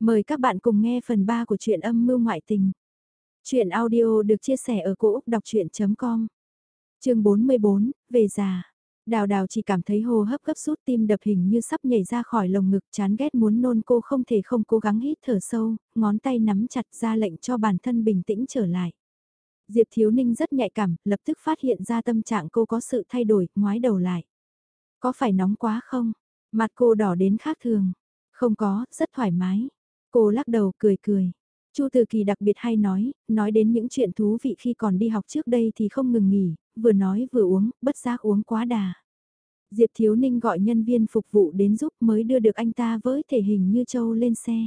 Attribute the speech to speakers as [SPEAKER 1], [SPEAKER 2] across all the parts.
[SPEAKER 1] Mời các bạn cùng nghe phần 3 của truyện âm mưu ngoại tình. Chuyện audio được chia sẻ ở cỗ đọc chuyện.com Trường 44, về già. Đào đào chỉ cảm thấy hô hấp gấp rút tim đập hình như sắp nhảy ra khỏi lồng ngực chán ghét muốn nôn cô không thể không cố gắng hít thở sâu, ngón tay nắm chặt ra lệnh cho bản thân bình tĩnh trở lại. Diệp Thiếu Ninh rất nhạy cảm, lập tức phát hiện ra tâm trạng cô có sự thay đổi, ngoái đầu lại. Có phải nóng quá không? Mặt cô đỏ đến khác thường. Không có, rất thoải mái. Cô lắc đầu cười cười. Chu Từ Kỳ đặc biệt hay nói, nói đến những chuyện thú vị khi còn đi học trước đây thì không ngừng nghỉ, vừa nói vừa uống, bất giác uống quá đà. Diệp Thiếu Ninh gọi nhân viên phục vụ đến giúp mới đưa được anh ta với thể hình như châu lên xe.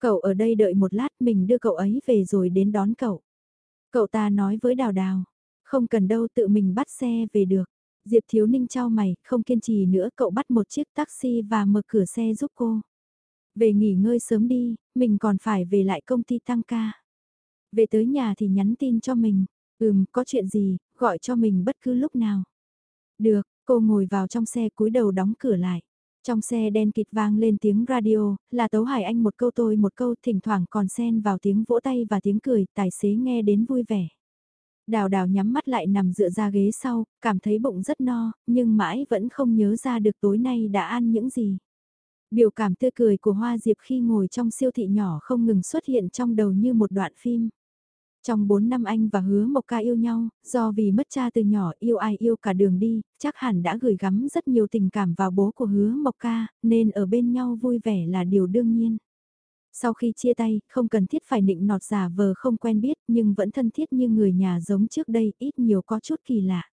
[SPEAKER 1] Cậu ở đây đợi một lát mình đưa cậu ấy về rồi đến đón cậu. Cậu ta nói với Đào Đào, không cần đâu tự mình bắt xe về được. Diệp Thiếu Ninh trao mày, không kiên trì nữa cậu bắt một chiếc taxi và mở cửa xe giúp cô. Về nghỉ ngơi sớm đi, mình còn phải về lại công ty tăng ca. Về tới nhà thì nhắn tin cho mình, ừm, có chuyện gì, gọi cho mình bất cứ lúc nào. Được, cô ngồi vào trong xe cúi đầu đóng cửa lại. Trong xe đen kịt vang lên tiếng radio, là Tấu Hải Anh một câu tôi một câu thỉnh thoảng còn xen vào tiếng vỗ tay và tiếng cười, tài xế nghe đến vui vẻ. Đào đào nhắm mắt lại nằm dựa ra ghế sau, cảm thấy bụng rất no, nhưng mãi vẫn không nhớ ra được tối nay đã ăn những gì. Biểu cảm tươi cười của Hoa Diệp khi ngồi trong siêu thị nhỏ không ngừng xuất hiện trong đầu như một đoạn phim. Trong 4 năm anh và hứa Mộc Ca yêu nhau, do vì mất cha từ nhỏ yêu ai yêu cả đường đi, chắc hẳn đã gửi gắm rất nhiều tình cảm vào bố của hứa Mộc Ca, nên ở bên nhau vui vẻ là điều đương nhiên. Sau khi chia tay, không cần thiết phải nịnh nọt giả vờ không quen biết nhưng vẫn thân thiết như người nhà giống trước đây, ít nhiều có chút kỳ lạ.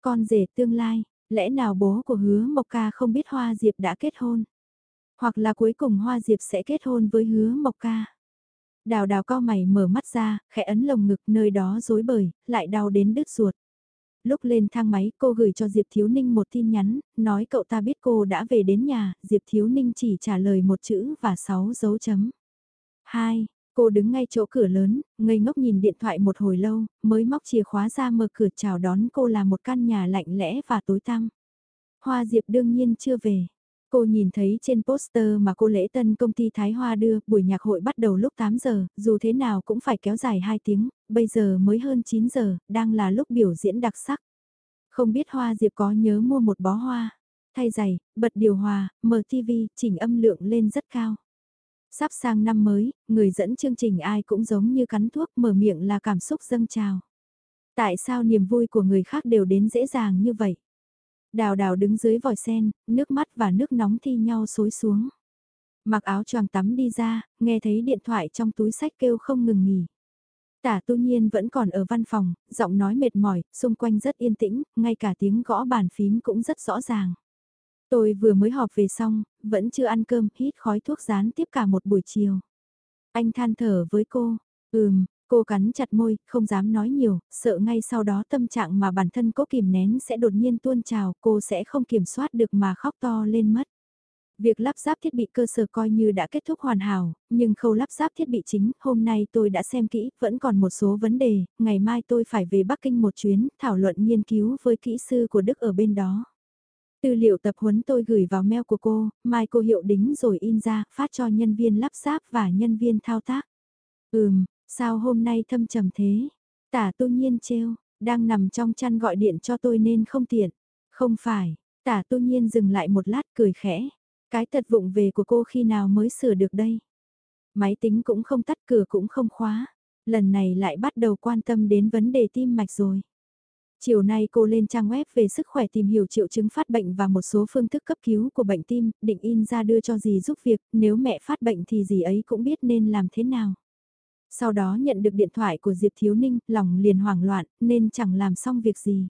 [SPEAKER 1] Con rể tương lai, lẽ nào bố của hứa Mộc Ca không biết Hoa Diệp đã kết hôn? Hoặc là cuối cùng Hoa Diệp sẽ kết hôn với hứa Mộc Ca? Đào đào co mày mở mắt ra, khẽ ấn lồng ngực nơi đó dối bời, lại đau đến đứt ruột. Lúc lên thang máy cô gửi cho Diệp Thiếu Ninh một tin nhắn, nói cậu ta biết cô đã về đến nhà, Diệp Thiếu Ninh chỉ trả lời một chữ và sáu dấu chấm. Hai. Cô đứng ngay chỗ cửa lớn, ngây ngốc nhìn điện thoại một hồi lâu, mới móc chìa khóa ra mở cửa chào đón cô là một căn nhà lạnh lẽ và tối tăm. Hoa Diệp đương nhiên chưa về. Cô nhìn thấy trên poster mà cô lễ tân công ty Thái Hoa đưa, buổi nhạc hội bắt đầu lúc 8 giờ, dù thế nào cũng phải kéo dài 2 tiếng, bây giờ mới hơn 9 giờ, đang là lúc biểu diễn đặc sắc. Không biết Hoa Diệp có nhớ mua một bó hoa, thay giày, bật điều hòa, mở TV, chỉnh âm lượng lên rất cao. Sắp sang năm mới, người dẫn chương trình ai cũng giống như cắn thuốc mở miệng là cảm xúc dâng trào. Tại sao niềm vui của người khác đều đến dễ dàng như vậy? Đào đào đứng dưới vòi sen, nước mắt và nước nóng thi nhau xối xuống. Mặc áo choàng tắm đi ra, nghe thấy điện thoại trong túi sách kêu không ngừng nghỉ. Tả tu nhiên vẫn còn ở văn phòng, giọng nói mệt mỏi, xung quanh rất yên tĩnh, ngay cả tiếng gõ bàn phím cũng rất rõ ràng. Tôi vừa mới họp về xong, vẫn chưa ăn cơm, hít khói thuốc rán tiếp cả một buổi chiều. Anh than thở với cô, ừm, Cô cắn chặt môi, không dám nói nhiều, sợ ngay sau đó tâm trạng mà bản thân cố kìm nén sẽ đột nhiên tuôn trào, cô sẽ không kiểm soát được mà khóc to lên mất. Việc lắp ráp thiết bị cơ sở coi như đã kết thúc hoàn hảo, nhưng khâu lắp ráp thiết bị chính, hôm nay tôi đã xem kỹ, vẫn còn một số vấn đề, ngày mai tôi phải về Bắc Kinh một chuyến, thảo luận nghiên cứu với kỹ sư của Đức ở bên đó. Tư liệu tập huấn tôi gửi vào mail của cô, mai cô hiệu đính rồi in ra, phát cho nhân viên lắp ráp và nhân viên thao tác. Ừm, Sao hôm nay thâm trầm thế? Tả tu nhiên trêu, đang nằm trong chăn gọi điện cho tôi nên không tiện. Không phải, tả tu nhiên dừng lại một lát cười khẽ. Cái tật vụng về của cô khi nào mới sửa được đây? Máy tính cũng không tắt cửa cũng không khóa. Lần này lại bắt đầu quan tâm đến vấn đề tim mạch rồi. Chiều nay cô lên trang web về sức khỏe tìm hiểu triệu chứng phát bệnh và một số phương thức cấp cứu của bệnh tim, định in ra đưa cho dì giúp việc, nếu mẹ phát bệnh thì dì ấy cũng biết nên làm thế nào. Sau đó nhận được điện thoại của Diệp Thiếu Ninh, lòng liền hoảng loạn, nên chẳng làm xong việc gì.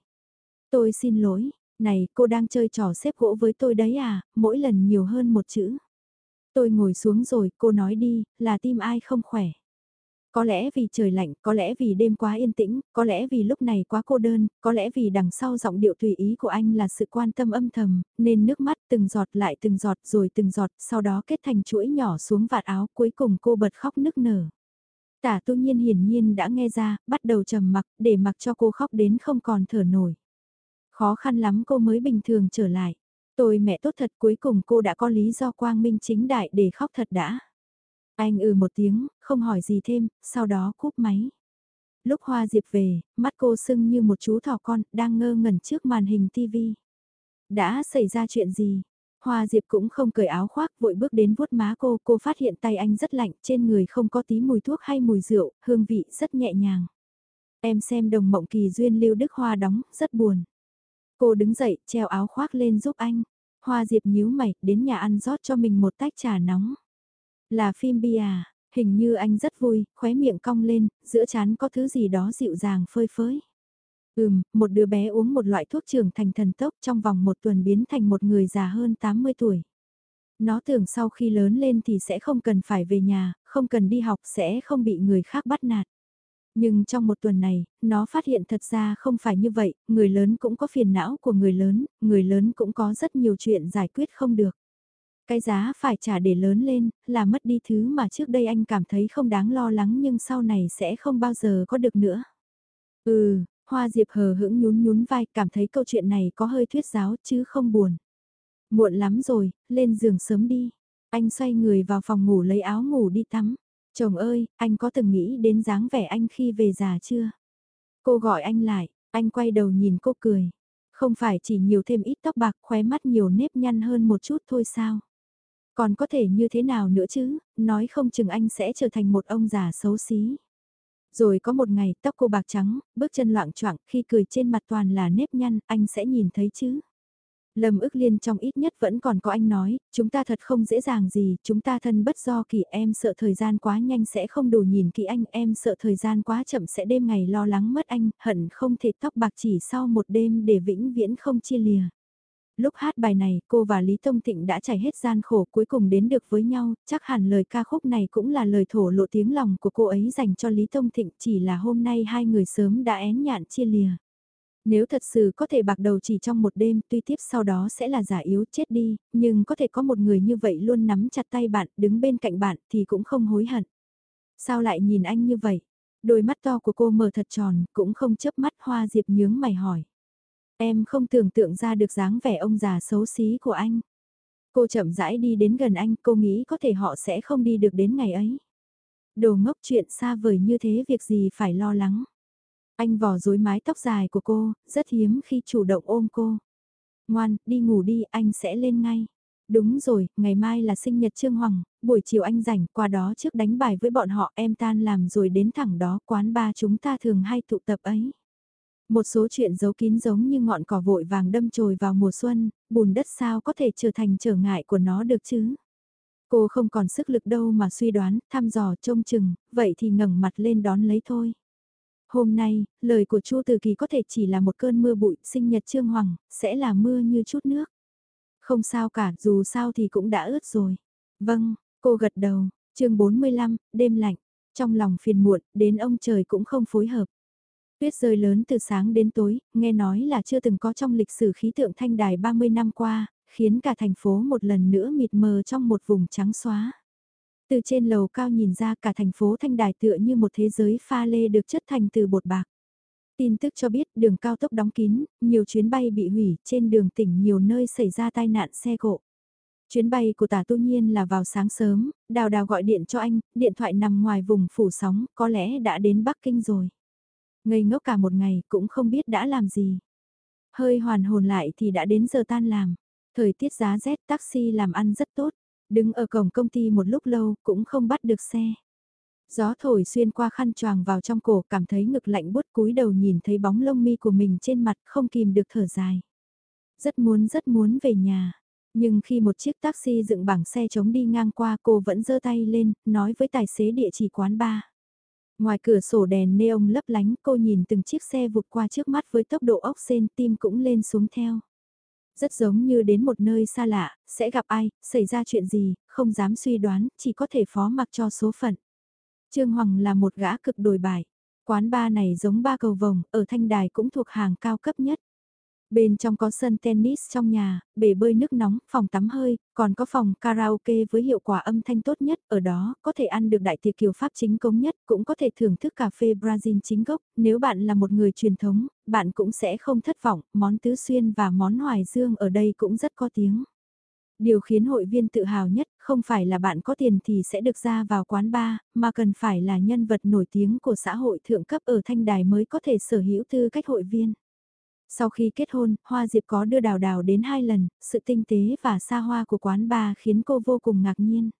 [SPEAKER 1] Tôi xin lỗi, này cô đang chơi trò xếp gỗ với tôi đấy à, mỗi lần nhiều hơn một chữ. Tôi ngồi xuống rồi, cô nói đi, là tim ai không khỏe. Có lẽ vì trời lạnh, có lẽ vì đêm quá yên tĩnh, có lẽ vì lúc này quá cô đơn, có lẽ vì đằng sau giọng điệu tùy ý của anh là sự quan tâm âm thầm, nên nước mắt từng giọt lại từng giọt rồi từng giọt, sau đó kết thành chuỗi nhỏ xuống vạt áo, cuối cùng cô bật khóc nức nở. Tả tu nhiên hiển nhiên đã nghe ra, bắt đầu trầm mặc, để mặc cho cô khóc đến không còn thở nổi. Khó khăn lắm cô mới bình thường trở lại. Tôi mẹ tốt thật cuối cùng cô đã có lý do quang minh chính đại để khóc thật đã. Anh ừ một tiếng, không hỏi gì thêm, sau đó cúp máy. Lúc Hoa Diệp về, mắt cô sưng như một chú thỏ con, đang ngơ ngẩn trước màn hình tivi. Đã xảy ra chuyện gì? Hoa Diệp cũng không cởi áo khoác, vội bước đến vuốt má cô, cô phát hiện tay anh rất lạnh, trên người không có tí mùi thuốc hay mùi rượu, hương vị rất nhẹ nhàng. Em xem đồng mộng kỳ duyên Lưu Đức Hoa đóng, rất buồn. Cô đứng dậy, treo áo khoác lên giúp anh. Hoa Diệp nhíu mày, đến nhà ăn rót cho mình một tách trà nóng. Là phim bia à, hình như anh rất vui, khóe miệng cong lên, giữa chán có thứ gì đó dịu dàng phơi phới. Ừm, một đứa bé uống một loại thuốc trưởng thành thần tốc trong vòng một tuần biến thành một người già hơn 80 tuổi. Nó tưởng sau khi lớn lên thì sẽ không cần phải về nhà, không cần đi học sẽ không bị người khác bắt nạt. Nhưng trong một tuần này, nó phát hiện thật ra không phải như vậy, người lớn cũng có phiền não của người lớn, người lớn cũng có rất nhiều chuyện giải quyết không được. Cái giá phải trả để lớn lên, là mất đi thứ mà trước đây anh cảm thấy không đáng lo lắng nhưng sau này sẽ không bao giờ có được nữa. Ừ, Hoa Diệp hờ hững nhún nhún vai cảm thấy câu chuyện này có hơi thuyết giáo chứ không buồn. Muộn lắm rồi, lên giường sớm đi. Anh xoay người vào phòng ngủ lấy áo ngủ đi tắm. Chồng ơi, anh có từng nghĩ đến dáng vẻ anh khi về già chưa? Cô gọi anh lại, anh quay đầu nhìn cô cười. Không phải chỉ nhiều thêm ít tóc bạc khóe mắt nhiều nếp nhăn hơn một chút thôi sao? Còn có thể như thế nào nữa chứ, nói không chừng anh sẽ trở thành một ông già xấu xí. Rồi có một ngày tóc cô bạc trắng, bước chân loạn choạng khi cười trên mặt toàn là nếp nhăn, anh sẽ nhìn thấy chứ. Lâm ức liên trong ít nhất vẫn còn có anh nói, chúng ta thật không dễ dàng gì, chúng ta thân bất do kỳ em sợ thời gian quá nhanh sẽ không đủ nhìn kỹ anh, em sợ thời gian quá chậm sẽ đêm ngày lo lắng mất anh, hận không thể tóc bạc chỉ sau một đêm để vĩnh viễn không chia lìa. Lúc hát bài này, cô và Lý Tông Thịnh đã trải hết gian khổ cuối cùng đến được với nhau, chắc hẳn lời ca khúc này cũng là lời thổ lộ tiếng lòng của cô ấy dành cho Lý Tông Thịnh chỉ là hôm nay hai người sớm đã én nhạn chia lìa. Nếu thật sự có thể bạc đầu chỉ trong một đêm, tuy tiếp sau đó sẽ là giả yếu chết đi, nhưng có thể có một người như vậy luôn nắm chặt tay bạn, đứng bên cạnh bạn thì cũng không hối hận. Sao lại nhìn anh như vậy? Đôi mắt to của cô mở thật tròn, cũng không chớp mắt hoa diệp nhướng mày hỏi. Em không tưởng tượng ra được dáng vẻ ông già xấu xí của anh. Cô chậm rãi đi đến gần anh, cô nghĩ có thể họ sẽ không đi được đến ngày ấy. Đồ ngốc chuyện xa vời như thế việc gì phải lo lắng. Anh vò rối mái tóc dài của cô, rất hiếm khi chủ động ôm cô. Ngoan, đi ngủ đi, anh sẽ lên ngay. Đúng rồi, ngày mai là sinh nhật Trương Hoàng, buổi chiều anh rảnh, qua đó trước đánh bài với bọn họ em tan làm rồi đến thẳng đó quán ba chúng ta thường hay tụ tập ấy. Một số chuyện giấu kín giống như ngọn cỏ vội vàng đâm chồi vào mùa xuân, bùn đất sao có thể trở thành trở ngại của nó được chứ? Cô không còn sức lực đâu mà suy đoán, thăm dò, trông chừng, vậy thì ngẩng mặt lên đón lấy thôi. Hôm nay, lời của Chu Từ Kỳ có thể chỉ là một cơn mưa bụi, sinh nhật Trương Hoàng, sẽ là mưa như chút nước. Không sao cả, dù sao thì cũng đã ướt rồi. Vâng, cô gật đầu, chương 45, đêm lạnh, trong lòng phiền muộn, đến ông trời cũng không phối hợp. Tuyết rơi lớn từ sáng đến tối, nghe nói là chưa từng có trong lịch sử khí tượng thanh đài 30 năm qua, khiến cả thành phố một lần nữa mịt mờ trong một vùng trắng xóa. Từ trên lầu cao nhìn ra cả thành phố thanh đài tựa như một thế giới pha lê được chất thành từ bột bạc. Tin tức cho biết đường cao tốc đóng kín, nhiều chuyến bay bị hủy, trên đường tỉnh nhiều nơi xảy ra tai nạn xe cộ. Chuyến bay của tả tu nhiên là vào sáng sớm, đào đào gọi điện cho anh, điện thoại nằm ngoài vùng phủ sóng, có lẽ đã đến Bắc Kinh rồi. Ngây ngốc cả một ngày cũng không biết đã làm gì. Hơi hoàn hồn lại thì đã đến giờ tan làm. Thời tiết giá rét taxi làm ăn rất tốt. Đứng ở cổng công ty một lúc lâu cũng không bắt được xe. Gió thổi xuyên qua khăn choàng vào trong cổ cảm thấy ngực lạnh bút cúi đầu nhìn thấy bóng lông mi của mình trên mặt không kìm được thở dài. Rất muốn rất muốn về nhà. Nhưng khi một chiếc taxi dựng bảng xe chống đi ngang qua cô vẫn giơ tay lên, nói với tài xế địa chỉ quán bar. Ngoài cửa sổ đèn neon lấp lánh cô nhìn từng chiếc xe vụt qua trước mắt với tốc độ ốc sen tim cũng lên xuống theo. Rất giống như đến một nơi xa lạ, sẽ gặp ai, xảy ra chuyện gì, không dám suy đoán, chỉ có thể phó mặc cho số phận. Trương Hoàng là một gã cực đồi bài. Quán ba này giống ba cầu vồng, ở Thanh Đài cũng thuộc hàng cao cấp nhất. Bên trong có sân tennis trong nhà, bể bơi nước nóng, phòng tắm hơi, còn có phòng karaoke với hiệu quả âm thanh tốt nhất, ở đó có thể ăn được đại tiệc kiểu Pháp chính công nhất, cũng có thể thưởng thức cà phê Brazil chính gốc, nếu bạn là một người truyền thống, bạn cũng sẽ không thất vọng, món tứ xuyên và món hoài dương ở đây cũng rất có tiếng. Điều khiến hội viên tự hào nhất không phải là bạn có tiền thì sẽ được ra vào quán bar, mà cần phải là nhân vật nổi tiếng của xã hội thượng cấp ở Thanh Đài mới có thể sở hữu tư cách hội viên. Sau khi kết hôn, Hoa Diệp có đưa Đào Đào đến hai lần, sự tinh tế và xa hoa của quán bar khiến cô vô cùng ngạc nhiên.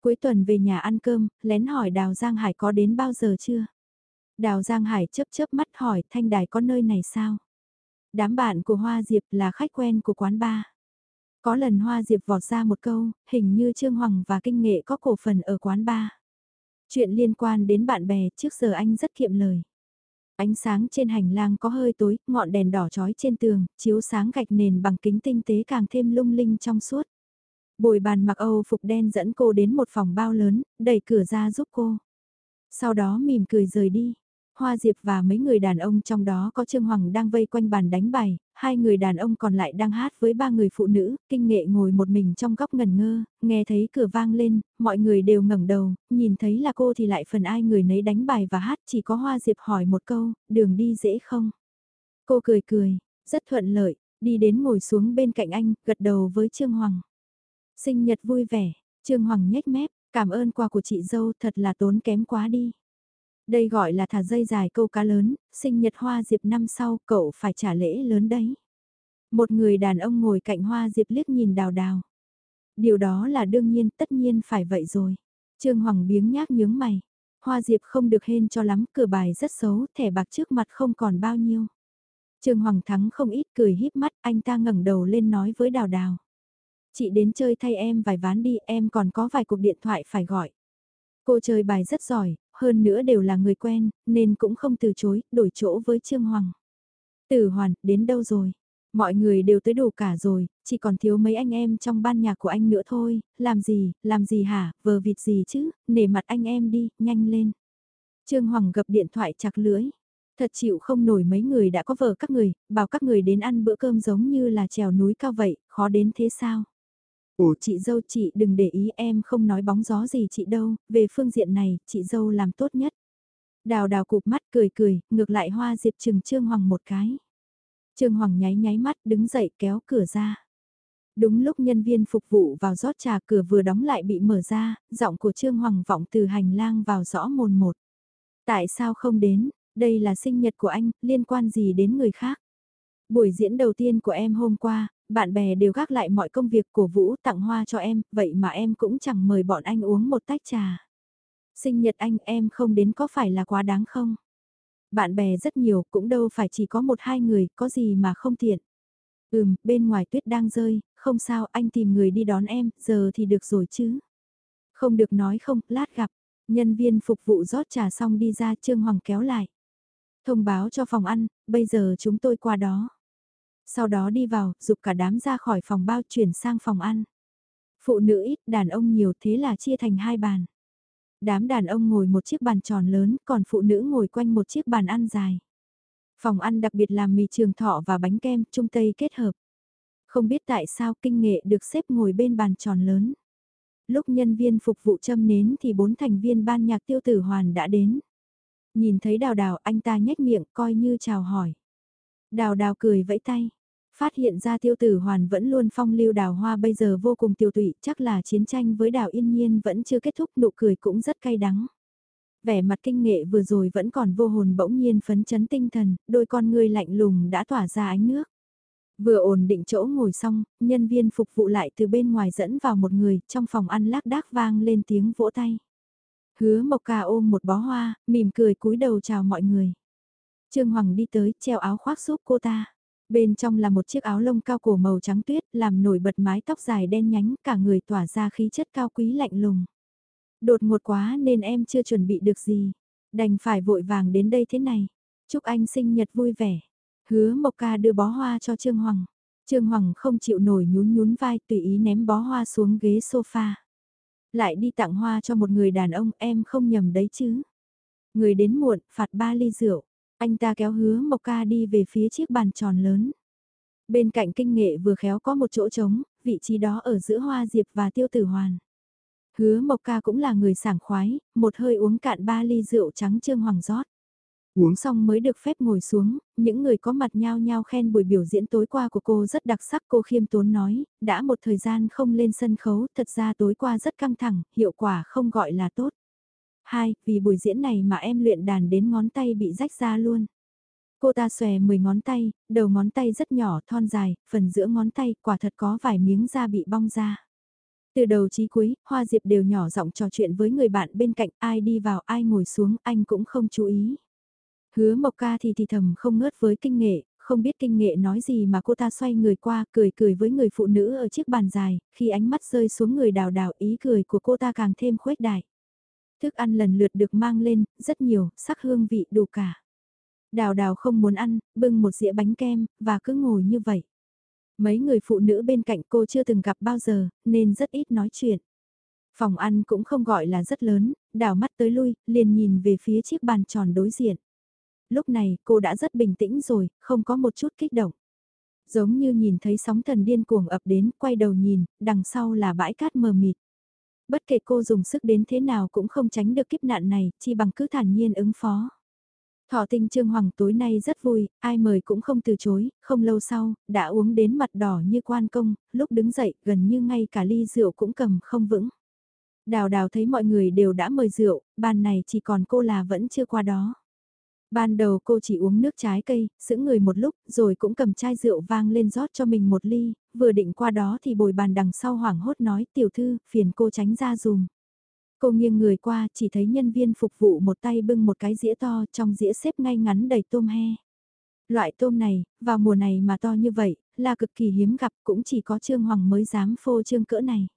[SPEAKER 1] Cuối tuần về nhà ăn cơm, lén hỏi Đào Giang Hải có đến bao giờ chưa? Đào Giang Hải chớp chớp mắt hỏi Thanh Đài có nơi này sao? Đám bạn của Hoa Diệp là khách quen của quán bar. Có lần Hoa Diệp vọt ra một câu, hình như Trương Hoàng và Kinh Nghệ có cổ phần ở quán bar. Chuyện liên quan đến bạn bè trước giờ anh rất kiệm lời. Ánh sáng trên hành lang có hơi tối, ngọn đèn đỏ trói trên tường, chiếu sáng gạch nền bằng kính tinh tế càng thêm lung linh trong suốt. Bồi bàn mặc Âu phục đen dẫn cô đến một phòng bao lớn, đẩy cửa ra giúp cô. Sau đó mỉm cười rời đi. Hoa Diệp và mấy người đàn ông trong đó có Trương Hoàng đang vây quanh bàn đánh bài, hai người đàn ông còn lại đang hát với ba người phụ nữ, kinh nghệ ngồi một mình trong góc ngần ngơ, nghe thấy cửa vang lên, mọi người đều ngẩng đầu, nhìn thấy là cô thì lại phần ai người nấy đánh bài và hát chỉ có Hoa Diệp hỏi một câu, đường đi dễ không? Cô cười cười, rất thuận lợi, đi đến ngồi xuống bên cạnh anh, gật đầu với Trương Hoàng. Sinh nhật vui vẻ, Trương Hoàng nhếch mép, cảm ơn quà của chị dâu thật là tốn kém quá đi. Đây gọi là thả dây dài câu cá lớn, sinh nhật hoa diệp năm sau cậu phải trả lễ lớn đấy. Một người đàn ông ngồi cạnh hoa diệp liếc nhìn đào đào. Điều đó là đương nhiên, tất nhiên phải vậy rồi. Trương Hoàng biếng nhác nhướng mày. Hoa diệp không được hên cho lắm, cửa bài rất xấu, thẻ bạc trước mặt không còn bao nhiêu. Trương Hoàng thắng không ít cười híp mắt, anh ta ngẩng đầu lên nói với đào đào. Chị đến chơi thay em vài ván đi, em còn có vài cuộc điện thoại phải gọi. Cô chơi bài rất giỏi, hơn nữa đều là người quen, nên cũng không từ chối, đổi chỗ với Trương Hoàng. Tử Hoàn, đến đâu rồi? Mọi người đều tới đủ cả rồi, chỉ còn thiếu mấy anh em trong ban nhạc của anh nữa thôi, làm gì, làm gì hả, vờ vịt gì chứ, nể mặt anh em đi, nhanh lên. Trương Hoàng gập điện thoại chặt lưỡi. Thật chịu không nổi mấy người đã có vợ các người, bảo các người đến ăn bữa cơm giống như là trèo núi cao vậy, khó đến thế sao? Ủa chị dâu chị đừng để ý em không nói bóng gió gì chị đâu, về phương diện này, chị dâu làm tốt nhất. Đào đào cụp mắt cười cười, ngược lại hoa diệp trừng Trương Hoàng một cái. Trương Hoàng nháy nháy mắt đứng dậy kéo cửa ra. Đúng lúc nhân viên phục vụ vào rót trà cửa vừa đóng lại bị mở ra, giọng của Trương Hoàng vọng từ hành lang vào rõ mồn một. Tại sao không đến, đây là sinh nhật của anh, liên quan gì đến người khác? Buổi diễn đầu tiên của em hôm qua, bạn bè đều gác lại mọi công việc của Vũ tặng hoa cho em, vậy mà em cũng chẳng mời bọn anh uống một tách trà. Sinh nhật anh em không đến có phải là quá đáng không? Bạn bè rất nhiều, cũng đâu phải chỉ có một hai người, có gì mà không tiện. Ừm, bên ngoài tuyết đang rơi, không sao, anh tìm người đi đón em, giờ thì được rồi chứ. Không được nói không, lát gặp. Nhân viên phục vụ rót trà xong đi ra Trương Hoàng kéo lại. Thông báo cho phòng ăn, bây giờ chúng tôi qua đó. Sau đó đi vào, dục cả đám ra khỏi phòng bao chuyển sang phòng ăn. Phụ nữ ít, đàn ông nhiều thế là chia thành hai bàn. Đám đàn ông ngồi một chiếc bàn tròn lớn, còn phụ nữ ngồi quanh một chiếc bàn ăn dài. Phòng ăn đặc biệt làm mì trường thọ và bánh kem, trung tây kết hợp. Không biết tại sao kinh nghệ được xếp ngồi bên bàn tròn lớn. Lúc nhân viên phục vụ châm nến thì bốn thành viên ban nhạc tiêu tử hoàn đã đến. Nhìn thấy đào đào anh ta nhếch miệng coi như chào hỏi. Đào đào cười vẫy tay. Phát hiện ra tiêu tử hoàn vẫn luôn phong lưu đào hoa bây giờ vô cùng tiêu tụy, chắc là chiến tranh với đào yên nhiên vẫn chưa kết thúc nụ cười cũng rất cay đắng. Vẻ mặt kinh nghệ vừa rồi vẫn còn vô hồn bỗng nhiên phấn chấn tinh thần, đôi con người lạnh lùng đã tỏa ra ánh nước. Vừa ổn định chỗ ngồi xong, nhân viên phục vụ lại từ bên ngoài dẫn vào một người, trong phòng ăn lác đác vang lên tiếng vỗ tay. Hứa Mộc Ca ôm một bó hoa, mỉm cười cúi đầu chào mọi người. Trương Hoàng đi tới, treo áo khoác giúp cô ta. Bên trong là một chiếc áo lông cao cổ màu trắng tuyết, làm nổi bật mái tóc dài đen nhánh, cả người tỏa ra khí chất cao quý lạnh lùng. Đột ngột quá nên em chưa chuẩn bị được gì. Đành phải vội vàng đến đây thế này. Chúc anh sinh nhật vui vẻ. Hứa Mộc Ca đưa bó hoa cho Trương Hoàng. Trương Hoàng không chịu nổi nhún nhún vai tùy ý ném bó hoa xuống ghế sofa. Lại đi tặng hoa cho một người đàn ông em không nhầm đấy chứ. Người đến muộn, phạt ba ly rượu. Anh ta kéo hứa Mộc Ca đi về phía chiếc bàn tròn lớn. Bên cạnh kinh nghệ vừa khéo có một chỗ trống, vị trí đó ở giữa Hoa Diệp và Tiêu Tử Hoàn. Hứa Mộc Ca cũng là người sảng khoái, một hơi uống cạn ba ly rượu trắng trương hoàng rót. Uống xong mới được phép ngồi xuống, những người có mặt nhao nhao khen buổi biểu diễn tối qua của cô rất đặc sắc. Cô khiêm tốn nói, đã một thời gian không lên sân khấu, thật ra tối qua rất căng thẳng, hiệu quả không gọi là tốt. Hai, vì buổi diễn này mà em luyện đàn đến ngón tay bị rách ra luôn. Cô ta xòe 10 ngón tay, đầu ngón tay rất nhỏ, thon dài, phần giữa ngón tay quả thật có vài miếng da bị bong ra. Từ đầu chí cuối, Hoa Diệp đều nhỏ giọng trò chuyện với người bạn bên cạnh, ai đi vào ai ngồi xuống, anh cũng không chú ý. Hứa Mộc Ca thì thì thầm không ngớt với kinh nghệ, không biết kinh nghệ nói gì mà cô ta xoay người qua, cười cười với người phụ nữ ở chiếc bàn dài, khi ánh mắt rơi xuống người đào đào ý cười của cô ta càng thêm khuếch đại. Thức ăn lần lượt được mang lên, rất nhiều, sắc hương vị đủ cả. Đào đào không muốn ăn, bưng một dĩa bánh kem, và cứ ngồi như vậy. Mấy người phụ nữ bên cạnh cô chưa từng gặp bao giờ, nên rất ít nói chuyện. Phòng ăn cũng không gọi là rất lớn, đào mắt tới lui, liền nhìn về phía chiếc bàn tròn đối diện. Lúc này cô đã rất bình tĩnh rồi, không có một chút kích động. Giống như nhìn thấy sóng thần điên cuồng ập đến, quay đầu nhìn, đằng sau là bãi cát mờ mịt. Bất kể cô dùng sức đến thế nào cũng không tránh được kiếp nạn này, chỉ bằng cứ thản nhiên ứng phó. Thọ tinh Trương Hoàng tối nay rất vui, ai mời cũng không từ chối, không lâu sau, đã uống đến mặt đỏ như quan công, lúc đứng dậy gần như ngay cả ly rượu cũng cầm không vững. Đào đào thấy mọi người đều đã mời rượu, bàn này chỉ còn cô là vẫn chưa qua đó. Ban đầu cô chỉ uống nước trái cây, giữ người một lúc, rồi cũng cầm chai rượu vang lên rót cho mình một ly, vừa định qua đó thì bồi bàn đằng sau hoảng hốt nói tiểu thư, phiền cô tránh ra dùm. Cô nghiêng người qua, chỉ thấy nhân viên phục vụ một tay bưng một cái dĩa to, trong dĩa xếp ngay ngắn đầy tôm he. Loại tôm này, vào mùa này mà to như vậy, là cực kỳ hiếm gặp, cũng chỉ có Trương Hoàng mới dám phô trương cỡ này.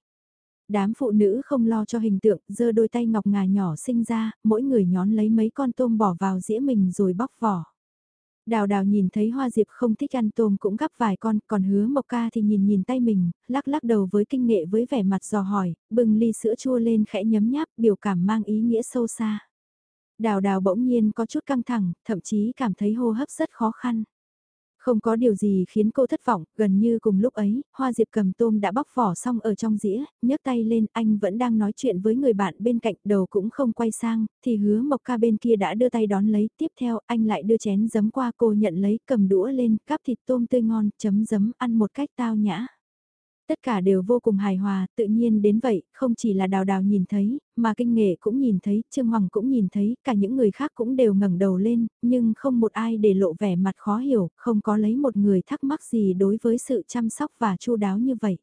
[SPEAKER 1] Đám phụ nữ không lo cho hình tượng, giơ đôi tay ngọc ngà nhỏ sinh ra, mỗi người nhón lấy mấy con tôm bỏ vào dĩa mình rồi bóc vỏ. Đào đào nhìn thấy hoa diệp không thích ăn tôm cũng gắp vài con, còn hứa mộc ca thì nhìn nhìn tay mình, lắc lắc đầu với kinh nghệ với vẻ mặt dò hỏi, bừng ly sữa chua lên khẽ nhấm nháp, biểu cảm mang ý nghĩa sâu xa. Đào đào bỗng nhiên có chút căng thẳng, thậm chí cảm thấy hô hấp rất khó khăn. Không có điều gì khiến cô thất vọng, gần như cùng lúc ấy, Hoa Diệp cầm tôm đã bóc vỏ xong ở trong dĩa, nhấc tay lên, anh vẫn đang nói chuyện với người bạn bên cạnh, đầu cũng không quay sang, thì hứa Mộc Ca bên kia đã đưa tay đón lấy, tiếp theo anh lại đưa chén giấm qua cô nhận lấy, cầm đũa lên, cắp thịt tôm tươi ngon, chấm giấm, ăn một cách tao nhã. Tất cả đều vô cùng hài hòa, tự nhiên đến vậy, không chỉ là đào đào nhìn thấy, mà kinh nghệ cũng nhìn thấy, Trương Hoàng cũng nhìn thấy, cả những người khác cũng đều ngẩng đầu lên, nhưng không một ai để lộ vẻ mặt khó hiểu, không có lấy một người thắc mắc gì đối với sự chăm sóc và chu đáo như vậy.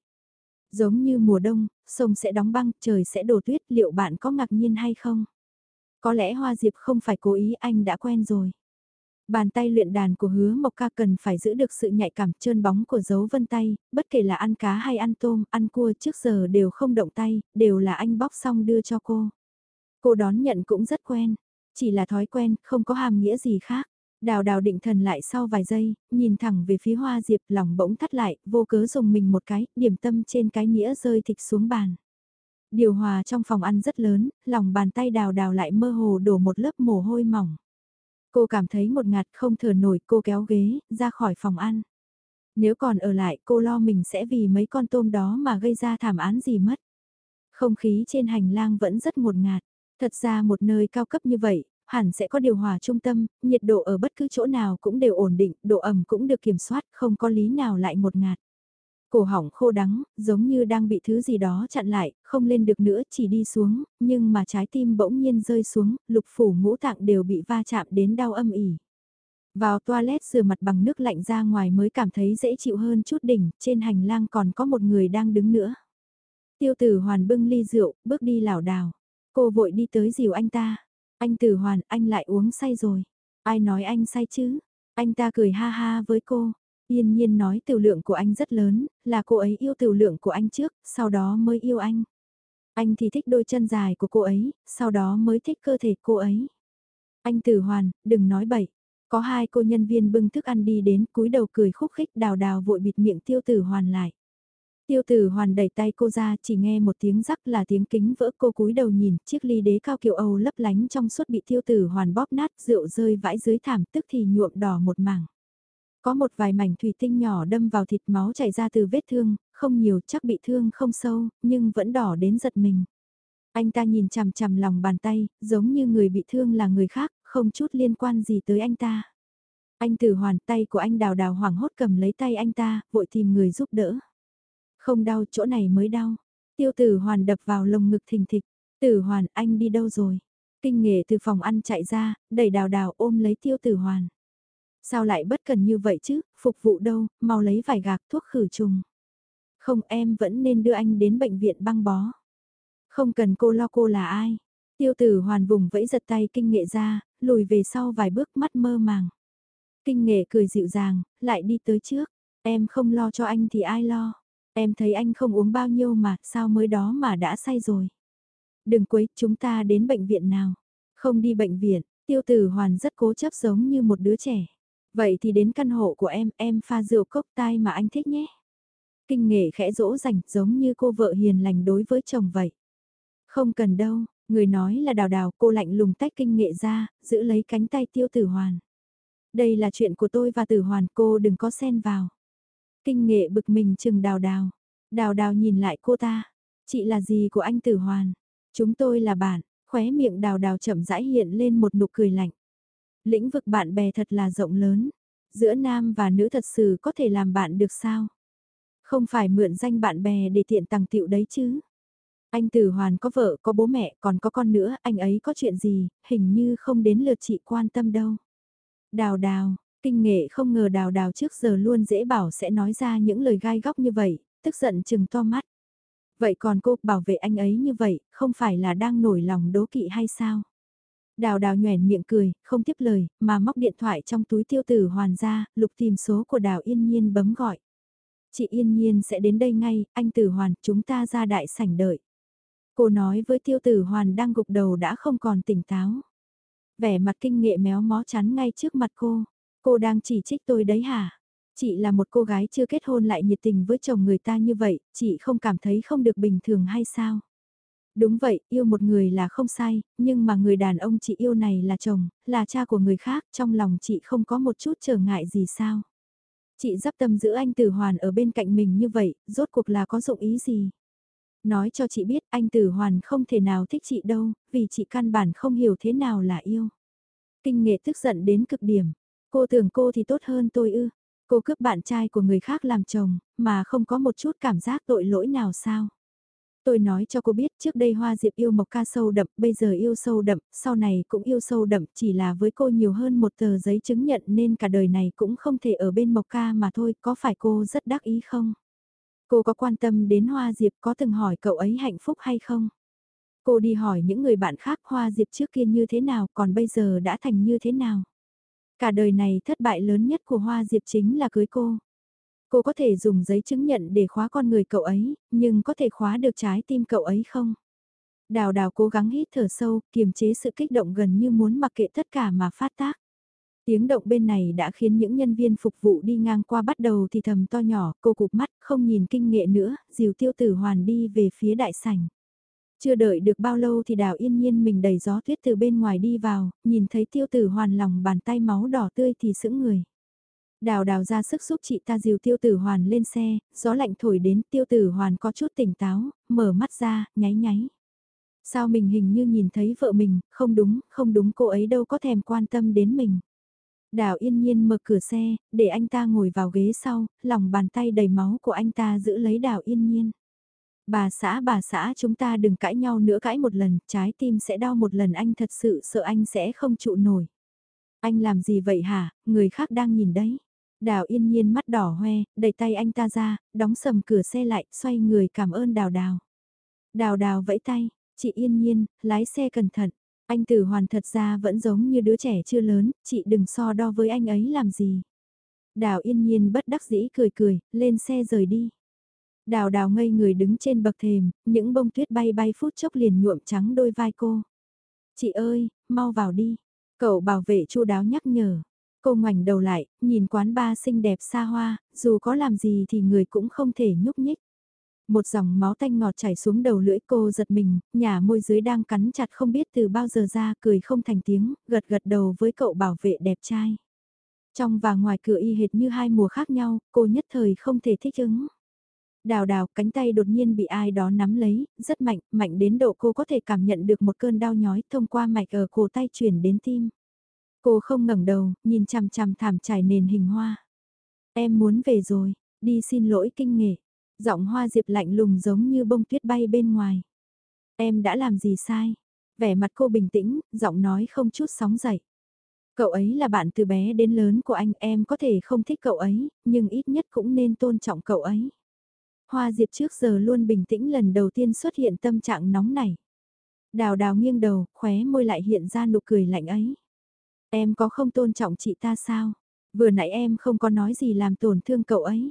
[SPEAKER 1] Giống như mùa đông, sông sẽ đóng băng, trời sẽ đổ tuyết, liệu bạn có ngạc nhiên hay không? Có lẽ Hoa Diệp không phải cố ý anh đã quen rồi. Bàn tay luyện đàn của hứa mộc ca cần phải giữ được sự nhạy cảm trơn bóng của dấu vân tay, bất kể là ăn cá hay ăn tôm, ăn cua trước giờ đều không động tay, đều là anh bóc xong đưa cho cô. Cô đón nhận cũng rất quen, chỉ là thói quen, không có hàm nghĩa gì khác. Đào đào định thần lại sau vài giây, nhìn thẳng về phía hoa diệp lòng bỗng thắt lại, vô cớ dùng mình một cái, điểm tâm trên cái nghĩa rơi thịt xuống bàn. Điều hòa trong phòng ăn rất lớn, lòng bàn tay đào đào lại mơ hồ đổ một lớp mồ hôi mỏng. Cô cảm thấy một ngạt không thở nổi cô kéo ghế, ra khỏi phòng ăn. Nếu còn ở lại cô lo mình sẽ vì mấy con tôm đó mà gây ra thảm án gì mất. Không khí trên hành lang vẫn rất ngột ngạt. Thật ra một nơi cao cấp như vậy, hẳn sẽ có điều hòa trung tâm, nhiệt độ ở bất cứ chỗ nào cũng đều ổn định, độ ẩm cũng được kiểm soát, không có lý nào lại ngột ngạt. Cổ họng khô đắng, giống như đang bị thứ gì đó chặn lại, không lên được nữa chỉ đi xuống, nhưng mà trái tim bỗng nhiên rơi xuống, lục phủ ngũ tạng đều bị va chạm đến đau âm ỉ. Vào toilet rửa mặt bằng nước lạnh ra ngoài mới cảm thấy dễ chịu hơn chút đỉnh, trên hành lang còn có một người đang đứng nữa. Tiêu tử hoàn bưng ly rượu, bước đi lảo đảo. Cô vội đi tới dìu anh ta. Anh tử hoàn, anh lại uống say rồi. Ai nói anh say chứ? Anh ta cười ha ha với cô. Yên nhiên nói tiểu lượng của anh rất lớn, là cô ấy yêu tiểu lượng của anh trước, sau đó mới yêu anh. Anh thì thích đôi chân dài của cô ấy, sau đó mới thích cơ thể cô ấy. Anh tử hoàn, đừng nói bậy. Có hai cô nhân viên bưng thức ăn đi đến cúi đầu cười khúc khích đào đào vội bịt miệng tiêu tử hoàn lại. Tiêu tử hoàn đẩy tay cô ra chỉ nghe một tiếng rắc là tiếng kính vỡ cô cúi đầu nhìn chiếc ly đế cao kiều Âu lấp lánh trong suốt bị tiêu tử hoàn bóp nát rượu rơi vãi dưới thảm tức thì nhuộm đỏ một mảng. Có một vài mảnh thủy tinh nhỏ đâm vào thịt máu chảy ra từ vết thương, không nhiều chắc bị thương không sâu, nhưng vẫn đỏ đến giật mình. Anh ta nhìn chằm chằm lòng bàn tay, giống như người bị thương là người khác, không chút liên quan gì tới anh ta. Anh tử hoàn tay của anh đào đào hoảng hốt cầm lấy tay anh ta, vội tìm người giúp đỡ. Không đau, chỗ này mới đau. Tiêu tử hoàn đập vào lồng ngực thình thịch. Tử hoàn, anh đi đâu rồi? Kinh nghệ từ phòng ăn chạy ra, đẩy đào đào ôm lấy tiêu tử hoàn. Sao lại bất cần như vậy chứ, phục vụ đâu, mau lấy vài gạc thuốc khử trùng. Không em vẫn nên đưa anh đến bệnh viện băng bó. Không cần cô lo cô là ai. Tiêu tử hoàn vùng vẫy giật tay kinh nghệ ra, lùi về sau vài bước mắt mơ màng. Kinh nghệ cười dịu dàng, lại đi tới trước. Em không lo cho anh thì ai lo. Em thấy anh không uống bao nhiêu mà, sao mới đó mà đã say rồi. Đừng quấy, chúng ta đến bệnh viện nào. Không đi bệnh viện, tiêu tử hoàn rất cố chấp giống như một đứa trẻ. Vậy thì đến căn hộ của em, em pha rượu cốc tai mà anh thích nhé. Kinh nghệ khẽ dỗ dành giống như cô vợ hiền lành đối với chồng vậy. Không cần đâu, người nói là đào đào cô lạnh lùng tách kinh nghệ ra, giữ lấy cánh tay tiêu tử hoàn. Đây là chuyện của tôi và tử hoàn cô đừng có xen vào. Kinh nghệ bực mình chừng đào đào. Đào đào nhìn lại cô ta. Chị là gì của anh tử hoàn? Chúng tôi là bạn, khóe miệng đào đào chậm rãi hiện lên một nụ cười lạnh. Lĩnh vực bạn bè thật là rộng lớn. Giữa nam và nữ thật sự có thể làm bạn được sao? Không phải mượn danh bạn bè để tiện tàng tiệu đấy chứ. Anh Tử Hoàn có vợ, có bố mẹ, còn có con nữa, anh ấy có chuyện gì, hình như không đến lượt chị quan tâm đâu. Đào đào, kinh nghệ không ngờ đào đào trước giờ luôn dễ bảo sẽ nói ra những lời gai góc như vậy, tức giận chừng to mắt. Vậy còn cô bảo vệ anh ấy như vậy, không phải là đang nổi lòng đố kỵ hay sao? Đào đào nhoẻn miệng cười, không tiếp lời, mà móc điện thoại trong túi tiêu tử hoàn ra, lục tìm số của đào yên nhiên bấm gọi. Chị yên nhiên sẽ đến đây ngay, anh tử hoàn, chúng ta ra đại sảnh đợi. Cô nói với tiêu tử hoàn đang gục đầu đã không còn tỉnh táo. Vẻ mặt kinh nghệ méo mó chắn ngay trước mặt cô. Cô đang chỉ trích tôi đấy hả? Chị là một cô gái chưa kết hôn lại nhiệt tình với chồng người ta như vậy, chị không cảm thấy không được bình thường hay sao? Đúng vậy, yêu một người là không sai, nhưng mà người đàn ông chị yêu này là chồng, là cha của người khác, trong lòng chị không có một chút trở ngại gì sao? Chị dắp tâm giữ anh Tử Hoàn ở bên cạnh mình như vậy, rốt cuộc là có dụng ý gì? Nói cho chị biết anh Tử Hoàn không thể nào thích chị đâu, vì chị căn bản không hiểu thế nào là yêu. Kinh nghệ tức giận đến cực điểm. Cô tưởng cô thì tốt hơn tôi ư. Cô cướp bạn trai của người khác làm chồng, mà không có một chút cảm giác tội lỗi nào sao. Tôi nói cho cô biết trước đây Hoa Diệp yêu Mộc Ca sâu đậm, bây giờ yêu sâu đậm, sau này cũng yêu sâu đậm, chỉ là với cô nhiều hơn một tờ giấy chứng nhận nên cả đời này cũng không thể ở bên Mộc Ca mà thôi, có phải cô rất đắc ý không? Cô có quan tâm đến Hoa Diệp có từng hỏi cậu ấy hạnh phúc hay không? Cô đi hỏi những người bạn khác Hoa Diệp trước kia như thế nào còn bây giờ đã thành như thế nào? Cả đời này thất bại lớn nhất của Hoa Diệp chính là cưới cô. Cô có thể dùng giấy chứng nhận để khóa con người cậu ấy, nhưng có thể khóa được trái tim cậu ấy không? Đào đào cố gắng hít thở sâu, kiềm chế sự kích động gần như muốn mặc kệ tất cả mà phát tác. Tiếng động bên này đã khiến những nhân viên phục vụ đi ngang qua bắt đầu thì thầm to nhỏ, cô cụp mắt, không nhìn kinh nghệ nữa, dìu tiêu tử hoàn đi về phía đại sảnh. Chưa đợi được bao lâu thì đào yên nhiên mình đầy gió tuyết từ bên ngoài đi vào, nhìn thấy tiêu tử hoàn lòng bàn tay máu đỏ tươi thì sững người. Đào đào ra sức giúp chị ta dìu tiêu tử hoàn lên xe, gió lạnh thổi đến tiêu tử hoàn có chút tỉnh táo, mở mắt ra, nháy nháy. Sao mình hình như nhìn thấy vợ mình, không đúng, không đúng cô ấy đâu có thèm quan tâm đến mình. Đào yên nhiên mở cửa xe, để anh ta ngồi vào ghế sau, lòng bàn tay đầy máu của anh ta giữ lấy đào yên nhiên. Bà xã bà xã chúng ta đừng cãi nhau nữa cãi một lần, trái tim sẽ đau một lần anh thật sự sợ anh sẽ không trụ nổi. Anh làm gì vậy hả, người khác đang nhìn đấy. Đào yên nhiên mắt đỏ hoe, đẩy tay anh ta ra, đóng sầm cửa xe lại, xoay người cảm ơn đào đào. Đào đào vẫy tay, chị yên nhiên, lái xe cẩn thận. Anh tử hoàn thật ra vẫn giống như đứa trẻ chưa lớn, chị đừng so đo với anh ấy làm gì. Đào yên nhiên bất đắc dĩ cười cười, lên xe rời đi. Đào đào ngây người đứng trên bậc thềm, những bông tuyết bay bay phút chốc liền nhuộm trắng đôi vai cô. Chị ơi, mau vào đi. Cậu bảo vệ chu đáo nhắc nhở. Cô ngoảnh đầu lại, nhìn quán ba xinh đẹp xa hoa, dù có làm gì thì người cũng không thể nhúc nhích. Một dòng máu tanh ngọt chảy xuống đầu lưỡi cô giật mình, nhà môi dưới đang cắn chặt không biết từ bao giờ ra cười không thành tiếng, gật gật đầu với cậu bảo vệ đẹp trai. Trong và ngoài cửa y hệt như hai mùa khác nhau, cô nhất thời không thể thích ứng. Đào đào, cánh tay đột nhiên bị ai đó nắm lấy, rất mạnh, mạnh đến độ cô có thể cảm nhận được một cơn đau nhói thông qua mạch ở cổ tay chuyển đến tim. Cô không ngẩng đầu, nhìn chằm chằm thảm trải nền hình hoa. Em muốn về rồi, đi xin lỗi kinh nghệ. Giọng hoa diệp lạnh lùng giống như bông tuyết bay bên ngoài. Em đã làm gì sai? Vẻ mặt cô bình tĩnh, giọng nói không chút sóng dậy. Cậu ấy là bạn từ bé đến lớn của anh, em có thể không thích cậu ấy, nhưng ít nhất cũng nên tôn trọng cậu ấy. Hoa Diệp trước giờ luôn bình tĩnh lần đầu tiên xuất hiện tâm trạng nóng này. Đào đào nghiêng đầu, khóe môi lại hiện ra nụ cười lạnh ấy. Em có không tôn trọng chị ta sao? Vừa nãy em không có nói gì làm tổn thương cậu ấy.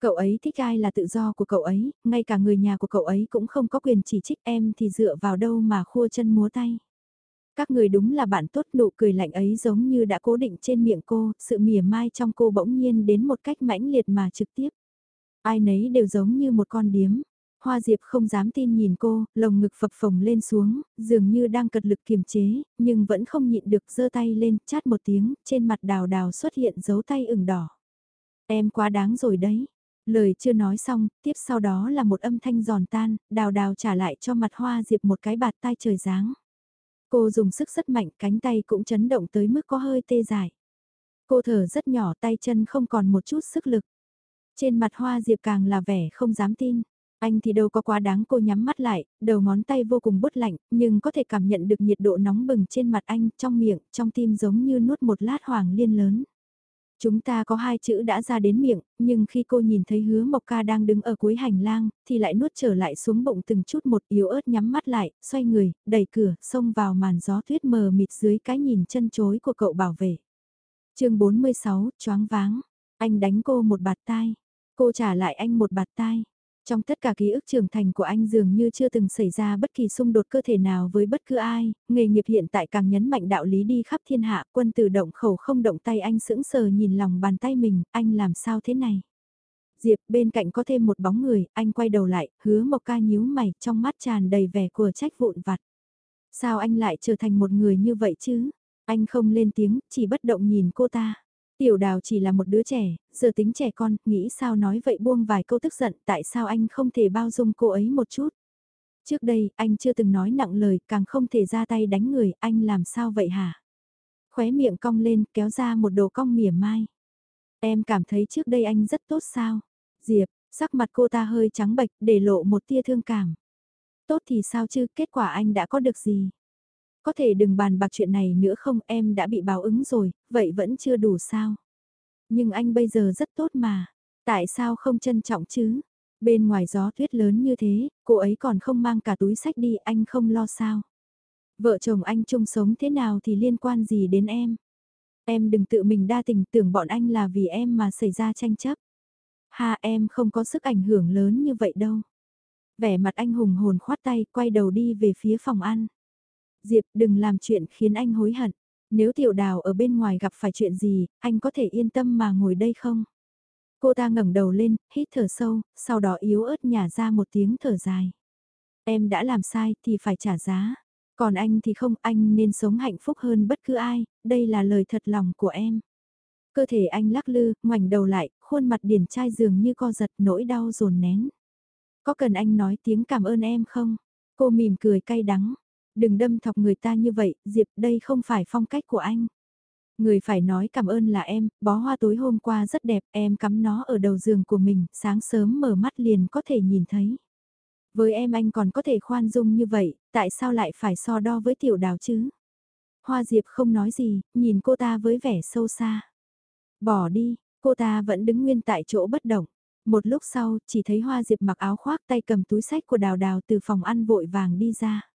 [SPEAKER 1] Cậu ấy thích ai là tự do của cậu ấy, ngay cả người nhà của cậu ấy cũng không có quyền chỉ trích em thì dựa vào đâu mà khua chân múa tay. Các người đúng là bạn tốt nụ cười lạnh ấy giống như đã cố định trên miệng cô, sự mỉa mai trong cô bỗng nhiên đến một cách mãnh liệt mà trực tiếp. Ai nấy đều giống như một con điếm. Hoa Diệp không dám tin nhìn cô, lồng ngực phập phồng lên xuống, dường như đang cật lực kiềm chế, nhưng vẫn không nhịn được giơ tay lên, chát một tiếng, trên mặt đào đào xuất hiện dấu tay ửng đỏ. Em quá đáng rồi đấy. Lời chưa nói xong, tiếp sau đó là một âm thanh giòn tan, đào đào trả lại cho mặt Hoa Diệp một cái bạt tay trời giáng. Cô dùng sức rất mạnh, cánh tay cũng chấn động tới mức có hơi tê dại. Cô thở rất nhỏ tay chân không còn một chút sức lực. Trên mặt Hoa Diệp càng là vẻ không dám tin. Anh thì đâu có quá đáng cô nhắm mắt lại, đầu ngón tay vô cùng bút lạnh, nhưng có thể cảm nhận được nhiệt độ nóng bừng trên mặt anh, trong miệng, trong tim giống như nuốt một lát hoàng liên lớn. Chúng ta có hai chữ đã ra đến miệng, nhưng khi cô nhìn thấy hứa Mộc Ca đang đứng ở cuối hành lang, thì lại nuốt trở lại xuống bụng từng chút một yếu ớt nhắm mắt lại, xoay người, đẩy cửa, xông vào màn gió tuyết mờ mịt dưới cái nhìn chân chối của cậu bảo vệ. chương 46, choáng váng, anh đánh cô một bạt tai, cô trả lại anh một bạt tai. Trong tất cả ký ức trưởng thành của anh dường như chưa từng xảy ra bất kỳ xung đột cơ thể nào với bất cứ ai, nghề nghiệp hiện tại càng nhấn mạnh đạo lý đi khắp thiên hạ, quân tử động khẩu không động tay anh sững sờ nhìn lòng bàn tay mình, anh làm sao thế này? Diệp bên cạnh có thêm một bóng người, anh quay đầu lại, hứa một ca nhíu mày, trong mắt tràn đầy vẻ của trách vụn vặt. Sao anh lại trở thành một người như vậy chứ? Anh không lên tiếng, chỉ bất động nhìn cô ta. Tiểu đào chỉ là một đứa trẻ, giờ tính trẻ con, nghĩ sao nói vậy buông vài câu tức giận tại sao anh không thể bao dung cô ấy một chút. Trước đây, anh chưa từng nói nặng lời, càng không thể ra tay đánh người, anh làm sao vậy hả? Khóe miệng cong lên, kéo ra một đồ cong mỉa mai. Em cảm thấy trước đây anh rất tốt sao? Diệp, sắc mặt cô ta hơi trắng bệch, để lộ một tia thương cảm. Tốt thì sao chứ, kết quả anh đã có được gì? Có thể đừng bàn bạc chuyện này nữa không em đã bị báo ứng rồi, vậy vẫn chưa đủ sao. Nhưng anh bây giờ rất tốt mà, tại sao không trân trọng chứ? Bên ngoài gió tuyết lớn như thế, cô ấy còn không mang cả túi sách đi, anh không lo sao? Vợ chồng anh chung sống thế nào thì liên quan gì đến em? Em đừng tự mình đa tình tưởng bọn anh là vì em mà xảy ra tranh chấp. Ha em không có sức ảnh hưởng lớn như vậy đâu. Vẻ mặt anh hùng hồn khoát tay quay đầu đi về phía phòng ăn. Diệp đừng làm chuyện khiến anh hối hận. Nếu tiểu đào ở bên ngoài gặp phải chuyện gì, anh có thể yên tâm mà ngồi đây không? Cô ta ngẩng đầu lên, hít thở sâu, sau đó yếu ớt nhả ra một tiếng thở dài. Em đã làm sai thì phải trả giá. Còn anh thì không, anh nên sống hạnh phúc hơn bất cứ ai, đây là lời thật lòng của em. Cơ thể anh lắc lư, ngoảnh đầu lại, khuôn mặt điển trai dường như co giật nỗi đau dồn nén. Có cần anh nói tiếng cảm ơn em không? Cô mỉm cười cay đắng, Đừng đâm thọc người ta như vậy, Diệp đây không phải phong cách của anh. Người phải nói cảm ơn là em, bó hoa tối hôm qua rất đẹp, em cắm nó ở đầu giường của mình, sáng sớm mở mắt liền có thể nhìn thấy. Với em anh còn có thể khoan dung như vậy, tại sao lại phải so đo với tiểu đào chứ? Hoa Diệp không nói gì, nhìn cô ta với vẻ sâu xa. Bỏ đi, cô ta vẫn đứng nguyên tại chỗ bất động. Một lúc sau, chỉ thấy Hoa Diệp mặc áo khoác tay cầm túi sách của đào đào từ phòng ăn vội vàng đi ra.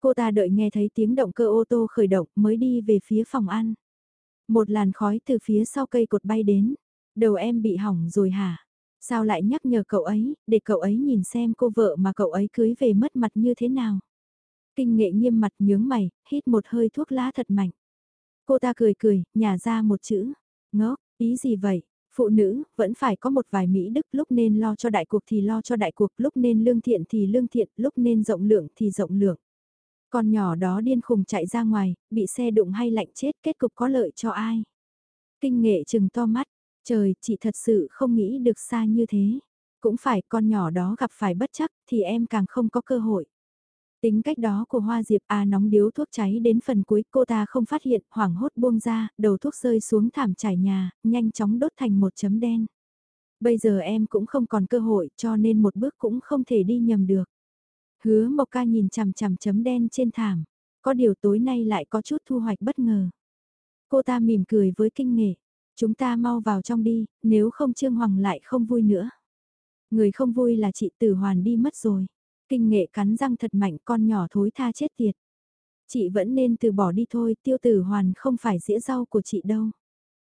[SPEAKER 1] Cô ta đợi nghe thấy tiếng động cơ ô tô khởi động mới đi về phía phòng ăn. Một làn khói từ phía sau cây cột bay đến. Đầu em bị hỏng rồi hả? Sao lại nhắc nhở cậu ấy, để cậu ấy nhìn xem cô vợ mà cậu ấy cưới về mất mặt như thế nào? Kinh nghệ nghiêm mặt nhướng mày, hít một hơi thuốc lá thật mạnh. Cô ta cười cười, nhả ra một chữ. Ngốc, ý gì vậy? Phụ nữ, vẫn phải có một vài Mỹ đức lúc nên lo cho đại cuộc thì lo cho đại cuộc, lúc nên lương thiện thì lương thiện, lúc nên rộng lượng thì rộng lượng. Con nhỏ đó điên khùng chạy ra ngoài, bị xe đụng hay lạnh chết kết cục có lợi cho ai. Kinh nghệ chừng to mắt, trời, chị thật sự không nghĩ được xa như thế. Cũng phải con nhỏ đó gặp phải bất chắc thì em càng không có cơ hội. Tính cách đó của Hoa Diệp A nóng điếu thuốc cháy đến phần cuối cô ta không phát hiện, hoảng hốt buông ra, đầu thuốc rơi xuống thảm trải nhà, nhanh chóng đốt thành một chấm đen. Bây giờ em cũng không còn cơ hội cho nên một bước cũng không thể đi nhầm được. Hứa Mộc Ca nhìn chằm chằm chấm đen trên thảm, có điều tối nay lại có chút thu hoạch bất ngờ. Cô ta mỉm cười với kinh nghệ, chúng ta mau vào trong đi, nếu không Trương Hoàng lại không vui nữa. Người không vui là chị Tử Hoàn đi mất rồi. Kinh nghệ cắn răng thật mạnh con nhỏ thối tha chết tiệt. Chị vẫn nên từ bỏ đi thôi, tiêu tử hoàn không phải dĩa rau của chị đâu.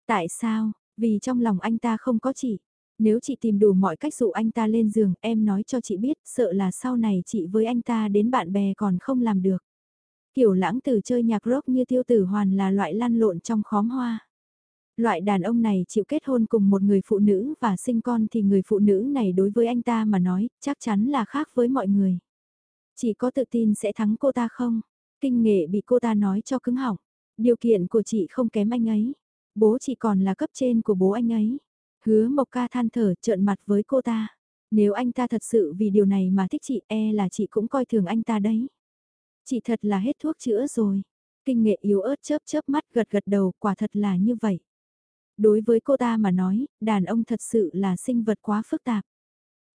[SPEAKER 1] Tại sao? Vì trong lòng anh ta không có chị. Nếu chị tìm đủ mọi cách dụ anh ta lên giường, em nói cho chị biết, sợ là sau này chị với anh ta đến bạn bè còn không làm được. Kiểu lãng tử chơi nhạc rock như tiêu tử hoàn là loại lăn lộn trong khóm hoa. Loại đàn ông này chịu kết hôn cùng một người phụ nữ và sinh con thì người phụ nữ này đối với anh ta mà nói, chắc chắn là khác với mọi người. Chỉ có tự tin sẽ thắng cô ta không? Kinh nghệ bị cô ta nói cho cứng họng. Điều kiện của chị không kém anh ấy. Bố chị còn là cấp trên của bố anh ấy. Hứa Mộc Ca than thở trợn mặt với cô ta. Nếu anh ta thật sự vì điều này mà thích chị e là chị cũng coi thường anh ta đấy. Chị thật là hết thuốc chữa rồi. Kinh nghệ yếu ớt chớp chớp mắt gật gật đầu quả thật là như vậy. Đối với cô ta mà nói, đàn ông thật sự là sinh vật quá phức tạp.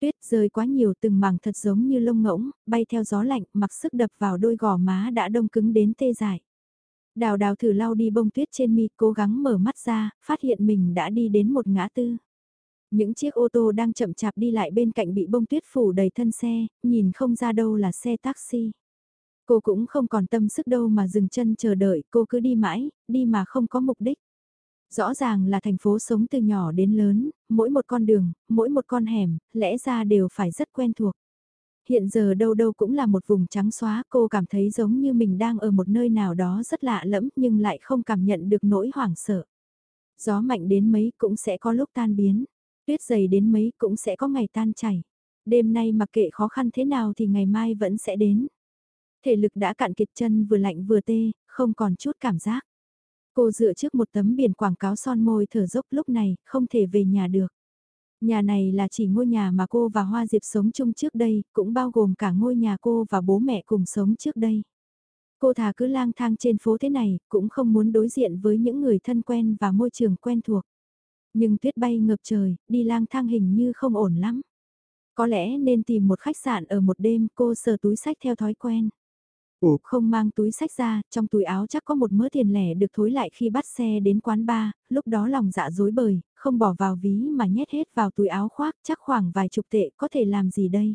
[SPEAKER 1] Tuyết rơi quá nhiều từng mảng thật giống như lông ngỗng, bay theo gió lạnh, mặc sức đập vào đôi gò má đã đông cứng đến tê dại. Đào đào thử lau đi bông tuyết trên mi, cố gắng mở mắt ra, phát hiện mình đã đi đến một ngã tư. Những chiếc ô tô đang chậm chạp đi lại bên cạnh bị bông tuyết phủ đầy thân xe, nhìn không ra đâu là xe taxi. Cô cũng không còn tâm sức đâu mà dừng chân chờ đợi, cô cứ đi mãi, đi mà không có mục đích. Rõ ràng là thành phố sống từ nhỏ đến lớn, mỗi một con đường, mỗi một con hẻm, lẽ ra đều phải rất quen thuộc. Hiện giờ đâu đâu cũng là một vùng trắng xóa, cô cảm thấy giống như mình đang ở một nơi nào đó rất lạ lẫm nhưng lại không cảm nhận được nỗi hoảng sợ. Gió mạnh đến mấy cũng sẽ có lúc tan biến, tuyết dày đến mấy cũng sẽ có ngày tan chảy. Đêm nay mặc kệ khó khăn thế nào thì ngày mai vẫn sẽ đến. Thể lực đã cạn kiệt chân vừa lạnh vừa tê, không còn chút cảm giác. Cô dựa trước một tấm biển quảng cáo son môi thở dốc lúc này, không thể về nhà được. Nhà này là chỉ ngôi nhà mà cô và Hoa Diệp sống chung trước đây, cũng bao gồm cả ngôi nhà cô và bố mẹ cùng sống trước đây. Cô thà cứ lang thang trên phố thế này, cũng không muốn đối diện với những người thân quen và môi trường quen thuộc. Nhưng tuyết bay ngập trời, đi lang thang hình như không ổn lắm. Có lẽ nên tìm một khách sạn ở một đêm cô sờ túi sách theo thói quen ủ không mang túi sách ra, trong túi áo chắc có một mớ tiền lẻ được thối lại khi bắt xe đến quán bar, lúc đó lòng dạ dối bời, không bỏ vào ví mà nhét hết vào túi áo khoác, chắc khoảng vài chục tệ có thể làm gì đây.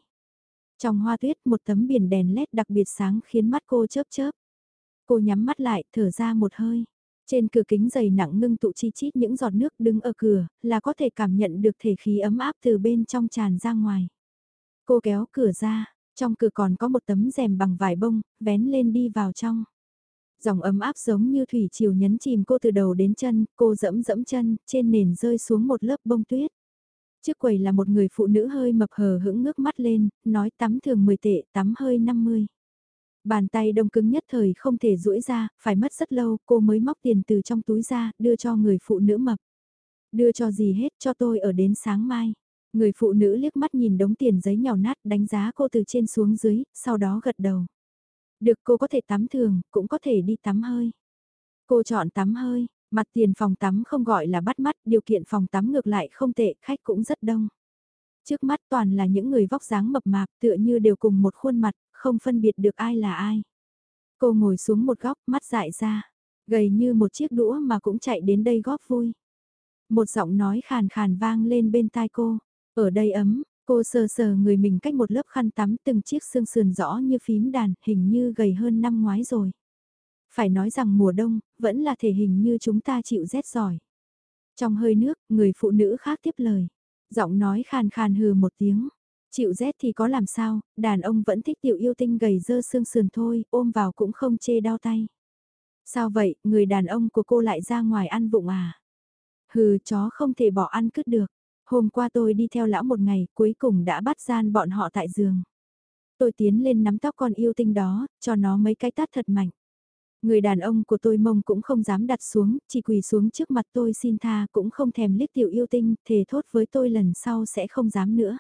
[SPEAKER 1] Trong hoa tuyết một tấm biển đèn led đặc biệt sáng khiến mắt cô chớp chớp. Cô nhắm mắt lại, thở ra một hơi. Trên cửa kính dày nặng ngưng tụ chi chít những giọt nước đứng ở cửa, là có thể cảm nhận được thể khí ấm áp từ bên trong tràn ra ngoài. Cô kéo cửa ra, trong cửa còn có một tấm rèm bằng vải bông, vén lên đi vào trong. Dòng ấm áp giống như thủy chiều nhấn chìm cô từ đầu đến chân, cô dẫm dẫm chân, trên nền rơi xuống một lớp bông tuyết. Trước quầy là một người phụ nữ hơi mập hờ hững ngước mắt lên, nói tắm thường 10 tệ, tắm hơi 50. Bàn tay đông cứng nhất thời không thể duỗi ra, phải mất rất lâu, cô mới móc tiền từ trong túi ra, đưa cho người phụ nữ mập. Đưa cho gì hết, cho tôi ở đến sáng mai. Người phụ nữ liếc mắt nhìn đống tiền giấy nhào nát đánh giá cô từ trên xuống dưới, sau đó gật đầu. Được cô có thể tắm thường, cũng có thể đi tắm hơi. Cô chọn tắm hơi, mặt tiền phòng tắm không gọi là bắt mắt, điều kiện phòng tắm ngược lại không tệ, khách cũng rất đông. Trước mắt toàn là những người vóc dáng mập mạp tựa như đều cùng một khuôn mặt, không phân biệt được ai là ai. Cô ngồi xuống một góc, mắt dại ra, gầy như một chiếc đũa mà cũng chạy đến đây góp vui. Một giọng nói khàn khàn vang lên bên tai cô, ở đây ấm, cô sờ sờ người mình cách một lớp khăn tắm từng chiếc xương sườn rõ như phím đàn, hình như gầy hơn năm ngoái rồi. Phải nói rằng mùa đông, vẫn là thể hình như chúng ta chịu rét giỏi. Trong hơi nước, người phụ nữ khác tiếp lời. Giọng nói khàn khàn hừ một tiếng. Chịu rét thì có làm sao, đàn ông vẫn thích tiểu yêu tinh gầy dơ xương sườn thôi, ôm vào cũng không chê đau tay. Sao vậy, người đàn ông của cô lại ra ngoài ăn vụng à? Hừ, chó không thể bỏ ăn cứt được. Hôm qua tôi đi theo lão một ngày, cuối cùng đã bắt gian bọn họ tại giường. Tôi tiến lên nắm tóc con yêu tinh đó, cho nó mấy cái tát thật mạnh. Người đàn ông của tôi mông cũng không dám đặt xuống, chỉ quỳ xuống trước mặt tôi xin tha cũng không thèm liếc tiểu yêu tinh, thề thốt với tôi lần sau sẽ không dám nữa.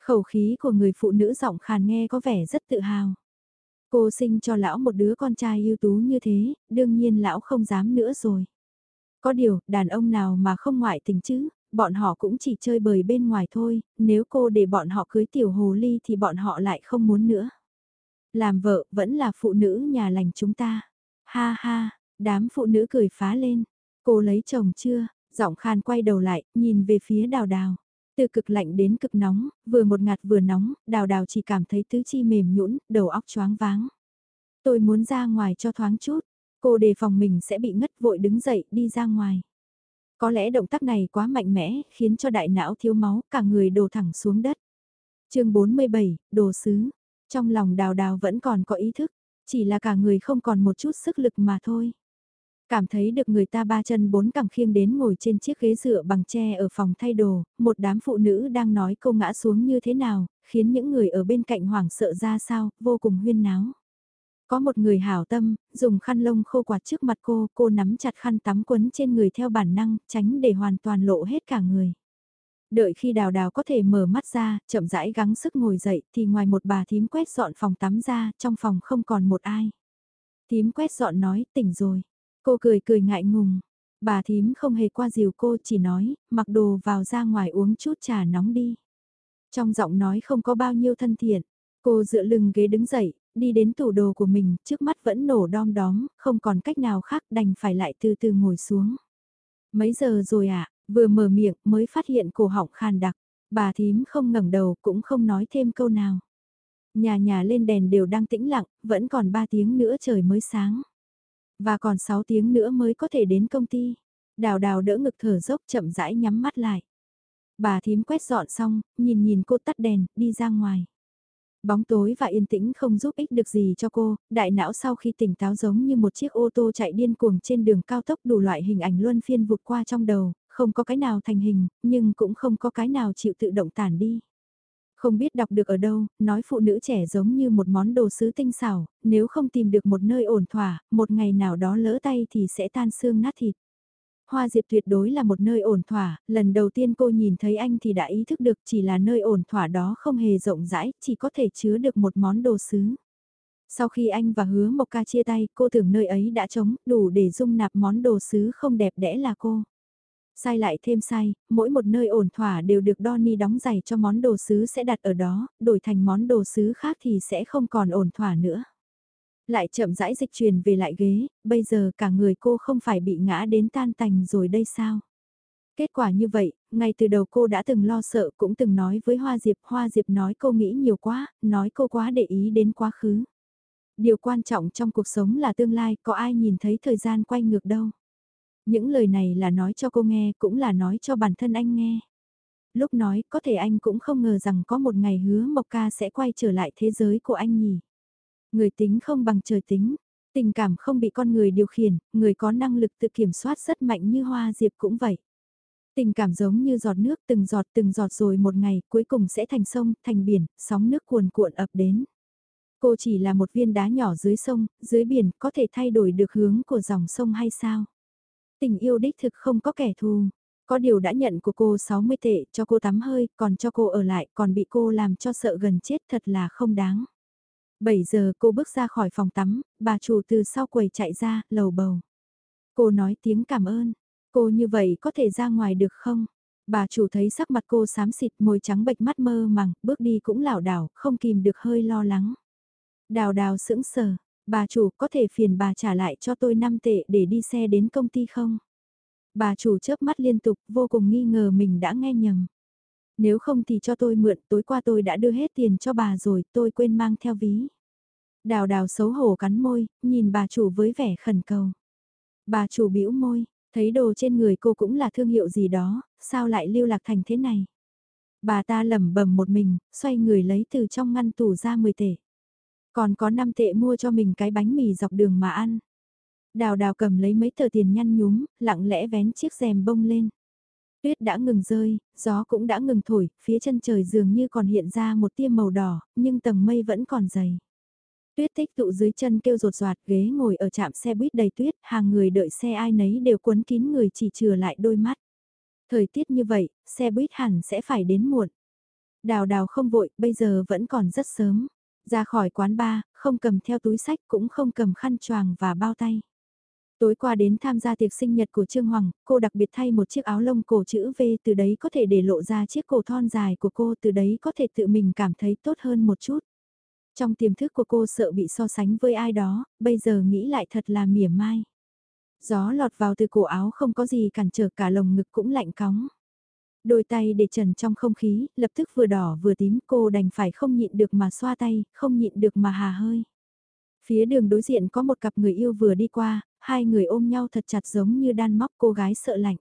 [SPEAKER 1] Khẩu khí của người phụ nữ giọng khàn nghe có vẻ rất tự hào. Cô sinh cho lão một đứa con trai ưu tú như thế, đương nhiên lão không dám nữa rồi. Có điều, đàn ông nào mà không ngoại tình chứ, bọn họ cũng chỉ chơi bời bên ngoài thôi, nếu cô để bọn họ cưới tiểu hồ ly thì bọn họ lại không muốn nữa. Làm vợ vẫn là phụ nữ nhà lành chúng ta. Ha ha, đám phụ nữ cười phá lên. Cô lấy chồng chưa? Giọng khan quay đầu lại, nhìn về phía đào đào. Từ cực lạnh đến cực nóng, vừa một ngạt vừa nóng, đào đào chỉ cảm thấy tứ chi mềm nhũn, đầu óc choáng váng. Tôi muốn ra ngoài cho thoáng chút, cô đề phòng mình sẽ bị ngất vội đứng dậy đi ra ngoài. Có lẽ động tác này quá mạnh mẽ, khiến cho đại não thiếu máu, cả người đổ thẳng xuống đất. chương 47, đồ sứ. Trong lòng đào đào vẫn còn có ý thức, chỉ là cả người không còn một chút sức lực mà thôi. Cảm thấy được người ta ba chân bốn cẳng khiêng đến ngồi trên chiếc ghế dựa bằng tre ở phòng thay đồ, một đám phụ nữ đang nói câu ngã xuống như thế nào, khiến những người ở bên cạnh hoảng sợ ra sao, vô cùng huyên náo. Có một người hảo tâm, dùng khăn lông khô quạt trước mặt cô, cô nắm chặt khăn tắm quấn trên người theo bản năng, tránh để hoàn toàn lộ hết cả người. Đợi khi đào đào có thể mở mắt ra, chậm rãi gắng sức ngồi dậy, thì ngoài một bà thím quét dọn phòng tắm ra, trong phòng không còn một ai. Thím quét dọn nói, tỉnh rồi. Cô cười cười ngại ngùng. Bà thím không hề qua dìu cô chỉ nói, mặc đồ vào ra ngoài uống chút trà nóng đi. Trong giọng nói không có bao nhiêu thân thiện, cô dựa lưng ghế đứng dậy, đi đến tủ đồ của mình, trước mắt vẫn nổ đom đóm, không còn cách nào khác đành phải lại từ từ ngồi xuống. Mấy giờ rồi ạ, à? vừa mở miệng mới phát hiện cổ họng khan đặc, bà thím không ngẩng đầu cũng không nói thêm câu nào. Nhà nhà lên đèn đều đang tĩnh lặng, vẫn còn 3 tiếng nữa trời mới sáng. Và còn 6 tiếng nữa mới có thể đến công ty. Đào đào đỡ ngực thở dốc chậm rãi nhắm mắt lại. Bà thím quét dọn xong, nhìn nhìn cô tắt đèn, đi ra ngoài. Bóng tối và yên tĩnh không giúp ích được gì cho cô, đại não sau khi tỉnh táo giống như một chiếc ô tô chạy điên cuồng trên đường cao tốc đủ loại hình ảnh luân phiên vụt qua trong đầu, không có cái nào thành hình, nhưng cũng không có cái nào chịu tự động tản đi. Không biết đọc được ở đâu, nói phụ nữ trẻ giống như một món đồ sứ tinh xảo, nếu không tìm được một nơi ổn thỏa, một ngày nào đó lỡ tay thì sẽ tan xương nát thịt. Hoa Diệp tuyệt đối là một nơi ổn thỏa, lần đầu tiên cô nhìn thấy anh thì đã ý thức được chỉ là nơi ổn thỏa đó không hề rộng rãi, chỉ có thể chứa được một món đồ sứ. Sau khi anh và hứa Mộc Ca chia tay, cô tưởng nơi ấy đã trống, đủ để dung nạp món đồ sứ không đẹp đẽ là cô. Sai lại thêm sai, mỗi một nơi ổn thỏa đều được Donny đóng giày cho món đồ sứ sẽ đặt ở đó, đổi thành món đồ sứ khác thì sẽ không còn ổn thỏa nữa. Lại chậm rãi dịch truyền về lại ghế, bây giờ cả người cô không phải bị ngã đến tan tành rồi đây sao? Kết quả như vậy, ngay từ đầu cô đã từng lo sợ cũng từng nói với Hoa Diệp, Hoa Diệp nói cô nghĩ nhiều quá, nói cô quá để ý đến quá khứ. Điều quan trọng trong cuộc sống là tương lai, có ai nhìn thấy thời gian quay ngược đâu. Những lời này là nói cho cô nghe, cũng là nói cho bản thân anh nghe. Lúc nói, có thể anh cũng không ngờ rằng có một ngày hứa Mộc Ca sẽ quay trở lại thế giới của anh nhỉ. Người tính không bằng trời tính, tình cảm không bị con người điều khiển, người có năng lực tự kiểm soát rất mạnh như Hoa Diệp cũng vậy. Tình cảm giống như giọt nước từng giọt từng giọt rồi một ngày cuối cùng sẽ thành sông, thành biển, sóng nước cuồn cuộn ập đến. Cô chỉ là một viên đá nhỏ dưới sông, dưới biển có thể thay đổi được hướng của dòng sông hay sao? Tình yêu đích thực không có kẻ thù. Có điều đã nhận của cô 60 tệ cho cô tắm hơi, còn cho cô ở lại, còn bị cô làm cho sợ gần chết thật là không đáng. 7 giờ cô bước ra khỏi phòng tắm, bà chủ từ sau quầy chạy ra, lầu bầu. Cô nói tiếng cảm ơn. Cô như vậy có thể ra ngoài được không? Bà chủ thấy sắc mặt cô xám xịt môi trắng bệch mắt mơ màng, bước đi cũng lảo đảo, không kìm được hơi lo lắng. Đào đào sững sờ, bà chủ có thể phiền bà trả lại cho tôi 5 tệ để đi xe đến công ty không? Bà chủ chớp mắt liên tục vô cùng nghi ngờ mình đã nghe nhầm. Nếu không thì cho tôi mượn, tối qua tôi đã đưa hết tiền cho bà rồi, tôi quên mang theo ví. Đào đào xấu hổ cắn môi, nhìn bà chủ với vẻ khẩn cầu. Bà chủ bĩu môi, thấy đồ trên người cô cũng là thương hiệu gì đó, sao lại lưu lạc thành thế này? Bà ta lẩm bẩm một mình, xoay người lấy từ trong ngăn tủ ra 10 tệ. Còn có 5 tệ mua cho mình cái bánh mì dọc đường mà ăn. Đào đào cầm lấy mấy tờ tiền nhăn nhúm, lặng lẽ vén chiếc rèm bông lên. Tuyết đã ngừng rơi, gió cũng đã ngừng thổi, phía chân trời dường như còn hiện ra một tia màu đỏ, nhưng tầng mây vẫn còn dày. Tuyết tích tụ dưới chân kêu rột rạt ghế ngồi ở trạm xe buýt đầy tuyết, hàng người đợi xe ai nấy đều quấn kín người chỉ chừa lại đôi mắt. Thời tiết như vậy, xe buýt hẳn sẽ phải đến muộn. Đào đào không vội, bây giờ vẫn còn rất sớm. Ra khỏi quán bar, không cầm theo túi sách cũng không cầm khăn choàng và bao tay. Tối qua đến tham gia tiệc sinh nhật của Trương Hoàng, cô đặc biệt thay một chiếc áo lông cổ chữ V từ đấy có thể để lộ ra chiếc cổ thon dài của cô từ đấy có thể tự mình cảm thấy tốt hơn một chút. Trong tiềm thức của cô sợ bị so sánh với ai đó, bây giờ nghĩ lại thật là mỉa mai. Gió lọt vào từ cổ áo không có gì cản trở cả lồng ngực cũng lạnh cóng. Đôi tay để trần trong không khí, lập tức vừa đỏ vừa tím cô đành phải không nhịn được mà xoa tay, không nhịn được mà hà hơi. Phía đường đối diện có một cặp người yêu vừa đi qua, hai người ôm nhau thật chặt giống như đan móc cô gái sợ lạnh.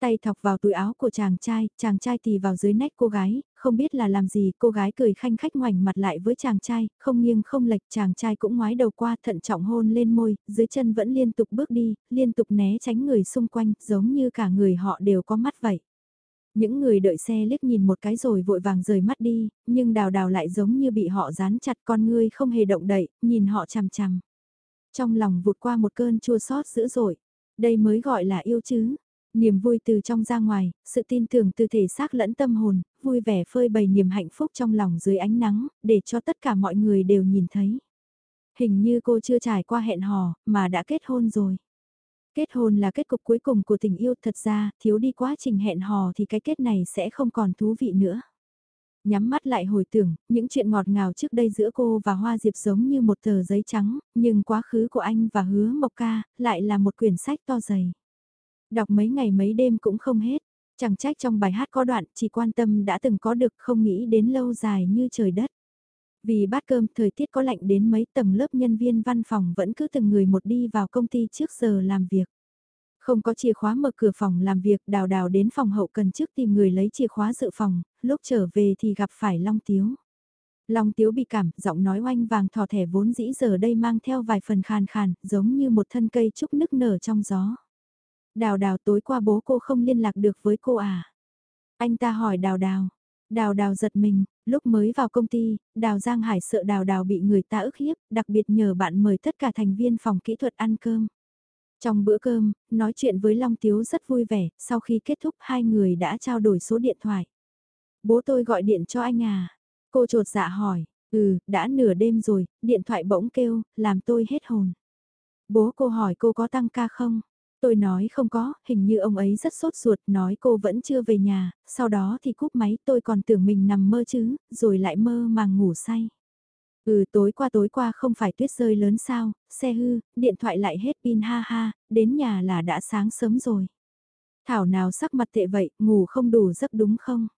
[SPEAKER 1] Tay thọc vào túi áo của chàng trai, chàng trai tì vào dưới nách cô gái, không biết là làm gì, cô gái cười khanh khách ngoảnh mặt lại với chàng trai, không nghiêng không lệch, chàng trai cũng ngoái đầu qua thận trọng hôn lên môi, dưới chân vẫn liên tục bước đi, liên tục né tránh người xung quanh, giống như cả người họ đều có mắt vậy. Những người đợi xe liếc nhìn một cái rồi vội vàng rời mắt đi, nhưng đào đào lại giống như bị họ dán chặt con ngươi không hề động đậy, nhìn họ chằm chằm. Trong lòng vụt qua một cơn chua xót dữ dội. Đây mới gọi là yêu chứ. Niềm vui từ trong ra ngoài, sự tin tưởng từ thể xác lẫn tâm hồn, vui vẻ phơi bày niềm hạnh phúc trong lòng dưới ánh nắng, để cho tất cả mọi người đều nhìn thấy. Hình như cô chưa trải qua hẹn hò, mà đã kết hôn rồi. Kết hôn là kết cục cuối cùng của tình yêu thật ra, thiếu đi quá trình hẹn hò thì cái kết này sẽ không còn thú vị nữa. Nhắm mắt lại hồi tưởng, những chuyện ngọt ngào trước đây giữa cô và Hoa Diệp giống như một tờ giấy trắng, nhưng quá khứ của anh và hứa Mộc Ca lại là một quyển sách to dày. Đọc mấy ngày mấy đêm cũng không hết, chẳng trách trong bài hát có đoạn chỉ quan tâm đã từng có được không nghĩ đến lâu dài như trời đất. Vì bát cơm thời tiết có lạnh đến mấy tầng lớp nhân viên văn phòng vẫn cứ từng người một đi vào công ty trước giờ làm việc. Không có chìa khóa mở cửa phòng làm việc đào đào đến phòng hậu cần trước tìm người lấy chìa khóa dự phòng, lúc trở về thì gặp phải Long Tiếu. Long Tiếu bị cảm, giọng nói oanh vàng thò thẻ vốn dĩ giờ đây mang theo vài phần khàn khàn, giống như một thân cây trúc nức nở trong gió. Đào đào tối qua bố cô không liên lạc được với cô à? Anh ta hỏi đào đào. Đào đào giật mình, lúc mới vào công ty, đào Giang Hải sợ đào đào bị người ta ức hiếp, đặc biệt nhờ bạn mời tất cả thành viên phòng kỹ thuật ăn cơm. Trong bữa cơm, nói chuyện với Long Tiếu rất vui vẻ, sau khi kết thúc hai người đã trao đổi số điện thoại. Bố tôi gọi điện cho anh à? Cô trột dạ hỏi, ừ, đã nửa đêm rồi, điện thoại bỗng kêu, làm tôi hết hồn. Bố cô hỏi cô có tăng ca không? Tôi nói không có, hình như ông ấy rất sốt ruột, nói cô vẫn chưa về nhà, sau đó thì cúp máy tôi còn tưởng mình nằm mơ chứ, rồi lại mơ màng ngủ say. Ừ tối qua tối qua không phải tuyết rơi lớn sao, xe hư, điện thoại lại hết pin ha ha, đến nhà là đã sáng sớm rồi. Thảo nào sắc mặt tệ vậy, ngủ không đủ giấc đúng không?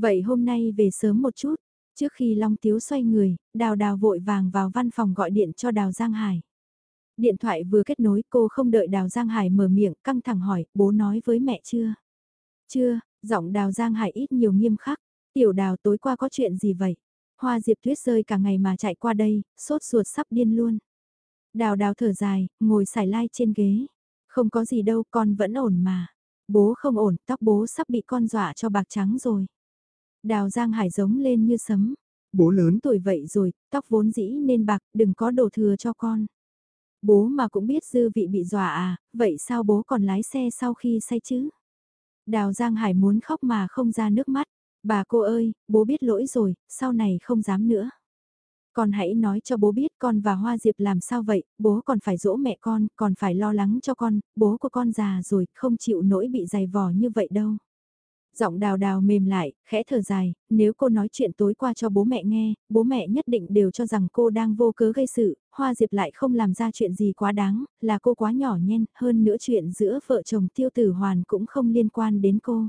[SPEAKER 1] Vậy hôm nay về sớm một chút, trước khi Long Tiếu xoay người, đào đào vội vàng vào văn phòng gọi điện cho đào Giang Hải. Điện thoại vừa kết nối cô không đợi đào Giang Hải mở miệng căng thẳng hỏi, bố nói với mẹ chưa? Chưa, giọng đào Giang Hải ít nhiều nghiêm khắc, tiểu đào tối qua có chuyện gì vậy? Hoa diệp tuyết rơi cả ngày mà chạy qua đây, sốt ruột sắp điên luôn. Đào đào thở dài, ngồi xài lai trên ghế. Không có gì đâu, con vẫn ổn mà. Bố không ổn, tóc bố sắp bị con dọa cho bạc trắng rồi. Đào Giang Hải giống lên như sấm. Bố lớn tuổi vậy rồi, tóc vốn dĩ nên bạc, đừng có đổ thừa cho con. Bố mà cũng biết dư vị bị dọa à, vậy sao bố còn lái xe sau khi say chứ? Đào Giang Hải muốn khóc mà không ra nước mắt. Bà cô ơi, bố biết lỗi rồi, sau này không dám nữa. Con hãy nói cho bố biết con và Hoa Diệp làm sao vậy, bố còn phải dỗ mẹ con, còn phải lo lắng cho con, bố của con già rồi, không chịu nỗi bị dày vò như vậy đâu. Giọng đào đào mềm lại, khẽ thở dài, nếu cô nói chuyện tối qua cho bố mẹ nghe, bố mẹ nhất định đều cho rằng cô đang vô cớ gây sự, Hoa Diệp lại không làm ra chuyện gì quá đáng, là cô quá nhỏ nhen, hơn nữa chuyện giữa vợ chồng tiêu tử hoàn cũng không liên quan đến cô.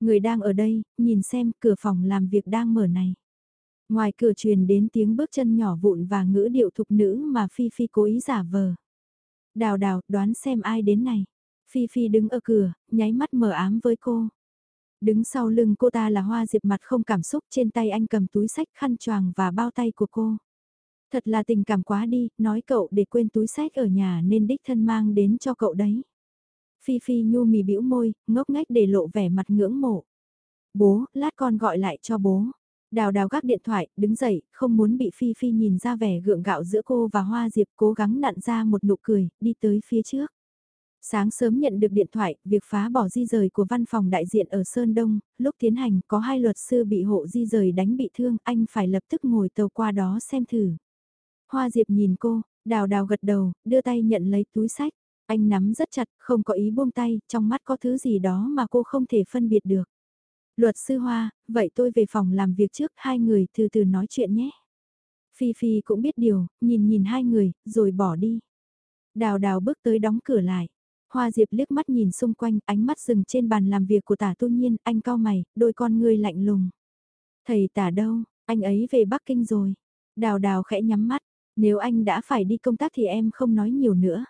[SPEAKER 1] Người đang ở đây, nhìn xem cửa phòng làm việc đang mở này. Ngoài cửa truyền đến tiếng bước chân nhỏ vụn và ngữ điệu thục nữ mà Phi Phi cố ý giả vờ. Đào đào, đoán xem ai đến này. Phi Phi đứng ở cửa, nháy mắt mờ ám với cô. Đứng sau lưng cô ta là hoa diệp mặt không cảm xúc trên tay anh cầm túi sách khăn choàng và bao tay của cô. Thật là tình cảm quá đi, nói cậu để quên túi sách ở nhà nên đích thân mang đến cho cậu đấy. Phi Phi nhu mì bĩu môi, ngốc ngách để lộ vẻ mặt ngưỡng mộ. Bố, lát con gọi lại cho bố. Đào đào gác điện thoại, đứng dậy, không muốn bị Phi Phi nhìn ra vẻ gượng gạo giữa cô và Hoa Diệp cố gắng nặn ra một nụ cười, đi tới phía trước. Sáng sớm nhận được điện thoại, việc phá bỏ di rời của văn phòng đại diện ở Sơn Đông, lúc tiến hành có hai luật sư bị hộ di rời đánh bị thương, anh phải lập tức ngồi tàu qua đó xem thử. Hoa Diệp nhìn cô, đào đào gật đầu, đưa tay nhận lấy túi sách. Anh nắm rất chặt, không có ý buông tay, trong mắt có thứ gì đó mà cô không thể phân biệt được. Luật sư Hoa, vậy tôi về phòng làm việc trước, hai người từ từ nói chuyện nhé. Phi Phi cũng biết điều, nhìn nhìn hai người, rồi bỏ đi. Đào đào bước tới đóng cửa lại. Hoa Diệp liếc mắt nhìn xung quanh, ánh mắt dừng trên bàn làm việc của tả tu nhiên, anh cao mày, đôi con ngươi lạnh lùng. Thầy tả đâu, anh ấy về Bắc Kinh rồi. Đào đào khẽ nhắm mắt, nếu anh đã phải đi công tác thì em không nói nhiều nữa.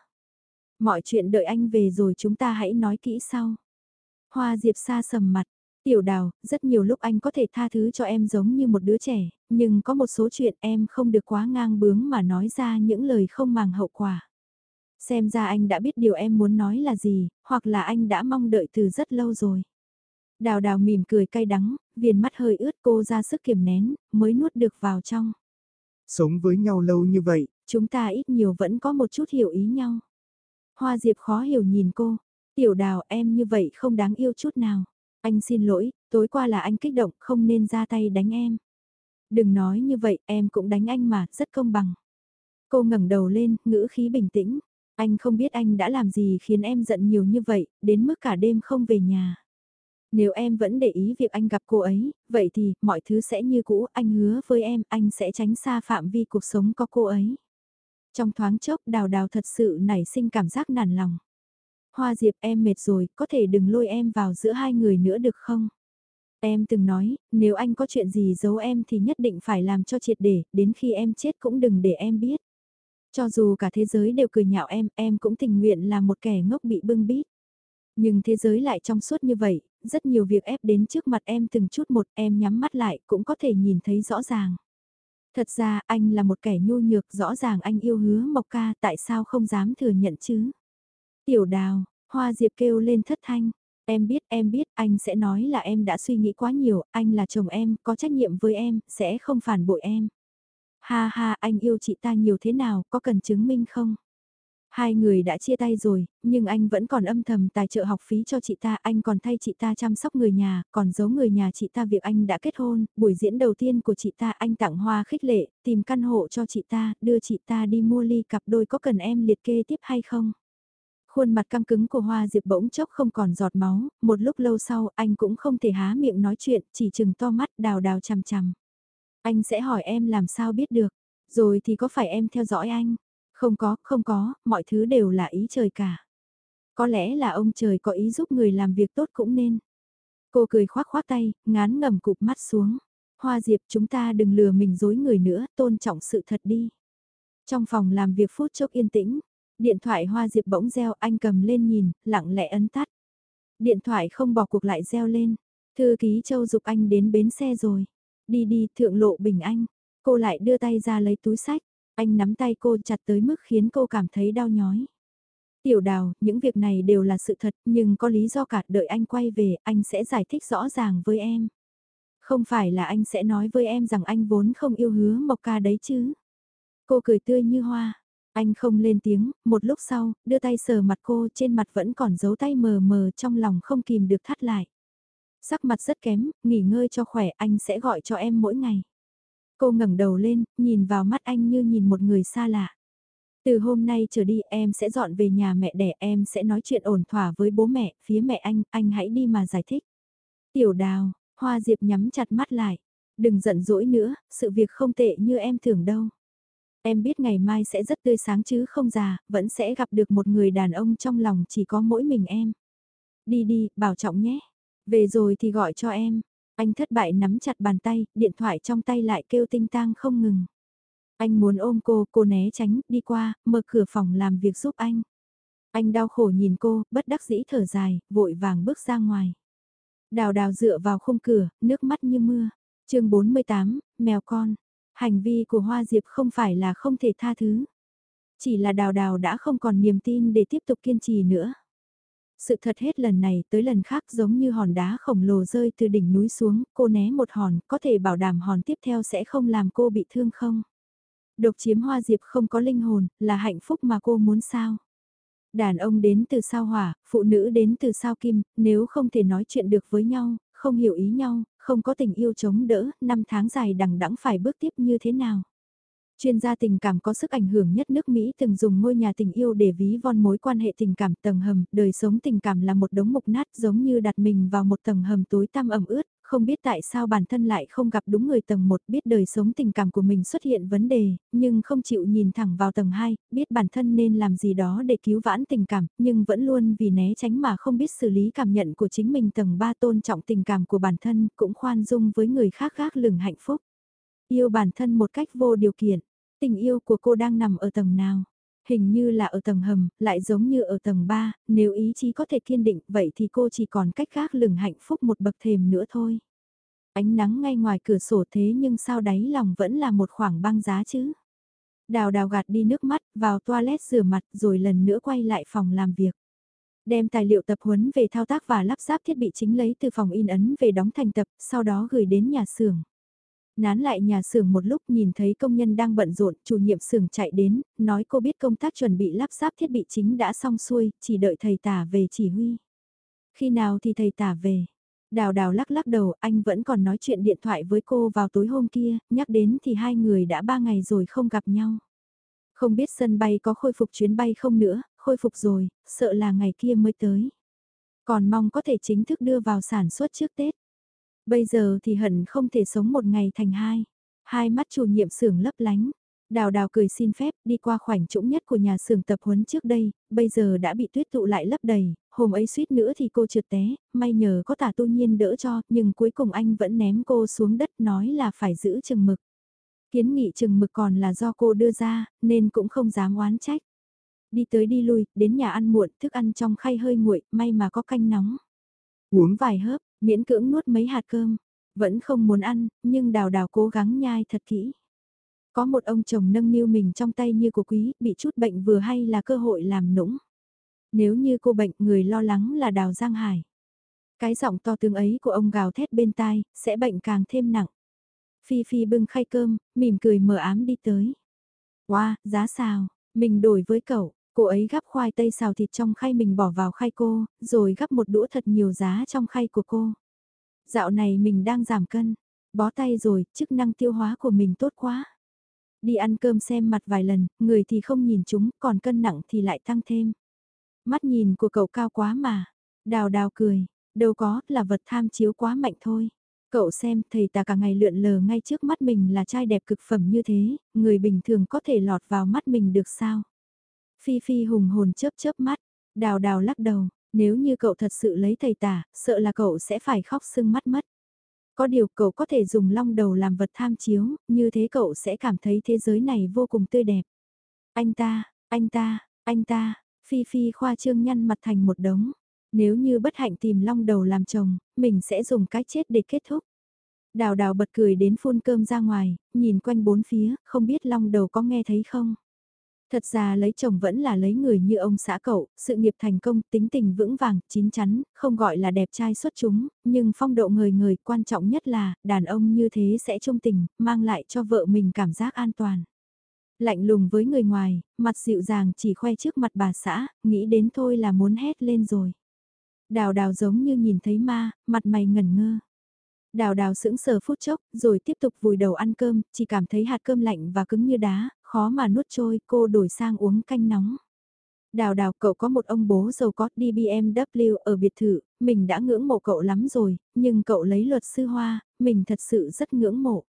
[SPEAKER 1] Mọi chuyện đợi anh về rồi chúng ta hãy nói kỹ sau. Hoa Diệp xa sầm mặt, tiểu đào, rất nhiều lúc anh có thể tha thứ cho em giống như một đứa trẻ, nhưng có một số chuyện em không được quá ngang bướng mà nói ra những lời không màng hậu quả. Xem ra anh đã biết điều em muốn nói là gì, hoặc là anh đã mong đợi từ rất lâu rồi. Đào đào mỉm cười cay đắng, viền mắt hơi ướt cô ra sức kiềm nén, mới nuốt được vào trong.
[SPEAKER 2] Sống với nhau lâu như vậy.
[SPEAKER 1] Chúng ta ít nhiều vẫn có một chút hiểu ý nhau. Hoa Diệp khó hiểu nhìn cô. Tiểu đào em như vậy không đáng yêu chút nào. Anh xin lỗi, tối qua là anh kích động, không nên ra tay đánh em. Đừng nói như vậy, em cũng đánh anh mà, rất công bằng. Cô ngẩng đầu lên, ngữ khí bình tĩnh. Anh không biết anh đã làm gì khiến em giận nhiều như vậy, đến mức cả đêm không về nhà. Nếu em vẫn để ý việc anh gặp cô ấy, vậy thì mọi thứ sẽ như cũ, anh hứa với em, anh sẽ tránh xa phạm vi cuộc sống có cô ấy. Trong thoáng chốc đào đào thật sự nảy sinh cảm giác nản lòng. Hoa Diệp em mệt rồi, có thể đừng lôi em vào giữa hai người nữa được không? Em từng nói, nếu anh có chuyện gì giấu em thì nhất định phải làm cho triệt để, đến khi em chết cũng đừng để em biết. Cho dù cả thế giới đều cười nhạo em, em cũng tình nguyện là một kẻ ngốc bị bưng bít. Nhưng thế giới lại trong suốt như vậy, rất nhiều việc ép đến trước mặt em từng chút một em nhắm mắt lại cũng có thể nhìn thấy rõ ràng. Thật ra anh là một kẻ nhu nhược rõ ràng anh yêu hứa Mộc Ca tại sao không dám thừa nhận chứ. Tiểu đào, Hoa Diệp kêu lên thất thanh. Em biết em biết anh sẽ nói là em đã suy nghĩ quá nhiều, anh là chồng em, có trách nhiệm với em, sẽ không phản bội em. Ha ha anh yêu chị ta nhiều thế nào, có cần chứng minh không? Hai người đã chia tay rồi, nhưng anh vẫn còn âm thầm tài trợ học phí cho chị ta, anh còn thay chị ta chăm sóc người nhà, còn giấu người nhà chị ta việc anh đã kết hôn, buổi diễn đầu tiên của chị ta anh tặng hoa khích lệ, tìm căn hộ cho chị ta, đưa chị ta đi mua ly cặp đôi có cần em liệt kê tiếp hay không? Khuôn mặt căng cứng của Hoa Diệp bỗng chốc không còn giọt máu, một lúc lâu sau anh cũng không thể há miệng nói chuyện, chỉ chừng to mắt đào đào chằm chằm. Anh sẽ hỏi em làm sao biết được, rồi thì có phải em theo dõi anh? Không có, không có, mọi thứ đều là ý trời cả. Có lẽ là ông trời có ý giúp người làm việc tốt cũng nên. Cô cười khoác khoác tay, ngán ngầm cụp mắt xuống. Hoa Diệp chúng ta đừng lừa mình dối người nữa, tôn trọng sự thật đi. Trong phòng làm việc phút chốc yên tĩnh, điện thoại Hoa Diệp bỗng reo anh cầm lên nhìn, lặng lẽ ấn tắt. Điện thoại không bỏ cuộc lại reo lên. Thư ký Châu dục anh đến bến xe rồi. Đi đi, thượng lộ bình anh. Cô lại đưa tay ra lấy túi sách. Anh nắm tay cô chặt tới mức khiến cô cảm thấy đau nhói. Tiểu đào, những việc này đều là sự thật, nhưng có lý do cả đợi anh quay về, anh sẽ giải thích rõ ràng với em. Không phải là anh sẽ nói với em rằng anh vốn không yêu hứa Mộc Ca đấy chứ. Cô cười tươi như hoa. Anh không lên tiếng, một lúc sau, đưa tay sờ mặt cô trên mặt vẫn còn dấu tay mờ mờ trong lòng không kìm được thắt lại. Sắc mặt rất kém, nghỉ ngơi cho khỏe anh sẽ gọi cho em mỗi ngày. Cô ngẩng đầu lên, nhìn vào mắt anh như nhìn một người xa lạ. Từ hôm nay trở đi em sẽ dọn về nhà mẹ đẻ em sẽ nói chuyện ổn thỏa với bố mẹ, phía mẹ anh, anh hãy đi mà giải thích. Tiểu đào, hoa diệp nhắm chặt mắt lại. Đừng giận dỗi nữa, sự việc không tệ như em tưởng đâu. Em biết ngày mai sẽ rất tươi sáng chứ không già, vẫn sẽ gặp được một người đàn ông trong lòng chỉ có mỗi mình em. Đi đi, bảo trọng nhé. Về rồi thì gọi cho em. Anh thất bại nắm chặt bàn tay, điện thoại trong tay lại kêu tinh tang không ngừng. Anh muốn ôm cô, cô né tránh, đi qua, mở cửa phòng làm việc giúp anh. Anh đau khổ nhìn cô, bất đắc dĩ thở dài, vội vàng bước ra ngoài. Đào đào dựa vào khung cửa, nước mắt như mưa. chương 48, mèo con. Hành vi của Hoa Diệp không phải là không thể tha thứ. Chỉ là đào đào đã không còn niềm tin để tiếp tục kiên trì nữa. Sự thật hết lần này tới lần khác giống như hòn đá khổng lồ rơi từ đỉnh núi xuống, cô né một hòn, có thể bảo đảm hòn tiếp theo sẽ không làm cô bị thương không? Độc chiếm hoa diệp không có linh hồn, là hạnh phúc mà cô muốn sao? Đàn ông đến từ sao hỏa, phụ nữ đến từ sao kim, nếu không thể nói chuyện được với nhau, không hiểu ý nhau, không có tình yêu chống đỡ, năm tháng dài đằng đẵng phải bước tiếp như thế nào. Chuyên gia tình cảm có sức ảnh hưởng nhất nước Mỹ từng dùng ngôi nhà tình yêu để ví von mối quan hệ tình cảm tầng hầm, đời sống tình cảm là một đống mục nát giống như đặt mình vào một tầng hầm tối tăm ẩm ướt, không biết tại sao bản thân lại không gặp đúng người tầng 1, biết đời sống tình cảm của mình xuất hiện vấn đề, nhưng không chịu nhìn thẳng vào tầng 2, biết bản thân nên làm gì đó để cứu vãn tình cảm, nhưng vẫn luôn vì né tránh mà không biết xử lý cảm nhận của chính mình tầng 3 tôn trọng tình cảm của bản thân, cũng khoan dung với người khác gác lừng hạnh phúc. Yêu bản thân một cách vô điều kiện tình yêu của cô đang nằm ở tầng nào? Hình như là ở tầng hầm, lại giống như ở tầng 3, nếu ý chí có thể kiên định vậy thì cô chỉ còn cách khác lừng hạnh phúc một bậc thềm nữa thôi. Ánh nắng ngay ngoài cửa sổ thế nhưng sao đáy lòng vẫn là một khoảng băng giá chứ? Đào đào gạt đi nước mắt, vào toilet rửa mặt rồi lần nữa quay lại phòng làm việc. Đem tài liệu tập huấn về thao tác và lắp ráp thiết bị chính lấy từ phòng in ấn về đóng thành tập, sau đó gửi đến nhà xưởng. Nán lại nhà xưởng một lúc nhìn thấy công nhân đang bận rộn, chủ nhiệm xưởng chạy đến, nói cô biết công tác chuẩn bị lắp ráp thiết bị chính đã xong xuôi, chỉ đợi thầy tả về chỉ huy. Khi nào thì thầy tả về? Đào đào lắc lắc đầu, anh vẫn còn nói chuyện điện thoại với cô vào tối hôm kia, nhắc đến thì hai người đã ba ngày rồi không gặp nhau. Không biết sân bay có khôi phục chuyến bay không nữa, khôi phục rồi, sợ là ngày kia mới tới. Còn mong có thể chính thức đưa vào sản xuất trước Tết. Bây giờ thì hận không thể sống một ngày thành hai. Hai mắt chủ nhiệm xưởng lấp lánh. Đào đào cười xin phép đi qua khoảnh trũng nhất của nhà xưởng tập huấn trước đây, bây giờ đã bị tuyết tụ lại lấp đầy, hôm ấy suýt nữa thì cô trượt té, may nhờ có tả tu nhiên đỡ cho, nhưng cuối cùng anh vẫn ném cô xuống đất nói là phải giữ chừng mực. Kiến nghị chừng mực còn là do cô đưa ra, nên cũng không dám oán trách. Đi tới đi lui, đến nhà ăn muộn, thức ăn trong khay hơi nguội, may mà có canh nóng. Uống vài hớp, Miễn cưỡng nuốt mấy hạt cơm, vẫn không muốn ăn, nhưng đào đào cố gắng nhai thật kỹ. Có một ông chồng nâng niu mình trong tay như của quý, bị chút bệnh vừa hay là cơ hội làm nũng. Nếu như cô bệnh người lo lắng là đào Giang Hải. Cái giọng to tướng ấy của ông gào thét bên tai, sẽ bệnh càng thêm nặng. Phi Phi bưng khay cơm, mỉm cười mờ ám đi tới. Wow, giá sao, mình đổi với cậu, Cô ấy gắp khoai tây xào thịt trong khay mình bỏ vào khay cô, rồi gắp một đũa thật nhiều giá trong khay của cô. Dạo này mình đang giảm cân, bó tay rồi, chức năng tiêu hóa của mình tốt quá. Đi ăn cơm xem mặt vài lần, người thì không nhìn chúng, còn cân nặng thì lại tăng thêm. Mắt nhìn của cậu cao quá mà. Đào đào cười, đâu có, là vật tham chiếu quá mạnh thôi. Cậu xem, thầy ta cả ngày lượn lờ ngay trước mắt mình là trai đẹp cực phẩm như thế, người bình thường có thể lọt vào mắt mình được sao? Phi Phi hùng hồn chớp chớp mắt, đào đào lắc đầu, nếu như cậu thật sự lấy thầy tả, sợ là cậu sẽ phải khóc sưng mắt mất. Có điều cậu có thể dùng long đầu làm vật tham chiếu, như thế cậu sẽ cảm thấy thế giới này vô cùng tươi đẹp. Anh ta, anh ta, anh ta, Phi Phi khoa trương nhăn mặt thành một đống. Nếu như bất hạnh tìm long đầu làm chồng, mình sẽ dùng cái chết để kết thúc. Đào đào bật cười đến phun cơm ra ngoài, nhìn quanh bốn phía, không biết long đầu có nghe thấy không. Thật ra lấy chồng vẫn là lấy người như ông xã cậu, sự nghiệp thành công, tính tình vững vàng, chín chắn, không gọi là đẹp trai xuất chúng, nhưng phong độ người người quan trọng nhất là, đàn ông như thế sẽ trung tình, mang lại cho vợ mình cảm giác an toàn. Lạnh lùng với người ngoài, mặt dịu dàng chỉ khoe trước mặt bà xã, nghĩ đến thôi là muốn hét lên rồi. Đào đào giống như nhìn thấy ma, mặt mày ngẩn ngơ. Đào đào sững sờ phút chốc, rồi tiếp tục vùi đầu ăn cơm, chỉ cảm thấy hạt cơm lạnh và cứng như đá, khó mà nuốt trôi, cô đổi sang uống canh nóng. Đào đào cậu có một ông bố giàu có DBMW ở biệt thự, mình đã ngưỡng mộ cậu lắm rồi, nhưng cậu lấy luật sư hoa, mình thật sự rất ngưỡng mộ.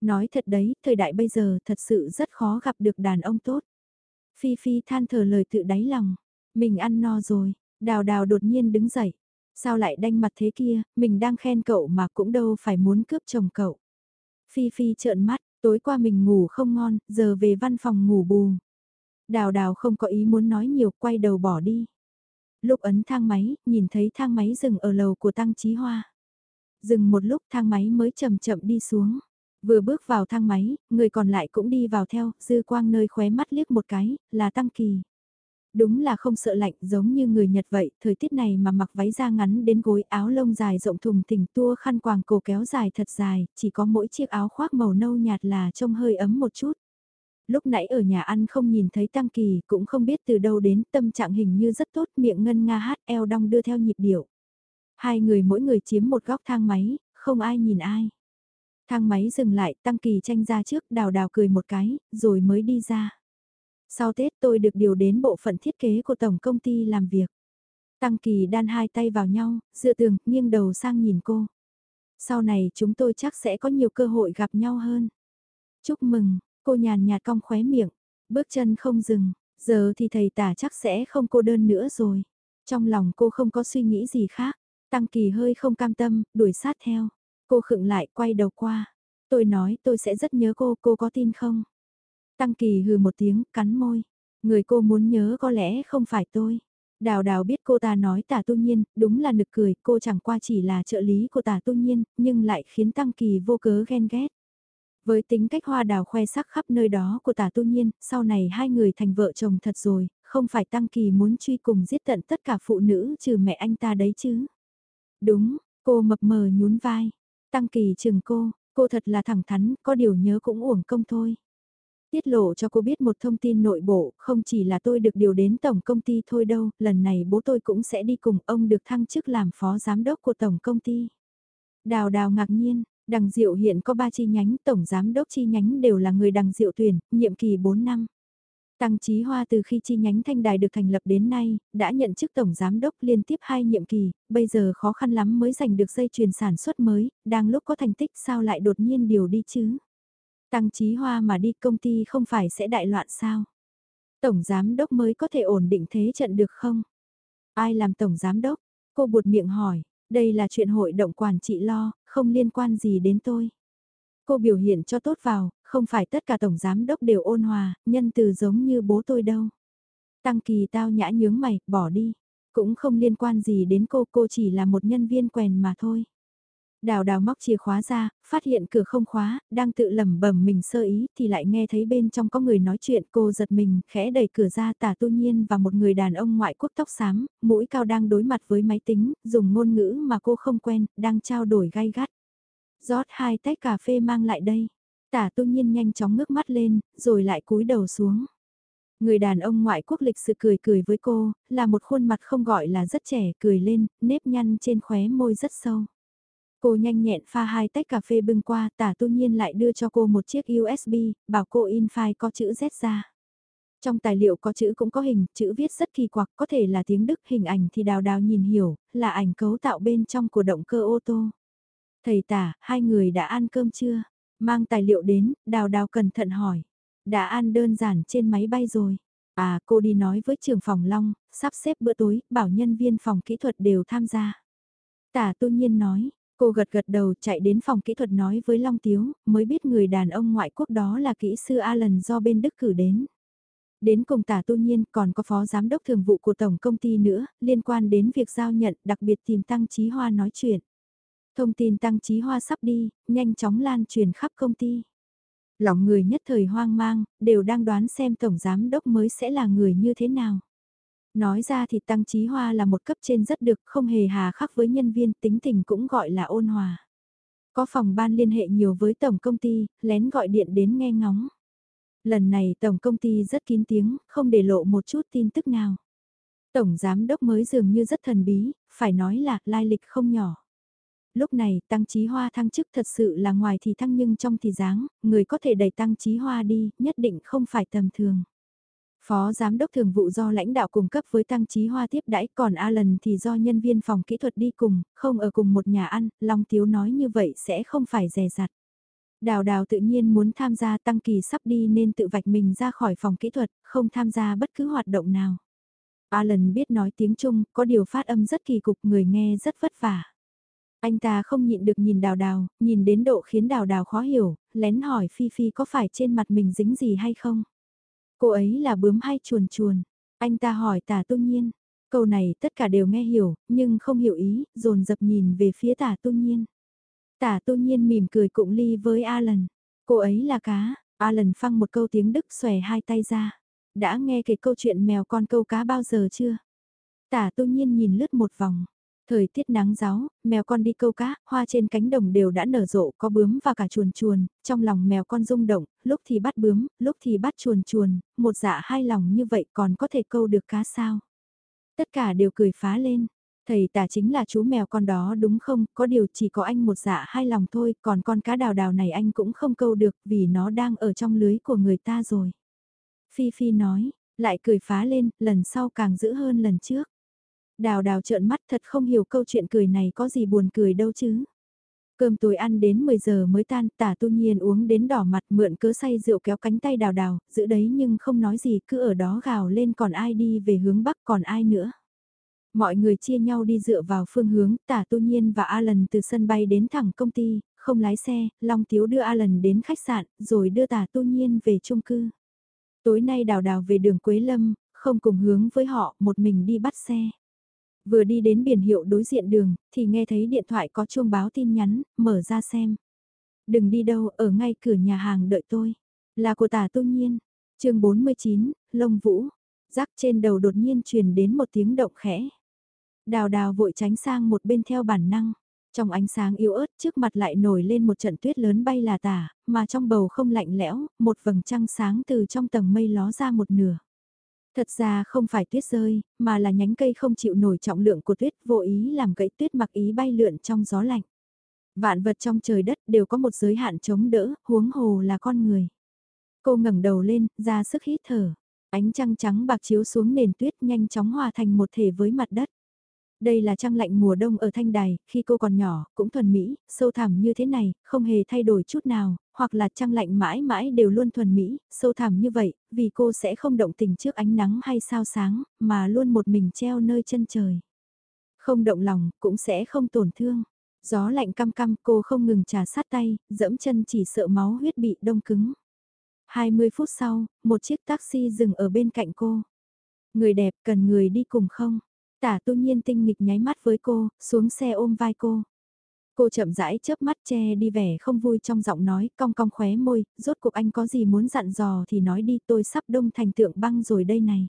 [SPEAKER 1] Nói thật đấy, thời đại bây giờ thật sự rất khó gặp được đàn ông tốt. Phi Phi than thở lời tự đáy lòng, mình ăn no rồi, đào đào đột nhiên đứng dậy. Sao lại đanh mặt thế kia, mình đang khen cậu mà cũng đâu phải muốn cướp chồng cậu. Phi Phi trợn mắt, Tối qua mình ngủ không ngon, giờ về văn phòng ngủ bù. Đào đào không có ý muốn nói nhiều, quay đầu bỏ đi. Lúc ấn thang máy, nhìn thấy thang máy dừng ở lầu của Tăng Chí Hoa. Dừng một lúc thang máy mới chậm chậm đi xuống. Vừa bước vào thang máy, người còn lại cũng đi vào theo, dư quang nơi khóe mắt liếc một cái, là Tăng Kỳ. Đúng là không sợ lạnh giống như người Nhật vậy, thời tiết này mà mặc váy da ngắn đến gối áo lông dài rộng thùng thình tua khăn quàng cổ kéo dài thật dài, chỉ có mỗi chiếc áo khoác màu nâu nhạt là trông hơi ấm một chút. Lúc nãy ở nhà ăn không nhìn thấy Tăng Kỳ, cũng không biết từ đâu đến, tâm trạng hình như rất tốt, miệng ngân nga hát, eo đong đưa theo nhịp điệu. Hai người mỗi người chiếm một góc thang máy, không ai nhìn ai. Thang máy dừng lại, Tăng Kỳ tranh ra trước, đào đào cười một cái, rồi mới đi ra. Sau Tết tôi được điều đến bộ phận thiết kế của tổng công ty làm việc. Tăng Kỳ đan hai tay vào nhau, dựa tường, nghiêng đầu sang nhìn cô. Sau này chúng tôi chắc sẽ có nhiều cơ hội gặp nhau hơn. Chúc mừng, cô nhàn nhạt cong khóe miệng, bước chân không dừng, giờ thì thầy tả chắc sẽ không cô đơn nữa rồi. Trong lòng cô không có suy nghĩ gì khác, Tăng Kỳ hơi không cam tâm, đuổi sát theo. Cô khựng lại, quay đầu qua. Tôi nói tôi sẽ rất nhớ cô, cô có tin không? Tăng Kỳ hừ một tiếng, cắn môi. Người cô muốn nhớ có lẽ không phải tôi. Đào đào biết cô ta nói tả tu nhiên, đúng là nực cười, cô chẳng qua chỉ là trợ lý của tả tu nhiên, nhưng lại khiến Tăng Kỳ vô cớ ghen ghét. Với tính cách hoa đào khoe sắc khắp nơi đó của tả tu nhiên, sau này hai người thành vợ chồng thật rồi, không phải Tăng Kỳ muốn truy cùng giết tận tất cả phụ nữ trừ mẹ anh ta đấy chứ. Đúng, cô mập mờ nhún vai. Tăng Kỳ chừng cô, cô thật là thẳng thắn, có điều nhớ cũng uổng công thôi. Tiết lộ cho cô biết một thông tin nội bộ, không chỉ là tôi được điều đến tổng công ty thôi đâu, lần này bố tôi cũng sẽ đi cùng ông được thăng chức làm phó giám đốc của tổng công ty. Đào đào ngạc nhiên, đằng diệu hiện có 3 chi nhánh, tổng giám đốc chi nhánh đều là người đằng diệu tuyển, nhiệm kỳ 4 năm. Tăng Chí Hoa từ khi chi nhánh Thanh Đài được thành lập đến nay, đã nhận chức tổng giám đốc liên tiếp hai nhiệm kỳ, bây giờ khó khăn lắm mới giành được dây chuyền sản xuất mới, đang lúc có thành tích sao lại đột nhiên điều đi chứ? Tăng trí Hoa mà đi công ty không phải sẽ đại loạn sao? Tổng giám đốc mới có thể ổn định thế trận được không? Ai làm tổng giám đốc? Cô buột miệng hỏi, đây là chuyện hội động quản trị lo, không liên quan gì đến tôi. Cô biểu hiện cho tốt vào, không phải tất cả tổng giám đốc đều ôn hòa, nhân từ giống như bố tôi đâu. Tăng kỳ tao nhã nhướng mày, bỏ đi. Cũng không liên quan gì đến cô, cô chỉ là một nhân viên quèn mà thôi. Đào đào móc chìa khóa ra, phát hiện cửa không khóa, đang tự lẩm bẩm mình sơ ý thì lại nghe thấy bên trong có người nói chuyện cô giật mình, khẽ đẩy cửa ra tả tu nhiên và một người đàn ông ngoại quốc tóc xám, mũi cao đang đối mặt với máy tính, dùng ngôn ngữ mà cô không quen, đang trao đổi gay gắt. rót hai tách cà phê mang lại đây. Tả tu nhiên nhanh chóng ngước mắt lên, rồi lại cúi đầu xuống. Người đàn ông ngoại quốc lịch sự cười cười với cô, là một khuôn mặt không gọi là rất trẻ, cười lên, nếp nhăn trên khóe môi rất sâu. Cô nhanh nhẹn pha hai tách cà phê bưng qua, tả tu nhiên lại đưa cho cô một chiếc USB, bảo cô in file có chữ Z ra. Trong tài liệu có chữ cũng có hình, chữ viết rất kỳ quặc, có thể là tiếng Đức, hình ảnh thì đào đào nhìn hiểu, là ảnh cấu tạo bên trong của động cơ ô tô. Thầy tả, hai người đã ăn cơm chưa? Mang tài liệu đến, đào đào cẩn thận hỏi. Đã ăn đơn giản trên máy bay rồi. À, cô đi nói với trường phòng Long, sắp xếp bữa tối, bảo nhân viên phòng kỹ thuật đều tham gia. Tả tu nhiên nói, cô gật gật đầu chạy đến phòng kỹ thuật nói với Long Tiếu, mới biết người đàn ông ngoại quốc đó là kỹ sư Alan do bên Đức cử đến. Đến cùng tả tu nhiên còn có phó giám đốc thường vụ của tổng công ty nữa, liên quan đến việc giao nhận đặc biệt tìm Tăng Chí Hoa nói chuyện. Thông tin tăng trí hoa sắp đi, nhanh chóng lan truyền khắp công ty. Lòng người nhất thời hoang mang, đều đang đoán xem tổng giám đốc mới sẽ là người như thế nào. Nói ra thì Tăng Trí Hoa là một cấp trên rất được, không hề hà khắc với nhân viên, tính tình cũng gọi là ôn hòa. Có phòng ban liên hệ nhiều với tổng công ty, lén gọi điện đến nghe ngóng. Lần này tổng công ty rất kín tiếng, không để lộ một chút tin tức nào. Tổng giám đốc mới dường như rất thần bí, phải nói là lai lịch không nhỏ. Lúc này, Tăng Chí Hoa thăng chức thật sự là ngoài thì thăng nhưng trong thì dáng, người có thể đẩy Tăng Chí Hoa đi, nhất định không phải tầm thường. Phó Giám đốc Thường vụ do lãnh đạo cung cấp với Tăng trí Hoa tiếp đãi còn Alan thì do nhân viên phòng kỹ thuật đi cùng, không ở cùng một nhà ăn, Long Tiếu nói như vậy sẽ không phải dè dặt. Đào đào tự nhiên muốn tham gia Tăng Kỳ sắp đi nên tự vạch mình ra khỏi phòng kỹ thuật, không tham gia bất cứ hoạt động nào. Alan biết nói tiếng Trung, có điều phát âm rất kỳ cục người nghe rất vất vả. Anh ta không nhịn được nhìn đào đào, nhìn đến độ khiến đào đào khó hiểu, lén hỏi Phi Phi có phải trên mặt mình dính gì hay không? Cô ấy là bướm hay chuồn chuồn? Anh ta hỏi tả tu nhiên. Câu này tất cả đều nghe hiểu, nhưng không hiểu ý, dồn dập nhìn về phía tả tu nhiên. Tả tu nhiên mỉm cười cụng ly với Alan. Cô ấy là cá, Alan phăng một câu tiếng Đức xòe hai tay ra. Đã nghe kể câu chuyện mèo con câu cá bao giờ chưa? Tả tu nhiên nhìn lướt một vòng. Thời tiết nắng giáo, mèo con đi câu cá, hoa trên cánh đồng đều đã nở rộ, có bướm và cả chuồn chuồn, trong lòng mèo con rung động, lúc thì bắt bướm, lúc thì bắt chuồn chuồn, một dạ hai lòng như vậy còn có thể câu được cá sao. Tất cả đều cười phá lên, thầy tả chính là chú mèo con đó đúng không, có điều chỉ có anh một dạ hai lòng thôi, còn con cá đào đào này anh cũng không câu được vì nó đang ở trong lưới của người ta rồi. Phi Phi nói, lại cười phá lên, lần sau càng dữ hơn lần trước. Đào đào trợn mắt thật không hiểu câu chuyện cười này có gì buồn cười đâu chứ. Cơm tối ăn đến 10 giờ mới tan, tả tu nhiên uống đến đỏ mặt mượn cớ say rượu kéo cánh tay đào đào, giữ đấy nhưng không nói gì cứ ở đó gào lên còn ai đi về hướng bắc còn ai nữa. Mọi người chia nhau đi dựa vào phương hướng, tả tu nhiên và Alan từ sân bay đến thẳng công ty, không lái xe, Long Tiếu đưa Alan đến khách sạn, rồi đưa tả tu nhiên về chung cư. Tối nay đào đào về đường Quế Lâm, không cùng hướng với họ, một mình đi bắt xe. Vừa đi đến biển hiệu đối diện đường, thì nghe thấy điện thoại có chuông báo tin nhắn, mở ra xem. Đừng đi đâu, ở ngay cửa nhà hàng đợi tôi. Là của tả tu nhiên. chương 49, Lông Vũ. Rắc trên đầu đột nhiên truyền đến một tiếng động khẽ. Đào đào vội tránh sang một bên theo bản năng. Trong ánh sáng yếu ớt trước mặt lại nổi lên một trận tuyết lớn bay là tả, mà trong bầu không lạnh lẽo, một vầng trăng sáng từ trong tầng mây ló ra một nửa. Thật ra không phải tuyết rơi, mà là nhánh cây không chịu nổi trọng lượng của tuyết vô ý làm gãy tuyết mặc ý bay lượn trong gió lạnh. Vạn vật trong trời đất đều có một giới hạn chống đỡ, huống hồ là con người. Cô ngẩng đầu lên, ra sức hít thở. Ánh trăng trắng bạc chiếu xuống nền tuyết nhanh chóng hòa thành một thể với mặt đất. Đây là trăng lạnh mùa đông ở Thanh Đài, khi cô còn nhỏ, cũng thuần mỹ, sâu thẳm như thế này, không hề thay đổi chút nào, hoặc là trăng lạnh mãi mãi đều luôn thuần mỹ, sâu thẳm như vậy, vì cô sẽ không động tình trước ánh nắng hay sao sáng, mà luôn một mình treo nơi chân trời. Không động lòng, cũng sẽ không tổn thương. Gió lạnh căm căm cô không ngừng trà sát tay, dẫm chân chỉ sợ máu huyết bị đông cứng. 20 phút sau, một chiếc taxi dừng ở bên cạnh cô. Người đẹp cần người đi cùng không? Tả tu nhiên tinh nghịch nháy mắt với cô, xuống xe ôm vai cô. Cô chậm rãi chớp mắt che đi vẻ không vui trong giọng nói, cong cong khóe môi, rốt cuộc anh có gì muốn dặn dò thì nói đi tôi sắp đông thành tượng băng rồi đây này.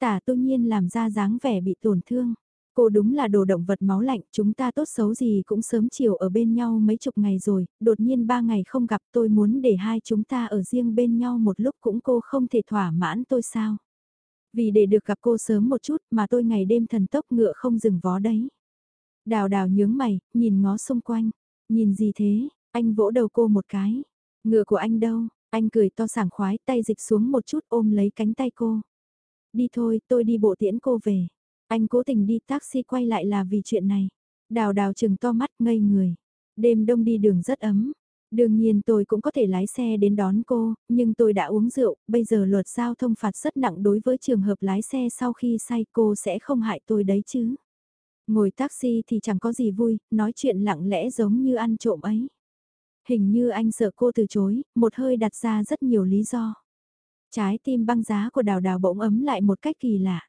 [SPEAKER 1] Tả tu nhiên làm ra dáng vẻ bị tổn thương. Cô đúng là đồ động vật máu lạnh, chúng ta tốt xấu gì cũng sớm chiều ở bên nhau mấy chục ngày rồi, đột nhiên ba ngày không gặp tôi muốn để hai chúng ta ở riêng bên nhau một lúc cũng cô không thể thỏa mãn tôi sao. Vì để được gặp cô sớm một chút mà tôi ngày đêm thần tốc ngựa không dừng vó đấy. Đào đào nhướng mày, nhìn ngó xung quanh. Nhìn gì thế, anh vỗ đầu cô một cái. Ngựa của anh đâu, anh cười to sảng khoái tay dịch xuống một chút ôm lấy cánh tay cô. Đi thôi, tôi đi bộ tiễn cô về. Anh cố tình đi taxi quay lại là vì chuyện này. Đào đào chừng to mắt ngây người. Đêm đông đi đường rất ấm, Đương nhiên tôi cũng có thể lái xe đến đón cô, nhưng tôi đã uống rượu, bây giờ luật giao thông phạt rất nặng đối với trường hợp lái xe sau khi say cô sẽ không hại tôi đấy chứ. Ngồi taxi thì chẳng có gì vui, nói chuyện lặng lẽ giống như ăn trộm ấy. Hình như anh sợ cô từ chối, một hơi đặt ra rất nhiều lý do. Trái tim băng giá của đào đào bỗng ấm lại một cách kỳ lạ.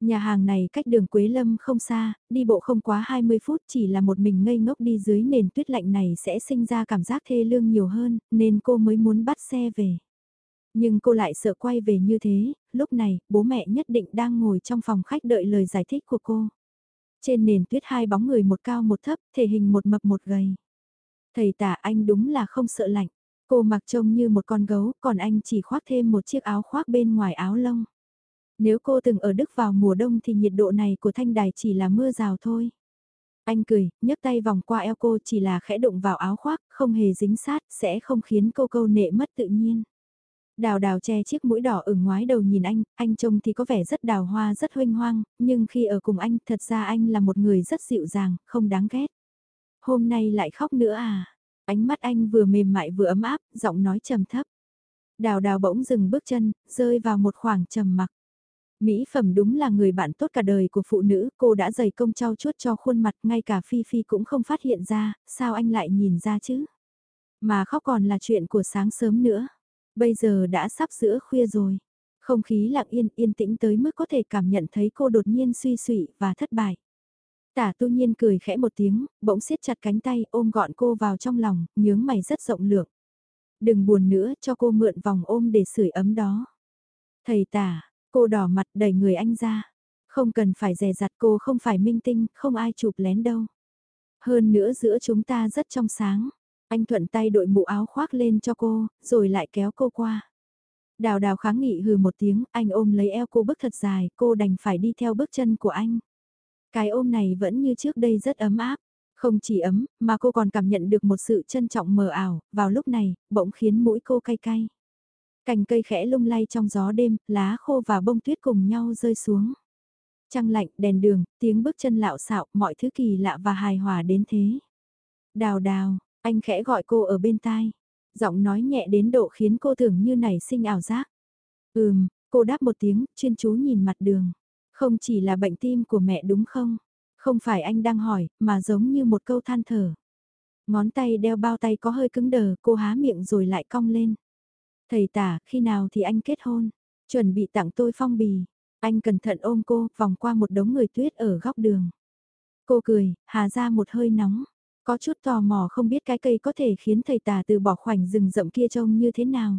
[SPEAKER 1] Nhà hàng này cách đường Quế Lâm không xa, đi bộ không quá 20 phút chỉ là một mình ngây ngốc đi dưới nền tuyết lạnh này sẽ sinh ra cảm giác thê lương nhiều hơn, nên cô mới muốn bắt xe về. Nhưng cô lại sợ quay về như thế, lúc này, bố mẹ nhất định đang ngồi trong phòng khách đợi lời giải thích của cô. Trên nền tuyết hai bóng người một cao một thấp, thể hình một mập một gầy. Thầy tả anh đúng là không sợ lạnh. Cô mặc trông như một con gấu, còn anh chỉ khoác thêm một chiếc áo khoác bên ngoài áo lông. Nếu cô từng ở Đức vào mùa đông thì nhiệt độ này của thanh đài chỉ là mưa rào thôi. Anh cười, nhấc tay vòng qua eo cô chỉ là khẽ đụng vào áo khoác, không hề dính sát, sẽ không khiến cô câu nệ mất tự nhiên. Đào đào che chiếc mũi đỏ ở ngoái đầu nhìn anh, anh trông thì có vẻ rất đào hoa rất huynh hoang, nhưng khi ở cùng anh thật ra anh là một người rất dịu dàng, không đáng ghét. Hôm nay lại khóc nữa à? Ánh mắt anh vừa mềm mại vừa ấm áp, giọng nói trầm thấp. Đào đào bỗng dừng bước chân, rơi vào một khoảng trầm mặc. Mỹ phẩm đúng là người bạn tốt cả đời của phụ nữ, cô đã dày công trao chuốt cho khuôn mặt, ngay cả Phi Phi cũng không phát hiện ra, sao anh lại nhìn ra chứ? Mà khóc còn là chuyện của sáng sớm nữa. Bây giờ đã sắp giữa khuya rồi. Không khí lặng yên yên tĩnh tới mức có thể cảm nhận thấy cô đột nhiên suy sụy và thất bại. Tả tu nhiên cười khẽ một tiếng, bỗng siết chặt cánh tay ôm gọn cô vào trong lòng, nhướng mày rất rộng lượng. Đừng buồn nữa cho cô mượn vòng ôm để sưởi ấm đó. Thầy tả, Cô đỏ mặt đẩy người anh ra. Không cần phải dè dặt cô không phải minh tinh, không ai chụp lén đâu. Hơn nữa giữa chúng ta rất trong sáng. Anh thuận tay đội mũ áo khoác lên cho cô, rồi lại kéo cô qua. Đào đào kháng nghị hừ một tiếng, anh ôm lấy eo cô bước thật dài, cô đành phải đi theo bước chân của anh. Cái ôm này vẫn như trước đây rất ấm áp. Không chỉ ấm, mà cô còn cảm nhận được một sự trân trọng mờ ảo, vào lúc này, bỗng khiến mũi cô cay cay. Cành cây khẽ lung lay trong gió đêm, lá khô và bông tuyết cùng nhau rơi xuống. Trăng lạnh, đèn đường, tiếng bước chân lạo xạo, mọi thứ kỳ lạ và hài hòa đến thế. Đào đào, anh khẽ gọi cô ở bên tai. Giọng nói nhẹ đến độ khiến cô tưởng như nảy sinh ảo giác. Ừm, cô đáp một tiếng, chuyên chú nhìn mặt đường. Không chỉ là bệnh tim của mẹ đúng không? Không phải anh đang hỏi, mà giống như một câu than thở. Ngón tay đeo bao tay có hơi cứng đờ, cô há miệng rồi lại cong lên. Thầy tả, khi nào thì anh kết hôn? Chuẩn bị tặng tôi phong bì. Anh cẩn thận ôm cô, vòng qua một đống người tuyết ở góc đường. Cô cười, hà ra một hơi nóng. Có chút tò mò không biết cái cây có thể khiến thầy tả từ bỏ khoảnh rừng rậm kia trông như thế nào.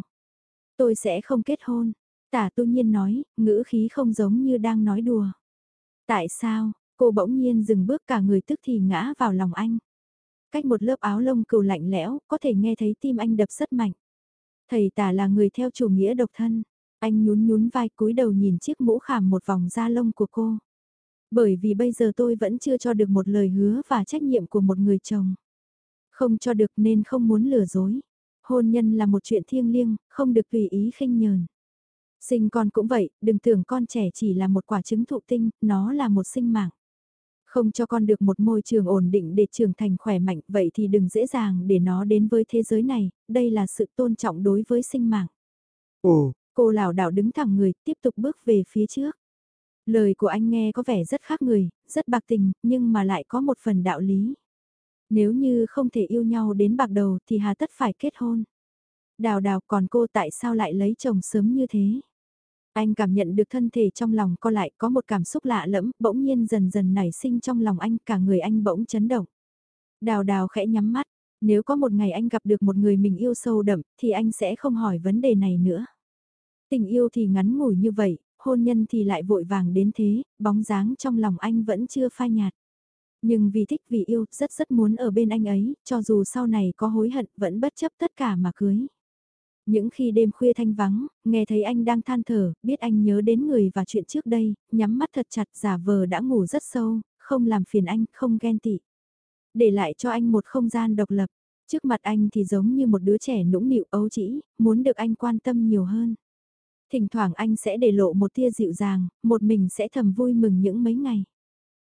[SPEAKER 1] Tôi sẽ không kết hôn. Tả tu nhiên nói, ngữ khí không giống như đang nói đùa. Tại sao, cô bỗng nhiên dừng bước cả người tức thì ngã vào lòng anh. Cách một lớp áo lông cừu lạnh lẽo, có thể nghe thấy tim anh đập rất mạnh. Thầy tả là người theo chủ nghĩa độc thân. Anh nhún nhún vai cúi đầu nhìn chiếc mũ khảm một vòng da lông của cô. Bởi vì bây giờ tôi vẫn chưa cho được một lời hứa và trách nhiệm của một người chồng. Không cho được nên không muốn lừa dối. Hôn nhân là một chuyện thiêng liêng, không được tùy ý khinh nhờn. Sinh con cũng vậy, đừng tưởng con trẻ chỉ là một quả trứng thụ tinh, nó là một sinh mạng. Không cho con được một môi trường ổn định để trưởng thành khỏe mạnh, vậy thì đừng dễ dàng để nó đến với thế giới này, đây là sự tôn trọng đối với sinh mạng.
[SPEAKER 2] Ồ,
[SPEAKER 1] cô lảo đảo đứng thẳng người, tiếp tục bước về phía trước. Lời của anh nghe có vẻ rất khác người, rất bạc tình, nhưng mà lại có một phần đạo lý. Nếu như không thể yêu nhau đến bạc đầu thì hà tất phải kết hôn. Đào đào còn cô tại sao lại lấy chồng sớm như thế? Anh cảm nhận được thân thể trong lòng co lại có một cảm xúc lạ lẫm, bỗng nhiên dần dần nảy sinh trong lòng anh, cả người anh bỗng chấn động. Đào đào khẽ nhắm mắt, nếu có một ngày anh gặp được một người mình yêu sâu đậm, thì anh sẽ không hỏi vấn đề này nữa. Tình yêu thì ngắn ngủi như vậy, hôn nhân thì lại vội vàng đến thế, bóng dáng trong lòng anh vẫn chưa phai nhạt. Nhưng vì thích vì yêu, rất rất muốn ở bên anh ấy, cho dù sau này có hối hận vẫn bất chấp tất cả mà cưới. Những khi đêm khuya thanh vắng, nghe thấy anh đang than thở, biết anh nhớ đến người và chuyện trước đây, nhắm mắt thật chặt giả vờ đã ngủ rất sâu, không làm phiền anh, không ghen tị. Để lại cho anh một không gian độc lập, trước mặt anh thì giống như một đứa trẻ nũng nịu ấu trĩ, muốn được anh quan tâm nhiều hơn. Thỉnh thoảng anh sẽ để lộ một tia dịu dàng, một mình sẽ thầm vui mừng những mấy ngày.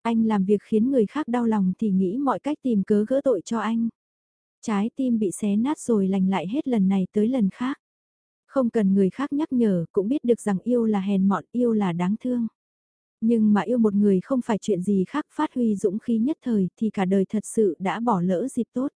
[SPEAKER 1] Anh làm việc khiến người khác đau lòng thì nghĩ mọi cách tìm cớ gỡ tội cho anh. Trái tim bị xé nát rồi lành lại hết lần này tới lần khác. Không cần người khác nhắc nhở cũng biết được rằng yêu là hèn mọn, yêu là đáng thương. Nhưng mà yêu một người không phải chuyện gì khác phát huy dũng khí nhất thời thì cả đời thật sự đã bỏ lỡ dịp tốt.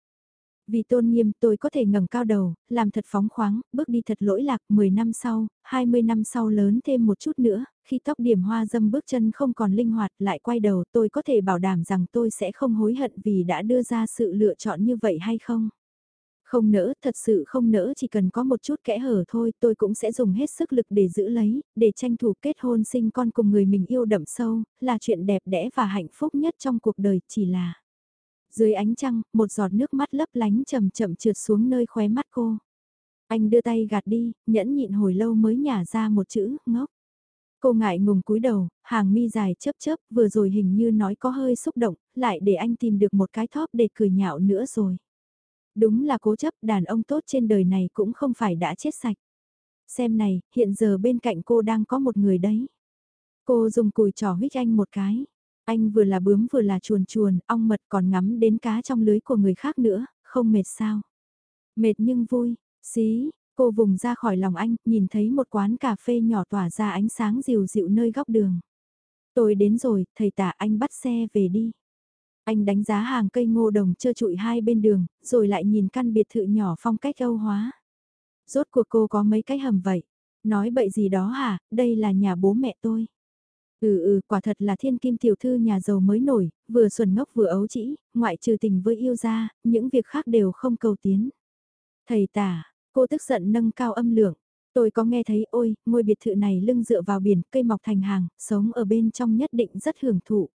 [SPEAKER 1] Vì tôn nghiêm tôi có thể ngẩng cao đầu, làm thật phóng khoáng, bước đi thật lỗi lạc 10 năm sau, 20 năm sau lớn thêm một chút nữa, khi tóc điểm hoa dâm bước chân không còn linh hoạt lại quay đầu tôi có thể bảo đảm rằng tôi sẽ không hối hận vì đã đưa ra sự lựa chọn như vậy hay không. Không nỡ, thật sự không nỡ chỉ cần có một chút kẽ hở thôi tôi cũng sẽ dùng hết sức lực để giữ lấy, để tranh thủ kết hôn sinh con cùng người mình yêu đậm sâu, là chuyện đẹp đẽ và hạnh phúc nhất trong cuộc đời chỉ là. Dưới ánh trăng, một giọt nước mắt lấp lánh chậm chậm trượt xuống nơi khóe mắt cô. Anh đưa tay gạt đi, nhẫn nhịn hồi lâu mới nhả ra một chữ, ngốc. Cô ngại ngùng cúi đầu, hàng mi dài chớp chớp, vừa rồi hình như nói có hơi xúc động, lại để anh tìm được một cái thóp để cười nhạo nữa rồi. Đúng là cố chấp, đàn ông tốt trên đời này cũng không phải đã chết sạch. Xem này, hiện giờ bên cạnh cô đang có một người đấy. Cô dùng cùi trò huyết anh một cái. Anh vừa là bướm vừa là chuồn chuồn, ong mật còn ngắm đến cá trong lưới của người khác nữa, không mệt sao. Mệt nhưng vui, xí, cô vùng ra khỏi lòng anh, nhìn thấy một quán cà phê nhỏ tỏa ra ánh sáng dịu dịu nơi góc đường. Tôi đến rồi, thầy tả anh bắt xe về đi. Anh đánh giá hàng cây ngô đồng trơ trụi hai bên đường, rồi lại nhìn căn biệt thự nhỏ phong cách Âu hóa. Rốt cuộc cô có mấy cái hầm vậy? Nói bậy gì đó hả, đây là nhà bố mẹ tôi. Ừ ừ, quả thật là thiên kim tiểu thư nhà giàu mới nổi, vừa xuẩn ngốc vừa ấu trĩ, ngoại trừ tình với yêu gia, những việc khác đều không cầu tiến. Thầy tả, cô tức giận nâng cao âm lượng, Tôi có nghe thấy ôi, ngôi biệt thự này lưng dựa vào biển, cây mọc thành hàng, sống ở bên trong nhất định rất hưởng thụ.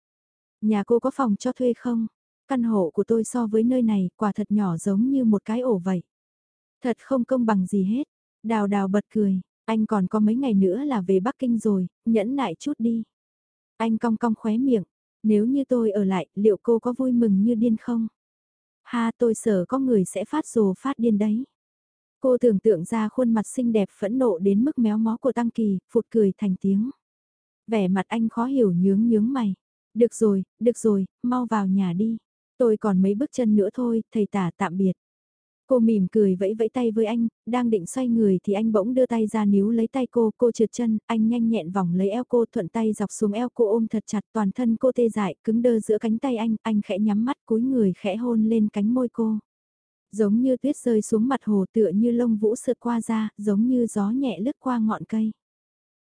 [SPEAKER 1] Nhà cô có phòng cho thuê không? Căn hộ của tôi so với nơi này quả thật nhỏ giống như một cái ổ vậy. Thật không công bằng gì hết. Đào đào bật cười, anh còn có mấy ngày nữa là về Bắc Kinh rồi, nhẫn nại chút đi. Anh cong cong khóe miệng, nếu như tôi ở lại, liệu cô có vui mừng như điên không? Ha tôi sợ có người sẽ phát rồ phát điên đấy. Cô tưởng tượng ra khuôn mặt xinh đẹp phẫn nộ đến mức méo mó của Tăng Kỳ, phụt cười thành tiếng. Vẻ mặt anh khó hiểu nhướng nhướng mày. Được rồi, được rồi, mau vào nhà đi. Tôi còn mấy bước chân nữa thôi, thầy tả tạm biệt. Cô mỉm cười vẫy vẫy tay với anh, đang định xoay người thì anh bỗng đưa tay ra níu lấy tay cô, cô trượt chân, anh nhanh nhẹn vòng lấy eo cô thuận tay dọc xuống eo cô ôm thật chặt toàn thân cô tê dại, cứng đơ giữa cánh tay anh, anh khẽ nhắm mắt cúi người khẽ hôn lên cánh môi cô. Giống như tuyết rơi xuống mặt hồ tựa như lông vũ sượt qua ra, giống như gió nhẹ lướt qua ngọn cây.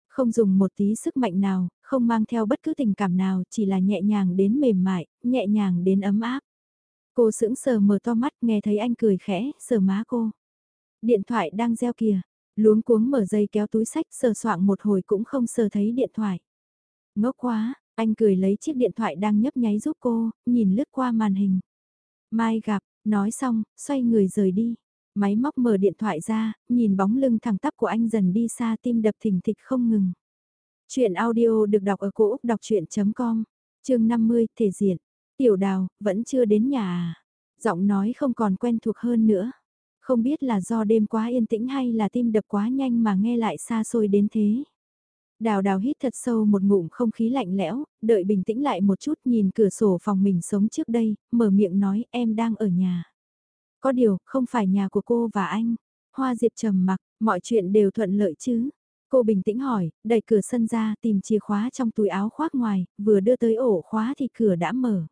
[SPEAKER 1] Không dùng một tí sức mạnh nào, không mang theo bất cứ tình cảm nào, chỉ là nhẹ nhàng đến mềm mại, nhẹ nhàng đến ấm áp. Cô sững sờ mở to mắt nghe thấy anh cười khẽ, sờ má cô. Điện thoại đang reo kìa, luống cuống mở dây kéo túi sách sờ soạng một hồi cũng không sờ thấy điện thoại. Ngốc quá, anh cười lấy chiếc điện thoại đang nhấp nháy giúp cô, nhìn lướt qua màn hình. Mai gặp, nói xong, xoay người rời đi. Máy móc mở điện thoại ra, nhìn bóng lưng thẳng tắp của anh dần đi xa tim đập thình thịch không ngừng. Chuyện audio được đọc ở cổ Úc đọc chuyện.com, chương 50, thể diện. Tiểu đào, vẫn chưa đến nhà à? Giọng nói không còn quen thuộc hơn nữa. Không biết là do đêm quá yên tĩnh hay là tim đập quá nhanh mà nghe lại xa xôi đến thế. Đào đào hít thật sâu một ngụm không khí lạnh lẽo, đợi bình tĩnh lại một chút nhìn cửa sổ phòng mình sống trước đây, mở miệng nói em đang ở nhà. Có điều, không phải nhà của cô và anh. Hoa Diệp trầm mặc, mọi chuyện đều thuận lợi chứ. Cô bình tĩnh hỏi, đẩy cửa sân ra tìm chìa khóa trong túi áo khoác ngoài, vừa đưa tới ổ khóa thì cửa đã mở.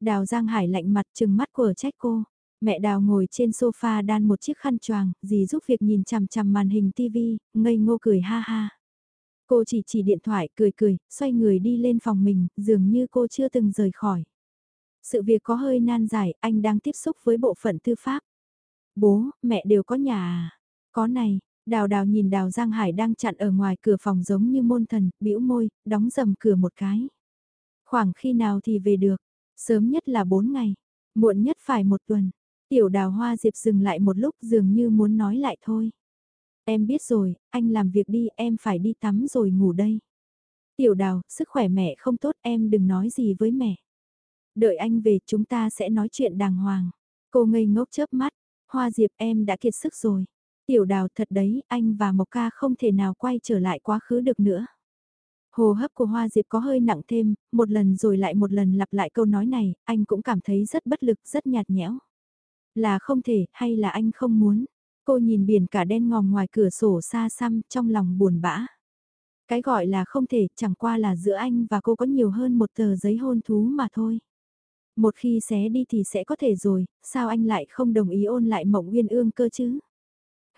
[SPEAKER 1] Đào Giang Hải lạnh mặt trừng mắt của trách cô. Mẹ Đào ngồi trên sofa đan một chiếc khăn choàng, dì giúp việc nhìn chằm chằm màn hình tivi, ngây ngô cười ha ha. Cô chỉ chỉ điện thoại cười cười, xoay người đi lên phòng mình, dường như cô chưa từng rời khỏi. Sự việc có hơi nan giải, anh đang tiếp xúc với bộ phận tư pháp. Bố, mẹ đều có nhà à? Có này, đào đào nhìn đào Giang Hải đang chặn ở ngoài cửa phòng giống như môn thần, bĩu môi, đóng dầm cửa một cái. Khoảng khi nào thì về được, Sớm nhất là 4 ngày, muộn nhất phải một tuần. Tiểu đào hoa diệp dừng lại một lúc dường như muốn nói lại thôi. Em biết rồi, anh làm việc đi, em phải đi tắm rồi ngủ đây. Tiểu đào, sức khỏe mẹ không tốt em đừng nói gì với mẹ. Đợi anh về chúng ta sẽ nói chuyện đàng hoàng. Cô ngây ngốc chớp mắt, hoa diệp em đã kiệt sức rồi. Tiểu đào thật đấy, anh và Mộc Ca không thể nào quay trở lại quá khứ được nữa. Hồ hấp của Hoa Diệp có hơi nặng thêm, một lần rồi lại một lần lặp lại câu nói này, anh cũng cảm thấy rất bất lực, rất nhạt nhẽo. Là không thể, hay là anh không muốn? Cô nhìn biển cả đen ngòm ngoài cửa sổ xa xăm trong lòng buồn bã. Cái gọi là không thể chẳng qua là giữa anh và cô có nhiều hơn một tờ giấy hôn thú mà thôi. Một khi xé đi thì sẽ có thể rồi, sao anh lại không đồng ý ôn lại mộng uyên ương cơ chứ?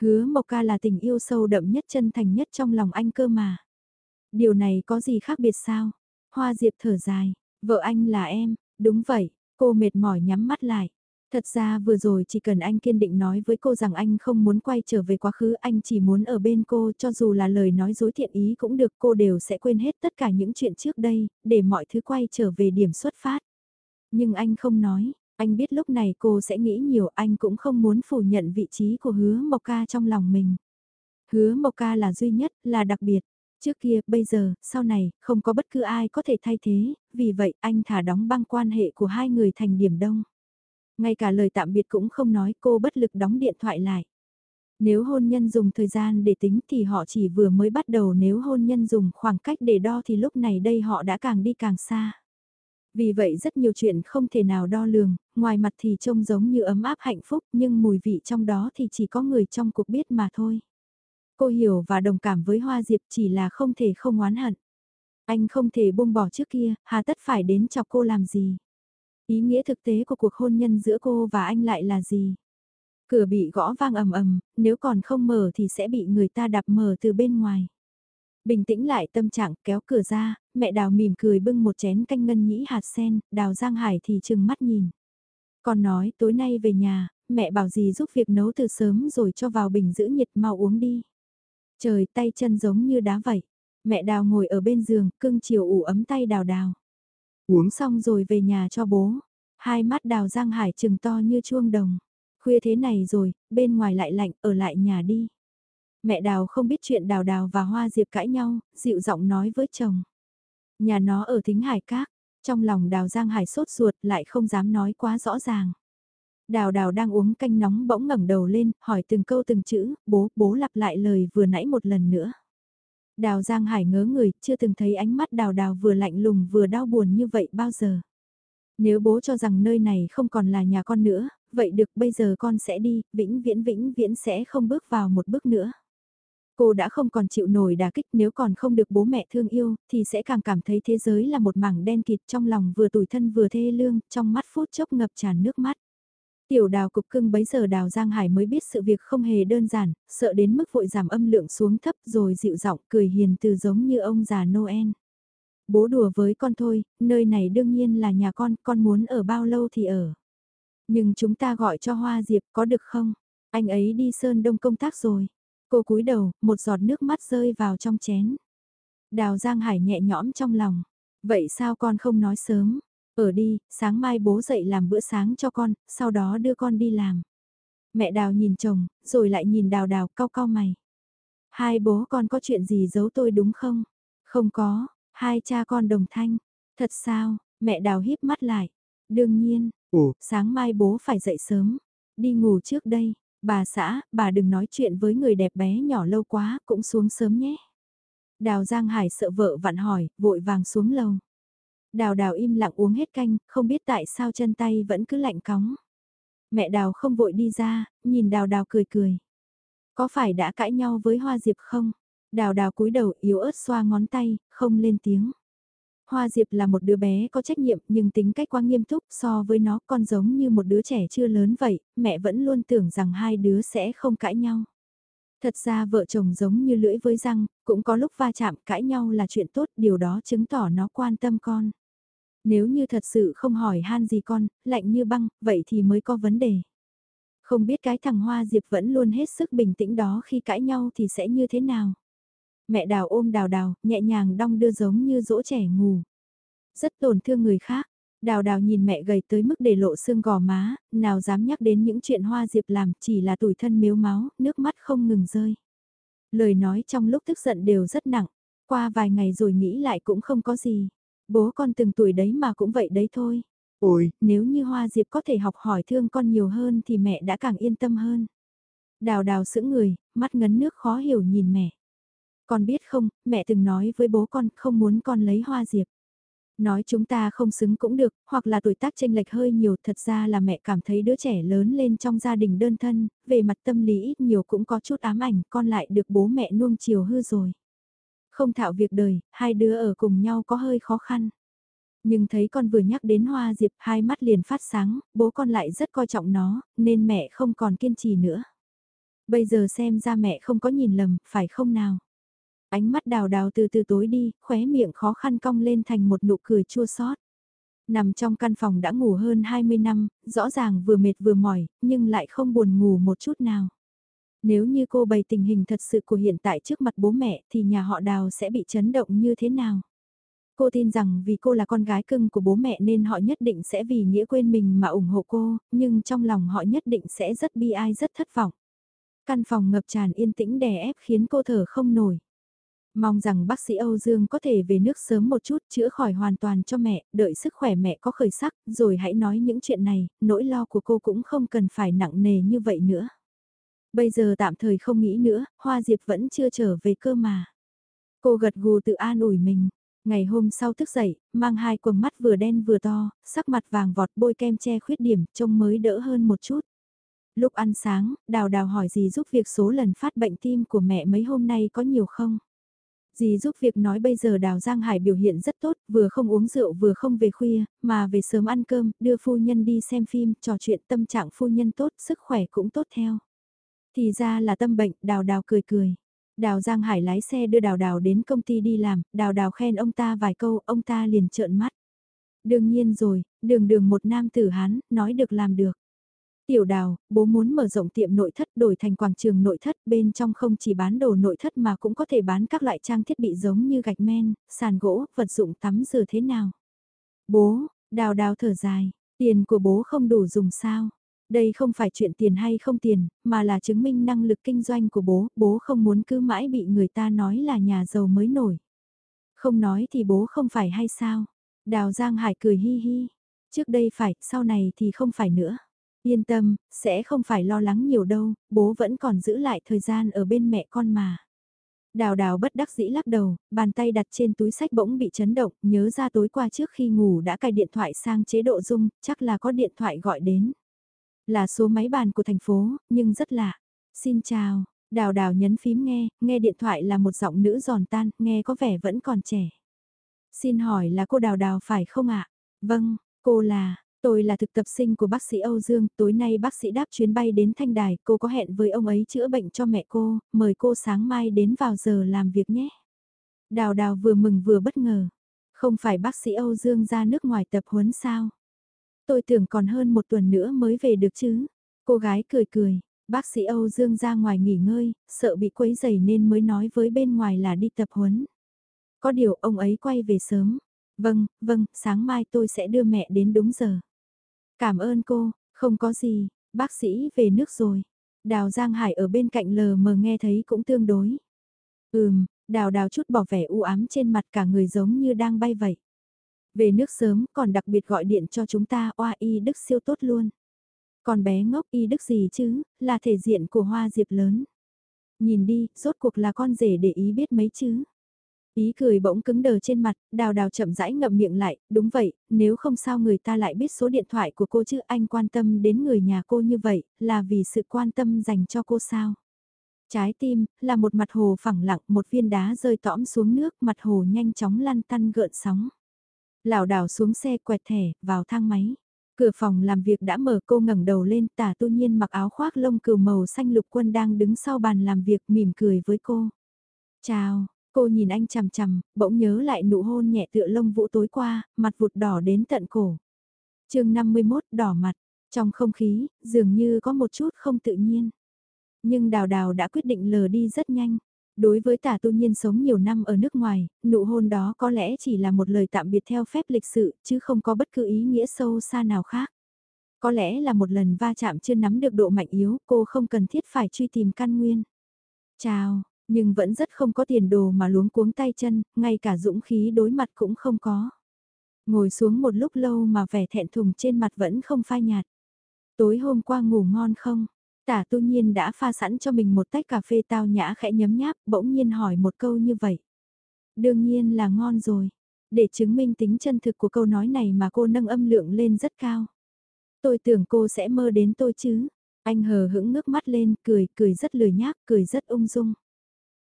[SPEAKER 1] Hứa Mộc Ca là tình yêu sâu đậm nhất chân thành nhất trong lòng anh cơ mà. Điều này có gì khác biệt sao? Hoa Diệp thở dài, vợ anh là em, đúng vậy, cô mệt mỏi nhắm mắt lại. Thật ra vừa rồi chỉ cần anh kiên định nói với cô rằng anh không muốn quay trở về quá khứ, anh chỉ muốn ở bên cô cho dù là lời nói dối thiện ý cũng được cô đều sẽ quên hết tất cả những chuyện trước đây, để mọi thứ quay trở về điểm xuất phát. Nhưng anh không nói, anh biết lúc này cô sẽ nghĩ nhiều anh cũng không muốn phủ nhận vị trí của hứa Mộc Ca trong lòng mình. Hứa Mộc Ca là duy nhất, là đặc biệt. Trước kia, bây giờ, sau này, không có bất cứ ai có thể thay thế, vì vậy anh thả đóng băng quan hệ của hai người thành điểm đông. Ngay cả lời tạm biệt cũng không nói cô bất lực đóng điện thoại lại. Nếu hôn nhân dùng thời gian để tính thì họ chỉ vừa mới bắt đầu nếu hôn nhân dùng khoảng cách để đo thì lúc này đây họ đã càng đi càng xa. Vì vậy rất nhiều chuyện không thể nào đo lường, ngoài mặt thì trông giống như ấm áp hạnh phúc nhưng mùi vị trong đó thì chỉ có người trong cuộc biết mà thôi. Cô hiểu và đồng cảm với Hoa Diệp chỉ là không thể không oán hận. Anh không thể buông bỏ trước kia, hà tất phải đến chọc cô làm gì. Ý nghĩa thực tế của cuộc hôn nhân giữa cô và anh lại là gì? Cửa bị gõ vang ầm ầm, nếu còn không mở thì sẽ bị người ta đạp mở từ bên ngoài. Bình tĩnh lại tâm trạng kéo cửa ra, mẹ đào mỉm cười bưng một chén canh ngân nhĩ hạt sen, đào Giang Hải thì chừng mắt nhìn. Con nói tối nay về nhà, mẹ bảo gì giúp việc nấu từ sớm rồi cho vào bình giữ nhiệt mau uống đi. Trời tay chân giống như đá vậy. Mẹ đào ngồi ở bên giường, cưng chiều ủ ấm tay đào đào. Uống xong rồi về nhà cho bố. Hai mắt đào Giang Hải trừng to như chuông đồng. Khuya thế này rồi, bên ngoài lại lạnh, ở lại nhà đi. Mẹ đào không biết chuyện đào đào và hoa diệp cãi nhau, dịu giọng nói với chồng. Nhà nó ở thính hải các, trong lòng đào Giang Hải sốt ruột lại không dám nói quá rõ ràng. Đào đào đang uống canh nóng bỗng ngẩng đầu lên, hỏi từng câu từng chữ, bố, bố lặp lại lời vừa nãy một lần nữa. Đào Giang Hải ngớ người, chưa từng thấy ánh mắt đào đào vừa lạnh lùng vừa đau buồn như vậy bao giờ. Nếu bố cho rằng nơi này không còn là nhà con nữa, vậy được bây giờ con sẽ đi, vĩnh viễn vĩnh viễn sẽ không bước vào một bước nữa. Cô đã không còn chịu nổi đả kích nếu còn không được bố mẹ thương yêu, thì sẽ càng cảm thấy thế giới là một mảng đen kịt trong lòng vừa tủi thân vừa thê lương, trong mắt phút chốc ngập tràn nước mắt. Tiểu đào cục cưng bấy giờ đào Giang Hải mới biết sự việc không hề đơn giản, sợ đến mức vội giảm âm lượng xuống thấp rồi dịu giọng cười hiền từ giống như ông già Noel. Bố đùa với con thôi, nơi này đương nhiên là nhà con, con muốn ở bao lâu thì ở. Nhưng chúng ta gọi cho Hoa Diệp có được không? Anh ấy đi Sơn Đông công tác rồi. Cô cúi đầu, một giọt nước mắt rơi vào trong chén. Đào Giang Hải nhẹ nhõm trong lòng. Vậy sao con không nói sớm? Ở đi, sáng mai bố dậy làm bữa sáng cho con, sau đó đưa con đi làm. Mẹ Đào nhìn chồng, rồi lại nhìn Đào Đào cau cau mày. Hai bố con có chuyện gì giấu tôi đúng không? Không có, hai cha con đồng thanh. Thật sao, mẹ Đào híp mắt lại. Đương nhiên, Ồ. sáng mai bố phải dậy sớm. Đi ngủ trước đây, bà xã, bà đừng nói chuyện với người đẹp bé nhỏ lâu quá, cũng xuống sớm nhé. Đào Giang Hải sợ vợ vặn hỏi, vội vàng xuống lầu. Đào đào im lặng uống hết canh, không biết tại sao chân tay vẫn cứ lạnh cóng. Mẹ đào không vội đi ra, nhìn đào đào cười cười. Có phải đã cãi nhau với Hoa Diệp không? Đào đào cúi đầu yếu ớt xoa ngón tay, không lên tiếng. Hoa Diệp là một đứa bé có trách nhiệm nhưng tính cách quá nghiêm túc so với nó con giống như một đứa trẻ chưa lớn vậy, mẹ vẫn luôn tưởng rằng hai đứa sẽ không cãi nhau. Thật ra vợ chồng giống như lưỡi với răng, cũng có lúc va chạm cãi nhau là chuyện tốt, điều đó chứng tỏ nó quan tâm con. Nếu như thật sự không hỏi han gì con, lạnh như băng, vậy thì mới có vấn đề. Không biết cái thằng Hoa Diệp vẫn luôn hết sức bình tĩnh đó khi cãi nhau thì sẽ như thế nào. Mẹ đào ôm đào đào, nhẹ nhàng đong đưa giống như dỗ trẻ ngủ. Rất tổn thương người khác. Đào đào nhìn mẹ gầy tới mức để lộ xương gò má, nào dám nhắc đến những chuyện Hoa Diệp làm chỉ là tủi thân miếu máu, nước mắt không ngừng rơi. Lời nói trong lúc tức giận đều rất nặng, qua vài ngày rồi nghĩ lại cũng không có gì. Bố con từng tuổi đấy mà cũng vậy đấy thôi.
[SPEAKER 2] Ôi,
[SPEAKER 1] nếu như Hoa Diệp có thể học hỏi thương con nhiều hơn thì mẹ đã càng yên tâm hơn. Đào đào sững người, mắt ngấn nước khó hiểu nhìn mẹ. Con biết không, mẹ từng nói với bố con không muốn con lấy Hoa Diệp. Nói chúng ta không xứng cũng được, hoặc là tuổi tác chênh lệch hơi nhiều, thật ra là mẹ cảm thấy đứa trẻ lớn lên trong gia đình đơn thân, về mặt tâm lý ít nhiều cũng có chút ám ảnh, con lại được bố mẹ nuông chiều hư rồi. Không thạo việc đời, hai đứa ở cùng nhau có hơi khó khăn. Nhưng thấy con vừa nhắc đến hoa diệp hai mắt liền phát sáng, bố con lại rất coi trọng nó, nên mẹ không còn kiên trì nữa. Bây giờ xem ra mẹ không có nhìn lầm, phải không nào? Ánh mắt đào đào từ từ tối đi, khóe miệng khó khăn cong lên thành một nụ cười chua xót. Nằm trong căn phòng đã ngủ hơn 20 năm, rõ ràng vừa mệt vừa mỏi, nhưng lại không buồn ngủ một chút nào. Nếu như cô bày tình hình thật sự của hiện tại trước mặt bố mẹ thì nhà họ đào sẽ bị chấn động như thế nào? Cô tin rằng vì cô là con gái cưng của bố mẹ nên họ nhất định sẽ vì nghĩa quên mình mà ủng hộ cô, nhưng trong lòng họ nhất định sẽ rất bi ai rất thất vọng. Căn phòng ngập tràn yên tĩnh đè ép khiến cô thở không nổi. Mong rằng bác sĩ Âu Dương có thể về nước sớm một chút chữa khỏi hoàn toàn cho mẹ, đợi sức khỏe mẹ có khởi sắc, rồi hãy nói những chuyện này, nỗi lo của cô cũng không cần phải nặng nề như vậy nữa. Bây giờ tạm thời không nghĩ nữa, Hoa Diệp vẫn chưa trở về cơ mà. Cô gật gù tự an ủi mình. Ngày hôm sau thức dậy, mang hai quầng mắt vừa đen vừa to, sắc mặt vàng vọt bôi kem che khuyết điểm, trông mới đỡ hơn một chút. Lúc ăn sáng, đào đào hỏi dì giúp việc số lần phát bệnh tim của mẹ mấy hôm nay có nhiều không? Dì giúp việc nói bây giờ Đào Giang Hải biểu hiện rất tốt, vừa không uống rượu vừa không về khuya, mà về sớm ăn cơm, đưa phu nhân đi xem phim, trò chuyện tâm trạng phu nhân tốt, sức khỏe cũng tốt theo. Thì ra là tâm bệnh, Đào Đào cười cười. Đào Giang Hải lái xe đưa Đào Đào đến công ty đi làm, Đào Đào khen ông ta vài câu, ông ta liền trợn mắt. Đương nhiên rồi, đường đường một nam tử Hán, nói được làm được. Tiểu đào, bố muốn mở rộng tiệm nội thất đổi thành quảng trường nội thất bên trong không chỉ bán đồ nội thất mà cũng có thể bán các loại trang thiết bị giống như gạch men, sàn gỗ, vật dụng tắm rửa thế nào. Bố, đào đào thở dài, tiền của bố không đủ dùng sao. Đây không phải chuyện tiền hay không tiền, mà là chứng minh năng lực kinh doanh của bố, bố không muốn cứ mãi bị người ta nói là nhà giàu mới nổi. Không nói thì bố không phải hay sao? Đào Giang Hải cười hi hi. Trước đây phải, sau này thì không phải nữa. Yên tâm, sẽ không phải lo lắng nhiều đâu, bố vẫn còn giữ lại thời gian ở bên mẹ con mà. Đào đào bất đắc dĩ lắc đầu, bàn tay đặt trên túi sách bỗng bị chấn động, nhớ ra tối qua trước khi ngủ đã cài điện thoại sang chế độ rung, chắc là có điện thoại gọi đến. Là số máy bàn của thành phố, nhưng rất lạ. Xin chào, đào đào nhấn phím nghe, nghe điện thoại là một giọng nữ giòn tan, nghe có vẻ vẫn còn trẻ. Xin hỏi là cô đào đào phải không ạ? Vâng, cô là, Tôi là thực tập sinh của bác sĩ Âu Dương, tối nay bác sĩ đáp chuyến bay đến Thanh Đài, cô có hẹn với ông ấy chữa bệnh cho mẹ cô, mời cô sáng mai đến vào giờ làm việc nhé. Đào đào vừa mừng vừa bất ngờ. Không phải bác sĩ Âu Dương ra nước ngoài tập huấn sao? Tôi tưởng còn hơn một tuần nữa mới về được chứ. Cô gái cười cười, bác sĩ Âu Dương ra ngoài nghỉ ngơi, sợ bị quấy dày nên mới nói với bên ngoài là đi tập huấn. Có điều ông ấy quay về sớm. Vâng, vâng, sáng mai tôi sẽ đưa mẹ đến đúng giờ. Cảm ơn cô, không có gì, bác sĩ về nước rồi. Đào Giang Hải ở bên cạnh lờ mờ nghe thấy cũng tương đối. Ừm, đào đào chút bỏ vẻ u ám trên mặt cả người giống như đang bay vậy. Về nước sớm còn đặc biệt gọi điện cho chúng ta oa y đức siêu tốt luôn. Còn bé ngốc y đức gì chứ, là thể diện của hoa diệp lớn. Nhìn đi, rốt cuộc là con rể để ý biết mấy chứ. Ý cười bỗng cứng đờ trên mặt, đào đào chậm rãi ngậm miệng lại, đúng vậy, nếu không sao người ta lại biết số điện thoại của cô chứ anh quan tâm đến người nhà cô như vậy, là vì sự quan tâm dành cho cô sao. Trái tim, là một mặt hồ phẳng lặng, một viên đá rơi tõm xuống nước, mặt hồ nhanh chóng lăn tăn gợn sóng lảo đảo xuống xe quẹt thẻ, vào thang máy. Cửa phòng làm việc đã mở cô ngẩng đầu lên tả tu nhiên mặc áo khoác lông cừu màu xanh lục quân đang đứng sau bàn làm việc mỉm cười với cô. Chào, Cô nhìn anh chằm chằm, bỗng nhớ lại nụ hôn nhẹ tựa lông vũ tối qua, mặt vụt đỏ đến tận cổ. chương 51 đỏ mặt, trong không khí, dường như có một chút không tự nhiên. Nhưng đào đào đã quyết định lờ đi rất nhanh. Đối với tả tu nhiên sống nhiều năm ở nước ngoài, nụ hôn đó có lẽ chỉ là một lời tạm biệt theo phép lịch sự, chứ không có bất cứ ý nghĩa sâu xa nào khác. Có lẽ là một lần va chạm chưa nắm được độ mạnh yếu, cô không cần thiết phải truy tìm căn nguyên. Chào, nhưng vẫn rất không có tiền đồ mà luống cuống tay chân, ngay cả dũng khí đối mặt cũng không có. Ngồi xuống một lúc lâu mà vẻ thẹn thùng trên mặt vẫn không phai nhạt. Tối hôm qua ngủ ngon không? Tả tu nhiên đã pha sẵn cho mình một tách cà phê tao nhã khẽ nhấm nháp, bỗng nhiên hỏi một câu như vậy. Đương nhiên là ngon rồi. Để chứng minh tính chân thực của câu nói này mà cô nâng âm lượng lên rất cao. Tôi tưởng cô sẽ mơ đến tôi chứ. Anh hờ hững ngước mắt lên, cười, cười rất lười nhác, cười rất ung dung.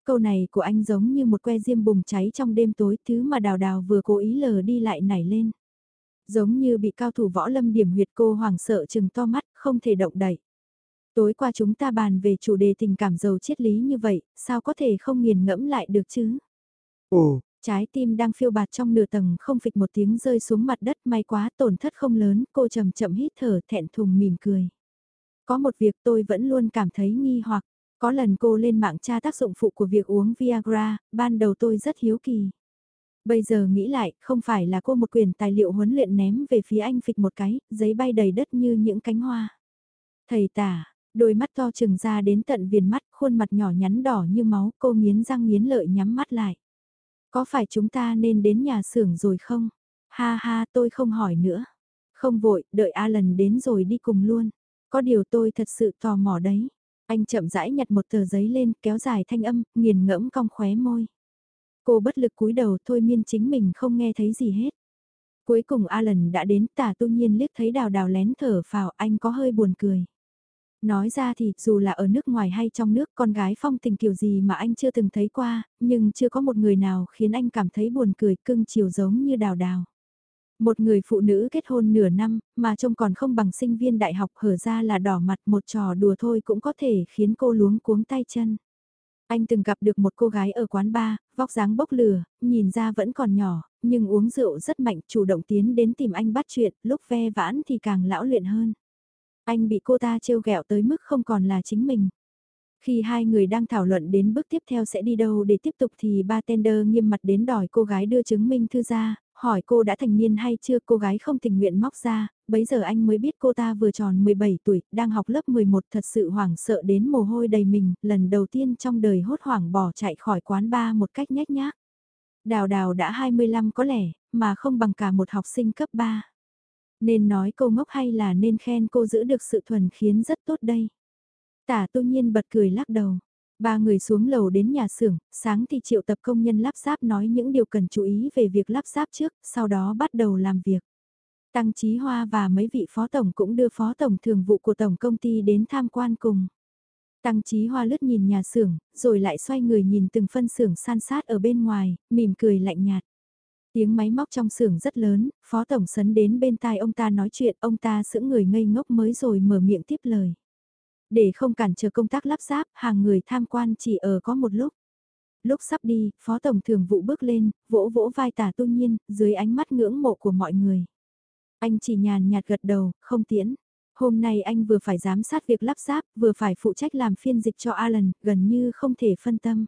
[SPEAKER 1] Câu này của anh giống như một que diêm bùng cháy trong đêm tối thứ mà đào đào vừa cố ý lờ đi lại nảy lên. Giống như bị cao thủ võ lâm điểm huyệt cô hoảng sợ chừng to mắt, không thể động đậy. Tối qua chúng ta bàn về chủ đề tình cảm giàu triết lý như vậy, sao có thể không nghiền ngẫm lại được chứ?
[SPEAKER 2] Ồ,
[SPEAKER 1] trái tim đang phiêu bạt trong nửa tầng không phịch một tiếng rơi xuống mặt đất may quá tổn thất không lớn, cô chậm chậm hít thở thẹn thùng mỉm cười. Có một việc tôi vẫn luôn cảm thấy nghi hoặc, có lần cô lên mạng tra tác dụng phụ của việc uống Viagra, ban đầu tôi rất hiếu kỳ. Bây giờ nghĩ lại, không phải là cô một quyền tài liệu huấn luyện ném về phía anh phịch một cái, giấy bay đầy đất như những cánh hoa. Thầy tả, đôi mắt to trừng ra đến tận viền mắt, khuôn mặt nhỏ nhắn đỏ như máu, cô nghiến răng nghiến lợi nhắm mắt lại. Có phải chúng ta nên đến nhà xưởng rồi không? Ha ha tôi không hỏi nữa. Không vội, đợi Alan đến rồi đi cùng luôn. Có điều tôi thật sự tò mò đấy. Anh chậm rãi nhặt một tờ giấy lên, kéo dài thanh âm, nghiền ngẫm cong khóe môi. Cô bất lực cúi đầu thôi miên chính mình không nghe thấy gì hết. Cuối cùng Alan đã đến tả tu nhiên liếc thấy đào đào lén thở phào anh có hơi buồn cười. Nói ra thì dù là ở nước ngoài hay trong nước con gái phong tình kiểu gì mà anh chưa từng thấy qua, nhưng chưa có một người nào khiến anh cảm thấy buồn cười cưng chiều giống như đào đào. Một người phụ nữ kết hôn nửa năm, mà trông còn không bằng sinh viên đại học hở ra là đỏ mặt một trò đùa thôi cũng có thể khiến cô luống cuống tay chân. Anh từng gặp được một cô gái ở quán bar, vóc dáng bốc lửa, nhìn ra vẫn còn nhỏ, nhưng uống rượu rất mạnh chủ động tiến đến tìm anh bắt chuyện, lúc ve vãn thì càng lão luyện hơn. Anh bị cô ta trêu ghẹo tới mức không còn là chính mình. Khi hai người đang thảo luận đến bước tiếp theo sẽ đi đâu để tiếp tục thì bartender nghiêm mặt đến đòi cô gái đưa chứng minh thư ra, hỏi cô đã thành niên hay chưa cô gái không tình nguyện móc ra, bấy giờ anh mới biết cô ta vừa tròn 17 tuổi, đang học lớp 11 thật sự hoảng sợ đến mồ hôi đầy mình, lần đầu tiên trong đời hốt hoảng bỏ chạy khỏi quán bar một cách nhách nhác. Đào đào đã 25 có lẽ, mà không bằng cả một học sinh cấp 3. Nên nói cô ngốc hay là nên khen cô giữ được sự thuần khiến rất tốt đây. Tả tu nhiên bật cười lắc đầu. Ba người xuống lầu đến nhà xưởng, sáng thì triệu tập công nhân lắp ráp nói những điều cần chú ý về việc lắp ráp trước, sau đó bắt đầu làm việc. Tăng Chí Hoa và mấy vị phó tổng cũng đưa phó tổng thường vụ của tổng công ty đến tham quan cùng. Tăng Chí Hoa lướt nhìn nhà xưởng, rồi lại xoay người nhìn từng phân xưởng san sát ở bên ngoài, mỉm cười lạnh nhạt. Tiếng máy móc trong xưởng rất lớn, phó tổng sấn đến bên tai ông ta nói chuyện, ông ta sững người ngây ngốc mới rồi mở miệng tiếp lời. Để không cản trở công tác lắp ráp, hàng người tham quan chỉ ở có một lúc. Lúc sắp đi, Phó Tổng Thường vụ bước lên, vỗ vỗ vai tả tu nhiên, dưới ánh mắt ngưỡng mộ của mọi người. Anh chỉ nhàn nhạt gật đầu, không tiễn. Hôm nay anh vừa phải giám sát việc lắp ráp, vừa phải phụ trách làm phiên dịch cho Alan, gần như không thể phân tâm.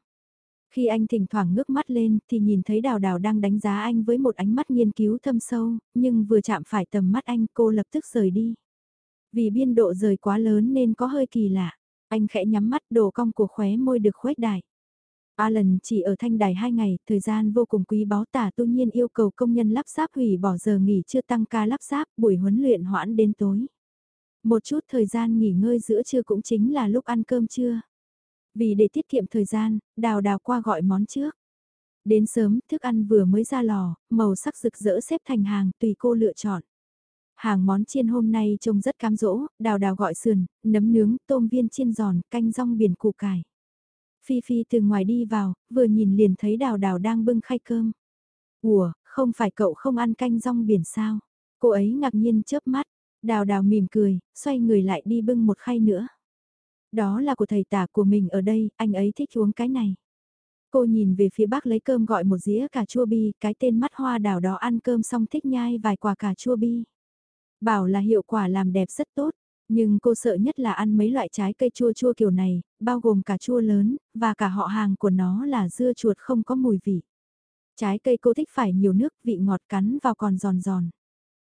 [SPEAKER 1] Khi anh thỉnh thoảng ngước mắt lên thì nhìn thấy đào đào đang đánh giá anh với một ánh mắt nghiên cứu thâm sâu, nhưng vừa chạm phải tầm mắt anh cô lập tức rời đi. Vì biên độ rời quá lớn nên có hơi kỳ lạ. Anh khẽ nhắm mắt đồ cong của khóe môi được khuếch đại. Alan chỉ ở thanh đài 2 ngày, thời gian vô cùng quý báu tả tu nhiên yêu cầu công nhân lắp ráp hủy bỏ giờ nghỉ chưa tăng ca lắp ráp, buổi huấn luyện hoãn đến tối. Một chút thời gian nghỉ ngơi giữa trưa cũng chính là lúc ăn cơm trưa. Vì để tiết kiệm thời gian, đào đào qua gọi món trước. Đến sớm, thức ăn vừa mới ra lò, màu sắc rực rỡ xếp thành hàng tùy cô lựa chọn. Hàng món chiên hôm nay trông rất cám dỗ, đào đào gọi sườn, nấm nướng, tôm viên chiên giòn, canh rong biển củ cải. Phi Phi từ ngoài đi vào, vừa nhìn liền thấy đào đào đang bưng khay cơm. Ủa, không phải cậu không ăn canh rong biển sao? Cô ấy ngạc nhiên chớp mắt, đào đào mỉm cười, xoay người lại đi bưng một khay nữa. Đó là của thầy tả của mình ở đây, anh ấy thích uống cái này. Cô nhìn về phía bác lấy cơm gọi một dĩa cà chua bi, cái tên mắt hoa đào đó ăn cơm xong thích nhai vài quả cà chua bi. Bảo là hiệu quả làm đẹp rất tốt, nhưng cô sợ nhất là ăn mấy loại trái cây chua chua kiểu này, bao gồm cà chua lớn, và cả họ hàng của nó là dưa chuột không có mùi vị. Trái cây cô thích phải nhiều nước, vị ngọt cắn vào còn giòn giòn.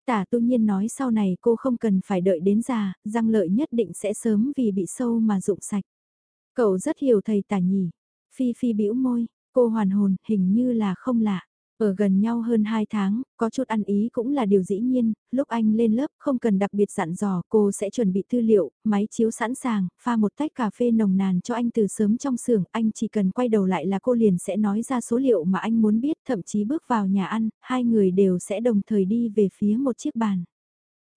[SPEAKER 1] Tả tu nhiên nói sau này cô không cần phải đợi đến già, răng lợi nhất định sẽ sớm vì bị sâu mà rụng sạch. Cậu rất hiểu thầy tả nhỉ. Phi Phi bĩu môi, cô hoàn hồn, hình như là không lạ. Ở gần nhau hơn 2 tháng, có chút ăn ý cũng là điều dĩ nhiên, lúc anh lên lớp không cần đặc biệt dặn dò cô sẽ chuẩn bị tư liệu, máy chiếu sẵn sàng, pha một tách cà phê nồng nàn cho anh từ sớm trong xưởng, anh chỉ cần quay đầu lại là cô liền sẽ nói ra số liệu mà anh muốn biết, thậm chí bước vào nhà ăn, hai người đều sẽ đồng thời đi về phía một chiếc bàn.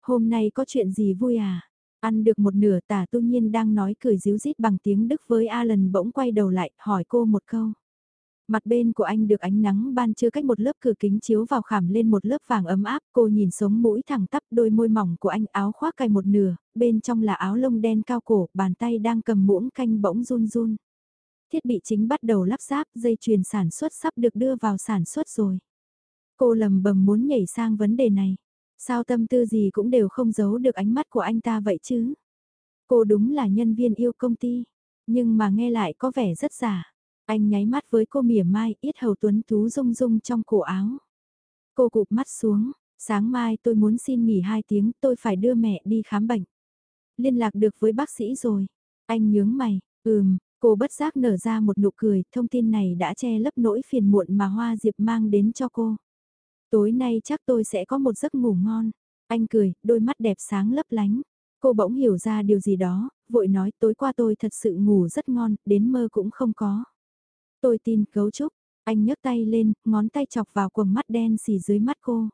[SPEAKER 1] Hôm nay có chuyện gì vui à? Ăn được một nửa tả tu nhiên đang nói cười díu dít bằng tiếng Đức với Alan bỗng quay đầu lại, hỏi cô một câu. Mặt bên của anh được ánh nắng ban chưa cách một lớp cửa kính chiếu vào khảm lên một lớp vàng ấm áp, cô nhìn sống mũi thẳng tắp đôi môi mỏng của anh áo khoác cài một nửa, bên trong là áo lông đen cao cổ, bàn tay đang cầm muỗng canh bỗng run run. Thiết bị chính bắt đầu lắp ráp, dây chuyền sản xuất sắp được đưa vào sản xuất rồi. Cô lầm bầm muốn nhảy sang vấn đề này. Sao tâm tư gì cũng đều không giấu được ánh mắt của anh ta vậy chứ? Cô đúng là nhân viên yêu công ty, nhưng mà nghe lại có vẻ rất giả. Anh nháy mắt với cô mỉa mai, ít hầu tuấn tú rung rung trong cổ áo. Cô cụp mắt xuống, sáng mai tôi muốn xin nghỉ 2 tiếng, tôi phải đưa mẹ đi khám bệnh. Liên lạc được với bác sĩ rồi. Anh nhướng mày, ừm, cô bất giác nở ra một nụ cười, thông tin này đã che lấp nỗi phiền muộn mà Hoa Diệp mang đến cho cô. Tối nay chắc tôi sẽ có một giấc ngủ ngon. Anh cười, đôi mắt đẹp sáng lấp lánh. Cô bỗng hiểu ra điều gì đó, vội nói tối qua tôi thật sự ngủ rất ngon, đến mơ cũng không có. Tôi tin cấu trúc, anh nhấc tay lên, ngón tay chọc vào quầng mắt đen xì dưới mắt cô.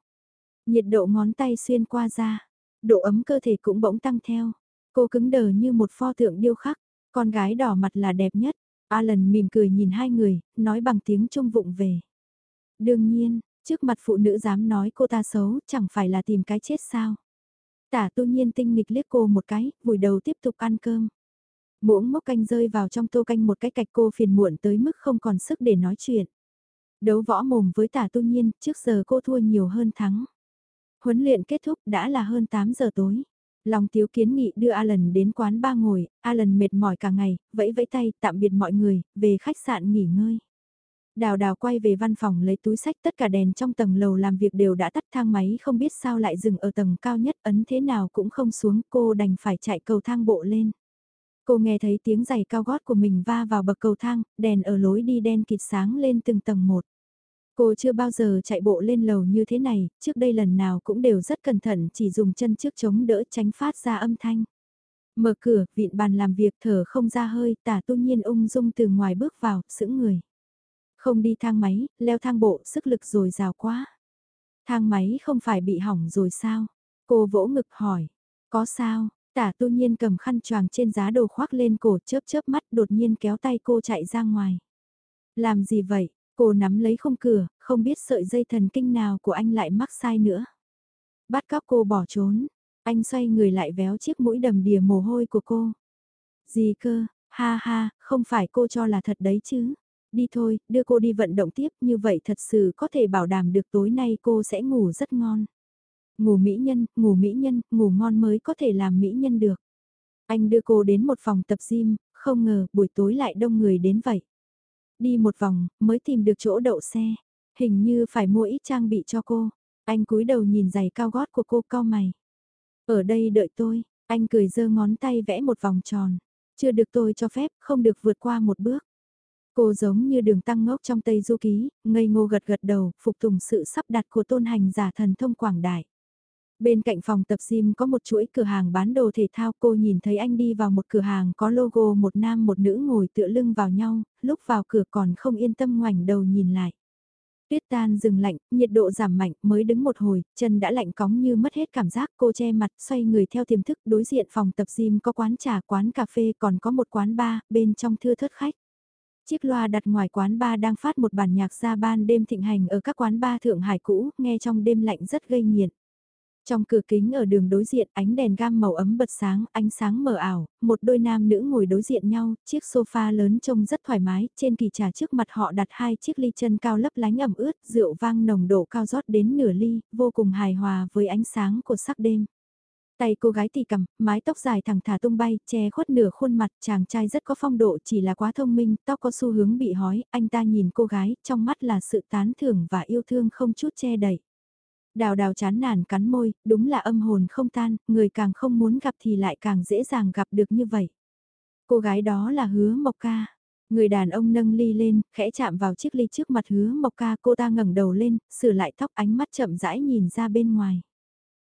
[SPEAKER 1] Nhiệt độ ngón tay xuyên qua da, độ ấm cơ thể cũng bỗng tăng theo. Cô cứng đờ như một pho tượng điêu khắc, con gái đỏ mặt là đẹp nhất. Alan mỉm cười nhìn hai người, nói bằng tiếng trung vụng về. Đương nhiên, trước mặt phụ nữ dám nói cô ta xấu, chẳng phải là tìm cái chết sao. Tả tu nhiên tinh nghịch liếc cô một cái, vùi đầu tiếp tục ăn cơm. Muỗng mốc canh rơi vào trong tô canh một cái cạch cô phiền muộn tới mức không còn sức để nói chuyện. Đấu võ mồm với tả tu nhiên, trước giờ cô thua nhiều hơn thắng. Huấn luyện kết thúc đã là hơn 8 giờ tối. Long Tiếu kiến nghị đưa Alan đến quán ba ngồi, Alan mệt mỏi cả ngày, vẫy vẫy tay, tạm biệt mọi người, về khách sạn nghỉ ngơi. Đào đào quay về văn phòng lấy túi sách tất cả đèn trong tầng lầu làm việc đều đã tắt thang máy không biết sao lại dừng ở tầng cao nhất ấn thế nào cũng không xuống cô đành phải chạy cầu thang bộ lên. Cô nghe thấy tiếng giày cao gót của mình va vào bậc cầu thang, đèn ở lối đi đen kịt sáng lên từng tầng một. Cô chưa bao giờ chạy bộ lên lầu như thế này, trước đây lần nào cũng đều rất cẩn thận chỉ dùng chân trước chống đỡ tránh phát ra âm thanh. Mở cửa, vịn bàn làm việc thở không ra hơi, tả tu nhiên ung dung từ ngoài bước vào, sững người. Không đi thang máy, leo thang bộ, sức lực rồi rào quá. Thang máy không phải bị hỏng rồi sao? Cô vỗ ngực hỏi. Có sao? Tả tu nhiên cầm khăn choàng trên giá đồ khoác lên cổ chớp chớp mắt đột nhiên kéo tay cô chạy ra ngoài. Làm gì vậy? Cô nắm lấy không cửa, không biết sợi dây thần kinh nào của anh lại mắc sai nữa. Bắt cóc cô bỏ trốn. Anh xoay người lại véo chiếc mũi đầm đìa mồ hôi của cô. Gì cơ, ha ha, không phải cô cho là thật đấy chứ. Đi thôi, đưa cô đi vận động tiếp, như vậy thật sự có thể bảo đảm được tối nay cô sẽ ngủ rất ngon. Ngủ mỹ nhân, ngủ mỹ nhân, ngủ ngon mới có thể làm mỹ nhân được. Anh đưa cô đến một phòng tập gym, không ngờ buổi tối lại đông người đến vậy. Đi một vòng, mới tìm được chỗ đậu xe. Hình như phải mua ít trang bị cho cô. Anh cúi đầu nhìn giày cao gót của cô cao mày. Ở đây đợi tôi, anh cười giơ ngón tay vẽ một vòng tròn. Chưa được tôi cho phép, không được vượt qua một bước. Cô giống như đường tăng ngốc trong Tây Du Ký, ngây ngô gật gật đầu, phục tùng sự sắp đặt của tôn hành giả thần thông quảng đại. Bên cạnh phòng tập gym có một chuỗi cửa hàng bán đồ thể thao cô nhìn thấy anh đi vào một cửa hàng có logo một nam một nữ ngồi tựa lưng vào nhau, lúc vào cửa còn không yên tâm ngoảnh đầu nhìn lại. Tuyết tan dừng lạnh, nhiệt độ giảm mạnh mới đứng một hồi, chân đã lạnh cóng như mất hết cảm giác cô che mặt xoay người theo tiềm thức đối diện phòng tập gym có quán trà quán cà phê còn có một quán bar bên trong thưa thớt khách. Chiếc loa đặt ngoài quán bar đang phát một bản nhạc ra ban đêm thịnh hành ở các quán bar Thượng Hải cũ, nghe trong đêm lạnh rất gây nghiện. Trong cửa kính ở đường đối diện ánh đèn gam màu ấm bật sáng, ánh sáng mờ ảo, một đôi nam nữ ngồi đối diện nhau, chiếc sofa lớn trông rất thoải mái, trên kỳ trà trước mặt họ đặt hai chiếc ly chân cao lấp lánh ẩm ướt, rượu vang nồng độ cao rót đến nửa ly, vô cùng hài hòa với ánh sáng của sắc đêm. Tay cô gái thì cầm, mái tóc dài thẳng thả tung bay, che khuất nửa khuôn mặt, chàng trai rất có phong độ chỉ là quá thông minh, tóc có xu hướng bị hói, anh ta nhìn cô gái, trong mắt là sự tán thưởng và yêu thương không chút che đậy. Đào đào chán nản cắn môi, đúng là âm hồn không tan, người càng không muốn gặp thì lại càng dễ dàng gặp được như vậy. Cô gái đó là hứa mộc ca. Người đàn ông nâng ly lên, khẽ chạm vào chiếc ly trước mặt hứa mộc ca cô ta ngẩng đầu lên, sửa lại tóc ánh mắt chậm rãi nhìn ra bên ngoài.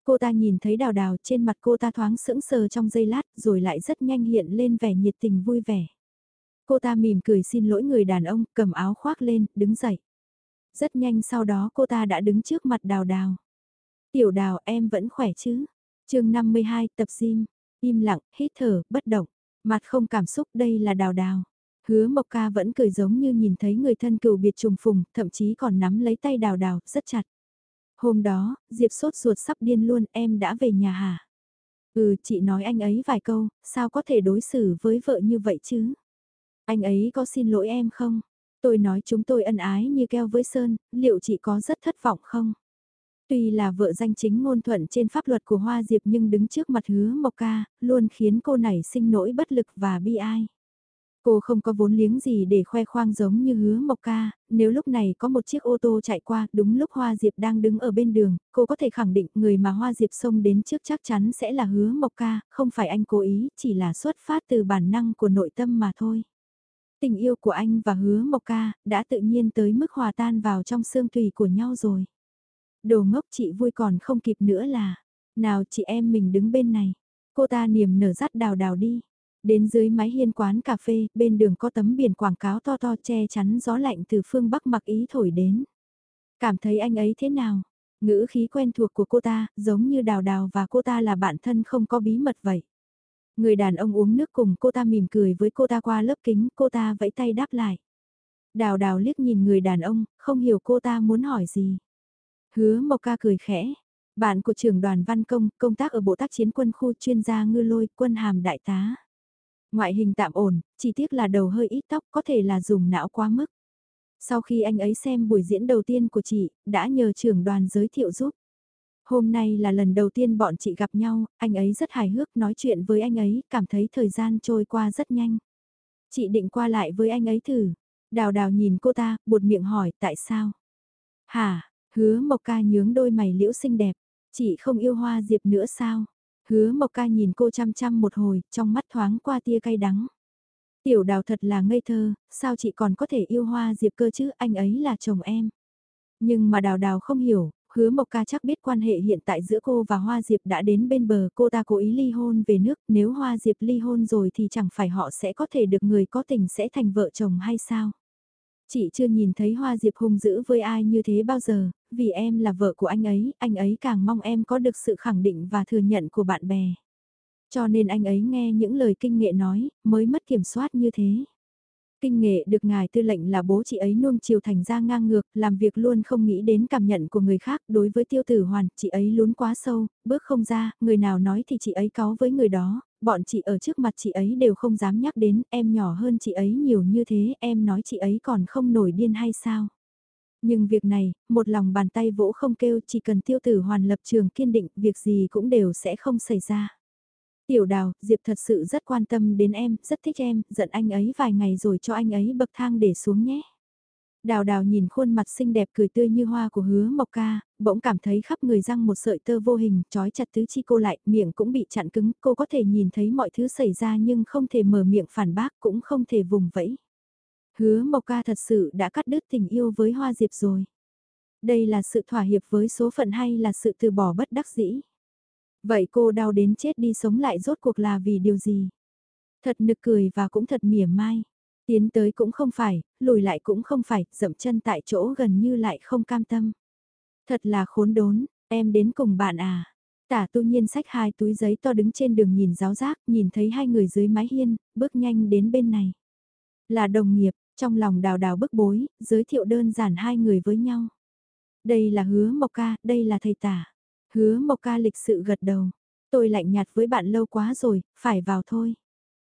[SPEAKER 1] Cô ta nhìn thấy đào đào trên mặt cô ta thoáng sững sờ trong giây lát rồi lại rất nhanh hiện lên vẻ nhiệt tình vui vẻ. Cô ta mỉm cười xin lỗi người đàn ông, cầm áo khoác lên, đứng dậy. Rất nhanh sau đó cô ta đã đứng trước mặt đào đào. Tiểu đào em vẫn khỏe chứ? chương 52 tập gym, im lặng, hít thở, bất động, mặt không cảm xúc đây là đào đào. Hứa Mộc Ca vẫn cười giống như nhìn thấy người thân cừu biệt trùng phùng, thậm chí còn nắm lấy tay đào đào, rất chặt. Hôm đó, Diệp sốt ruột sắp điên luôn, em đã về nhà hả? Ừ, chị nói anh ấy vài câu, sao có thể đối xử với vợ như vậy chứ? Anh ấy có xin lỗi em không? Tôi nói chúng tôi ân ái như keo với Sơn, liệu chị có rất thất vọng không? Tuy là vợ danh chính ngôn thuận trên pháp luật của Hoa Diệp nhưng đứng trước mặt hứa Mộc Ca, luôn khiến cô nảy sinh nỗi bất lực và bi ai. Cô không có vốn liếng gì để khoe khoang giống như hứa Mộc Ca, nếu lúc này có một chiếc ô tô chạy qua đúng lúc Hoa Diệp đang đứng ở bên đường, cô có thể khẳng định người mà Hoa Diệp xông đến trước chắc chắn sẽ là hứa Mộc Ca, không phải anh cố ý, chỉ là xuất phát từ bản năng của nội tâm mà thôi. Tình yêu của anh và hứa Mộc Ca đã tự nhiên tới mức hòa tan vào trong xương tùy của nhau rồi. Đồ ngốc chị vui còn không kịp nữa là, nào chị em mình đứng bên này, cô ta niềm nở dắt đào đào đi. Đến dưới mái hiên quán cà phê, bên đường có tấm biển quảng cáo to to che chắn gió lạnh từ phương Bắc mặc ý thổi đến. Cảm thấy anh ấy thế nào? Ngữ khí quen thuộc của cô ta, giống như đào đào và cô ta là bạn thân không có bí mật vậy. Người đàn ông uống nước cùng cô ta mỉm cười với cô ta qua lớp kính, cô ta vẫy tay đáp lại. Đào đào liếc nhìn người đàn ông, không hiểu cô ta muốn hỏi gì. Hứa Mộc Ca cười khẽ. Bạn của trưởng đoàn văn công, công tác ở bộ tác chiến quân khu chuyên gia ngư lôi, quân hàm đại tá. Ngoại hình tạm ổn, chỉ tiếc là đầu hơi ít tóc có thể là dùng não quá mức. Sau khi anh ấy xem buổi diễn đầu tiên của chị, đã nhờ trưởng đoàn giới thiệu giúp. Hôm nay là lần đầu tiên bọn chị gặp nhau, anh ấy rất hài hước nói chuyện với anh ấy, cảm thấy thời gian trôi qua rất nhanh. Chị định qua lại với anh ấy thử. Đào đào nhìn cô ta, buột miệng hỏi tại sao. Hả, hứa Mộc Ca nhướng đôi mày liễu xinh đẹp. Chị không yêu hoa diệp nữa sao? Hứa Mộc Ca nhìn cô chăm chăm một hồi, trong mắt thoáng qua tia cay đắng. Tiểu đào thật là ngây thơ, sao chị còn có thể yêu hoa diệp cơ chứ, anh ấy là chồng em. Nhưng mà đào đào không hiểu, hứa Mộc Ca chắc biết quan hệ hiện tại giữa cô và Hoa Diệp đã đến bên bờ cô ta cố ý ly hôn về nước, nếu Hoa Diệp ly hôn rồi thì chẳng phải họ sẽ có thể được người có tình sẽ thành vợ chồng hay sao? Chị chưa nhìn thấy Hoa Diệp hung dữ với ai như thế bao giờ, vì em là vợ của anh ấy, anh ấy càng mong em có được sự khẳng định và thừa nhận của bạn bè. Cho nên anh ấy nghe những lời kinh nghệ nói, mới mất kiểm soát như thế. Kinh nghệ được ngài tư lệnh là bố chị ấy nuông chiều thành ra ngang ngược, làm việc luôn không nghĩ đến cảm nhận của người khác. Đối với tiêu tử hoàn, chị ấy lún quá sâu, bước không ra, người nào nói thì chị ấy có với người đó, bọn chị ở trước mặt chị ấy đều không dám nhắc đến, em nhỏ hơn chị ấy nhiều như thế, em nói chị ấy còn không nổi điên hay sao? Nhưng việc này, một lòng bàn tay vỗ không kêu chỉ cần tiêu tử hoàn lập trường kiên định, việc gì cũng đều sẽ không xảy ra. Tiểu đào, Diệp thật sự rất quan tâm đến em, rất thích em, giận anh ấy vài ngày rồi cho anh ấy bậc thang để xuống nhé. Đào đào nhìn khuôn mặt xinh đẹp cười tươi như hoa của hứa mộc ca, bỗng cảm thấy khắp người răng một sợi tơ vô hình, trói chặt tứ chi cô lại, miệng cũng bị chặn cứng, cô có thể nhìn thấy mọi thứ xảy ra nhưng không thể mở miệng phản bác cũng không thể vùng vẫy. Hứa mộc ca thật sự đã cắt đứt tình yêu với hoa diệp rồi. Đây là sự thỏa hiệp với số phận hay là sự từ bỏ bất đắc dĩ? Vậy cô đau đến chết đi sống lại rốt cuộc là vì điều gì? Thật nực cười và cũng thật mỉa mai. Tiến tới cũng không phải, lùi lại cũng không phải, dậm chân tại chỗ gần như lại không cam tâm. Thật là khốn đốn, em đến cùng bạn à. Tả tu nhiên sách hai túi giấy to đứng trên đường nhìn giáo giác, nhìn thấy hai người dưới mái hiên, bước nhanh đến bên này. Là đồng nghiệp, trong lòng đào đào bức bối, giới thiệu đơn giản hai người với nhau. Đây là hứa mộc ca, đây là thầy tả. Hứa Mộc Ca lịch sự gật đầu. Tôi lạnh nhạt với bạn lâu quá rồi, phải vào thôi.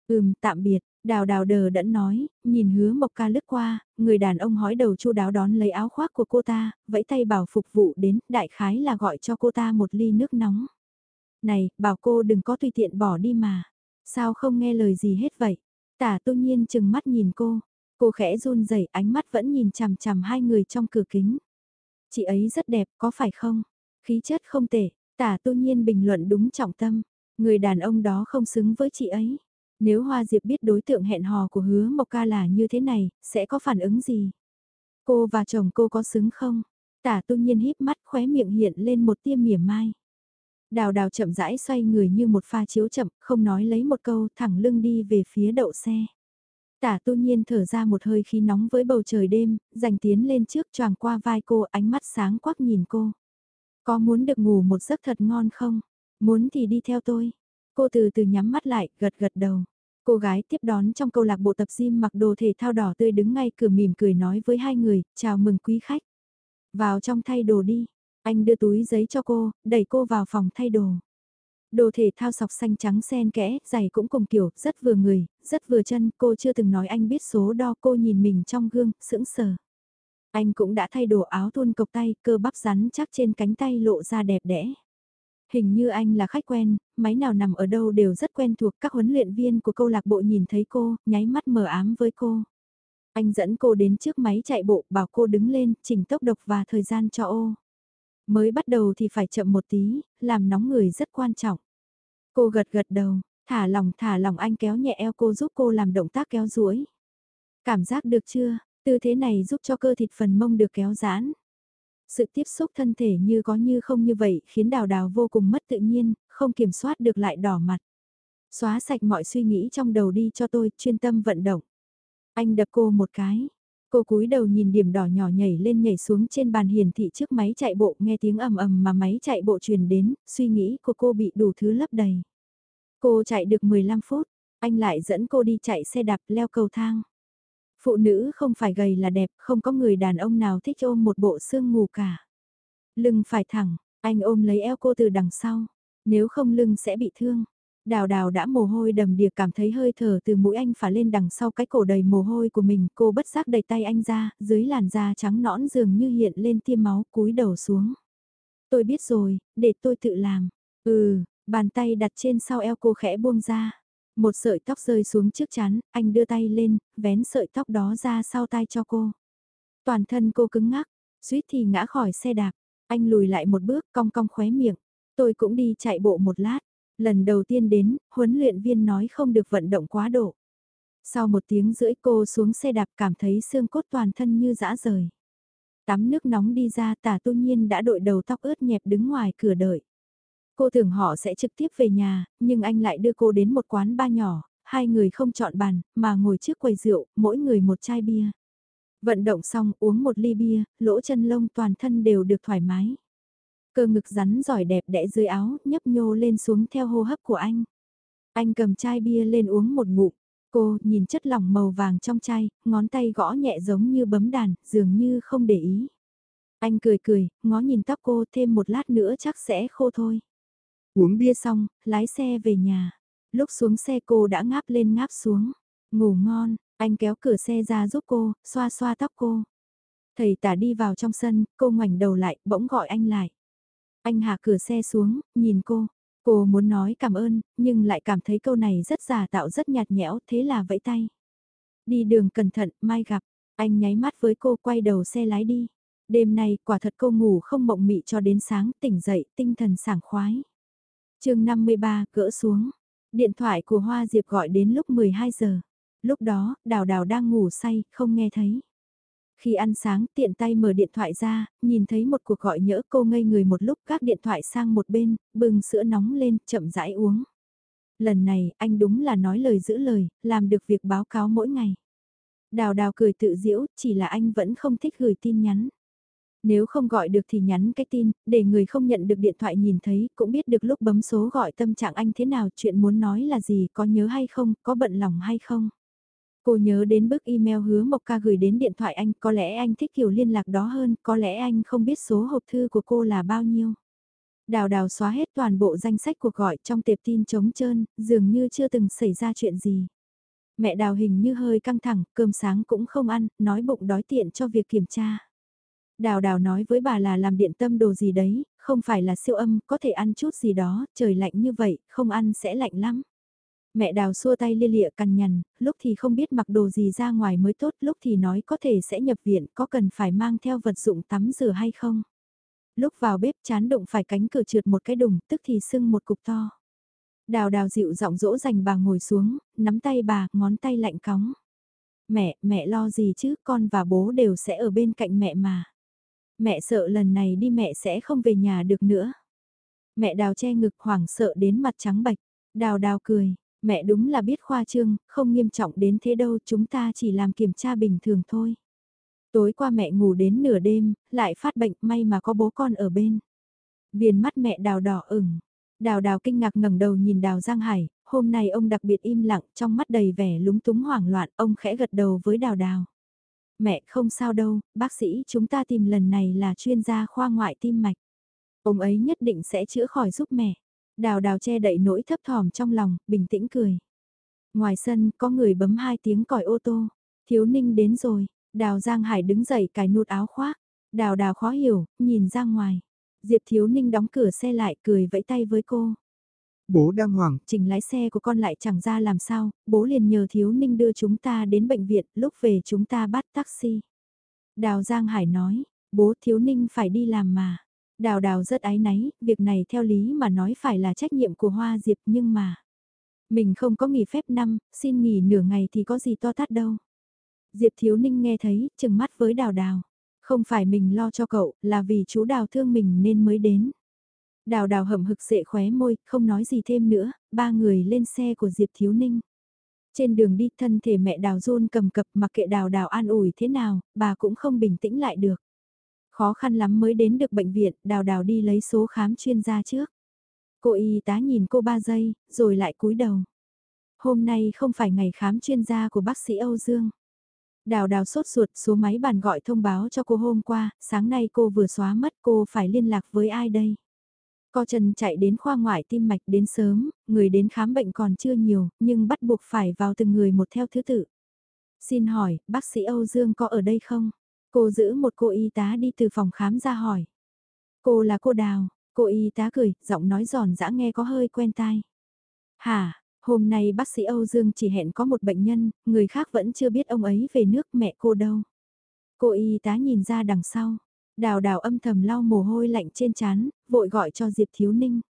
[SPEAKER 1] Ừm, tạm biệt, đào đào đờ đẫn nói, nhìn hứa Mộc Ca lướt qua, người đàn ông hói đầu chu đáo đón lấy áo khoác của cô ta, vẫy tay bảo phục vụ đến, đại khái là gọi cho cô ta một ly nước nóng. Này, bảo cô đừng có tùy tiện bỏ đi mà. Sao không nghe lời gì hết vậy? Tả tu nhiên chừng mắt nhìn cô. Cô khẽ run rẩy ánh mắt vẫn nhìn chằm chằm hai người trong cửa kính. Chị ấy rất đẹp, có phải không? Khí chất không tệ, tả tu nhiên bình luận đúng trọng tâm. Người đàn ông đó không xứng với chị ấy. Nếu Hoa Diệp biết đối tượng hẹn hò của hứa Mộc Ca là như thế này, sẽ có phản ứng gì? Cô và chồng cô có xứng không? Tả tu nhiên híp mắt khóe miệng hiện lên một tia mỉa mai. Đào đào chậm rãi xoay người như một pha chiếu chậm, không nói lấy một câu thẳng lưng đi về phía đậu xe. Tả tu nhiên thở ra một hơi khí nóng với bầu trời đêm, giành tiến lên trước choàng qua vai cô ánh mắt sáng quắc nhìn cô. Có muốn được ngủ một giấc thật ngon không? Muốn thì đi theo tôi. Cô từ từ nhắm mắt lại, gật gật đầu. Cô gái tiếp đón trong câu lạc bộ tập gym mặc đồ thể thao đỏ tươi đứng ngay cửa mỉm cười nói với hai người, chào mừng quý khách. Vào trong thay đồ đi. Anh đưa túi giấy cho cô, đẩy cô vào phòng thay đồ. Đồ thể thao sọc xanh trắng sen kẽ, giày cũng cùng kiểu, rất vừa người, rất vừa chân, cô chưa từng nói anh biết số đo cô nhìn mình trong gương, sững sờ. Anh cũng đã thay đồ áo thun cộc tay, cơ bắp rắn chắc trên cánh tay lộ ra đẹp đẽ. Hình như anh là khách quen, máy nào nằm ở đâu đều rất quen thuộc các huấn luyện viên của câu lạc bộ nhìn thấy cô, nháy mắt mờ ám với cô. Anh dẫn cô đến trước máy chạy bộ, bảo cô đứng lên, chỉnh tốc độc và thời gian cho ô. Mới bắt đầu thì phải chậm một tí, làm nóng người rất quan trọng. Cô gật gật đầu, thả lòng thả lòng anh kéo nhẹ eo cô giúp cô làm động tác kéo duỗi. Cảm giác được chưa, Tư thế này giúp cho cơ thịt phần mông được kéo giãn. Sự tiếp xúc thân thể như có như không như vậy khiến đào đào vô cùng mất tự nhiên, không kiểm soát được lại đỏ mặt. Xóa sạch mọi suy nghĩ trong đầu đi cho tôi, chuyên tâm vận động. Anh đập cô một cái. Cô cúi đầu nhìn điểm đỏ nhỏ nhảy lên nhảy xuống trên bàn hiển thị trước máy chạy bộ nghe tiếng ầm ầm mà máy chạy bộ truyền đến, suy nghĩ của cô bị đủ thứ lấp đầy. Cô chạy được 15 phút, anh lại dẫn cô đi chạy xe đạp leo cầu thang. Phụ nữ không phải gầy là đẹp, không có người đàn ông nào thích ôm một bộ xương ngủ cả. Lưng phải thẳng, anh ôm lấy eo cô từ đằng sau, nếu không lưng sẽ bị thương. Đào đào đã mồ hôi đầm đìa cảm thấy hơi thở từ mũi anh phả lên đằng sau cái cổ đầy mồ hôi của mình. Cô bất giác đẩy tay anh ra, dưới làn da trắng nõn dường như hiện lên tiêm máu cúi đầu xuống. Tôi biết rồi, để tôi tự làm. Ừ, bàn tay đặt trên sau eo cô khẽ buông ra. Một sợi tóc rơi xuống trước chán, anh đưa tay lên, vén sợi tóc đó ra sau tai cho cô. Toàn thân cô cứng ngắc, suýt thì ngã khỏi xe đạp. Anh lùi lại một bước cong cong khóe miệng. Tôi cũng đi chạy bộ một lát. Lần đầu tiên đến, huấn luyện viên nói không được vận động quá độ. Sau một tiếng rưỡi cô xuống xe đạp cảm thấy xương cốt toàn thân như dã rời. Tắm nước nóng đi ra tả tu nhiên đã đội đầu tóc ướt nhẹp đứng ngoài cửa đợi. Cô tưởng họ sẽ trực tiếp về nhà, nhưng anh lại đưa cô đến một quán ba nhỏ, hai người không chọn bàn, mà ngồi trước quầy rượu, mỗi người một chai bia. Vận động xong uống một ly bia, lỗ chân lông toàn thân đều được thoải mái. Cơ ngực rắn giỏi đẹp đẽ dưới áo, nhấp nhô lên xuống theo hô hấp của anh. Anh cầm chai bia lên uống một ngụm. Cô nhìn chất lỏng màu vàng trong chai, ngón tay gõ nhẹ giống như bấm đàn, dường như không để ý. Anh cười cười, ngó nhìn tóc cô thêm một lát nữa chắc sẽ khô thôi. Uống bia xong, lái xe về nhà. Lúc xuống xe cô đã ngáp lên ngáp xuống. Ngủ ngon, anh kéo cửa xe ra giúp cô, xoa xoa tóc cô. Thầy tả đi vào trong sân, cô ngoảnh đầu lại, bỗng gọi anh lại. Anh hạ cửa xe xuống, nhìn cô. Cô muốn nói cảm ơn, nhưng lại cảm thấy câu này rất giả tạo rất nhạt nhẽo, thế là vẫy tay. Đi đường cẩn thận, mai gặp. Anh nháy mắt với cô quay đầu xe lái đi. Đêm nay quả thật cô ngủ không mộng mị cho đến sáng tỉnh dậy tinh thần sảng khoái chương 53 cỡ xuống. Điện thoại của Hoa Diệp gọi đến lúc 12 giờ. Lúc đó, Đào Đào đang ngủ say, không nghe thấy. Khi ăn sáng tiện tay mở điện thoại ra, nhìn thấy một cuộc gọi nhỡ cô ngây người một lúc các điện thoại sang một bên, bừng sữa nóng lên, chậm rãi uống. Lần này, anh đúng là nói lời giữ lời, làm được việc báo cáo mỗi ngày. Đào đào cười tự diễu, chỉ là anh vẫn không thích gửi tin nhắn. Nếu không gọi được thì nhắn cái tin, để người không nhận được điện thoại nhìn thấy, cũng biết được lúc bấm số gọi tâm trạng anh thế nào, chuyện muốn nói là gì, có nhớ hay không, có bận lòng hay không. Cô nhớ đến bức email hứa Mộc Ca gửi đến điện thoại anh, có lẽ anh thích kiểu liên lạc đó hơn, có lẽ anh không biết số hộp thư của cô là bao nhiêu. Đào đào xóa hết toàn bộ danh sách cuộc gọi trong tệp tin trống trơn, dường như chưa từng xảy ra chuyện gì. Mẹ đào hình như hơi căng thẳng, cơm sáng cũng không ăn, nói bụng đói tiện cho việc kiểm tra. Đào đào nói với bà là làm điện tâm đồ gì đấy, không phải là siêu âm, có thể ăn chút gì đó, trời lạnh như vậy, không ăn sẽ lạnh lắm. Mẹ đào xua tay lia lịa cằn nhằn, lúc thì không biết mặc đồ gì ra ngoài mới tốt, lúc thì nói có thể sẽ nhập viện, có cần phải mang theo vật dụng tắm rửa hay không. Lúc vào bếp chán đụng phải cánh cửa trượt một cái đùng, tức thì sưng một cục to. Đào đào dịu giọng dỗ dành bà ngồi xuống, nắm tay bà, ngón tay lạnh cóng. Mẹ, mẹ lo gì chứ, con và bố đều sẽ ở bên cạnh mẹ mà. Mẹ sợ lần này đi mẹ sẽ không về nhà được nữa. Mẹ đào che ngực hoảng sợ đến mặt trắng bạch. Đào đào cười, Mẹ đúng là biết khoa trương, không nghiêm trọng đến thế đâu, chúng ta chỉ làm kiểm tra bình thường thôi. Tối qua mẹ ngủ đến nửa đêm, lại phát bệnh, may mà có bố con ở bên. Viền mắt mẹ đào đỏ ửng. Đào đào kinh ngạc ngẩng đầu nhìn đào Giang Hải, hôm nay ông đặc biệt im lặng, trong mắt đầy vẻ lúng túng hoảng loạn, ông khẽ gật đầu với đào đào. Mẹ không sao đâu, bác sĩ chúng ta tìm lần này là chuyên gia khoa ngoại tim mạch. Ông ấy nhất định sẽ chữa khỏi giúp mẹ. Đào đào che đậy nỗi thấp thỏm trong lòng, bình tĩnh cười. Ngoài sân, có người bấm hai tiếng còi ô tô. Thiếu ninh đến rồi, đào Giang Hải đứng dậy cài nút áo khoác. Đào đào khó hiểu, nhìn ra ngoài. Diệp Thiếu Ninh đóng cửa xe lại cười vẫy tay với cô.
[SPEAKER 2] Bố đang hoảng.
[SPEAKER 1] Trình lái xe của con lại chẳng ra làm sao, bố liền nhờ Thiếu Ninh đưa chúng ta đến bệnh viện, lúc về chúng ta bắt taxi. Đào Giang Hải nói, bố Thiếu Ninh phải đi làm mà. Đào đào rất ái náy, việc này theo lý mà nói phải là trách nhiệm của Hoa Diệp nhưng mà... Mình không có nghỉ phép năm, xin nghỉ nửa ngày thì có gì to tát đâu. Diệp Thiếu Ninh nghe thấy, chừng mắt với đào đào. Không phải mình lo cho cậu, là vì chú đào thương mình nên mới đến. Đào đào hầm hực sệ khóe môi, không nói gì thêm nữa, ba người lên xe của Diệp Thiếu Ninh. Trên đường đi thân thể mẹ đào run cầm cập mặc kệ đào đào an ủi thế nào, bà cũng không bình tĩnh lại được. Khó khăn lắm mới đến được bệnh viện, đào đào đi lấy số khám chuyên gia trước. Cô y tá nhìn cô ba giây, rồi lại cúi đầu. Hôm nay không phải ngày khám chuyên gia của bác sĩ Âu Dương. Đào đào sốt ruột số máy bàn gọi thông báo cho cô hôm qua, sáng nay cô vừa xóa mất cô phải liên lạc với ai đây? Co Trần chạy đến khoa ngoại tim mạch đến sớm, người đến khám bệnh còn chưa nhiều, nhưng bắt buộc phải vào từng người một theo thứ tự. Xin hỏi, bác sĩ Âu Dương có ở đây không? Cô giữ một cô y tá đi từ phòng khám ra hỏi. Cô là cô Đào, cô y tá cười, giọng nói giòn giã nghe có hơi quen tai. Hả, hôm nay bác sĩ Âu Dương chỉ hẹn có một bệnh nhân, người khác vẫn chưa biết ông ấy về nước mẹ cô đâu. Cô y tá nhìn ra đằng sau, đào đào âm thầm lau mồ hôi lạnh trên trán, vội gọi cho Diệp Thiếu Ninh.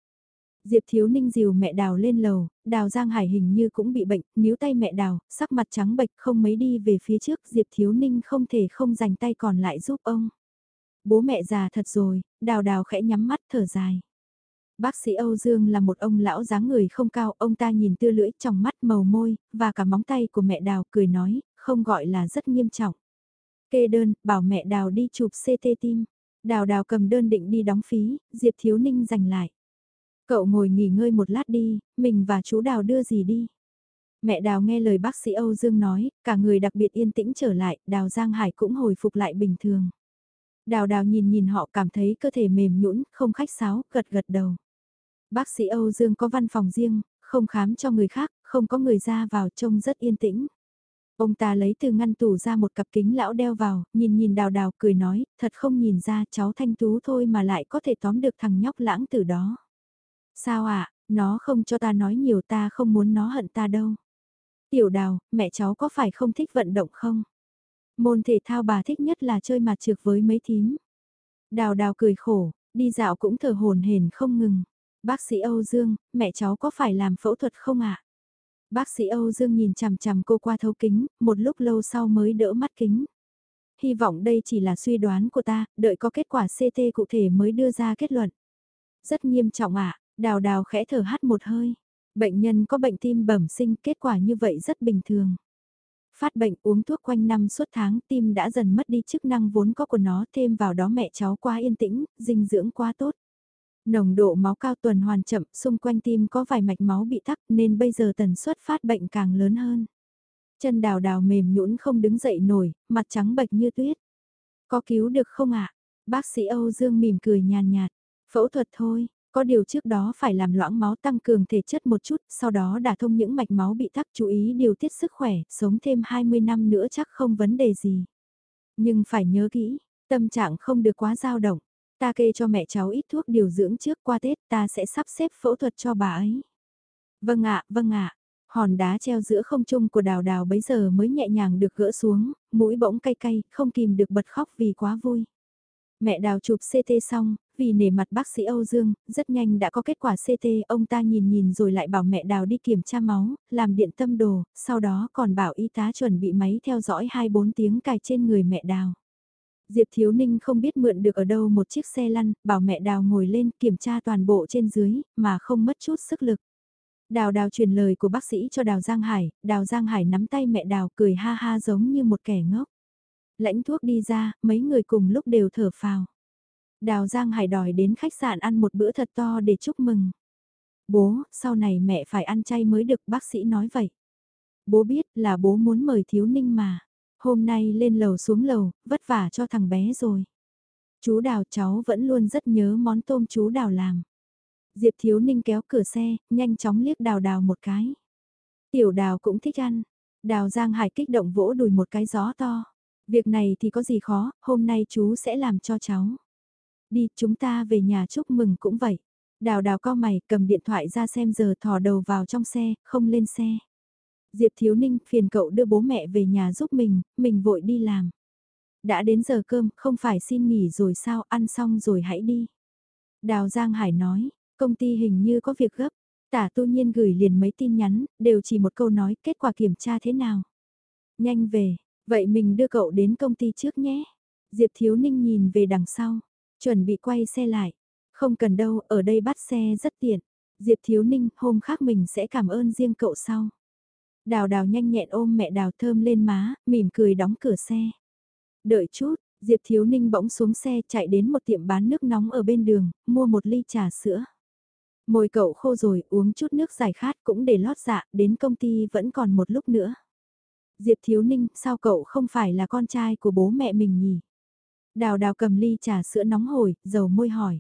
[SPEAKER 1] Diệp Thiếu Ninh dìu mẹ đào lên lầu, đào Giang Hải hình như cũng bị bệnh, níu tay mẹ đào, sắc mặt trắng bệch không mấy đi về phía trước, Diệp Thiếu Ninh không thể không dành tay còn lại giúp ông. Bố mẹ già thật rồi, đào đào khẽ nhắm mắt thở dài. Bác sĩ Âu Dương là một ông lão dáng người không cao, ông ta nhìn tư lưỡi trong mắt màu môi, và cả móng tay của mẹ đào cười nói, không gọi là rất nghiêm trọng. Kê đơn, bảo mẹ đào đi chụp CT tim. Đào đào cầm đơn định đi đóng phí, Diệp Thiếu Ninh giành lại. Cậu ngồi nghỉ ngơi một lát đi, mình và chú Đào đưa gì đi. Mẹ Đào nghe lời bác sĩ Âu Dương nói, cả người đặc biệt yên tĩnh trở lại, Đào Giang Hải cũng hồi phục lại bình thường. Đào Đào nhìn nhìn họ cảm thấy cơ thể mềm nhũn, không khách sáo, gật gật đầu. Bác sĩ Âu Dương có văn phòng riêng, không khám cho người khác, không có người ra vào trông rất yên tĩnh. Ông ta lấy từ ngăn tủ ra một cặp kính lão đeo vào, nhìn nhìn đào đào cười nói, thật không nhìn ra cháu thanh tú thôi mà lại có thể tóm được thằng nhóc lãng từ đó. Sao ạ, à, nó không cho ta nói nhiều ta không muốn nó hận ta đâu. Tiểu đào, mẹ cháu có phải không thích vận động không? Môn thể thao bà thích nhất là chơi mặt trược với mấy thím. Đào đào cười khổ, đi dạo cũng thở hồn hển không ngừng. Bác sĩ Âu Dương, mẹ cháu có phải làm phẫu thuật không ạ? Bác sĩ Âu Dương nhìn chằm chằm cô qua thấu kính, một lúc lâu sau mới đỡ mắt kính. Hy vọng đây chỉ là suy đoán của ta, đợi có kết quả CT cụ thể mới đưa ra kết luận. Rất nghiêm trọng ạ, Đào đào khẽ thở hắt một hơi. Bệnh nhân có bệnh tim bẩm sinh kết quả như vậy rất bình thường. Phát bệnh uống thuốc quanh năm suốt tháng tim đã dần mất đi chức năng vốn có của nó thêm vào đó mẹ cháu quá yên tĩnh, dinh dưỡng quá tốt. Nồng độ máu cao tuần hoàn chậm, xung quanh tim có vài mạch máu bị tắc nên bây giờ tần suất phát bệnh càng lớn hơn. Chân đào đào mềm nhũn không đứng dậy nổi, mặt trắng bệch như tuyết. Có cứu được không ạ? Bác sĩ Âu Dương mỉm cười nhàn nhạt. Phẫu thuật thôi, có điều trước đó phải làm loãng máu tăng cường thể chất một chút, sau đó đả thông những mạch máu bị tắc chú ý điều tiết sức khỏe, sống thêm 20 năm nữa chắc không vấn đề gì. Nhưng phải nhớ kỹ, tâm trạng không được quá dao động. Ta kê cho mẹ cháu ít thuốc điều dưỡng trước qua Tết ta sẽ sắp xếp phẫu thuật cho bà ấy. Vâng ạ, vâng ạ. Hòn đá treo giữa không trung của đào đào bấy giờ mới nhẹ nhàng được gỡ xuống, mũi bỗng cay cay, không kìm được bật khóc vì quá vui. Mẹ đào chụp CT xong, vì nể mặt bác sĩ Âu Dương, rất nhanh đã có kết quả CT, ông ta nhìn nhìn rồi lại bảo mẹ đào đi kiểm tra máu, làm điện tâm đồ, sau đó còn bảo y tá chuẩn bị máy theo dõi 2-4 tiếng cài trên người mẹ đào. Diệp Thiếu Ninh không biết mượn được ở đâu một chiếc xe lăn, bảo mẹ đào ngồi lên kiểm tra toàn bộ trên dưới, mà không mất chút sức lực. Đào đào truyền lời của bác sĩ cho đào Giang Hải, đào Giang Hải nắm tay mẹ đào cười ha ha giống như một kẻ ngốc. Lãnh thuốc đi ra, mấy người cùng lúc đều thở phào. Đào Giang Hải đòi đến khách sạn ăn một bữa thật to để chúc mừng. Bố, sau này mẹ phải ăn chay mới được bác sĩ nói vậy. Bố biết là bố muốn mời thiếu ninh mà. Hôm nay lên lầu xuống lầu, vất vả cho thằng bé rồi. Chú Đào cháu vẫn luôn rất nhớ món tôm chú Đào làm. Diệp Thiếu Ninh kéo cửa xe, nhanh chóng liếc Đào Đào một cái. Tiểu Đào cũng thích ăn. Đào Giang Hải kích động vỗ đùi một cái gió to. Việc này thì có gì khó, hôm nay chú sẽ làm cho cháu. Đi, chúng ta về nhà chúc mừng cũng vậy. Đào đào co mày, cầm điện thoại ra xem giờ thò đầu vào trong xe, không lên xe. Diệp Thiếu Ninh phiền cậu đưa bố mẹ về nhà giúp mình, mình vội đi làm. Đã đến giờ cơm, không phải xin nghỉ rồi sao, ăn xong rồi hãy đi. Đào Giang Hải nói, công ty hình như có việc gấp. Tả tu nhiên gửi liền mấy tin nhắn, đều chỉ một câu nói kết quả kiểm tra thế nào. Nhanh về, vậy mình đưa cậu đến công ty trước nhé. Diệp Thiếu Ninh nhìn về đằng sau. Chuẩn bị quay xe lại. Không cần đâu, ở đây bắt xe rất tiện. Diệp Thiếu Ninh, hôm khác mình sẽ cảm ơn riêng cậu sau. Đào đào nhanh nhẹn ôm mẹ đào thơm lên má, mỉm cười đóng cửa xe. Đợi chút, Diệp Thiếu Ninh bỗng xuống xe chạy đến một tiệm bán nước nóng ở bên đường, mua một ly trà sữa. Môi cậu khô rồi, uống chút nước giải khát cũng để lót dạ, đến công ty vẫn còn một lúc nữa. Diệp Thiếu Ninh, sao cậu không phải là con trai của bố mẹ mình nhỉ? Đào đào cầm ly trà sữa nóng hổi, dầu môi hỏi.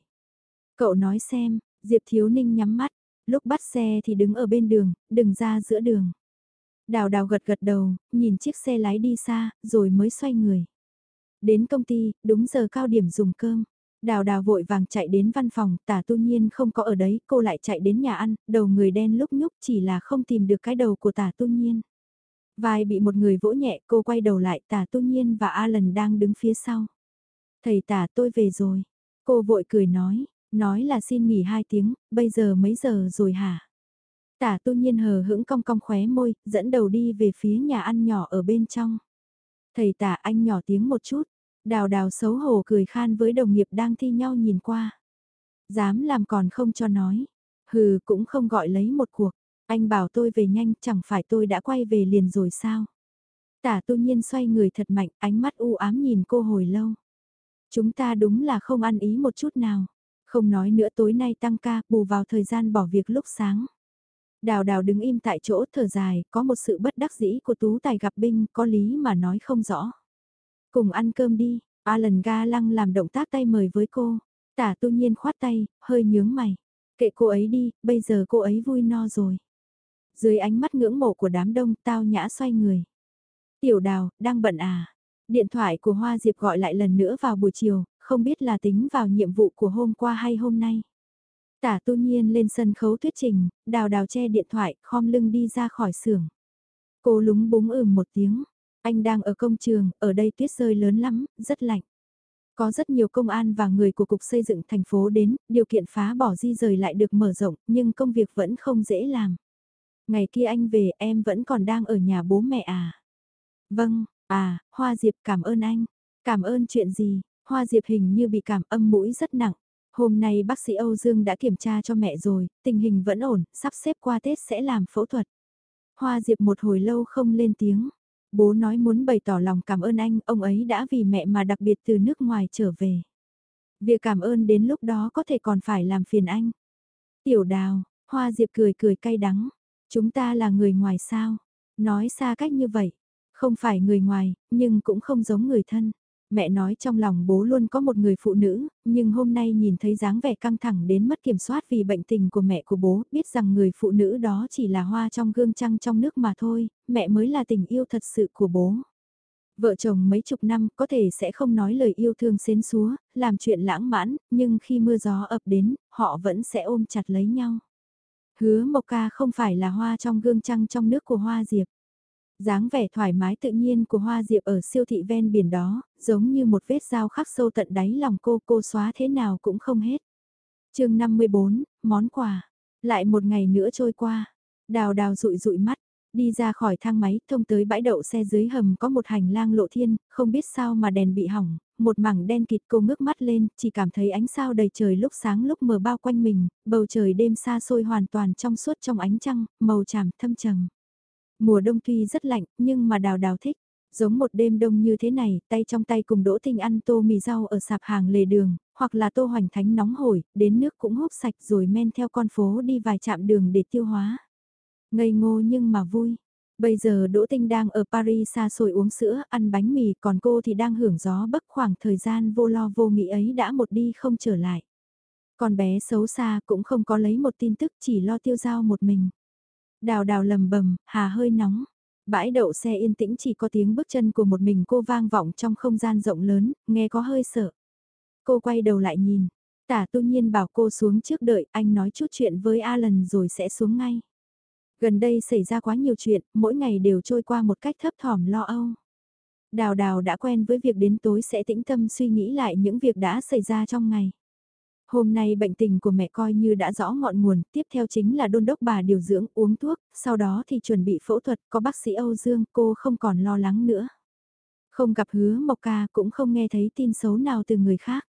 [SPEAKER 1] Cậu nói xem, Diệp Thiếu Ninh nhắm mắt, lúc bắt xe thì đứng ở bên đường, đừng ra giữa đường. Đào đào gật gật đầu, nhìn chiếc xe lái đi xa, rồi mới xoay người. Đến công ty, đúng giờ cao điểm dùng cơm. Đào đào vội vàng chạy đến văn phòng, tả tu nhiên không có ở đấy, cô lại chạy đến nhà ăn, đầu người đen lúc nhúc chỉ là không tìm được cái đầu của tả tu nhiên. Vai bị một người vỗ nhẹ, cô quay đầu lại, tả tu nhiên và Alan đang đứng phía sau. Thầy tả tôi về rồi. Cô vội cười nói, nói là xin nghỉ hai tiếng, bây giờ mấy giờ rồi hả? Tả tu nhiên hờ hững cong cong khóe môi, dẫn đầu đi về phía nhà ăn nhỏ ở bên trong. Thầy tả anh nhỏ tiếng một chút, đào đào xấu hổ cười khan với đồng nghiệp đang thi nhau nhìn qua. Dám làm còn không cho nói, hừ cũng không gọi lấy một cuộc, anh bảo tôi về nhanh chẳng phải tôi đã quay về liền rồi sao. Tả tu nhiên xoay người thật mạnh, ánh mắt u ám nhìn cô hồi lâu. Chúng ta đúng là không ăn ý một chút nào. Không nói nữa tối nay tăng ca, bù vào thời gian bỏ việc lúc sáng. Đào đào đứng im tại chỗ thở dài, có một sự bất đắc dĩ của tú tài gặp binh, có lý mà nói không rõ. Cùng ăn cơm đi, Alan ga lăng làm động tác tay mời với cô. Tả tu nhiên khoát tay, hơi nhướng mày. Kệ cô ấy đi, bây giờ cô ấy vui no rồi. Dưới ánh mắt ngưỡng mộ của đám đông, tao nhã xoay người. Tiểu đào, đang bận à? Điện thoại của Hoa Diệp gọi lại lần nữa vào buổi chiều, không biết là tính vào nhiệm vụ của hôm qua hay hôm nay. Tả tu nhiên lên sân khấu thuyết trình, đào đào che điện thoại, khom lưng đi ra khỏi xưởng. Cô lúng búng ừm một tiếng, anh đang ở công trường, ở đây tuyết rơi lớn lắm, rất lạnh. Có rất nhiều công an và người của Cục Xây dựng thành phố đến, điều kiện phá bỏ di rời lại được mở rộng, nhưng công việc vẫn không dễ làm. Ngày kia anh về em vẫn còn đang ở nhà bố mẹ à? Vâng, à, Hoa Diệp cảm ơn anh. Cảm ơn chuyện gì? Hoa Diệp hình như bị cảm âm mũi rất nặng. Hôm nay bác sĩ Âu Dương đã kiểm tra cho mẹ rồi, tình hình vẫn ổn, sắp xếp qua Tết sẽ làm phẫu thuật. Hoa Diệp một hồi lâu không lên tiếng. Bố nói muốn bày tỏ lòng cảm ơn anh, ông ấy đã vì mẹ mà đặc biệt từ nước ngoài trở về. Việc cảm ơn đến lúc đó có thể còn phải làm phiền anh. Tiểu đào, Hoa Diệp cười cười cay đắng. Chúng ta là người ngoài sao? Nói xa cách như vậy. Không phải người ngoài, nhưng cũng không giống người thân. Mẹ nói trong lòng bố luôn có một người phụ nữ, nhưng hôm nay nhìn thấy dáng vẻ căng thẳng đến mất kiểm soát vì bệnh tình của mẹ của bố, biết rằng người phụ nữ đó chỉ là hoa trong gương trăng trong nước mà thôi, mẹ mới là tình yêu thật sự của bố. Vợ chồng mấy chục năm có thể sẽ không nói lời yêu thương xến xúa, làm chuyện lãng mãn, nhưng khi mưa gió ập đến, họ vẫn sẽ ôm chặt lấy nhau. Hứa Mộc Ca không phải là hoa trong gương trăng trong nước của Hoa Diệp dáng vẻ thoải mái tự nhiên của hoa diệp ở siêu thị ven biển đó, giống như một vết dao khắc sâu tận đáy lòng cô, cô xóa thế nào cũng không hết. chương 54, món quà. Lại một ngày nữa trôi qua, đào đào rụi rụi mắt, đi ra khỏi thang máy, thông tới bãi đậu xe dưới hầm có một hành lang lộ thiên, không biết sao mà đèn bị hỏng, một mảng đen kịt cô ngước mắt lên, chỉ cảm thấy ánh sao đầy trời lúc sáng lúc mờ bao quanh mình, bầu trời đêm xa xôi hoàn toàn trong suốt trong ánh trăng, màu tràm thâm trầm. Mùa đông tuy rất lạnh, nhưng mà đào đào thích. Giống một đêm đông như thế này, tay trong tay cùng Đỗ Tinh ăn tô mì rau ở sạp hàng lề đường, hoặc là tô hoành thánh nóng hổi, đến nước cũng húp sạch rồi men theo con phố đi vài chạm đường để tiêu hóa. Ngây ngô nhưng mà vui. Bây giờ Đỗ Tinh đang ở Paris xa xôi uống sữa, ăn bánh mì, còn cô thì đang hưởng gió bấc khoảng thời gian vô lo vô nghĩ ấy đã một đi không trở lại. Con bé xấu xa cũng không có lấy một tin tức chỉ lo tiêu giao một mình. Đào đào lầm bầm, hà hơi nóng. Bãi đậu xe yên tĩnh chỉ có tiếng bước chân của một mình cô vang vọng trong không gian rộng lớn, nghe có hơi sợ. Cô quay đầu lại nhìn, tả tu nhiên bảo cô xuống trước đợi anh nói chút chuyện với Alan rồi sẽ xuống ngay. Gần đây xảy ra quá nhiều chuyện, mỗi ngày đều trôi qua một cách thấp thỏm lo âu. Đào đào đã quen với việc đến tối sẽ tĩnh tâm suy nghĩ lại những việc đã xảy ra trong ngày. Hôm nay bệnh tình của mẹ coi như đã rõ ngọn nguồn, tiếp theo chính là đôn đốc bà điều dưỡng uống thuốc, sau đó thì chuẩn bị phẫu thuật, có bác sĩ Âu Dương, cô không còn lo lắng nữa. Không gặp hứa Mộc Ca cũng không nghe thấy tin xấu nào từ người khác.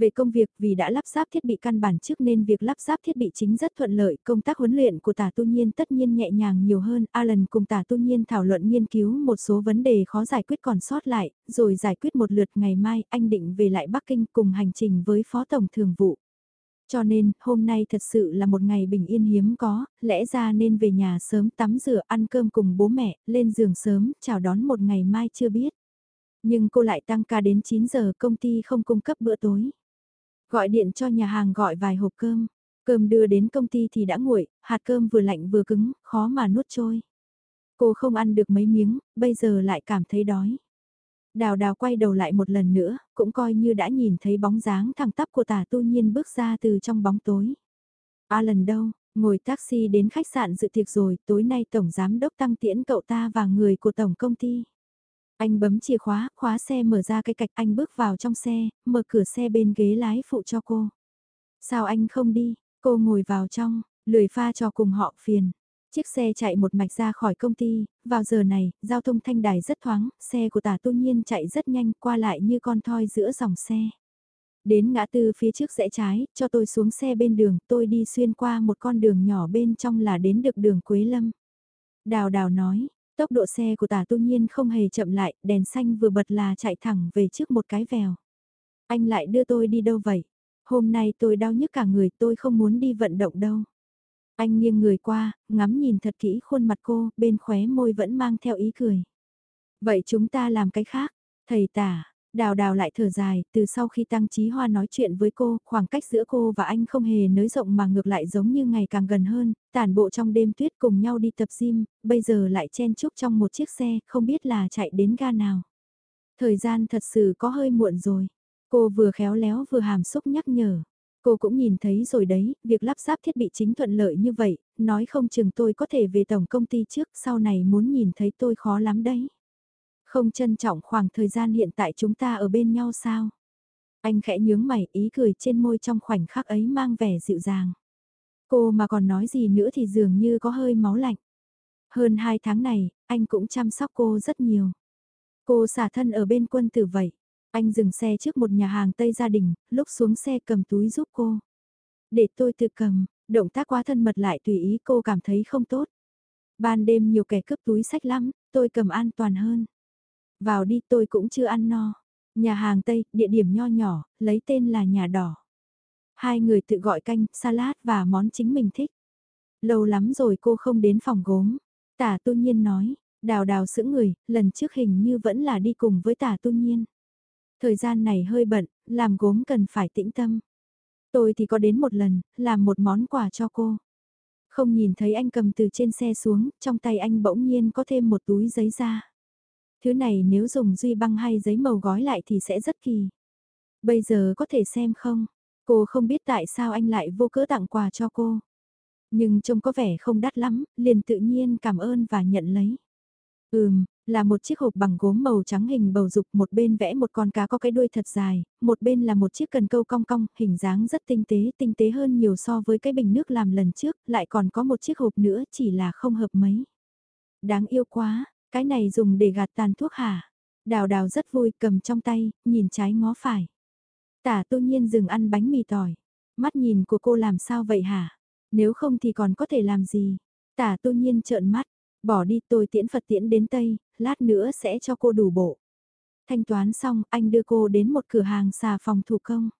[SPEAKER 1] Về công việc vì đã lắp ráp thiết bị căn bản trước nên việc lắp ráp thiết bị chính rất thuận lợi, công tác huấn luyện của tả tu nhiên tất nhiên nhẹ nhàng nhiều hơn. Alan cùng tả tu nhiên thảo luận nghiên cứu một số vấn đề khó giải quyết còn sót lại, rồi giải quyết một lượt ngày mai anh định về lại Bắc Kinh cùng hành trình với Phó Tổng Thường vụ. Cho nên, hôm nay thật sự là một ngày bình yên hiếm có, lẽ ra nên về nhà sớm tắm rửa ăn cơm cùng bố mẹ, lên giường sớm, chào đón một ngày mai chưa biết. Nhưng cô lại tăng ca đến 9 giờ công ty không cung cấp bữa tối. Gọi điện cho nhà hàng gọi vài hộp cơm. Cơm đưa đến công ty thì đã nguội, hạt cơm vừa lạnh vừa cứng, khó mà nuốt trôi. Cô không ăn được mấy miếng, bây giờ lại cảm thấy đói. Đào đào quay đầu lại một lần nữa, cũng coi như đã nhìn thấy bóng dáng thẳng tắp của tả tu nhiên bước ra từ trong bóng tối. à lần đâu, ngồi taxi đến khách sạn dự tiệc rồi, tối nay Tổng Giám Đốc Tăng tiễn cậu ta và người của Tổng Công ty. Anh bấm chìa khóa, khóa xe mở ra cái cạch anh bước vào trong xe, mở cửa xe bên ghế lái phụ cho cô. Sao anh không đi, cô ngồi vào trong, lười pha cho cùng họ phiền. Chiếc xe chạy một mạch ra khỏi công ty, vào giờ này, giao thông thanh đài rất thoáng, xe của tả tu nhiên chạy rất nhanh qua lại như con thoi giữa dòng xe. Đến ngã tư phía trước rẽ trái, cho tôi xuống xe bên đường, tôi đi xuyên qua một con đường nhỏ bên trong là đến được đường Quế Lâm. Đào đào nói, tốc độ xe của tả tu nhiên không hề chậm lại, đèn xanh vừa bật là chạy thẳng về trước một cái vèo. Anh lại đưa tôi đi đâu vậy? Hôm nay tôi đau nhức cả người tôi không muốn đi vận động đâu. Anh nghiêng người qua, ngắm nhìn thật kỹ khuôn mặt cô, bên khóe môi vẫn mang theo ý cười. Vậy chúng ta làm cái khác, thầy tả, Đào đào lại thở dài, từ sau khi Tăng Chí Hoa nói chuyện với cô, khoảng cách giữa cô và anh không hề nới rộng mà ngược lại giống như ngày càng gần hơn, tản bộ trong đêm tuyết cùng nhau đi tập gym, bây giờ lại chen chúc trong một chiếc xe, không biết là chạy đến ga nào. Thời gian thật sự có hơi muộn rồi. Cô vừa khéo léo vừa hàm xúc nhắc nhở. Cô cũng nhìn thấy rồi đấy, việc lắp ráp thiết bị chính thuận lợi như vậy, nói không chừng tôi có thể về tổng công ty trước, sau này muốn nhìn thấy tôi khó lắm đấy. Không trân trọng khoảng thời gian hiện tại chúng ta ở bên nhau sao? Anh khẽ nhướng mày ý cười trên môi trong khoảnh khắc ấy mang vẻ dịu dàng. Cô mà còn nói gì nữa thì dường như có hơi máu lạnh. Hơn hai tháng này, anh cũng chăm sóc cô rất nhiều. Cô xả thân ở bên quân tử vậy. Anh dừng xe trước một nhà hàng Tây gia đình, lúc xuống xe cầm túi giúp cô. Để tôi tự cầm, động tác quá thân mật lại tùy ý cô cảm thấy không tốt. Ban đêm nhiều kẻ cướp túi sách lắm, tôi cầm an toàn hơn. Vào đi tôi cũng chưa ăn no. Nhà hàng Tây, địa điểm nho nhỏ, lấy tên là nhà đỏ. Hai người tự gọi canh, salad và món chính mình thích. Lâu lắm rồi cô không đến phòng gốm. Tả tu nhiên nói, đào đào sững người, lần trước hình như vẫn là đi cùng với tả tu nhiên. Thời gian này hơi bận, làm gốm cần phải tĩnh tâm. Tôi thì có đến một lần, làm một món quà cho cô. Không nhìn thấy anh cầm từ trên xe xuống, trong tay anh bỗng nhiên có thêm một túi giấy ra. Thứ này nếu dùng duy băng hay giấy màu gói lại thì sẽ rất kỳ. Bây giờ có thể xem không? Cô không biết tại sao anh lại vô cớ tặng quà cho cô. Nhưng trông có vẻ không đắt lắm, liền tự nhiên cảm ơn và nhận lấy. Ừm, là một chiếc hộp bằng gốm màu trắng hình bầu dục một bên vẽ một con cá có cái đuôi thật dài, một bên là một chiếc cần câu cong cong, hình dáng rất tinh tế, tinh tế hơn nhiều so với cái bình nước làm lần trước, lại còn có một chiếc hộp nữa chỉ là không hợp mấy. Đáng yêu quá, cái này dùng để gạt tàn thuốc hả? Đào đào rất vui cầm trong tay, nhìn trái ngó phải. Tả tu nhiên dừng ăn bánh mì tỏi. Mắt nhìn của cô làm sao vậy hả? Nếu không thì còn có thể làm gì? Tả tu nhiên trợn mắt. Bỏ đi tôi tiễn Phật tiễn đến Tây, lát nữa sẽ cho cô đủ bộ. Thanh toán xong, anh đưa cô đến một cửa hàng xà phòng thủ công.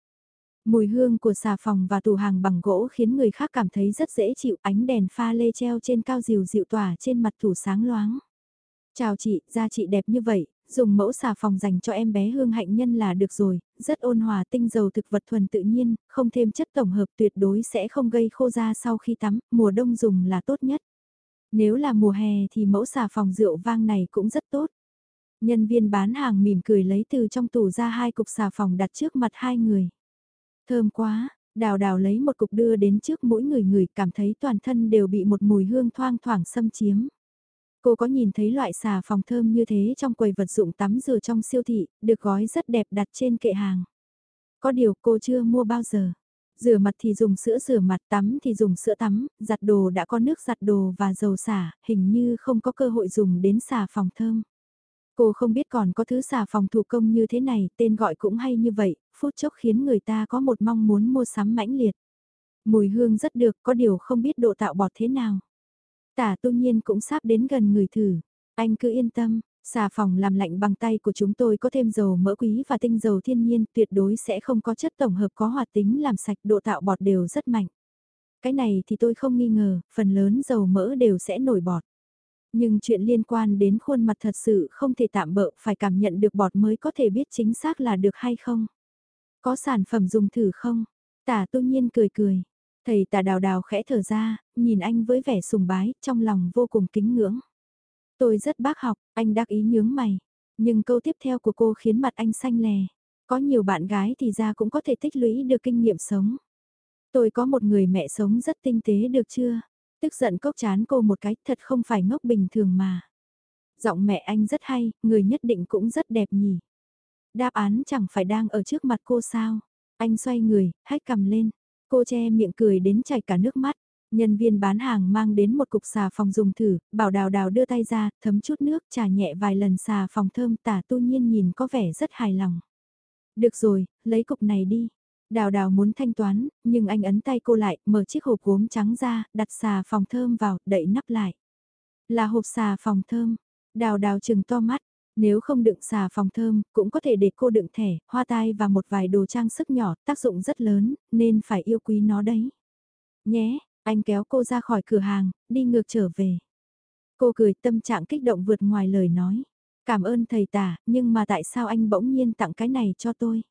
[SPEAKER 1] Mùi hương của xà phòng và tủ hàng bằng gỗ khiến người khác cảm thấy rất dễ chịu ánh đèn pha lê treo trên cao dìu dịu tỏa trên mặt thủ sáng loáng. Chào chị, da chị đẹp như vậy, dùng mẫu xà phòng dành cho em bé hương hạnh nhân là được rồi, rất ôn hòa tinh dầu thực vật thuần tự nhiên, không thêm chất tổng hợp tuyệt đối sẽ không gây khô da sau khi tắm, mùa đông dùng là tốt nhất. Nếu là mùa hè thì mẫu xà phòng rượu vang này cũng rất tốt. Nhân viên bán hàng mỉm cười lấy từ trong tủ ra hai cục xà phòng đặt trước mặt hai người. Thơm quá, đào đào lấy một cục đưa đến trước mỗi người người cảm thấy toàn thân đều bị một mùi hương thoang thoảng xâm chiếm. Cô có nhìn thấy loại xà phòng thơm như thế trong quầy vật dụng tắm rửa trong siêu thị, được gói rất đẹp đặt trên kệ hàng. Có điều cô chưa mua bao giờ. Rửa mặt thì dùng sữa rửa mặt tắm thì dùng sữa tắm, giặt đồ đã có nước giặt đồ và dầu xả, hình như không có cơ hội dùng đến xà phòng thơm. Cô không biết còn có thứ xà phòng thủ công như thế này, tên gọi cũng hay như vậy, phút chốc khiến người ta có một mong muốn mua sắm mãnh liệt. Mùi hương rất được, có điều không biết độ tạo bọt thế nào. Tả tu nhiên cũng sắp đến gần người thử. Anh cứ yên tâm, xà phòng làm lạnh bằng tay của chúng tôi có thêm dầu mỡ quý và tinh dầu thiên nhiên tuyệt đối sẽ không có chất tổng hợp có hoạt tính làm sạch độ tạo bọt đều rất mạnh. Cái này thì tôi không nghi ngờ, phần lớn dầu mỡ đều sẽ nổi bọt. Nhưng chuyện liên quan đến khuôn mặt thật sự không thể tạm bỡ, phải cảm nhận được bọt mới có thể biết chính xác là được hay không. Có sản phẩm dùng thử không? Tả tu nhiên cười cười. Thầy tà đào đào khẽ thở ra, nhìn anh với vẻ sùng bái, trong lòng vô cùng kính ngưỡng. Tôi rất bác học, anh đắc ý nhướng mày. Nhưng câu tiếp theo của cô khiến mặt anh xanh lè. Có nhiều bạn gái thì ra cũng có thể tích lũy được kinh nghiệm sống. Tôi có một người mẹ sống rất tinh tế được chưa? Tức giận cốc chán cô một cái thật không phải ngốc bình thường mà. Giọng mẹ anh rất hay, người nhất định cũng rất đẹp nhỉ. Đáp án chẳng phải đang ở trước mặt cô sao. Anh xoay người, hách cầm lên. Cô che miệng cười đến chảy cả nước mắt. Nhân viên bán hàng mang đến một cục xà phòng dùng thử, bảo đào đào đưa tay ra, thấm chút nước, trà nhẹ vài lần xà phòng thơm tả tu nhiên nhìn có vẻ rất hài lòng. Được rồi, lấy cục này đi. Đào đào muốn thanh toán, nhưng anh ấn tay cô lại, mở chiếc hộp gốm trắng ra, đặt xà phòng thơm vào, đậy nắp lại. Là hộp xà phòng thơm. Đào đào chừng to mắt, nếu không đựng xà phòng thơm, cũng có thể để cô đựng thẻ, hoa tai và một vài đồ trang sức nhỏ, tác dụng rất lớn, nên phải yêu quý nó đấy. Nhé, anh kéo cô ra khỏi cửa hàng, đi ngược trở về. Cô cười tâm trạng kích động vượt ngoài lời nói. Cảm ơn thầy tả, nhưng mà tại sao anh bỗng nhiên tặng cái này cho tôi?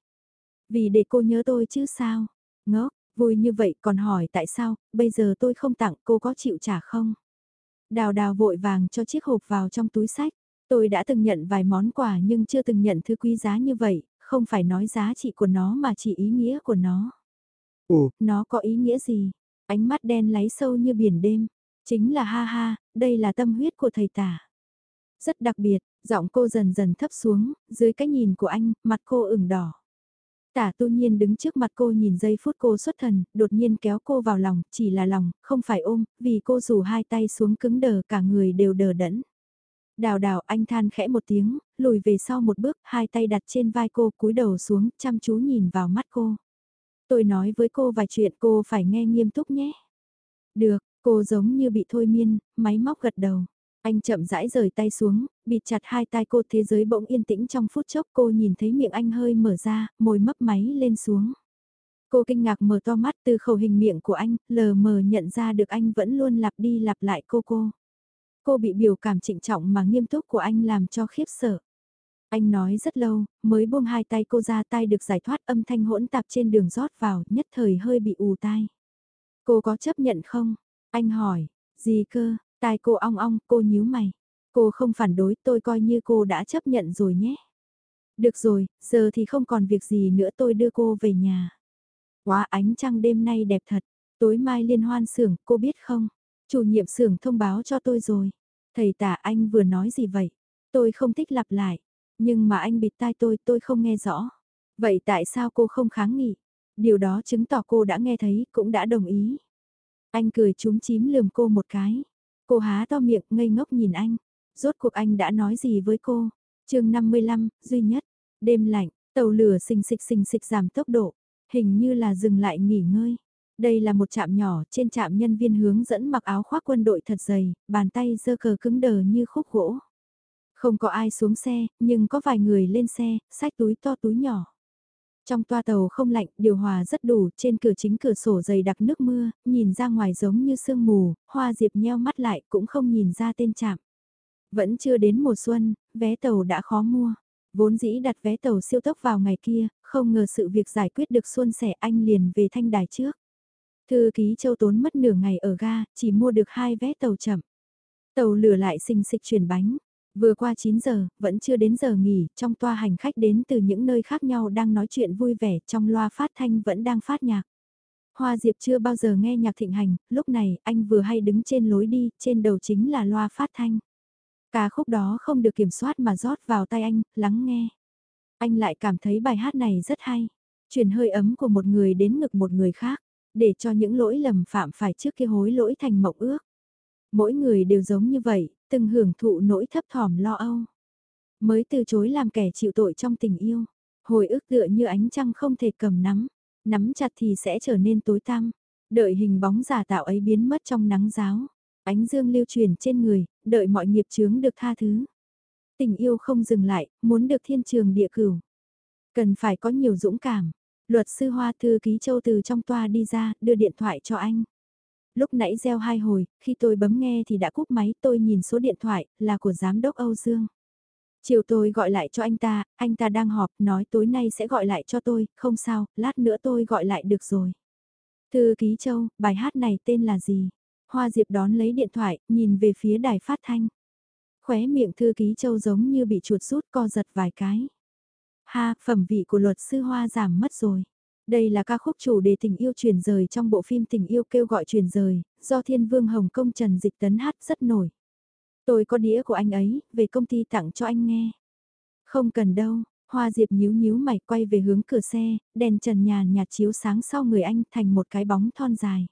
[SPEAKER 1] Vì để cô nhớ tôi chứ sao? Ngốc, vui như vậy còn hỏi tại sao, bây giờ tôi không tặng cô có chịu trả không? Đào đào vội vàng cho chiếc hộp vào trong túi sách. Tôi đã từng nhận vài món quà nhưng chưa từng nhận thứ quý giá như vậy, không phải nói giá trị của nó mà chỉ ý nghĩa của nó.
[SPEAKER 2] Ồ,
[SPEAKER 1] nó có ý nghĩa gì? Ánh mắt đen láy sâu như biển đêm. Chính là ha ha, đây là tâm huyết của thầy tả. Rất đặc biệt, giọng cô dần dần thấp xuống, dưới cái nhìn của anh, mặt cô ửng đỏ. Tả tu nhiên đứng trước mặt cô nhìn giây phút cô xuất thần, đột nhiên kéo cô vào lòng, chỉ là lòng, không phải ôm, vì cô rủ hai tay xuống cứng đờ cả người đều đờ đẫn. Đào đào anh than khẽ một tiếng, lùi về sau một bước, hai tay đặt trên vai cô cúi đầu xuống, chăm chú nhìn vào mắt cô. Tôi nói với cô vài chuyện cô phải nghe nghiêm túc nhé. Được, cô giống như bị thôi miên, máy móc gật đầu. Anh chậm rãi rời tay xuống, bịt chặt hai tay cô thế giới bỗng yên tĩnh trong phút chốc cô nhìn thấy miệng anh hơi mở ra, môi mấp máy lên xuống. Cô kinh ngạc mở to mắt từ khẩu hình miệng của anh, lờ mờ nhận ra được anh vẫn luôn lặp đi lặp lại cô cô. Cô bị biểu cảm trịnh trọng mà nghiêm túc của anh làm cho khiếp sợ. Anh nói rất lâu, mới buông hai tay cô ra tay được giải thoát âm thanh hỗn tạp trên đường rót vào, nhất thời hơi bị ù tai. Cô có chấp nhận không? Anh hỏi, gì cơ, tai cô ong ong, cô nhíu mày. Cô không phản đối, tôi coi như cô đã chấp nhận rồi nhé. Được rồi, giờ thì không còn việc gì nữa tôi đưa cô về nhà. Quá ánh trăng đêm nay đẹp thật, tối mai liên hoan xưởng, cô biết không? Chủ nhiệm xưởng thông báo cho tôi rồi. Thầy tả anh vừa nói gì vậy? Tôi không thích lặp lại. Nhưng mà anh bịt tai tôi, tôi không nghe rõ. Vậy tại sao cô không kháng nghị? Điều đó chứng tỏ cô đã nghe thấy, cũng đã đồng ý. Anh cười trúng chím lườm cô một cái. Cô há to miệng ngây ngốc nhìn anh. Rốt cuộc anh đã nói gì với cô? chương 55, duy nhất. Đêm lạnh, tàu lửa xình xịch xình xịch giảm tốc độ. Hình như là dừng lại nghỉ ngơi. Đây là một trạm nhỏ, trên trạm nhân viên hướng dẫn mặc áo khoác quân đội thật dày, bàn tay dơ cờ cứng đờ như khúc gỗ. Không có ai xuống xe, nhưng có vài người lên xe, sách túi to túi nhỏ. Trong toa tàu không lạnh, điều hòa rất đủ, trên cửa chính cửa sổ dày đặc nước mưa, nhìn ra ngoài giống như sương mù, hoa diệp nheo mắt lại cũng không nhìn ra tên trạm. Vẫn chưa đến mùa xuân, vé tàu đã khó mua. Vốn dĩ đặt vé tàu siêu tốc vào ngày kia, không ngờ sự việc giải quyết được xuân sẻ anh liền về thanh đài trước. Thư ký châu tốn mất nửa ngày ở ga, chỉ mua được hai vé tàu chậm. Tàu lửa lại xình xịch chuyển bánh. Vừa qua 9 giờ, vẫn chưa đến giờ nghỉ, trong toa hành khách đến từ những nơi khác nhau đang nói chuyện vui vẻ, trong loa phát thanh vẫn đang phát nhạc. Hoa Diệp chưa bao giờ nghe nhạc thịnh hành, lúc này anh vừa hay đứng trên lối đi, trên đầu chính là loa phát thanh. Ca khúc đó không được kiểm soát mà rót vào tay anh, lắng nghe. Anh lại cảm thấy bài hát này rất hay. Truyền hơi ấm của một người đến ngực một người khác, để cho những lỗi lầm phạm phải trước kia hối lỗi thành mộng ước. Mỗi người đều giống như vậy, từng hưởng thụ nỗi thấp thỏm lo âu. Mới từ chối làm kẻ chịu tội trong tình yêu. Hồi ức tựa như ánh trăng không thể cầm nắm, nắm chặt thì sẽ trở nên tối tăm. Đợi hình bóng giả tạo ấy biến mất trong nắng giáo. Ánh dương lưu truyền trên người, đợi mọi nghiệp chướng được tha thứ. Tình yêu không dừng lại, muốn được thiên trường địa cửu. Cần phải có nhiều dũng cảm. Luật sư Hoa Thư Ký Châu từ trong toa đi ra, đưa điện thoại cho anh. Lúc nãy gieo hai hồi, khi tôi bấm nghe thì đã cúp máy, tôi nhìn số điện thoại, là của Giám đốc Âu Dương. Chiều tôi gọi lại cho anh ta, anh ta đang họp, nói tối nay sẽ gọi lại cho tôi, không sao, lát nữa tôi gọi lại được rồi. Thư ký Châu, bài hát này tên là gì? Hoa Diệp đón lấy điện thoại, nhìn về phía đài phát thanh. Khóe miệng thư ký châu giống như bị chuột rút co giật vài cái. Ha, phẩm vị của luật sư Hoa giảm mất rồi. Đây là ca khúc chủ đề tình yêu truyền rời trong bộ phim tình yêu kêu gọi truyền rời, do Thiên Vương Hồng Công Trần Dịch Tấn hát rất nổi. Tôi có đĩa của anh ấy, về công ty tặng cho anh nghe. Không cần đâu, Hoa Diệp nhíu nhíu mày quay về hướng cửa xe, đèn trần nhàn nhạt chiếu sáng sau người anh thành một cái bóng thon dài.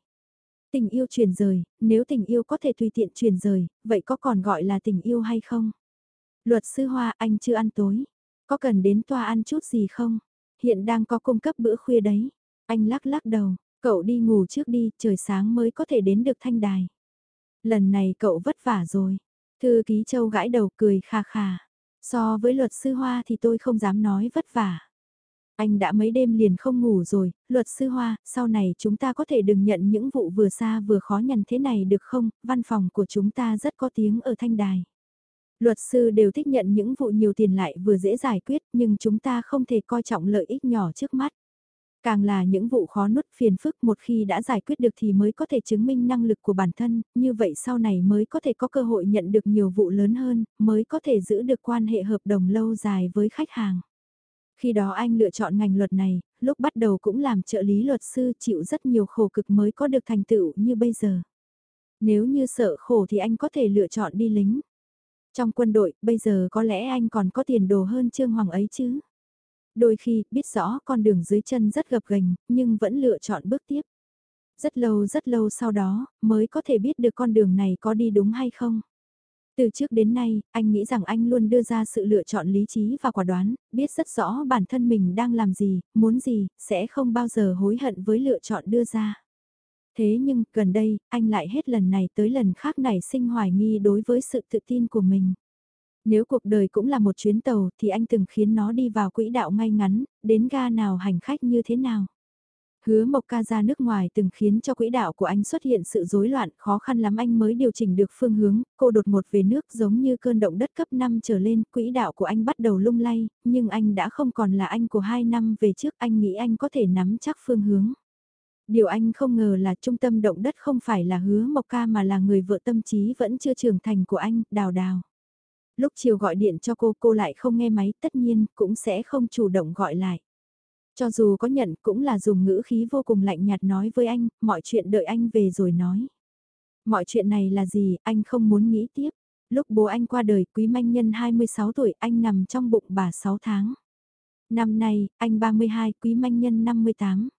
[SPEAKER 1] Tình yêu truyền rời, nếu tình yêu có thể tùy tiện truyền rời, vậy có còn gọi là tình yêu hay không? Luật sư Hoa anh chưa ăn tối, có cần đến toa ăn chút gì không? Hiện đang có cung cấp bữa khuya đấy. Anh lắc lắc đầu, cậu đi ngủ trước đi, trời sáng mới có thể đến được thanh đài. Lần này cậu vất vả rồi. Thư ký châu gãi đầu cười khà khà, So với luật sư Hoa thì tôi không dám nói vất vả. Anh đã mấy đêm liền không ngủ rồi, luật sư Hoa, sau này chúng ta có thể đừng nhận những vụ vừa xa vừa khó nhằn thế này được không, văn phòng của chúng ta rất có tiếng ở thanh đài. Luật sư đều thích nhận những vụ nhiều tiền lại vừa dễ giải quyết nhưng chúng ta không thể coi trọng lợi ích nhỏ trước mắt. Càng là những vụ khó nuốt phiền phức một khi đã giải quyết được thì mới có thể chứng minh năng lực của bản thân, như vậy sau này mới có thể có cơ hội nhận được nhiều vụ lớn hơn, mới có thể giữ được quan hệ hợp đồng lâu dài với khách hàng. Khi đó anh lựa chọn ngành luật này, lúc bắt đầu cũng làm trợ lý luật sư chịu rất nhiều khổ cực mới có được thành tựu như bây giờ. Nếu như sợ khổ thì anh có thể lựa chọn đi lính. Trong quân đội, bây giờ có lẽ anh còn có tiền đồ hơn Trương Hoàng ấy chứ. Đôi khi, biết rõ con đường dưới chân rất gập ghềnh, nhưng vẫn lựa chọn bước tiếp. Rất lâu rất lâu sau đó, mới có thể biết được con đường này có đi đúng hay không. Từ trước đến nay, anh nghĩ rằng anh luôn đưa ra sự lựa chọn lý trí và quả đoán, biết rất rõ bản thân mình đang làm gì, muốn gì, sẽ không bao giờ hối hận với lựa chọn đưa ra. Thế nhưng, gần đây, anh lại hết lần này tới lần khác nảy sinh hoài nghi đối với sự tự tin của mình. Nếu cuộc đời cũng là một chuyến tàu thì anh từng khiến nó đi vào quỹ đạo ngay ngắn, đến ga nào hành khách như thế nào. Hứa Mộc Ca ra nước ngoài từng khiến cho quỹ đạo của anh xuất hiện sự rối loạn, khó khăn lắm anh mới điều chỉnh được phương hướng, cô đột một về nước giống như cơn động đất cấp 5 trở lên, quỹ đạo của anh bắt đầu lung lay, nhưng anh đã không còn là anh của 2 năm về trước, anh nghĩ anh có thể nắm chắc phương hướng. Điều anh không ngờ là trung tâm động đất không phải là hứa Mộc Ca mà là người vợ tâm trí vẫn chưa trưởng thành của anh, Đào Đào. Lúc chiều gọi điện cho cô, cô lại không nghe máy, tất nhiên cũng sẽ không chủ động gọi lại. Cho dù có nhận cũng là dùng ngữ khí vô cùng lạnh nhạt nói với anh, mọi chuyện đợi anh về rồi nói. Mọi chuyện này là gì, anh không muốn nghĩ tiếp. Lúc bố anh qua đời, quý manh nhân 26 tuổi, anh nằm trong bụng bà 6 tháng. Năm nay, anh 32, quý manh nhân 58.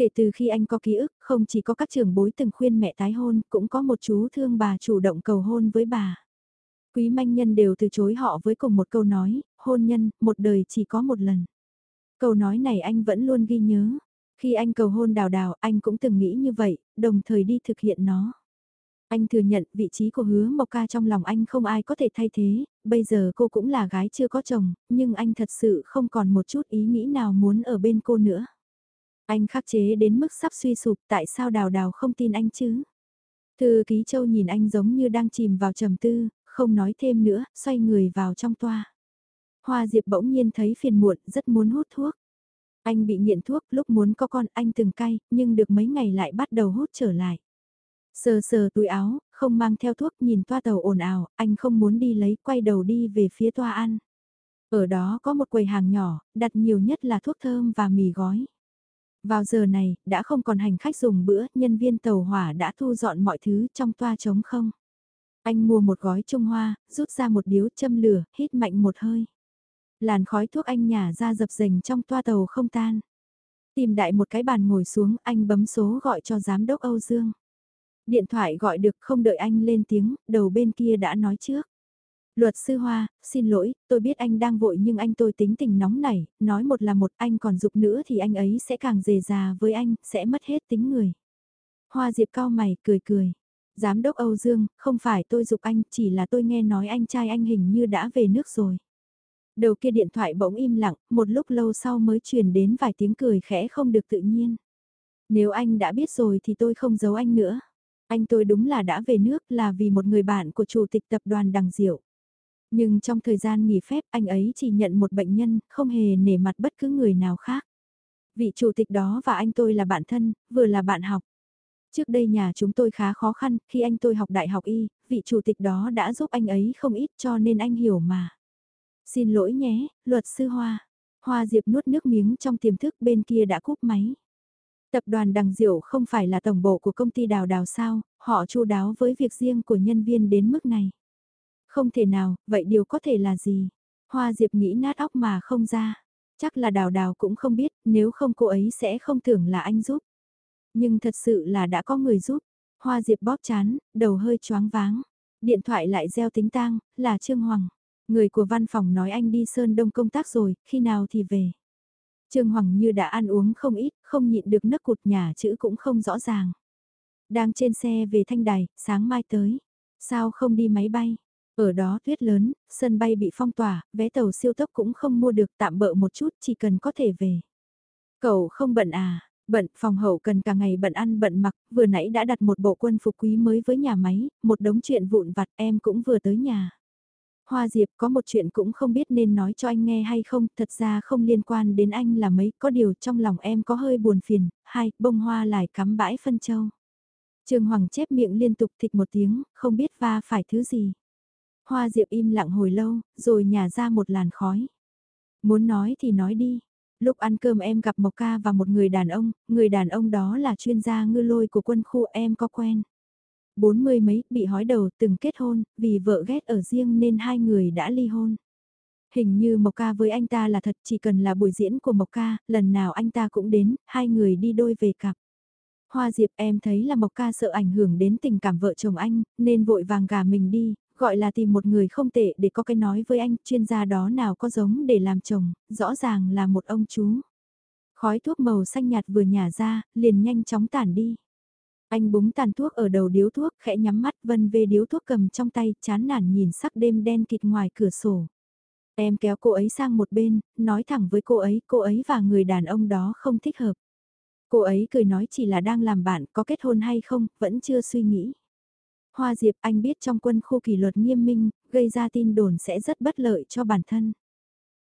[SPEAKER 1] Kể từ khi anh có ký ức, không chỉ có các trưởng bối từng khuyên mẹ tái hôn, cũng có một chú thương bà chủ động cầu hôn với bà. Quý manh nhân đều từ chối họ với cùng một câu nói, hôn nhân, một đời chỉ có một lần. Câu nói này anh vẫn luôn ghi nhớ. Khi anh cầu hôn đào đào, anh cũng từng nghĩ như vậy, đồng thời đi thực hiện nó. Anh thừa nhận vị trí của hứa Mộc Ca trong lòng anh không ai có thể thay thế, bây giờ cô cũng là gái chưa có chồng, nhưng anh thật sự không còn một chút ý nghĩ nào muốn ở bên cô nữa. Anh khắc chế đến mức sắp suy sụp, tại sao đào đào không tin anh chứ? Thư ký châu nhìn anh giống như đang chìm vào trầm tư, không nói thêm nữa, xoay người vào trong toa. Hoa Diệp bỗng nhiên thấy phiền muộn, rất muốn hút thuốc. Anh bị nghiện thuốc, lúc muốn có con anh từng cay, nhưng được mấy ngày lại bắt đầu hút trở lại. Sờ sờ túi áo, không mang theo thuốc nhìn toa tàu ồn ào, anh không muốn đi lấy, quay đầu đi về phía toa ăn. Ở đó có một quầy hàng nhỏ, đặt nhiều nhất là thuốc thơm và mì gói. Vào giờ này, đã không còn hành khách dùng bữa, nhân viên tàu hỏa đã thu dọn mọi thứ trong toa trống không. Anh mua một gói trung hoa, rút ra một điếu châm lửa, hít mạnh một hơi. Làn khói thuốc anh nhả ra dập dềnh trong toa tàu không tan. Tìm đại một cái bàn ngồi xuống, anh bấm số gọi cho giám đốc Âu Dương. Điện thoại gọi được không đợi anh lên tiếng, đầu bên kia đã nói trước. Luật sư Hoa, xin lỗi, tôi biết anh đang vội nhưng anh tôi tính tình nóng nảy, nói một là một anh còn dục nữa thì anh ấy sẽ càng dề già với anh, sẽ mất hết tính người. Hoa Diệp cao mày, cười cười. Giám đốc Âu Dương, không phải tôi dục anh, chỉ là tôi nghe nói anh trai anh hình như đã về nước rồi. Đầu kia điện thoại bỗng im lặng, một lúc lâu sau mới truyền đến vài tiếng cười khẽ không được tự nhiên. Nếu anh đã biết rồi thì tôi không giấu anh nữa. Anh tôi đúng là đã về nước là vì một người bạn của chủ tịch tập đoàn Đằng Diệu. Nhưng trong thời gian nghỉ phép anh ấy chỉ nhận một bệnh nhân, không hề nể mặt bất cứ người nào khác. Vị chủ tịch đó và anh tôi là bạn thân, vừa là bạn học. Trước đây nhà chúng tôi khá khó khăn, khi anh tôi học đại học y, vị chủ tịch đó đã giúp anh ấy không ít cho nên anh hiểu mà. Xin lỗi nhé, luật sư Hoa. Hoa Diệp nuốt nước miếng trong tiềm thức bên kia đã cúp máy. Tập đoàn Đằng Diệu không phải là tổng bộ của công ty đào đào sao, họ chu đáo với việc riêng của nhân viên đến mức này. Không thể nào, vậy điều có thể là gì? Hoa Diệp nghĩ nát óc mà không ra. Chắc là đào đào cũng không biết, nếu không cô ấy sẽ không tưởng là anh giúp. Nhưng thật sự là đã có người giúp. Hoa Diệp bóp chán, đầu hơi choáng váng. Điện thoại lại reo tính tang, là Trương Hoàng. Người của văn phòng nói anh đi Sơn Đông công tác rồi, khi nào thì về. Trương Hoàng như đã ăn uống không ít, không nhịn được nấc cụt nhà chữ cũng không rõ ràng. Đang trên xe về Thanh Đài, sáng mai tới. Sao không đi máy bay? Ở đó tuyết lớn, sân bay bị phong tỏa, vé tàu siêu tốc cũng không mua được tạm bỡ một chút chỉ cần có thể về. Cậu không bận à? Bận, phòng hậu cần cả ngày bận ăn bận mặc, vừa nãy đã đặt một bộ quân phục quý mới với nhà máy, một đống chuyện vụn vặt em cũng vừa tới nhà. Hoa Diệp có một chuyện cũng không biết nên nói cho anh nghe hay không, thật ra không liên quan đến anh là mấy, có điều trong lòng em có hơi buồn phiền, hai, bông hoa lại cắm bãi phân châu. Trường Hoàng chép miệng liên tục thịch một tiếng, không biết va phải thứ gì. Hoa Diệp im lặng hồi lâu, rồi nhả ra một làn khói. Muốn nói thì nói đi. Lúc ăn cơm em gặp Mộc Ca và một người đàn ông, người đàn ông đó là chuyên gia ngư lôi của quân khu em có quen. Bốn mươi mấy, bị hói đầu, từng kết hôn, vì vợ ghét ở riêng nên hai người đã ly hôn. Hình như Mộc Ca với anh ta là thật chỉ cần là buổi diễn của Mộc Ca, lần nào anh ta cũng đến, hai người đi đôi về cặp. Hoa Diệp em thấy là Mộc Ca sợ ảnh hưởng đến tình cảm vợ chồng anh, nên vội vàng gả mình đi, gọi là tìm một người không tệ để có cái nói với anh, chuyên gia đó nào có giống để làm chồng, rõ ràng là một ông chú. Khói thuốc màu xanh nhạt vừa nhả ra, liền nhanh chóng tản đi. Anh búng tàn thuốc ở đầu điếu thuốc, khẽ nhắm mắt vân về điếu thuốc cầm trong tay, chán nản nhìn sắc đêm đen kịt ngoài cửa sổ. Em kéo cô ấy sang một bên, nói thẳng với cô ấy, cô ấy và người đàn ông đó không thích hợp. Cô ấy cười nói chỉ là đang làm bạn, có kết hôn hay không, vẫn chưa suy nghĩ. Hoa Diệp anh biết trong quân khu kỷ luật nghiêm minh, gây ra tin đồn sẽ rất bất lợi cho bản thân.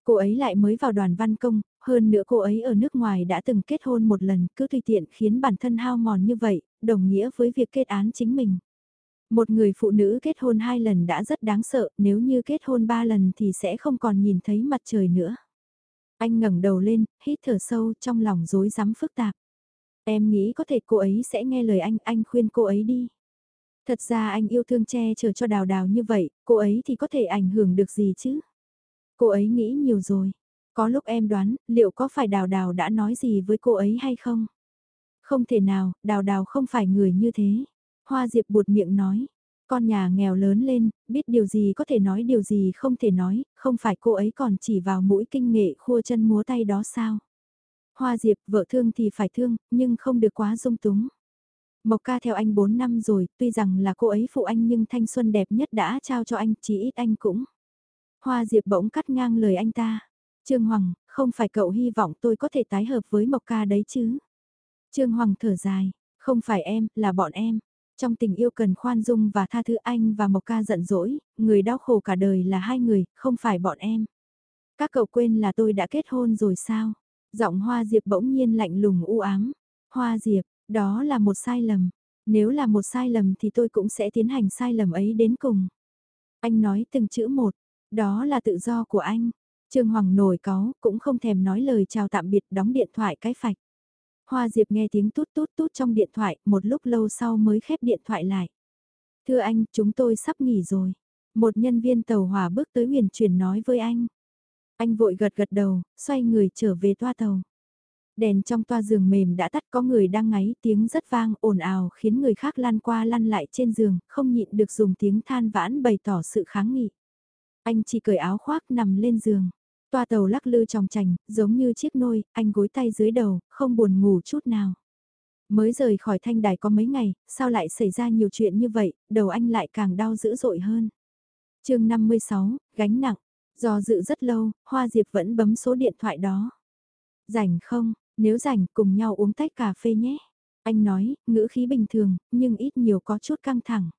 [SPEAKER 1] Cô ấy lại mới vào đoàn văn công, hơn nữa cô ấy ở nước ngoài đã từng kết hôn một lần cứ tùy tiện khiến bản thân hao mòn như vậy, đồng nghĩa với việc kết án chính mình. Một người phụ nữ kết hôn hai lần đã rất đáng sợ, nếu như kết hôn ba lần thì sẽ không còn nhìn thấy mặt trời nữa. Anh ngẩng đầu lên, hít thở sâu trong lòng rối rắm phức tạp. Em nghĩ có thể cô ấy sẽ nghe lời anh, anh khuyên cô ấy đi. Thật ra anh yêu thương che chở cho đào đào như vậy, cô ấy thì có thể ảnh hưởng được gì chứ? Cô ấy nghĩ nhiều rồi. Có lúc em đoán, liệu có phải đào đào đã nói gì với cô ấy hay không? Không thể nào, đào đào không phải người như thế. Hoa Diệp buột miệng nói. Con nhà nghèo lớn lên, biết điều gì có thể nói điều gì không thể nói, không phải cô ấy còn chỉ vào mũi kinh nghệ khua chân múa tay đó sao? Hoa Diệp, vợ thương thì phải thương, nhưng không được quá dung túng. Mộc ca theo anh 4 năm rồi, tuy rằng là cô ấy phụ anh nhưng thanh xuân đẹp nhất đã trao cho anh, chỉ ít anh cũng. Hoa Diệp bỗng cắt ngang lời anh ta. Trương Hoàng, không phải cậu hy vọng tôi có thể tái hợp với Mộc ca đấy chứ? Trương Hoàng thở dài, không phải em, là bọn em. Trong tình yêu cần khoan dung và tha thứ anh và Mộc ca giận dỗi, người đau khổ cả đời là hai người, không phải bọn em. Các cậu quên là tôi đã kết hôn rồi sao? Giọng Hoa Diệp bỗng nhiên lạnh lùng u ám. Hoa Diệp, đó là một sai lầm. Nếu là một sai lầm thì tôi cũng sẽ tiến hành sai lầm ấy đến cùng. Anh nói từng chữ một, đó là tự do của anh. Trương Hoàng nổi cáu, cũng không thèm nói lời chào tạm biệt đóng điện thoại cái phạch. Hoa Diệp nghe tiếng tút tút tút trong điện thoại, một lúc lâu sau mới khép điện thoại lại. Thưa anh, chúng tôi sắp nghỉ rồi. Một nhân viên tàu hỏa bước tới huyền chuyển nói với anh. Anh vội gật gật đầu, xoay người trở về toa tàu. Đèn trong toa giường mềm đã tắt có người đang ngáy tiếng rất vang ồn ào khiến người khác lăn qua lăn lại trên giường, không nhịn được dùng tiếng than vãn bày tỏ sự kháng nghị. Anh chỉ cởi áo khoác nằm lên giường. Toa tàu lắc lư tròng trành, giống như chiếc nôi, anh gối tay dưới đầu, không buồn ngủ chút nào. Mới rời khỏi thanh đài có mấy ngày, sao lại xảy ra nhiều chuyện như vậy, đầu anh lại càng đau dữ dội hơn. chương 56, gánh nặng. Do dự rất lâu, Hoa Diệp vẫn bấm số điện thoại đó. Rảnh không, nếu rảnh cùng nhau uống tách cà phê nhé. Anh nói, ngữ khí bình thường, nhưng ít nhiều có chút căng thẳng.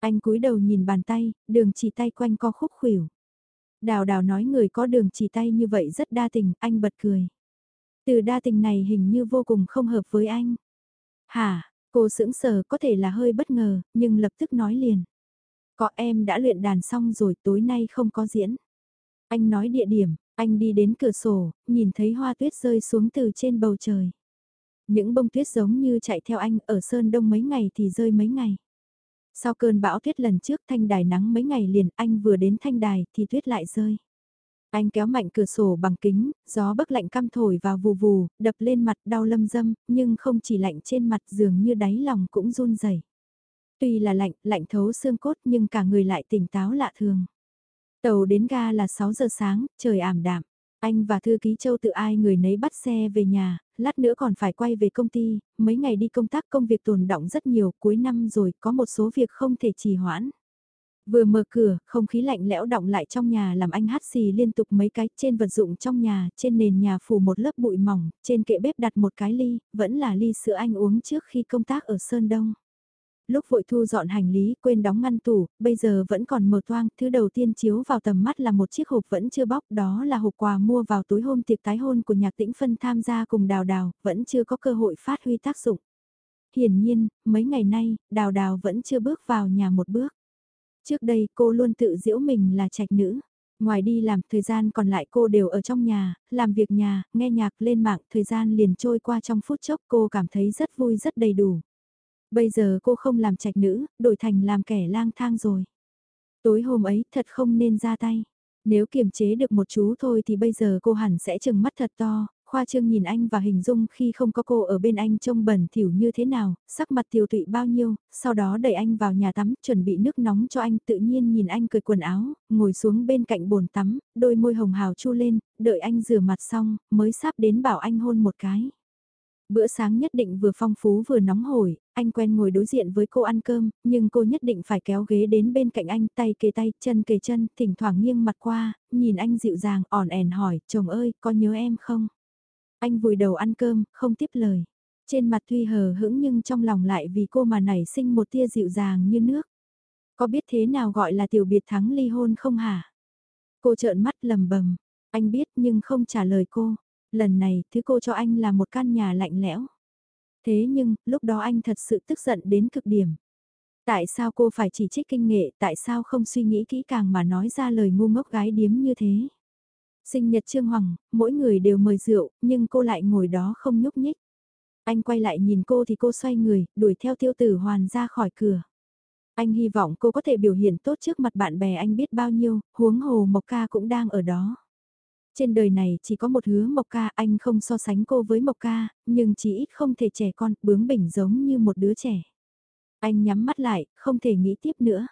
[SPEAKER 1] Anh cúi đầu nhìn bàn tay, đường chỉ tay quanh co khúc khuỷu. Đào đào nói người có đường chỉ tay như vậy rất đa tình, anh bật cười. Từ đa tình này hình như vô cùng không hợp với anh. Hả, Cô sững sờ có thể là hơi bất ngờ, nhưng lập tức nói liền. Có em đã luyện đàn xong rồi tối nay không có diễn. Anh nói địa điểm, anh đi đến cửa sổ, nhìn thấy hoa tuyết rơi xuống từ trên bầu trời. Những bông tuyết giống như chạy theo anh ở Sơn Đông mấy ngày thì rơi mấy ngày. Sau cơn bão tuyết lần trước thanh đài nắng mấy ngày liền anh vừa đến thanh đài thì tuyết lại rơi. Anh kéo mạnh cửa sổ bằng kính, gió bấc lạnh căm thổi vào vù vù, đập lên mặt đau lâm dâm, nhưng không chỉ lạnh trên mặt dường như đáy lòng cũng run rẩy. Tuy là lạnh, lạnh thấu xương cốt nhưng cả người lại tỉnh táo lạ thường. Tàu đến ga là 6 giờ sáng, trời ảm đạm. Anh và thư ký châu tự ai người nấy bắt xe về nhà, lát nữa còn phải quay về công ty, mấy ngày đi công tác công việc tồn động rất nhiều, cuối năm rồi có một số việc không thể trì hoãn. Vừa mở cửa, không khí lạnh lẽo động lại trong nhà làm anh hát xì liên tục mấy cái trên vật dụng trong nhà, trên nền nhà phủ một lớp bụi mỏng, trên kệ bếp đặt một cái ly, vẫn là ly sữa anh uống trước khi công tác ở Sơn Đông. Lúc vội thu dọn hành lý, quên đóng ngăn tủ, bây giờ vẫn còn mở toang, thứ đầu tiên chiếu vào tầm mắt là một chiếc hộp vẫn chưa bóc, đó là hộp quà mua vào tối hôm tiệc tái hôn của nhạc tĩnh phân tham gia cùng đào đào, vẫn chưa có cơ hội phát huy tác dụng. Hiển nhiên, mấy ngày nay, đào đào vẫn chưa bước vào nhà một bước. Trước đây cô luôn tự giễu mình là trạch nữ. Ngoài đi làm, thời gian còn lại cô đều ở trong nhà, làm việc nhà, nghe nhạc lên mạng, thời gian liền trôi qua trong phút chốc cô cảm thấy rất vui rất đầy đủ. Bây giờ cô không làm trạch nữ, đổi thành làm kẻ lang thang rồi. Tối hôm ấy thật không nên ra tay. Nếu kiềm chế được một chú thôi thì bây giờ cô hẳn sẽ chừng mắt thật to, khoa trương nhìn anh và hình dung khi không có cô ở bên anh trông bẩn thỉu như thế nào, sắc mặt tiêu tụy bao nhiêu, sau đó đẩy anh vào nhà tắm, chuẩn bị nước nóng cho anh tự nhiên nhìn anh cười quần áo, ngồi xuống bên cạnh bồn tắm, đôi môi hồng hào chu lên, đợi anh rửa mặt xong, mới sắp đến bảo anh hôn một cái. Bữa sáng nhất định vừa phong phú vừa nóng hổi, anh quen ngồi đối diện với cô ăn cơm, nhưng cô nhất định phải kéo ghế đến bên cạnh anh, tay kề tay, chân kề chân, thỉnh thoảng nghiêng mặt qua, nhìn anh dịu dàng, ỏn ẻn hỏi, chồng ơi, có nhớ em không? Anh vùi đầu ăn cơm, không tiếp lời. Trên mặt tuy hờ hững nhưng trong lòng lại vì cô mà nảy sinh một tia dịu dàng như nước. Có biết thế nào gọi là tiểu biệt thắng ly hôn không hả? Cô trợn mắt lầm bầm, anh biết nhưng không trả lời cô. Lần này, thứ cô cho anh là một căn nhà lạnh lẽo. Thế nhưng, lúc đó anh thật sự tức giận đến cực điểm. Tại sao cô phải chỉ trích kinh nghệ, tại sao không suy nghĩ kỹ càng mà nói ra lời ngu ngốc gái điếm như thế? Sinh nhật Trương Hoàng, mỗi người đều mời rượu, nhưng cô lại ngồi đó không nhúc nhích. Anh quay lại nhìn cô thì cô xoay người, đuổi theo tiêu tử hoàn ra khỏi cửa. Anh hy vọng cô có thể biểu hiện tốt trước mặt bạn bè anh biết bao nhiêu, huống hồ Mộc Ca cũng đang ở đó. Trên đời này chỉ có một hứa Mộc Ca, anh không so sánh cô với Mộc Ca, nhưng chỉ ít không thể trẻ con, bướng bỉnh giống như một đứa trẻ. Anh nhắm mắt lại, không thể nghĩ tiếp nữa.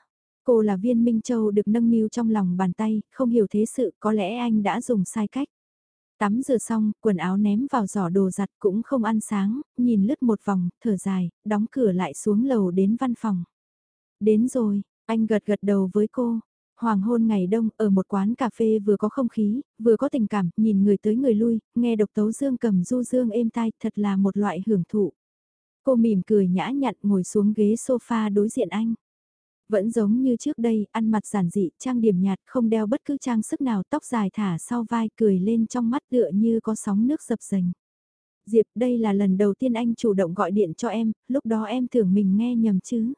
[SPEAKER 1] Cô là viên Minh Châu được nâng niu trong lòng bàn tay, không hiểu thế sự, có lẽ anh đã dùng sai cách. Tắm rửa xong, quần áo ném vào giỏ đồ giặt cũng không ăn sáng, nhìn lướt một vòng, thở dài, đóng cửa lại xuống lầu đến văn phòng. Đến rồi, anh gật gật đầu với cô. Hoàng hôn ngày đông ở một quán cà phê vừa có không khí, vừa có tình cảm, nhìn người tới người lui, nghe độc tấu dương cầm du dương êm tai, thật là một loại hưởng thụ. Cô mỉm cười nhã nhặn ngồi xuống ghế sofa đối diện anh. Vẫn giống như trước đây, ăn mặt giản dị, trang điểm nhạt, không đeo bất cứ trang sức nào, tóc dài thả sau vai, cười lên trong mắt tựa như có sóng nước dập dềnh. Diệp, đây là lần đầu tiên anh chủ động gọi điện cho em, lúc đó em tưởng mình nghe nhầm chứ.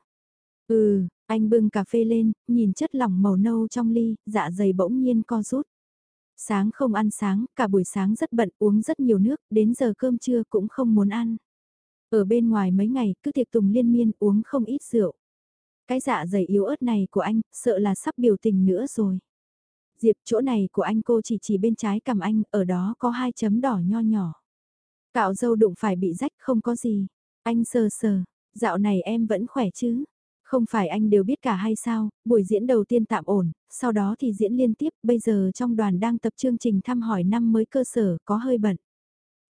[SPEAKER 1] Ừ, anh bưng cà phê lên, nhìn chất lỏng màu nâu trong ly, dạ dày bỗng nhiên co rút. Sáng không ăn sáng, cả buổi sáng rất bận uống rất nhiều nước, đến giờ cơm trưa cũng không muốn ăn. Ở bên ngoài mấy ngày cứ tiệc tùng liên miên uống không ít rượu. Cái dạ dày yếu ớt này của anh, sợ là sắp biểu tình nữa rồi. Diệp chỗ này của anh cô chỉ chỉ bên trái cầm anh, ở đó có hai chấm đỏ nho nhỏ. Cạo dâu đụng phải bị rách không có gì. Anh sờ sờ, dạo này em vẫn khỏe chứ. Không phải anh đều biết cả hay sao, buổi diễn đầu tiên tạm ổn, sau đó thì diễn liên tiếp, bây giờ trong đoàn đang tập chương trình thăm hỏi năm mới cơ sở, có hơi bận.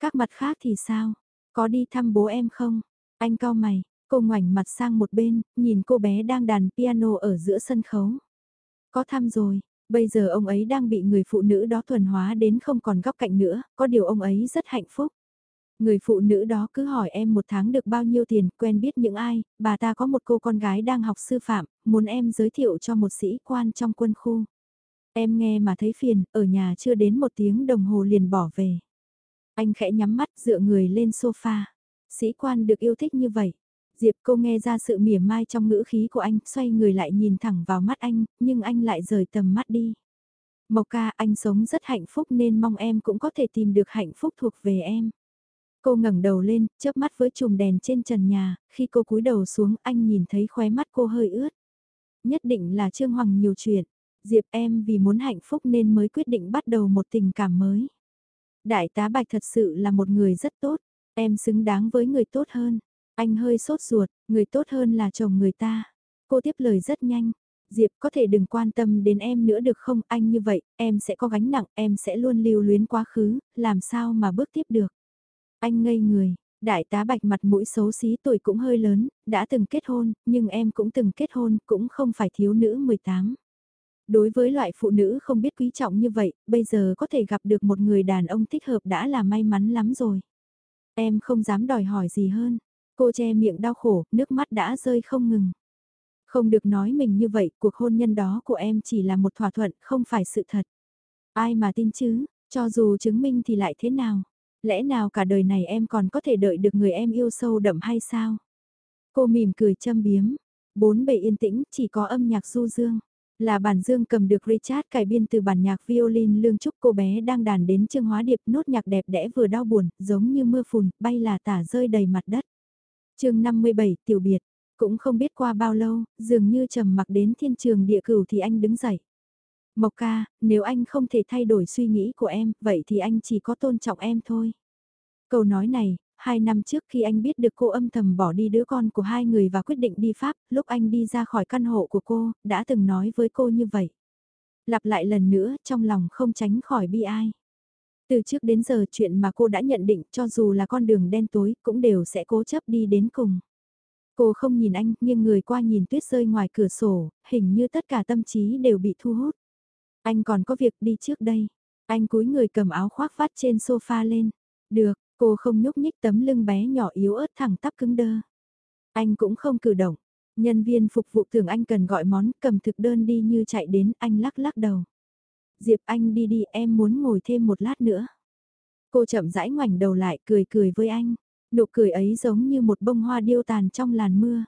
[SPEAKER 1] Các mặt khác thì sao? Có đi thăm bố em không? Anh cao mày, Cô ngoảnh mặt sang một bên, nhìn cô bé đang đàn piano ở giữa sân khấu. Có thăm rồi, bây giờ ông ấy đang bị người phụ nữ đó thuần hóa đến không còn góc cạnh nữa, có điều ông ấy rất hạnh phúc. Người phụ nữ đó cứ hỏi em một tháng được bao nhiêu tiền, quen biết những ai, bà ta có một cô con gái đang học sư phạm, muốn em giới thiệu cho một sĩ quan trong quân khu. Em nghe mà thấy phiền, ở nhà chưa đến một tiếng đồng hồ liền bỏ về. Anh khẽ nhắm mắt dựa người lên sofa. Sĩ quan được yêu thích như vậy, Diệp cô nghe ra sự mỉa mai trong ngữ khí của anh, xoay người lại nhìn thẳng vào mắt anh, nhưng anh lại rời tầm mắt đi. Mộc ca, anh sống rất hạnh phúc nên mong em cũng có thể tìm được hạnh phúc thuộc về em. Cô ngẩng đầu lên, chớp mắt với chùm đèn trên trần nhà, khi cô cúi đầu xuống anh nhìn thấy khóe mắt cô hơi ướt. Nhất định là Trương Hoàng nhiều chuyện, Diệp em vì muốn hạnh phúc nên mới quyết định bắt đầu một tình cảm mới. Đại tá Bạch thật sự là một người rất tốt, em xứng đáng với người tốt hơn. Anh hơi sốt ruột, người tốt hơn là chồng người ta. Cô tiếp lời rất nhanh. Diệp có thể đừng quan tâm đến em nữa được không anh như vậy, em sẽ có gánh nặng, em sẽ luôn lưu luyến quá khứ, làm sao mà bước tiếp được. Anh ngây người, đại tá bạch mặt mũi xấu xí tuổi cũng hơi lớn, đã từng kết hôn, nhưng em cũng từng kết hôn, cũng không phải thiếu nữ 18. Đối với loại phụ nữ không biết quý trọng như vậy, bây giờ có thể gặp được một người đàn ông thích hợp đã là may mắn lắm rồi. Em không dám đòi hỏi gì hơn. Cô che miệng đau khổ, nước mắt đã rơi không ngừng. Không được nói mình như vậy, cuộc hôn nhân đó của em chỉ là một thỏa thuận, không phải sự thật. Ai mà tin chứ, cho dù chứng minh thì lại thế nào? Lẽ nào cả đời này em còn có thể đợi được người em yêu sâu đậm hay sao? Cô mỉm cười châm biếm. Bốn bề yên tĩnh, chỉ có âm nhạc du dương. Là bản dương cầm được Richard cải biên từ bản nhạc violin lương trúc cô bé đang đàn đến chương hóa điệp nốt nhạc đẹp đẽ vừa đau buồn, giống như mưa phùn, bay là tả rơi đầy mặt đất. chương 57 tiểu biệt, cũng không biết qua bao lâu, dường như trầm mặc đến thiên trường địa cửu thì anh đứng dậy. Mộc ca, nếu anh không thể thay đổi suy nghĩ của em, vậy thì anh chỉ có tôn trọng em thôi. Câu nói này, hai năm trước khi anh biết được cô âm thầm bỏ đi đứa con của hai người và quyết định đi Pháp, lúc anh đi ra khỏi căn hộ của cô, đã từng nói với cô như vậy. Lặp lại lần nữa, trong lòng không tránh khỏi bi ai. Từ trước đến giờ chuyện mà cô đã nhận định cho dù là con đường đen tối cũng đều sẽ cố chấp đi đến cùng. Cô không nhìn anh, nhưng người qua nhìn tuyết rơi ngoài cửa sổ, hình như tất cả tâm trí đều bị thu hút. Anh còn có việc đi trước đây. Anh cúi người cầm áo khoác vắt trên sofa lên. Được, cô không nhúc nhích tấm lưng bé nhỏ yếu ớt thẳng tắp cứng đơ. Anh cũng không cử động. Nhân viên phục vụ tưởng anh cần gọi món, cầm thực đơn đi như chạy đến, anh lắc lắc đầu. Diệp anh đi đi, em muốn ngồi thêm một lát nữa. Cô chậm rãi ngoảnh đầu lại, cười cười với anh. Nụ cười ấy giống như một bông hoa điêu tàn trong làn mưa.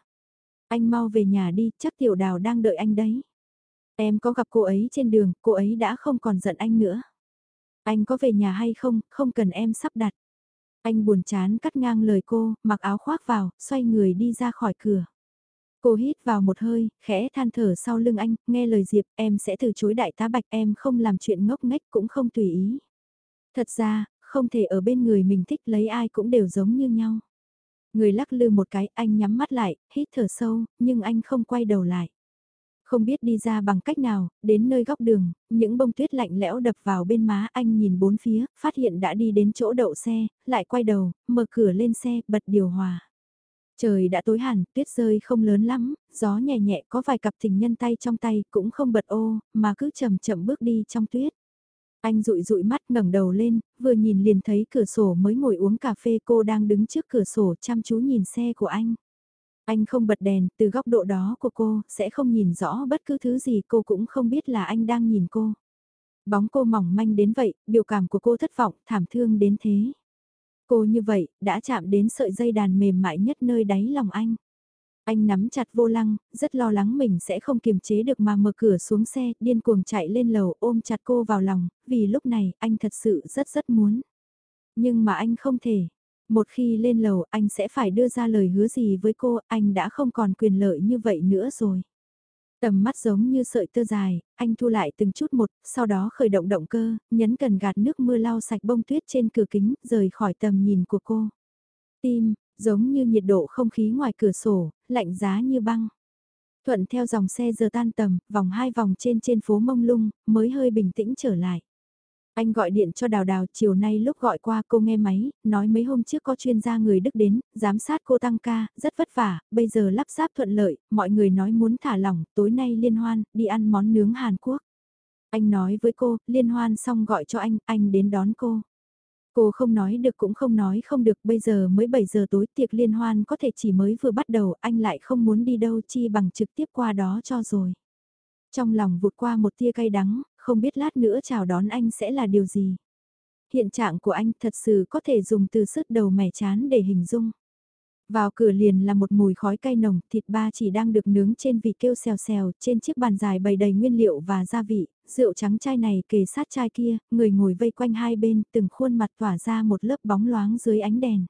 [SPEAKER 1] Anh mau về nhà đi, chắc tiểu đào đang đợi anh đấy. Em có gặp cô ấy trên đường, cô ấy đã không còn giận anh nữa. Anh có về nhà hay không, không cần em sắp đặt. Anh buồn chán cắt ngang lời cô, mặc áo khoác vào, xoay người đi ra khỏi cửa. Cô hít vào một hơi, khẽ than thở sau lưng anh, nghe lời Diệp, em sẽ từ chối đại tá bạch em không làm chuyện ngốc nghếch cũng không tùy ý. Thật ra, không thể ở bên người mình thích lấy ai cũng đều giống như nhau. Người lắc lư một cái, anh nhắm mắt lại, hít thở sâu, nhưng anh không quay đầu lại. Không biết đi ra bằng cách nào, đến nơi góc đường, những bông tuyết lạnh lẽo đập vào bên má anh nhìn bốn phía, phát hiện đã đi đến chỗ đậu xe, lại quay đầu, mở cửa lên xe, bật điều hòa. Trời đã tối hẳn, tuyết rơi không lớn lắm, gió nhẹ nhẹ có vài cặp tình nhân tay trong tay cũng không bật ô, mà cứ chậm chậm bước đi trong tuyết. Anh rụi rụi mắt ngẩng đầu lên, vừa nhìn liền thấy cửa sổ mới ngồi uống cà phê cô đang đứng trước cửa sổ chăm chú nhìn xe của anh. Anh không bật đèn, từ góc độ đó của cô, sẽ không nhìn rõ bất cứ thứ gì cô cũng không biết là anh đang nhìn cô. Bóng cô mỏng manh đến vậy, biểu cảm của cô thất vọng, thảm thương đến thế. Cô như vậy, đã chạm đến sợi dây đàn mềm mại nhất nơi đáy lòng anh. Anh nắm chặt vô lăng, rất lo lắng mình sẽ không kiềm chế được mà mở cửa xuống xe, điên cuồng chạy lên lầu ôm chặt cô vào lòng, vì lúc này anh thật sự rất rất muốn. Nhưng mà anh không thể. Một khi lên lầu anh sẽ phải đưa ra lời hứa gì với cô, anh đã không còn quyền lợi như vậy nữa rồi. Tầm mắt giống như sợi tơ dài, anh thu lại từng chút một, sau đó khởi động động cơ, nhấn cần gạt nước mưa lau sạch bông tuyết trên cửa kính, rời khỏi tầm nhìn của cô. Tim, giống như nhiệt độ không khí ngoài cửa sổ, lạnh giá như băng. Thuận theo dòng xe giờ tan tầm, vòng hai vòng trên trên phố mông lung, mới hơi bình tĩnh trở lại. Anh gọi điện cho Đào Đào, chiều nay lúc gọi qua cô nghe máy, nói mấy hôm trước có chuyên gia người Đức đến, giám sát cô tăng ca, rất vất vả, bây giờ lắp ráp thuận lợi, mọi người nói muốn thả lỏng, tối nay liên hoan, đi ăn món nướng Hàn Quốc. Anh nói với cô, liên hoan xong gọi cho anh, anh đến đón cô. Cô không nói được cũng không nói không được, bây giờ mới 7 giờ tối tiệc liên hoan có thể chỉ mới vừa bắt đầu, anh lại không muốn đi đâu chi bằng trực tiếp qua đó cho rồi. Trong lòng vụt qua một tia cay đắng, không biết lát nữa chào đón anh sẽ là điều gì. Hiện trạng của anh thật sự có thể dùng từ sứt đầu mẻ chán để hình dung. Vào cửa liền là một mùi khói cay nồng, thịt ba chỉ đang được nướng trên vị kêu xèo xèo, trên chiếc bàn dài bày đầy nguyên liệu và gia vị, rượu trắng chai này kề sát chai kia, người ngồi vây quanh hai bên, từng khuôn mặt tỏa ra một lớp bóng loáng dưới ánh đèn.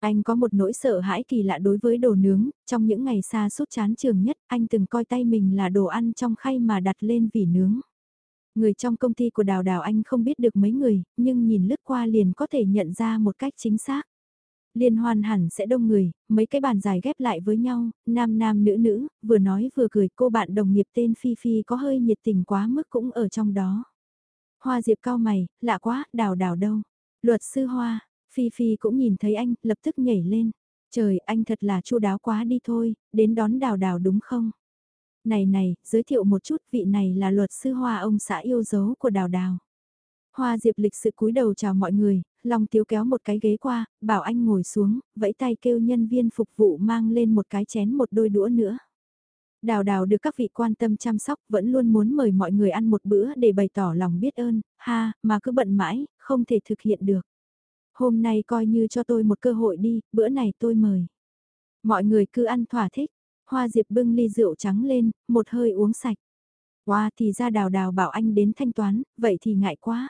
[SPEAKER 1] Anh có một nỗi sợ hãi kỳ lạ đối với đồ nướng, trong những ngày xa suốt chán trường nhất, anh từng coi tay mình là đồ ăn trong khay mà đặt lên vỉ nướng. Người trong công ty của Đào Đào anh không biết được mấy người, nhưng nhìn lướt qua liền có thể nhận ra một cách chính xác. Liên hoan hẳn sẽ đông người, mấy cái bàn dài ghép lại với nhau, nam nam nữ nữ, vừa nói vừa cười cô bạn đồng nghiệp tên Phi Phi có hơi nhiệt tình quá mức cũng ở trong đó. Hoa Diệp cao mày, lạ quá, đào đào đâu. Luật sư Hoa, Phi Phi cũng nhìn thấy anh, lập tức nhảy lên. Trời, anh thật là chu đáo quá đi thôi, đến đón đào đào đúng không? Này này, giới thiệu một chút, vị này là luật sư Hoa ông xã yêu dấu của đào đào. Hoa Diệp lịch sự cúi đầu chào mọi người, Long Tiếu kéo một cái ghế qua, bảo anh ngồi xuống, vẫy tay kêu nhân viên phục vụ mang lên một cái chén một đôi đũa nữa. Đào đào được các vị quan tâm chăm sóc vẫn luôn muốn mời mọi người ăn một bữa để bày tỏ lòng biết ơn, ha, mà cứ bận mãi, không thể thực hiện được. Hôm nay coi như cho tôi một cơ hội đi, bữa này tôi mời. Mọi người cứ ăn thỏa thích, Hoa Diệp bưng ly rượu trắng lên, một hơi uống sạch. Hoa thì ra đào đào bảo anh đến thanh toán, vậy thì ngại quá.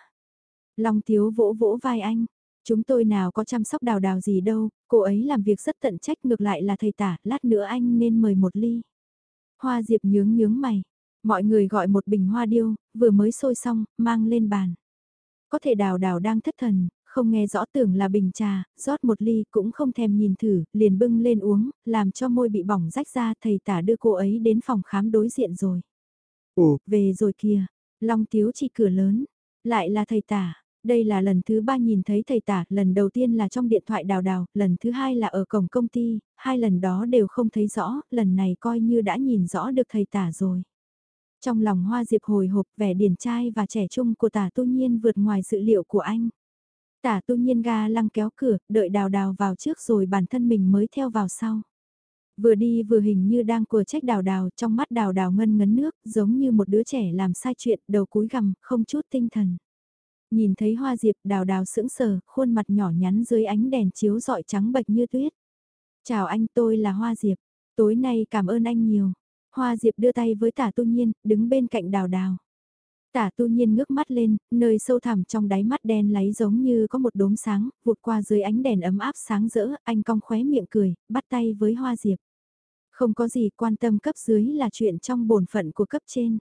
[SPEAKER 1] Long Tiếu vỗ vỗ vai anh. Chúng tôi nào có chăm sóc đào đào gì đâu, cô ấy làm việc rất tận trách ngược lại là thầy tả, lát nữa anh nên mời một ly. Hoa Diệp nhướng nhướng mày. Mọi người gọi một bình hoa điêu, vừa mới sôi xong, mang lên bàn. Có thể đào đào đang thất thần, không nghe rõ tưởng là bình trà, rót một ly cũng không thèm nhìn thử, liền bưng lên uống, làm cho môi bị bỏng rách ra thầy tả đưa cô ấy đến phòng khám đối diện rồi.
[SPEAKER 2] Ồ,
[SPEAKER 1] về rồi kìa, Long Tiếu chỉ cửa lớn, lại là thầy tả. Đây là lần thứ ba nhìn thấy thầy tả, lần đầu tiên là trong điện thoại đào đào, lần thứ hai là ở cổng công ty, hai lần đó đều không thấy rõ, lần này coi như đã nhìn rõ được thầy tả rồi. Trong lòng hoa diệp hồi hộp vẻ điển trai và trẻ trung của tả tu nhiên vượt ngoài dự liệu của anh. Tả tu nhiên ga lăng kéo cửa, đợi đào đào vào trước rồi bản thân mình mới theo vào sau. Vừa đi vừa hình như đang của trách đào đào, trong mắt đào đào ngân ngấn nước, giống như một đứa trẻ làm sai chuyện, đầu cúi gằm, không chút tinh thần. Nhìn thấy hoa diệp đào đào sững sờ, khuôn mặt nhỏ nhắn dưới ánh đèn chiếu rọi trắng bệch như tuyết. Chào anh tôi là Hoa Diệp, tối nay cảm ơn anh nhiều. Hoa Diệp đưa tay với tả tu nhiên, đứng bên cạnh đào đào. Tả tu nhiên ngước mắt lên, nơi sâu thẳm trong đáy mắt đen láy giống như có một đốm sáng, vụt qua dưới ánh đèn ấm áp sáng rỡ, anh cong khóe miệng cười, bắt tay với Hoa Diệp. Không có gì quan tâm cấp dưới là chuyện trong bổn phận của cấp trên.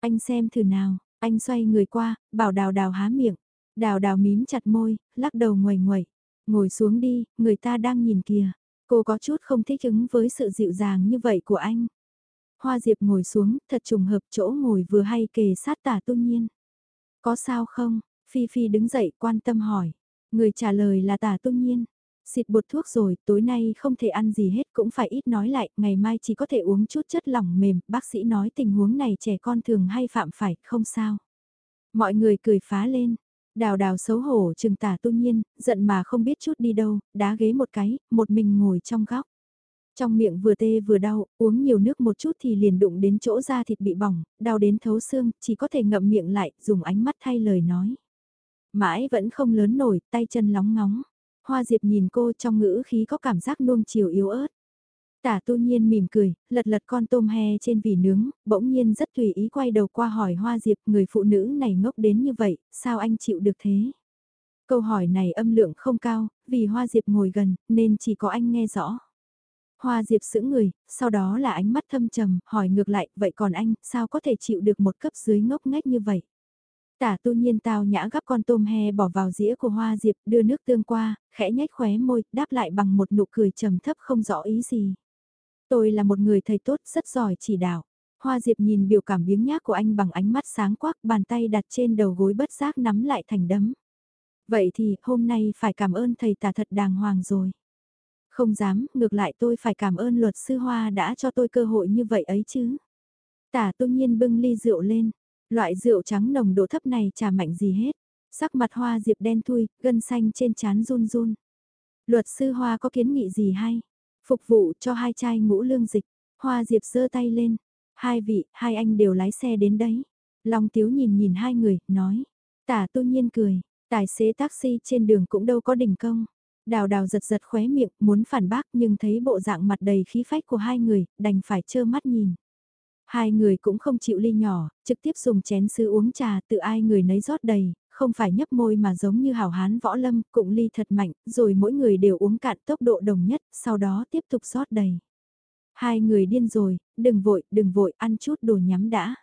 [SPEAKER 1] Anh xem thử nào, anh xoay người qua, bảo đào đào há miệng. Đào đào mím chặt môi, lắc đầu ngoài ngoài. Ngồi xuống đi, người ta đang nhìn kìa. Cô có chút không thích ứng với sự dịu dàng như vậy của anh. Hoa Diệp ngồi xuống, thật trùng hợp chỗ ngồi vừa hay kề sát tả tu nhiên. Có sao không? Phi Phi đứng dậy quan tâm hỏi. Người trả lời là tả tu nhiên. Xịt bột thuốc rồi, tối nay không thể ăn gì hết cũng phải ít nói lại, ngày mai chỉ có thể uống chút chất lỏng mềm, bác sĩ nói tình huống này trẻ con thường hay phạm phải, không sao. Mọi người cười phá lên, đào đào xấu hổ chừng tả tu nhiên, giận mà không biết chút đi đâu, đá ghế một cái, một mình ngồi trong góc. Trong miệng vừa tê vừa đau, uống nhiều nước một chút thì liền đụng đến chỗ da thịt bị bỏng, đau đến thấu xương, chỉ có thể ngậm miệng lại, dùng ánh mắt thay lời nói. Mãi vẫn không lớn nổi, tay chân lóng ngóng. Hoa Diệp nhìn cô trong ngữ khí có cảm giác nuông chiều yếu ớt. Tả tu nhiên mỉm cười, lật lật con tôm he trên vỉ nướng, bỗng nhiên rất tùy ý quay đầu qua hỏi Hoa Diệp người phụ nữ này ngốc đến như vậy, sao anh chịu được thế? Câu hỏi này âm lượng không cao, vì Hoa Diệp ngồi gần, nên chỉ có anh nghe rõ. Hoa Diệp sững người, sau đó là ánh mắt thâm trầm, hỏi ngược lại, vậy còn anh, sao có thể chịu được một cấp dưới ngốc nghếch như vậy? Tả tu nhiên tao nhã gắp con tôm he bỏ vào dĩa của Hoa Diệp, đưa nước tương qua, khẽ nhếch khóe môi, đáp lại bằng một nụ cười trầm thấp không rõ ý gì. Tôi là một người thầy tốt, rất giỏi chỉ đạo. Hoa Diệp nhìn biểu cảm biếng nhác của anh bằng ánh mắt sáng quắc, bàn tay đặt trên đầu gối bất giác nắm lại thành đấm. Vậy thì, hôm nay phải cảm ơn thầy tả thật đàng hoàng rồi. Không dám, ngược lại tôi phải cảm ơn luật sư Hoa đã cho tôi cơ hội như vậy ấy chứ. Tả tu nhiên bưng ly rượu lên, loại rượu trắng nồng độ thấp này chả mạnh gì hết. Sắc mặt Hoa Diệp đen thui, gân xanh trên trán run run. Luật sư Hoa có kiến nghị gì hay? Phục vụ cho hai chai ngũ lương dịch. Hoa Diệp giơ tay lên. Hai vị, hai anh đều lái xe đến đấy. Long Tiếu nhìn nhìn hai người, nói. Tả tu nhiên cười, tài xế taxi trên đường cũng đâu có đình công. Đào đào giật giật khóe miệng, muốn phản bác nhưng thấy bộ dạng mặt đầy khí phách của hai người, đành phải trơ mắt nhìn. Hai người cũng không chịu ly nhỏ, trực tiếp dùng chén sứ uống trà tự ai người nấy rót đầy, không phải nhấp môi mà giống như hảo hán võ lâm, cũng ly thật mạnh, rồi mỗi người đều uống cạn tốc độ đồng nhất, sau đó tiếp tục rót đầy. Hai người điên rồi, đừng vội, đừng vội, ăn chút đồ nhắm đã.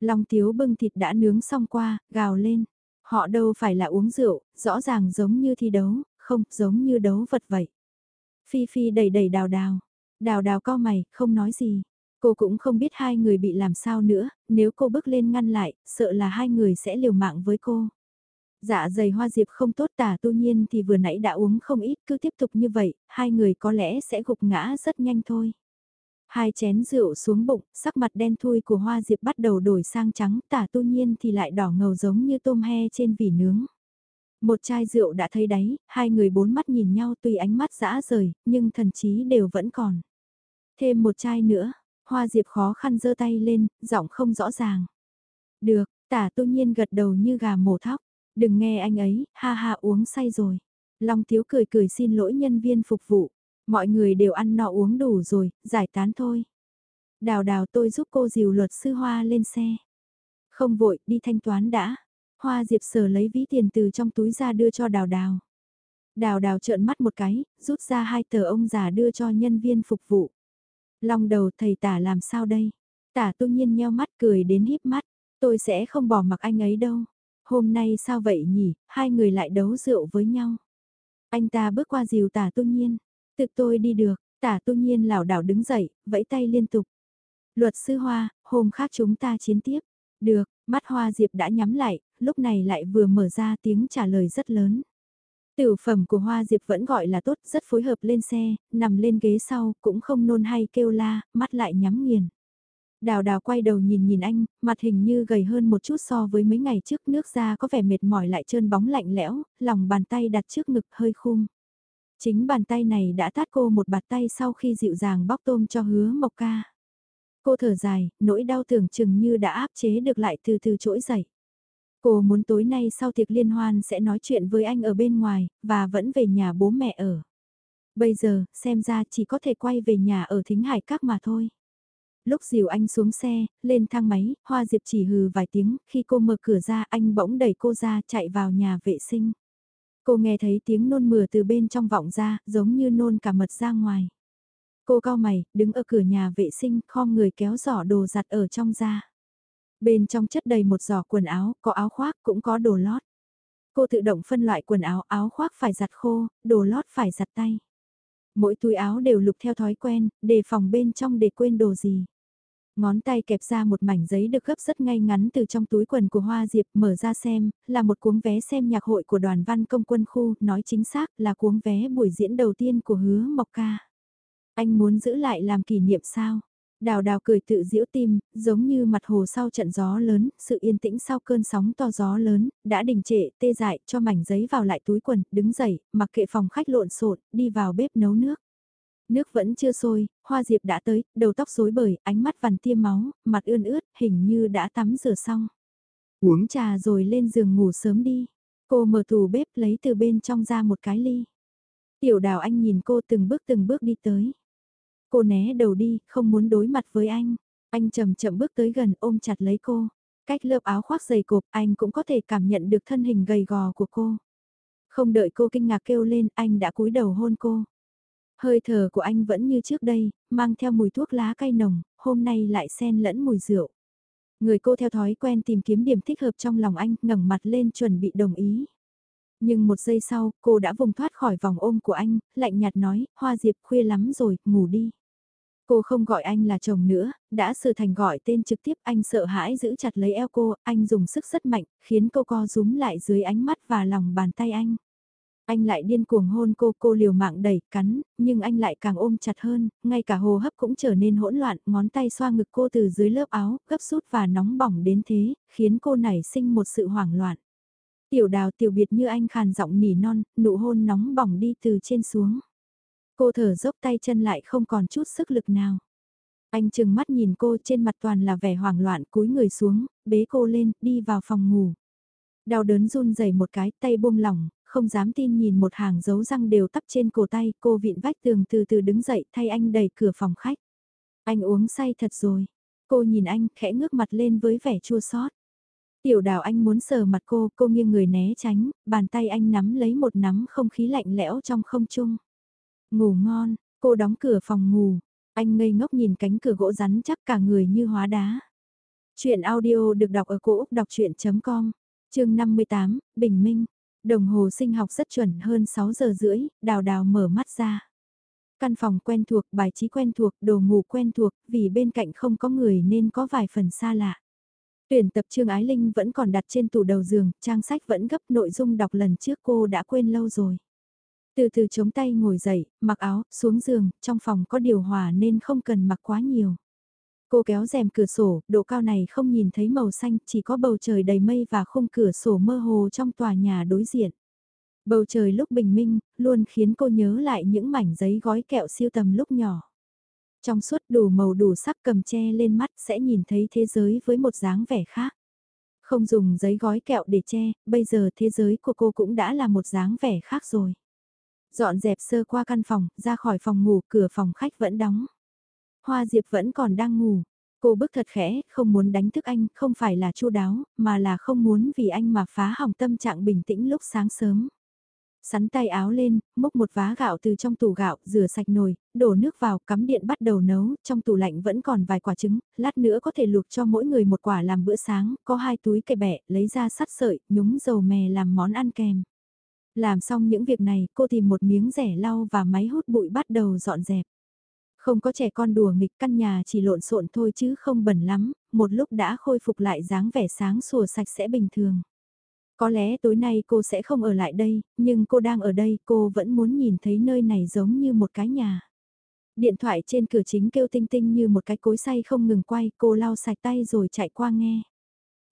[SPEAKER 1] Long tiếu bưng thịt đã nướng xong qua, gào lên. Họ đâu phải là uống rượu, rõ ràng giống như thi đấu, không, giống như đấu vật vậy. Phi Phi đẩy đẩy đào đào. Đào đào co mày, không nói gì. Cô cũng không biết hai người bị làm sao nữa, nếu cô bước lên ngăn lại, sợ là hai người sẽ liều mạng với cô. Dạ dày hoa diệp không tốt tả tu nhiên thì vừa nãy đã uống không ít cứ tiếp tục như vậy, hai người có lẽ sẽ gục ngã rất nhanh thôi. Hai chén rượu xuống bụng, sắc mặt đen thui của hoa diệp bắt đầu đổi sang trắng tả tu nhiên thì lại đỏ ngầu giống như tôm he trên vỉ nướng. Một chai rượu đã thấy đáy, hai người bốn mắt nhìn nhau tuy ánh mắt dã rời, nhưng thần trí đều vẫn còn. Thêm một chai nữa, hoa diệp khó khăn giơ tay lên, giọng không rõ ràng. Được, tả tu nhiên gật đầu như gà mổ thóc. Đừng nghe anh ấy, ha ha uống say rồi. Long Tiếu cười cười xin lỗi nhân viên phục vụ. Mọi người đều ăn no uống đủ rồi, giải tán thôi. Đào đào tôi giúp cô dìu luật sư Hoa lên xe. Không vội, đi thanh toán đã. Hoa Diệp sở lấy ví tiền từ trong túi ra đưa cho đào đào. Đào đào trợn mắt một cái, rút ra hai tờ ông già đưa cho nhân viên phục vụ. Long đầu thầy tả làm sao đây? Tả tu nhiên nheo mắt cười đến híp mắt. Tôi sẽ không bỏ mặc anh ấy đâu. Hôm nay sao vậy nhỉ, hai người lại đấu rượu với nhau. Anh ta bước qua dìu tả tu nhiên. Tự tôi đi được, tả tu nhiên lảo đảo đứng dậy, vẫy tay liên tục. Luật sư Hoa, hôm khác chúng ta chiến tiếp. Được, mắt Hoa Diệp đã nhắm lại, lúc này lại vừa mở ra tiếng trả lời rất lớn. Tiểu phẩm của Hoa Diệp vẫn gọi là tốt, rất phối hợp lên xe, nằm lên ghế sau, cũng không nôn hay kêu la, mắt lại nhắm nghiền. Đào đào quay đầu nhìn nhìn anh, mặt hình như gầy hơn một chút so với mấy ngày trước nước da có vẻ mệt mỏi lại trơn bóng lạnh lẽo, lòng bàn tay đặt trước ngực hơi khum. Chính bàn tay này đã tát cô một bạt tay sau khi dịu dàng bóc tôm cho hứa mộc ca. Cô thở dài, nỗi đau tưởng chừng như đã áp chế được lại từ từ trỗi dậy. Cô muốn tối nay sau tiệc liên hoan sẽ nói chuyện với anh ở bên ngoài, và vẫn về nhà bố mẹ ở. Bây giờ, xem ra chỉ có thể quay về nhà ở thính hải các mà thôi. Lúc dìu anh xuống xe, lên thang máy, Hoa Diệp chỉ hừ vài tiếng, khi cô mở cửa ra anh bỗng đẩy cô ra chạy vào nhà vệ sinh. Cô nghe thấy tiếng nôn mửa từ bên trong vọng ra, giống như nôn cả mật ra ngoài. Cô cao mày, đứng ở cửa nhà vệ sinh, khom người kéo giỏ đồ giặt ở trong ra. Bên trong chất đầy một giỏ quần áo, có áo khoác, cũng có đồ lót. Cô tự động phân loại quần áo, áo khoác phải giặt khô, đồ lót phải giặt tay. Mỗi túi áo đều lục theo thói quen, đề phòng bên trong để quên đồ gì. Ngón tay kẹp ra một mảnh giấy được gấp rất ngay ngắn từ trong túi quần của Hoa Diệp mở ra xem, là một cuốn vé xem nhạc hội của đoàn văn công quân khu, nói chính xác là cuốn vé buổi diễn đầu tiên của hứa Mộc Ca. Anh muốn giữ lại làm kỷ niệm sao? Đào đào cười tự diễu tim, giống như mặt hồ sau trận gió lớn, sự yên tĩnh sau cơn sóng to gió lớn, đã đình trệ, tê dại, cho mảnh giấy vào lại túi quần, đứng dậy, mặc kệ phòng khách lộn xộn, đi vào bếp nấu nước. Nước vẫn chưa sôi, hoa diệp đã tới, đầu tóc rối bời, ánh mắt vằn tiêm máu, mặt ươn ướt, hình như đã tắm rửa xong. Uống trà rồi lên giường ngủ sớm đi. Cô mở tủ bếp lấy từ bên trong ra một cái ly. Tiểu đào anh nhìn cô từng bước từng bước đi tới. Cô né đầu đi, không muốn đối mặt với anh. Anh chậm chậm bước tới gần ôm chặt lấy cô. Cách lớp áo khoác dày cộp anh cũng có thể cảm nhận được thân hình gầy gò của cô. Không đợi cô kinh ngạc kêu lên anh đã cúi đầu hôn cô. Hơi thở của anh vẫn như trước đây, mang theo mùi thuốc lá cay nồng, hôm nay lại xen lẫn mùi rượu. Người cô theo thói quen tìm kiếm điểm thích hợp trong lòng anh, ngẩng mặt lên chuẩn bị đồng ý. Nhưng một giây sau, cô đã vùng thoát khỏi vòng ôm của anh, lạnh nhạt nói, Hoa Diệp khuya lắm rồi, ngủ đi. Cô không gọi anh là chồng nữa, đã sự thành gọi tên trực tiếp anh sợ hãi giữ chặt lấy eo cô, anh dùng sức rất mạnh, khiến cô co rúm lại dưới ánh mắt và lòng bàn tay anh. Anh lại điên cuồng hôn cô, cô liều mạng đẩy, cắn, nhưng anh lại càng ôm chặt hơn, ngay cả hô hấp cũng trở nên hỗn loạn, ngón tay xoa ngực cô từ dưới lớp áo, gấp rút và nóng bỏng đến thế, khiến cô nảy sinh một sự hoảng loạn. Tiểu đào tiểu biệt như anh khàn giọng nỉ non, nụ hôn nóng bỏng đi từ trên xuống. Cô thở dốc tay chân lại không còn chút sức lực nào. Anh chừng mắt nhìn cô trên mặt toàn là vẻ hoảng loạn cúi người xuống, bế cô lên, đi vào phòng ngủ. Đau đớn run rẩy một cái, tay buông lỏng, không dám tin nhìn một hàng dấu răng đều tắp trên cổ tay, cô vịn vách tường từ từ đứng dậy thay anh đẩy cửa phòng khách. Anh uống say thật rồi. Cô nhìn anh, khẽ ngước mặt lên với vẻ chua xót. Tiểu đào anh muốn sờ mặt cô, cô nghiêng người né tránh, bàn tay anh nắm lấy một nắm không khí lạnh lẽo trong không trung. Ngủ ngon, cô đóng cửa phòng ngủ, anh ngây ngốc nhìn cánh cửa gỗ rắn chắc cả người như hóa đá. Chuyện audio được đọc ở cổ Úc đọc chuyện.com, chương 58, Bình Minh. Đồng hồ sinh học rất chuẩn hơn 6 giờ rưỡi, đào đào mở mắt ra. Căn phòng quen thuộc, bài trí quen thuộc, đồ ngủ quen thuộc, vì bên cạnh không có người nên có vài phần xa lạ. Tuyển tập Trương Ái Linh vẫn còn đặt trên tủ đầu giường, trang sách vẫn gấp nội dung đọc lần trước cô đã quên lâu rồi. Từ từ chống tay ngồi dậy, mặc áo, xuống giường, trong phòng có điều hòa nên không cần mặc quá nhiều. Cô kéo rèm cửa sổ, độ cao này không nhìn thấy màu xanh, chỉ có bầu trời đầy mây và khung cửa sổ mơ hồ trong tòa nhà đối diện. Bầu trời lúc bình minh, luôn khiến cô nhớ lại những mảnh giấy gói kẹo siêu tầm lúc nhỏ. Trong suốt đủ màu đủ sắc cầm che lên mắt sẽ nhìn thấy thế giới với một dáng vẻ khác. Không dùng giấy gói kẹo để che, bây giờ thế giới của cô cũng đã là một dáng vẻ khác rồi. Dọn dẹp sơ qua căn phòng, ra khỏi phòng ngủ, cửa phòng khách vẫn đóng. Hoa Diệp vẫn còn đang ngủ. Cô bức thật khẽ, không muốn đánh thức anh, không phải là chu đáo, mà là không muốn vì anh mà phá hỏng tâm trạng bình tĩnh lúc sáng sớm. Sắn tay áo lên, múc một vá gạo từ trong tủ gạo, rửa sạch nồi, đổ nước vào, cắm điện bắt đầu nấu, trong tủ lạnh vẫn còn vài quả trứng, lát nữa có thể luộc cho mỗi người một quả làm bữa sáng, có hai túi cây bẹ, lấy ra sắt sợi, nhúng dầu mè làm món ăn kèm. Làm xong những việc này, cô tìm một miếng rẻ lau và máy hút bụi bắt đầu dọn dẹp. Không có trẻ con đùa nghịch căn nhà chỉ lộn xộn thôi chứ không bẩn lắm, một lúc đã khôi phục lại dáng vẻ sáng sủa sạch sẽ bình thường. Có lẽ tối nay cô sẽ không ở lại đây, nhưng cô đang ở đây, cô vẫn muốn nhìn thấy nơi này giống như một cái nhà. Điện thoại trên cửa chính kêu tinh tinh như một cái cối xay không ngừng quay, cô lau sạch tay rồi chạy qua nghe.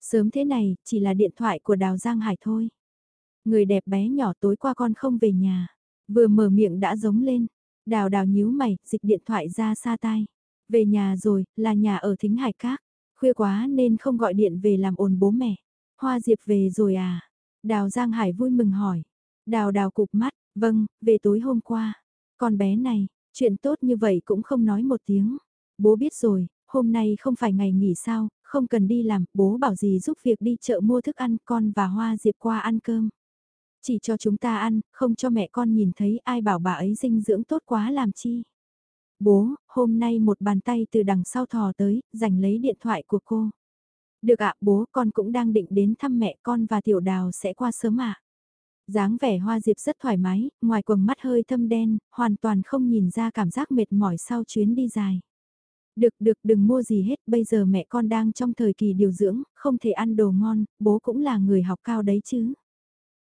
[SPEAKER 1] Sớm thế này, chỉ là điện thoại của Đào Giang Hải thôi. Người đẹp bé nhỏ tối qua con không về nhà. Vừa mở miệng đã giống lên. Đào đào nhíu mày, dịch điện thoại ra xa tai. Về nhà rồi, là nhà ở Thính Hải Các. Khuya quá nên không gọi điện về làm ồn bố mẹ. Hoa Diệp về rồi à? Đào Giang Hải vui mừng hỏi. Đào đào cục mắt, vâng, về tối hôm qua. Con bé này, chuyện tốt như vậy cũng không nói một tiếng. Bố biết rồi, hôm nay không phải ngày nghỉ sao, không cần đi làm, bố bảo gì giúp việc đi chợ mua thức ăn con và Hoa Diệp qua ăn cơm. Chỉ cho chúng ta ăn, không cho mẹ con nhìn thấy ai bảo bà ấy dinh dưỡng tốt quá làm chi. Bố, hôm nay một bàn tay từ đằng sau thò tới, giành lấy điện thoại của cô. Được ạ, bố, con cũng đang định đến thăm mẹ con và tiểu đào sẽ qua sớm ạ. dáng vẻ hoa diệp rất thoải mái, ngoài quầng mắt hơi thâm đen, hoàn toàn không nhìn ra cảm giác mệt mỏi sau chuyến đi dài. Được được đừng mua gì hết, bây giờ mẹ con đang trong thời kỳ điều dưỡng, không thể ăn đồ ngon, bố cũng là người học cao đấy chứ.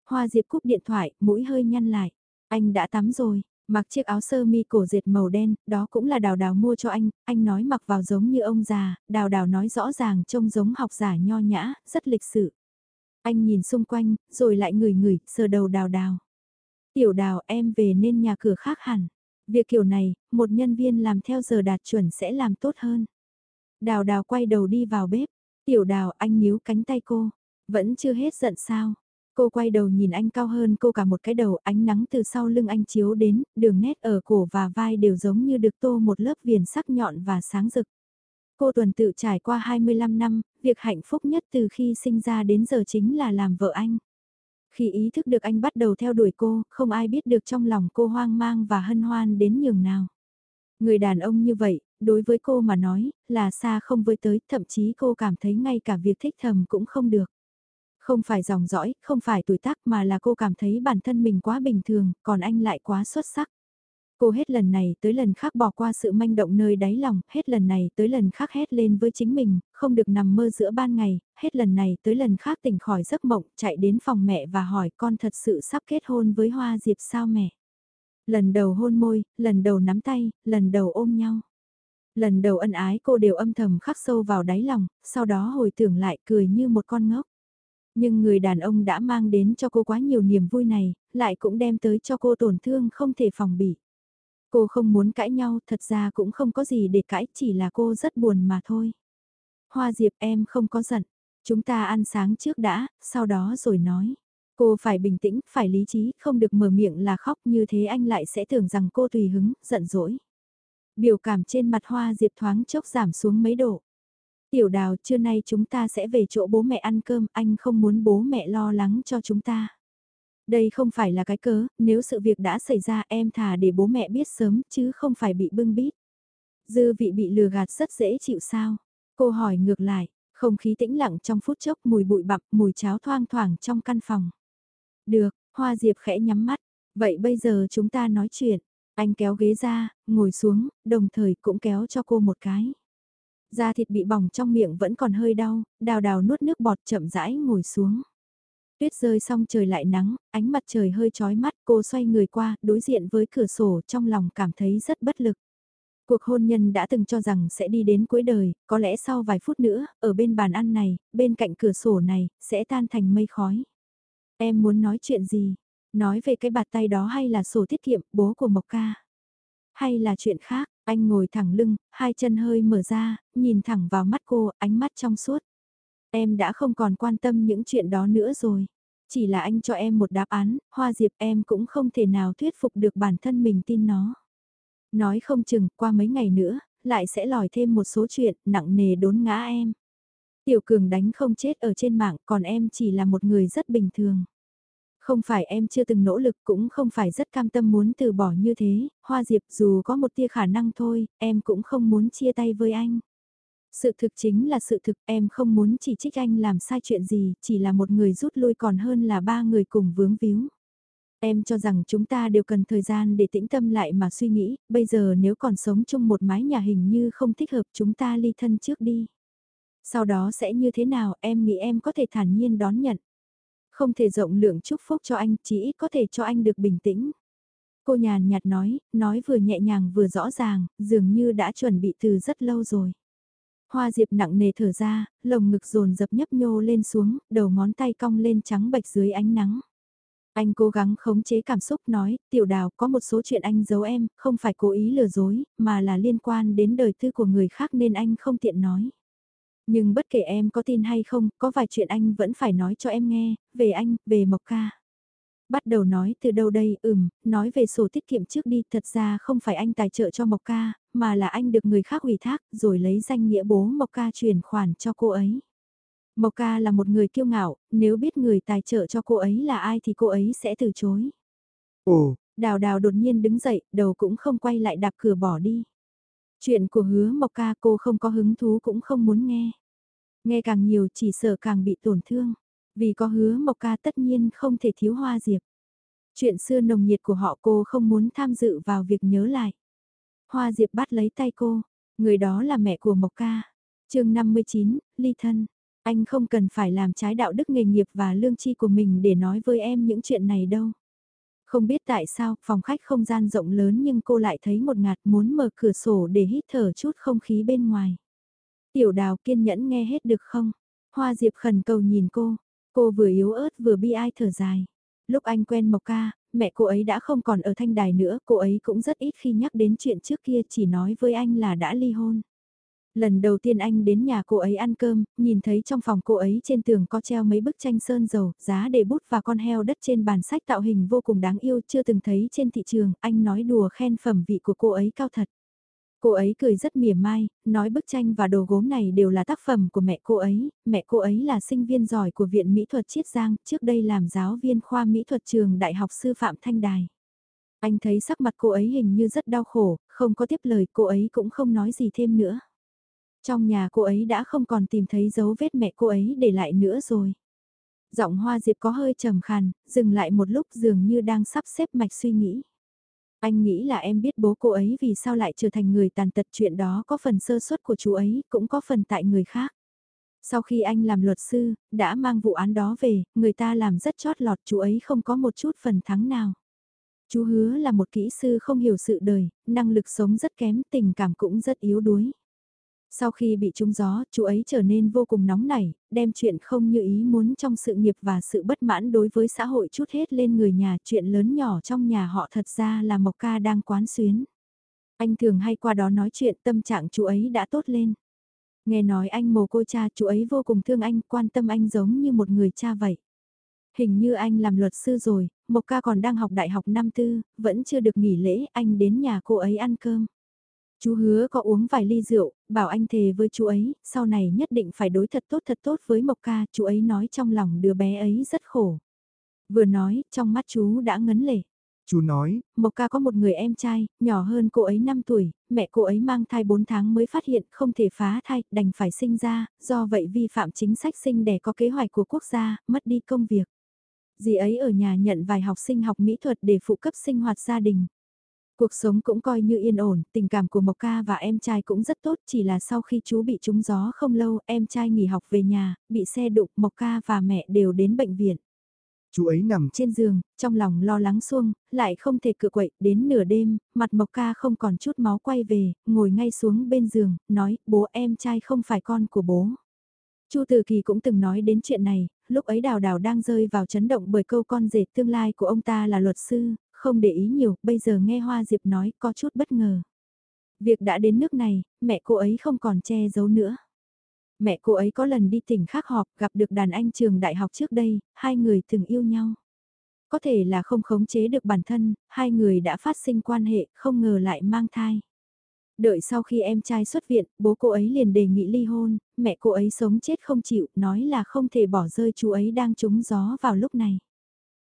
[SPEAKER 1] Hoa Diệp cúp điện thoại, mũi hơi nhăn lại. Anh đã tắm rồi, mặc chiếc áo sơ mi cổ dệt màu đen, đó cũng là đào đào mua cho anh, anh nói mặc vào giống như ông già, đào đào nói rõ ràng trông giống học giả nho nhã, rất lịch sự. Anh nhìn xung quanh, rồi lại ngửi ngửi, sờ đầu đào đào. Tiểu đào em về nên nhà cửa khác hẳn. Việc kiểu này, một nhân viên làm theo giờ đạt chuẩn sẽ làm tốt hơn. Đào đào quay đầu đi vào bếp. Tiểu đào anh níu cánh tay cô. Vẫn chưa hết giận sao. Cô quay đầu nhìn anh cao hơn cô cả một cái đầu ánh nắng từ sau lưng anh chiếu đến, đường nét ở cổ và vai đều giống như được tô một lớp viền sắc nhọn và sáng rực. Cô tuần tự trải qua 25 năm, việc hạnh phúc nhất từ khi sinh ra đến giờ chính là làm vợ anh. Khi ý thức được anh bắt đầu theo đuổi cô, không ai biết được trong lòng cô hoang mang và hân hoan đến nhường nào. Người đàn ông như vậy, đối với cô mà nói, là xa không với tới, thậm chí cô cảm thấy ngay cả việc thích thầm cũng không được. Không phải dòng dõi, không phải tuổi tác mà là cô cảm thấy bản thân mình quá bình thường, còn anh lại quá xuất sắc. Cô hết lần này tới lần khác bỏ qua sự manh động nơi đáy lòng, hết lần này tới lần khác hét lên với chính mình, không được nằm mơ giữa ban ngày, hết lần này tới lần khác tỉnh khỏi giấc mộng, chạy đến phòng mẹ và hỏi con thật sự sắp kết hôn với Hoa Diệp sao mẹ. Lần đầu hôn môi, lần đầu nắm tay, lần đầu ôm nhau. Lần đầu ân ái cô đều âm thầm khắc sâu vào đáy lòng, sau đó hồi tưởng lại cười như một con ngốc. Nhưng người đàn ông đã mang đến cho cô quá nhiều niềm vui này, lại cũng đem tới cho cô tổn thương không thể phòng bị. Cô không muốn cãi nhau, thật ra cũng không có gì để cãi, chỉ là cô rất buồn mà thôi. Hoa Diệp em không có giận, chúng ta ăn sáng trước đã, sau đó rồi nói. Cô phải bình tĩnh, phải lý trí, không được mở miệng là khóc như thế anh lại sẽ tưởng rằng cô tùy hứng, giận dỗi. Biểu cảm trên mặt hoa diệp thoáng chốc giảm xuống mấy độ. Tiểu đào trưa nay chúng ta sẽ về chỗ bố mẹ ăn cơm, anh không muốn bố mẹ lo lắng cho chúng ta. Đây không phải là cái cớ, nếu sự việc đã xảy ra em thà để bố mẹ biết sớm chứ không phải bị bưng bít. Dư vị bị lừa gạt rất dễ chịu sao? Cô hỏi ngược lại, không khí tĩnh lặng trong phút chốc mùi bụi bặm, mùi cháo thoang thoảng trong căn phòng. Được, Hoa Diệp khẽ nhắm mắt. Vậy bây giờ chúng ta nói chuyện. Anh kéo ghế ra, ngồi xuống, đồng thời cũng kéo cho cô một cái. Da thịt bị bỏng trong miệng vẫn còn hơi đau, đào đào nuốt nước bọt chậm rãi ngồi xuống. Tuyết rơi xong trời lại nắng, ánh mặt trời hơi chói mắt, cô xoay người qua, đối diện với cửa sổ trong lòng cảm thấy rất bất lực. Cuộc hôn nhân đã từng cho rằng sẽ đi đến cuối đời, có lẽ sau vài phút nữa, ở bên bàn ăn này, bên cạnh cửa sổ này, sẽ tan thành mây khói. Em muốn nói chuyện gì? Nói về cái bạt tay đó hay là sổ tiết kiệm, bố của Mộc Ca? Hay là chuyện khác, anh ngồi thẳng lưng, hai chân hơi mở ra, nhìn thẳng vào mắt cô, ánh mắt trong suốt. Em đã không còn quan tâm những chuyện đó nữa rồi. Chỉ là anh cho em một đáp án, hoa diệp em cũng không thể nào thuyết phục được bản thân mình tin nó. Nói không chừng, qua mấy ngày nữa, lại sẽ lòi thêm một số chuyện nặng nề đốn ngã em. Tiểu cường đánh không chết ở trên mạng còn em chỉ là một người rất bình thường. Không phải em chưa từng nỗ lực cũng không phải rất cam tâm muốn từ bỏ như thế, Hoa Diệp dù có một tia khả năng thôi, em cũng không muốn chia tay với anh. Sự thực chính là sự thực em không muốn chỉ trích anh làm sai chuyện gì, chỉ là một người rút lui còn hơn là ba người cùng vướng víu. Em cho rằng chúng ta đều cần thời gian để tĩnh tâm lại mà suy nghĩ, bây giờ nếu còn sống chung một mái nhà hình như không thích hợp chúng ta ly thân trước đi. Sau đó sẽ như thế nào em nghĩ em có thể thản nhiên đón nhận. Không thể rộng lượng chúc phúc cho anh, chỉ ít có thể cho anh được bình tĩnh. Cô nhàn nhạt nói, nói vừa nhẹ nhàng vừa rõ ràng, dường như đã chuẩn bị từ rất lâu rồi. Hoa diệp nặng nề thở ra, lồng ngực dồn dập nhấp nhô lên xuống, đầu ngón tay cong lên trắng bạch dưới ánh nắng. Anh cố gắng khống chế cảm xúc nói, tiểu đào có một số chuyện anh giấu em, không phải cố ý lừa dối, mà là liên quan đến đời tư của người khác nên anh không tiện nói. Nhưng bất kể em có tin hay không, có vài chuyện anh vẫn phải nói cho em nghe, về anh, về Mộc Ca. Bắt đầu nói từ đâu đây, ừm, nói về sổ tiết kiệm trước đi, thật ra không phải anh tài trợ cho Mộc Ca, mà là anh được người khác ủy thác, rồi lấy danh nghĩa bố Mộc Ca chuyển khoản cho cô ấy. Mộc Ca là một người kiêu ngạo, nếu biết người tài trợ cho cô ấy là ai thì cô ấy sẽ từ chối.
[SPEAKER 2] Ồ,
[SPEAKER 1] Đào đào đột nhiên đứng dậy, đầu cũng không quay lại đạp cửa bỏ đi. Chuyện của hứa Mộc Ca cô không có hứng thú cũng không muốn nghe. Nghe càng nhiều chỉ sợ càng bị tổn thương. Vì có hứa Mộc Ca tất nhiên không thể thiếu hoa diệp. Chuyện xưa nồng nhiệt của họ cô không muốn tham dự vào việc nhớ lại. Hoa diệp bắt lấy tay cô, người đó là mẹ của Mộc Ca. chương 59, ly thân. Anh không cần phải làm trái đạo đức nghề nghiệp và lương chi của mình để nói với em những chuyện này đâu. Không biết tại sao, phòng khách không gian rộng lớn nhưng cô lại thấy một ngạt muốn mở cửa sổ để hít thở chút không khí bên ngoài. Tiểu đào kiên nhẫn nghe hết được không? Hoa Diệp khẩn cầu nhìn cô, cô vừa yếu ớt vừa bi ai thở dài. Lúc anh quen Mộc Ca, mẹ cô ấy đã không còn ở thanh đài nữa, cô ấy cũng rất ít khi nhắc đến chuyện trước kia chỉ nói với anh là đã ly hôn. Lần đầu tiên anh đến nhà cô ấy ăn cơm, nhìn thấy trong phòng cô ấy trên tường có treo mấy bức tranh sơn dầu, giá để bút và con heo đất trên bàn sách tạo hình vô cùng đáng yêu chưa từng thấy trên thị trường, anh nói đùa khen phẩm vị của cô ấy cao thật. Cô ấy cười rất mỉa mai, nói bức tranh và đồ gốm này đều là tác phẩm của mẹ cô ấy, mẹ cô ấy là sinh viên giỏi của Viện Mỹ thuật Chiết Giang, trước đây làm giáo viên khoa mỹ thuật trường Đại học Sư phạm Thanh Đài. Anh thấy sắc mặt cô ấy hình như rất đau khổ, không có tiếp lời cô ấy cũng không nói gì thêm nữa. Trong nhà cô ấy đã không còn tìm thấy dấu vết mẹ cô ấy để lại nữa rồi. Giọng hoa diệp có hơi trầm khàn, dừng lại một lúc dường như đang sắp xếp mạch suy nghĩ. Anh nghĩ là em biết bố cô ấy vì sao lại trở thành người tàn tật chuyện đó có phần sơ suất của chú ấy, cũng có phần tại người khác. Sau khi anh làm luật sư, đã mang vụ án đó về, người ta làm rất chót lọt chú ấy không có một chút phần thắng nào. Chú hứa là một kỹ sư không hiểu sự đời, năng lực sống rất kém, tình cảm cũng rất yếu đuối. Sau khi bị trúng gió, chú ấy trở nên vô cùng nóng nảy, đem chuyện không như ý muốn trong sự nghiệp và sự bất mãn đối với xã hội chút hết lên người nhà. Chuyện lớn nhỏ trong nhà họ thật ra là Mộc Ca đang quán xuyến. Anh thường hay qua đó nói chuyện tâm trạng chú ấy đã tốt lên. Nghe nói anh mồ côi cha chú ấy vô cùng thương anh, quan tâm anh giống như một người cha vậy. Hình như anh làm luật sư rồi, Mộc ca còn đang học đại học năm tư, vẫn chưa được nghỉ lễ, anh đến nhà cô ấy ăn cơm. Chú hứa có uống vài ly rượu, bảo anh thề với chú ấy, sau này nhất định phải đối thật tốt thật tốt với Mộc ca, chú ấy nói trong lòng đứa bé ấy rất khổ. Vừa nói, trong mắt chú đã ngấn lệ.
[SPEAKER 2] Chú nói,
[SPEAKER 1] Mộc ca có một người em trai, nhỏ hơn cô ấy 5 tuổi, mẹ cô ấy mang thai 4 tháng mới phát hiện không thể phá thai, đành phải sinh ra, do vậy vi phạm chính sách sinh đẻ có kế hoạch của quốc gia, mất đi công việc. Dì ấy ở nhà nhận vài học sinh học mỹ thuật để phụ cấp sinh hoạt gia đình. Cuộc sống cũng coi như yên ổn, tình cảm của Mộc Ca và em trai cũng rất tốt, chỉ là sau khi chú bị trúng gió không lâu, em trai nghỉ học về nhà, bị xe đụng, Mộc Ca và mẹ đều đến bệnh viện.
[SPEAKER 2] chú ấy nằm
[SPEAKER 1] Trên giường, trong lòng lo lắng xuông, lại không thể cự quậy, đến nửa đêm, mặt Mộc Ca không còn chút máu quay về, ngồi ngay xuống bên giường, nói, bố em trai không phải con của bố. Chu Từ Kỳ cũng từng nói đến chuyện này, lúc ấy Đào Đào đang rơi vào chấn động bởi câu con rể tương lai của ông ta là luật sư, không để ý nhiều, bây giờ nghe Hoa Diệp nói có chút bất ngờ. Việc đã đến nước này, mẹ cô ấy không còn che giấu nữa. Mẹ cô ấy có lần đi tỉnh khác họp gặp được đàn anh trường đại học trước đây, hai người từng yêu nhau. Có thể là không khống chế được bản thân, hai người đã phát sinh quan hệ, không ngờ lại mang thai. Đợi sau khi em trai xuất viện, bố cô ấy liền đề nghị ly hôn, mẹ cô ấy sống chết không chịu, nói là không thể bỏ rơi chú ấy đang trúng gió vào lúc này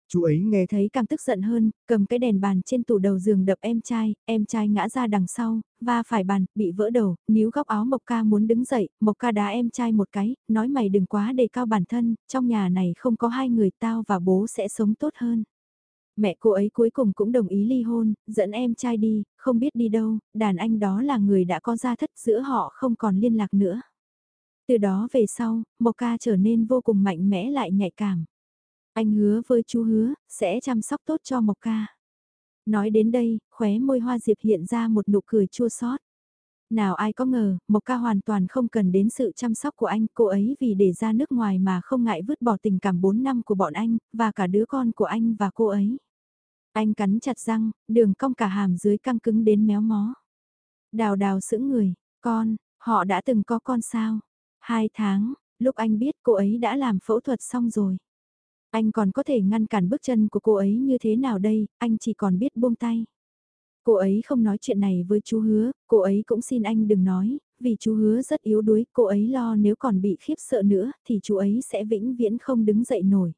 [SPEAKER 2] chú ấy nghe
[SPEAKER 1] Thấy càng tức giận hơn, cầm cái đèn bàn trên tủ đầu giường đập em trai, em trai ngã ra đằng sau, và phải bàn, bị vỡ đầu, níu góc áo Mộc Ca muốn đứng dậy, Mộc Ca đá em trai một cái, nói mày đừng quá đề cao bản thân, trong nhà này không có hai người tao và bố sẽ sống tốt hơn. Mẹ cô ấy cuối cùng cũng đồng ý ly hôn, dẫn em trai đi, không biết đi đâu, đàn anh đó là người đã có gia thất giữa họ không còn liên lạc nữa. Từ đó về sau, Mộc Ca trở nên vô cùng mạnh mẽ lại nhạy cảm. Anh hứa với chú hứa, sẽ chăm sóc tốt cho Mộc Ca. Nói đến đây, khóe môi hoa diệp hiện ra một nụ cười chua xót. Nào ai có ngờ, Mộc Ca hoàn toàn không cần đến sự chăm sóc của anh, cô ấy vì để ra nước ngoài mà không ngại vứt bỏ tình cảm 4 năm của bọn anh, và cả đứa con của anh và cô ấy. Anh cắn chặt răng, đường cong cả hàm dưới căng cứng đến méo mó. Đào đào sững người, con, họ đã từng có con sao? Hai tháng, lúc anh biết cô ấy đã làm phẫu thuật xong rồi. Anh còn có thể ngăn cản bước chân của cô ấy như thế nào đây, anh chỉ còn biết buông tay. Cô ấy không nói chuyện này với chú hứa, cô ấy cũng xin anh đừng nói, vì chú hứa rất yếu đuối, cô ấy lo nếu còn bị khiếp sợ nữa thì chú ấy sẽ vĩnh viễn không đứng dậy nổi.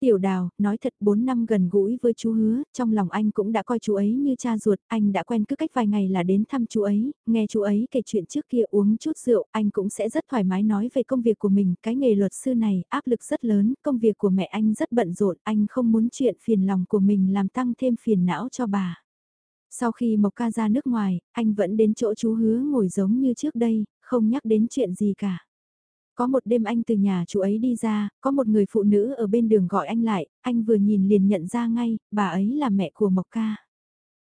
[SPEAKER 1] Tiểu đào, nói thật 4 năm gần gũi với chú hứa, trong lòng anh cũng đã coi chú ấy như cha ruột, anh đã quen cứ cách vài ngày là đến thăm chú ấy, nghe chú ấy kể chuyện trước kia uống chút rượu, anh cũng sẽ rất thoải mái nói về công việc của mình, cái nghề luật sư này áp lực rất lớn, công việc của mẹ anh rất bận rộn, anh không muốn chuyện phiền lòng của mình làm tăng thêm phiền não cho bà. Sau khi Mộc Ca ra nước ngoài, anh vẫn đến chỗ chú hứa ngồi giống như trước đây, không nhắc đến chuyện gì cả. Có một đêm anh từ nhà chú ấy đi ra, có một người phụ nữ ở bên đường gọi anh lại, anh vừa nhìn liền nhận ra ngay, bà ấy là mẹ của Mộc Ca.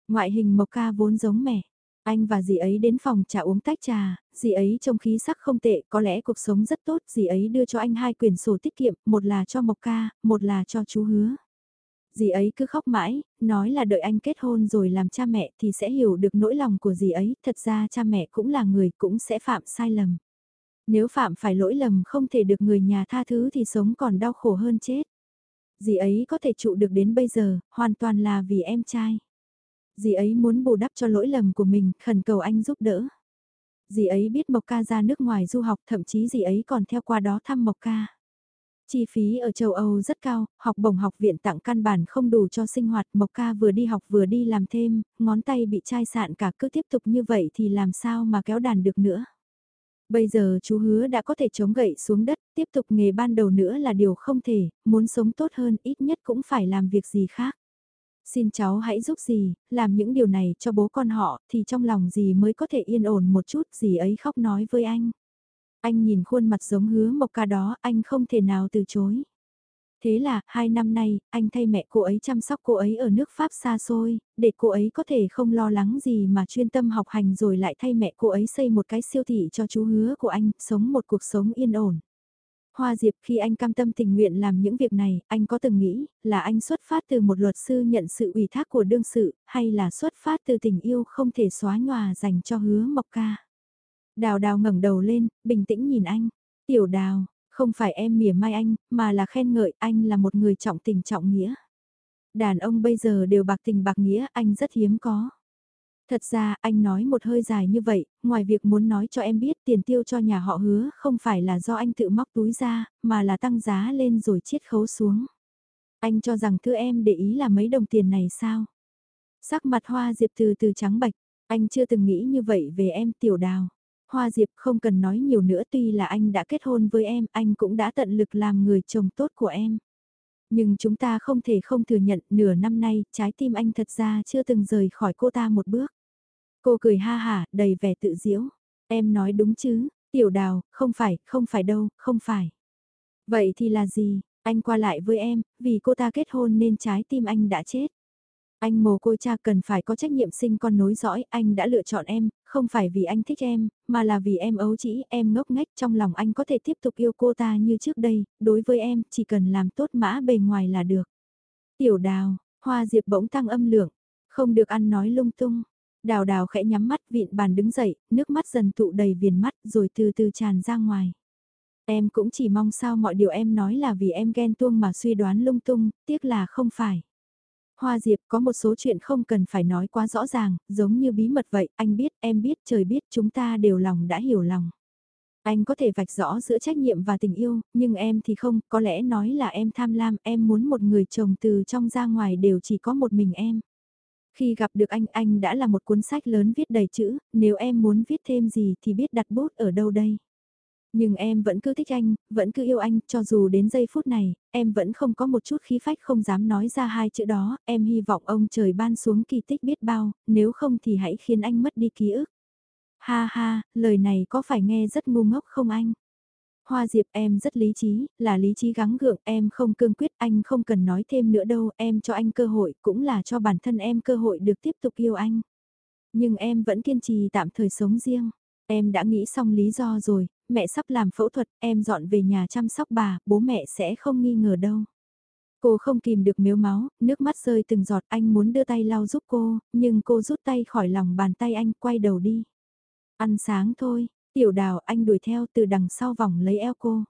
[SPEAKER 1] Ngoại hình Mộc Ca vốn giống mẹ. Anh và dì ấy đến phòng trà uống tách trà, dì ấy trông khí sắc không tệ, có lẽ cuộc sống rất tốt, dì ấy đưa cho anh hai quyển sổ tiết kiệm, một là cho Mộc Ca, một là cho chú hứa. Dì ấy cứ khóc mãi, nói là đợi anh kết hôn rồi làm cha mẹ thì sẽ hiểu được nỗi lòng của dì ấy, thật ra cha mẹ cũng là người cũng sẽ phạm sai lầm. Nếu phạm phải lỗi lầm không thể được người nhà tha thứ thì sống còn đau khổ hơn chết. Dì ấy có thể trụ được đến bây giờ, hoàn toàn là vì em trai. Dì ấy muốn bù đắp cho lỗi lầm của mình, khẩn cầu anh giúp đỡ. Dì ấy biết Mộc Ca ra nước ngoài du học, thậm chí dì ấy còn theo qua đó thăm Mộc Ca. Chi phí ở châu Âu rất cao, học bổng học viện tặng căn bản không đủ cho sinh hoạt, Mộc Ca vừa đi học vừa đi làm thêm, ngón tay bị chai sạn cả cứ tiếp tục như vậy thì làm sao mà kéo đàn được nữa. Bây giờ chú hứa đã có thể chống gậy xuống đất, tiếp tục nghề ban đầu nữa là điều không thể, muốn sống tốt hơn ít nhất cũng phải làm việc gì khác. Xin cháu hãy giúp gì, làm những điều này cho bố con họ, thì trong lòng gì mới có thể yên ổn một chút gì ấy khóc nói với anh. Anh nhìn khuôn mặt giống hứa mộc ca đó, anh không thể nào từ chối. Thế là, hai năm nay, anh thay mẹ cô ấy chăm sóc cô ấy ở nước Pháp xa xôi, để cô ấy có thể không lo lắng gì mà chuyên tâm học hành rồi lại thay mẹ cô ấy xây một cái siêu thị cho chú hứa của anh, sống một cuộc sống yên ổn. Hoa Diệp khi anh cam tâm tình nguyện làm những việc này, anh có từng nghĩ là anh xuất phát từ một luật sư nhận sự ủy thác của đương sự, hay là xuất phát từ tình yêu không thể xóa nhòa dành cho hứa Mộc Ca. Đào đào ngẩng đầu lên, bình tĩnh nhìn anh. Tiểu đào, không phải em mỉa mai anh, mà là khen ngợi anh là một người trọng tình trọng nghĩa. Đàn ông bây giờ đều bạc tình bạc nghĩa, anh rất hiếm có. Thật ra, anh nói một hơi dài như vậy, ngoài việc muốn nói cho em biết tiền tiêu cho nhà họ hứa không phải là do anh tự móc túi ra, mà là tăng giá lên rồi chiết khấu xuống. Anh cho rằng thưa em để ý là mấy đồng tiền này sao? Sắc mặt hoa diệp từ từ trắng bạch, anh chưa từng nghĩ như vậy về em tiểu đào. Hoa diệp không cần nói nhiều nữa tuy là anh đã kết hôn với em, anh cũng đã tận lực làm người chồng tốt của em. Nhưng chúng ta không thể không thừa nhận nửa năm nay trái tim anh thật ra chưa từng rời khỏi cô ta một bước. Cô cười ha hả, đầy vẻ tự diễu. Em nói đúng chứ, tiểu đào, không phải, không phải đâu, không phải. Vậy thì là gì, anh qua lại với em, vì cô ta kết hôn nên trái tim anh đã chết. Anh mồ côi cha cần phải có trách nhiệm sinh con nối dõi, anh đã lựa chọn em, không phải vì anh thích em, mà là vì em ấu chỉ, em ngốc nghếch trong lòng anh có thể tiếp tục yêu cô ta như trước đây, đối với em, chỉ cần làm tốt mã bề ngoài là được. Tiểu đào, hoa diệp bỗng tăng âm lượng, không được ăn nói lung tung. Đào đào khẽ nhắm mắt vịn bàn đứng dậy, nước mắt dần tụ đầy viền mắt rồi từ từ tràn ra ngoài. Em cũng chỉ mong sao mọi điều em nói là vì em ghen tuông mà suy đoán lung tung, tiếc là không phải. Hoa Diệp có một số chuyện không cần phải nói quá rõ ràng, giống như bí mật vậy, anh biết, em biết, trời biết, chúng ta đều lòng đã hiểu lòng. Anh có thể vạch rõ giữa trách nhiệm và tình yêu, nhưng em thì không, có lẽ nói là em tham lam, em muốn một người chồng từ trong ra ngoài đều chỉ có một mình em. Khi gặp được anh, anh đã là một cuốn sách lớn viết đầy chữ, nếu em muốn viết thêm gì thì biết đặt bút ở đâu đây. Nhưng em vẫn cứ thích anh, vẫn cứ yêu anh, cho dù đến giây phút này, em vẫn không có một chút khí phách không dám nói ra hai chữ đó, em hy vọng ông trời ban xuống kỳ tích biết bao, nếu không thì hãy khiến anh mất đi ký ức. Ha ha, lời này có phải nghe rất ngu ngốc không anh? Hoa Diệp em rất lý trí, là lý trí gắng gượng, em không cương quyết, anh không cần nói thêm nữa đâu, em cho anh cơ hội, cũng là cho bản thân em cơ hội được tiếp tục yêu anh. Nhưng em vẫn kiên trì tạm thời sống riêng. Em đã nghĩ xong lý do rồi, mẹ sắp làm phẫu thuật, em dọn về nhà chăm sóc bà, bố mẹ sẽ không nghi ngờ đâu. Cô không kìm được miếu máu, nước mắt rơi từng giọt anh muốn đưa tay lau giúp cô, nhưng cô rút tay khỏi lòng bàn tay anh quay đầu đi. Ăn sáng thôi, tiểu đào anh đuổi theo từ đằng sau vòng lấy eo cô.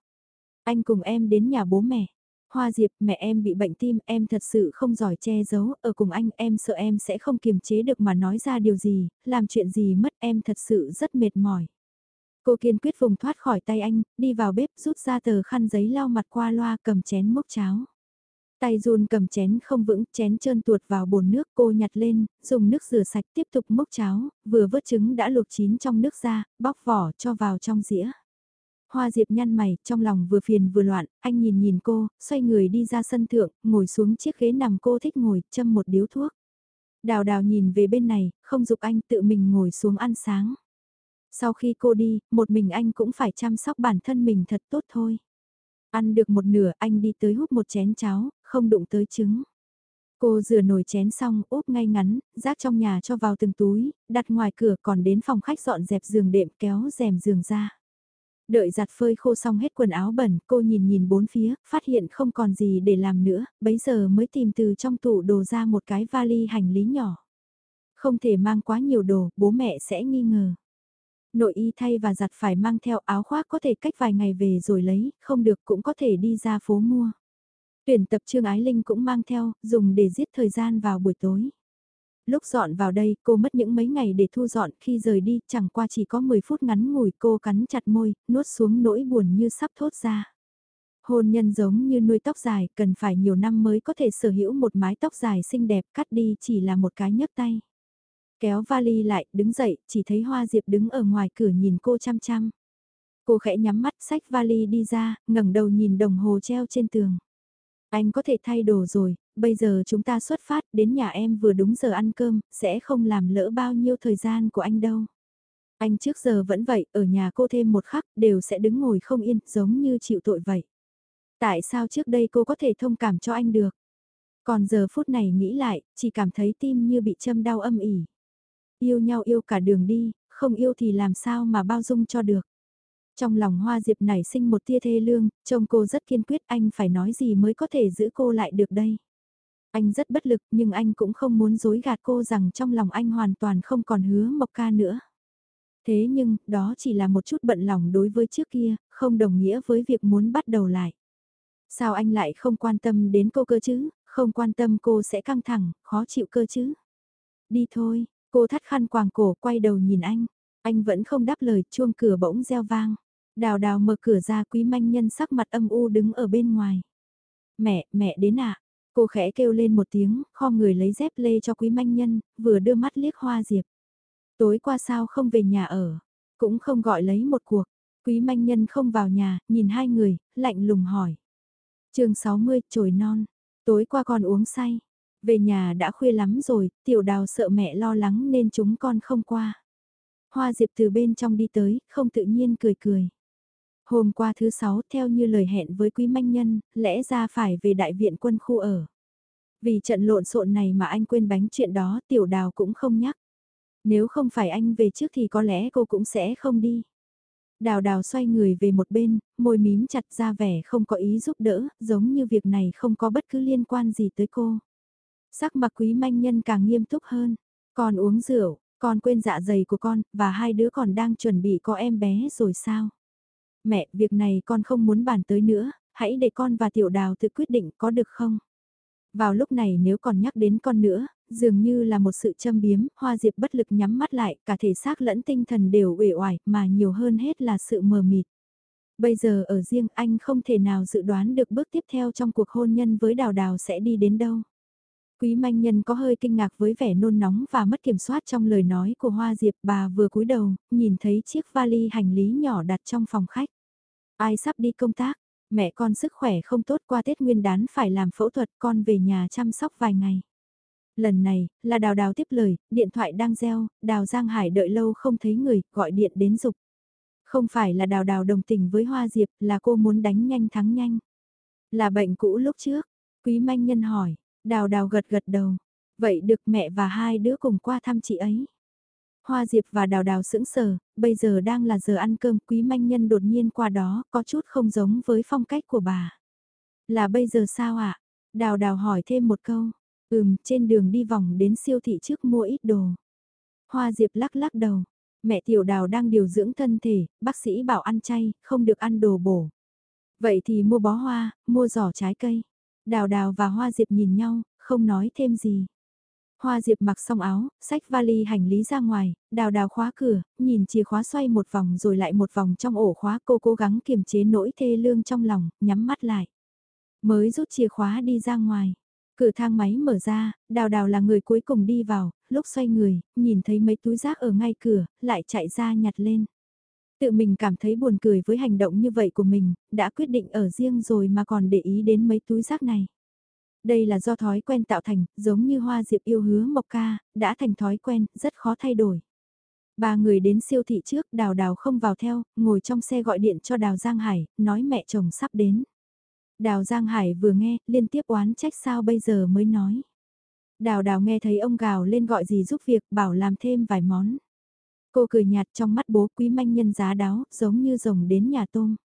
[SPEAKER 1] Anh cùng em đến nhà bố mẹ. Hoa Diệp, mẹ em bị bệnh tim, em thật sự không giỏi che giấu, ở cùng anh em sợ em sẽ không kiềm chế được mà nói ra điều gì, làm chuyện gì mất em thật sự rất mệt mỏi. Cô kiên quyết vùng thoát khỏi tay anh, đi vào bếp rút ra tờ khăn giấy lau mặt qua loa cầm chén mốc cháo. Tay run cầm chén không vững, chén trơn tuột vào bồn nước cô nhặt lên, dùng nước rửa sạch tiếp tục mốc cháo, vừa vớt trứng đã luộc chín trong nước ra, bóc vỏ cho vào trong dĩa. Hoa Diệp nhăn mày, trong lòng vừa phiền vừa loạn, anh nhìn nhìn cô, xoay người đi ra sân thượng, ngồi xuống chiếc ghế nằm cô thích ngồi, châm một điếu thuốc. Đào đào nhìn về bên này, không dục anh tự mình ngồi xuống ăn sáng. Sau khi cô đi, một mình anh cũng phải chăm sóc bản thân mình thật tốt thôi. Ăn được một nửa anh đi tới hút một chén cháo, không đụng tới trứng. Cô rửa nồi chén xong úp ngay ngắn, rác trong nhà cho vào từng túi, đặt ngoài cửa còn đến phòng khách dọn dẹp giường đệm kéo rèm giường ra. Đợi giặt phơi khô xong hết quần áo bẩn, cô nhìn nhìn bốn phía, phát hiện không còn gì để làm nữa, bấy giờ mới tìm từ trong tủ đồ ra một cái vali hành lý nhỏ. Không thể mang quá nhiều đồ, bố mẹ sẽ nghi ngờ. Nội y thay và giặt phải mang theo áo khoác có thể cách vài ngày về rồi lấy, không được cũng có thể đi ra phố mua. Tuyển tập Trương Ái Linh cũng mang theo, dùng để giết thời gian vào buổi tối. Lúc dọn vào đây, cô mất những mấy ngày để thu dọn khi rời đi, chẳng qua chỉ có 10 phút ngắn ngủi cô cắn chặt môi, nuốt xuống nỗi buồn như sắp thốt ra. Hôn nhân giống như nuôi tóc dài, cần phải nhiều năm mới có thể sở hữu một mái tóc dài xinh đẹp, cắt đi chỉ là một cái nhấc tay. Kéo vali lại, đứng dậy, chỉ thấy Hoa Diệp đứng ở ngoài cửa nhìn cô chăm chăm. Cô khẽ nhắm mắt xách vali đi ra, ngẩng đầu nhìn đồng hồ treo trên tường. Anh có thể thay đồ rồi, bây giờ chúng ta xuất phát đến nhà em vừa đúng giờ ăn cơm, sẽ không làm lỡ bao nhiêu thời gian của anh đâu. Anh trước giờ vẫn vậy, ở nhà cô thêm một khắc, đều sẽ đứng ngồi không yên, giống như chịu tội vậy. Tại sao trước đây cô có thể thông cảm cho anh được? Còn giờ phút này nghĩ lại, chỉ cảm thấy tim như bị châm đau âm ỉ. Yêu nhau yêu cả đường đi, không yêu thì làm sao mà bao dung cho được. Trong lòng Hoa Diệp nảy sinh một tia thê lương, trông cô rất kiên quyết anh phải nói gì mới có thể giữ cô lại được đây. Anh rất bất lực nhưng anh cũng không muốn dối gạt cô rằng trong lòng anh hoàn toàn không còn hứa Mộc Ca nữa. Thế nhưng, đó chỉ là một chút bận lòng đối với trước kia, không đồng nghĩa với việc muốn bắt đầu lại. Sao anh lại không quan tâm đến cô cơ chứ, không quan tâm cô sẽ căng thẳng, khó chịu cơ chứ. Đi thôi, cô thắt khăn quàng cổ quay đầu nhìn anh. Anh vẫn không đáp lời, chuông cửa bỗng reo vang. Đào đào mở cửa ra quý manh nhân sắc mặt âm u đứng ở bên ngoài. Mẹ, mẹ đến ạ. Cô khẽ kêu lên một tiếng, kho người lấy dép lê cho quý manh nhân, vừa đưa mắt liếc hoa diệp. Tối qua sao không về nhà ở, cũng không gọi lấy một cuộc. Quý manh nhân không vào nhà, nhìn hai người, lạnh lùng hỏi. chương 60, trồi non. Tối qua con uống say. Về nhà đã khuya lắm rồi, tiểu đào sợ mẹ lo lắng nên chúng con không qua. Hoa Diệp từ bên trong đi tới, không tự nhiên cười cười. Hôm qua thứ sáu theo như lời hẹn với quý manh nhân, lẽ ra phải về đại viện quân khu ở. Vì trận lộn xộn này mà anh quên bánh chuyện đó tiểu đào cũng không nhắc. Nếu không phải anh về trước thì có lẽ cô cũng sẽ không đi. Đào đào xoay người về một bên, môi mím chặt ra vẻ không có ý giúp đỡ, giống như việc này không có bất cứ liên quan gì tới cô. Sắc mặt quý manh nhân càng nghiêm túc hơn. Con uống rượu, con quên dạ dày của con, và hai đứa còn đang chuẩn bị có em bé rồi sao? Mẹ, việc này con không muốn bàn tới nữa, hãy để con và tiểu đào tự quyết định có được không? Vào lúc này nếu còn nhắc đến con nữa, dường như là một sự châm biếm, hoa diệp bất lực nhắm mắt lại, cả thể xác lẫn tinh thần đều uể oải, mà nhiều hơn hết là sự mờ mịt. Bây giờ ở riêng anh không thể nào dự đoán được bước tiếp theo trong cuộc hôn nhân với đào đào sẽ đi đến đâu. Quý manh nhân có hơi kinh ngạc với vẻ nôn nóng và mất kiểm soát trong lời nói của Hoa Diệp bà vừa cúi đầu, nhìn thấy chiếc vali hành lý nhỏ đặt trong phòng khách. Ai sắp đi công tác, mẹ con sức khỏe không tốt qua Tết Nguyên đán phải làm phẫu thuật con về nhà chăm sóc vài ngày. Lần này, là đào đào tiếp lời, điện thoại đang reo, đào Giang Hải đợi lâu không thấy người, gọi điện đến dục. Không phải là đào đào đồng tình với Hoa Diệp, là cô muốn đánh nhanh thắng nhanh. Là bệnh cũ lúc trước, quý manh nhân hỏi, đào đào gật gật đầu. Vậy được mẹ và hai đứa cùng qua thăm chị ấy. Hoa Diệp và Đào Đào sững sờ, bây giờ đang là giờ ăn cơm quý manh nhân đột nhiên qua đó có chút không giống với phong cách của bà. Là bây giờ sao ạ? À? Đào Đào hỏi thêm một câu. Ừm, trên đường đi vòng đến siêu thị trước mua ít đồ. Hoa Diệp lắc lắc đầu. Mẹ tiểu đào đang điều dưỡng thân thể, bác sĩ bảo ăn chay, không được ăn đồ bổ. Vậy thì mua bó hoa, mua giỏ trái cây. Đào đào và Hoa Diệp nhìn nhau, không nói thêm gì. Hoa Diệp mặc xong áo, xách vali hành lý ra ngoài, đào đào khóa cửa, nhìn chìa khóa xoay một vòng rồi lại một vòng trong ổ khóa cô cố gắng kiềm chế nỗi thê lương trong lòng, nhắm mắt lại. Mới rút chìa khóa đi ra ngoài. Cửa thang máy mở ra, đào đào là người cuối cùng đi vào, lúc xoay người, nhìn thấy mấy túi rác ở ngay cửa, lại chạy ra nhặt lên. Tự mình cảm thấy buồn cười với hành động như vậy của mình, đã quyết định ở riêng rồi mà còn để ý đến mấy túi rác này. Đây là do thói quen tạo thành, giống như hoa diệp yêu hứa mộc ca, đã thành thói quen, rất khó thay đổi. Ba người đến siêu thị trước, đào đào không vào theo, ngồi trong xe gọi điện cho đào Giang Hải, nói mẹ chồng sắp đến. Đào Giang Hải vừa nghe, liên tiếp oán trách sao bây giờ mới nói. Đào đào nghe thấy ông gào lên gọi gì giúp việc, bảo làm thêm vài món. Cô cười nhạt trong mắt bố quý manh nhân giá đáo, giống như rồng đến nhà tôm.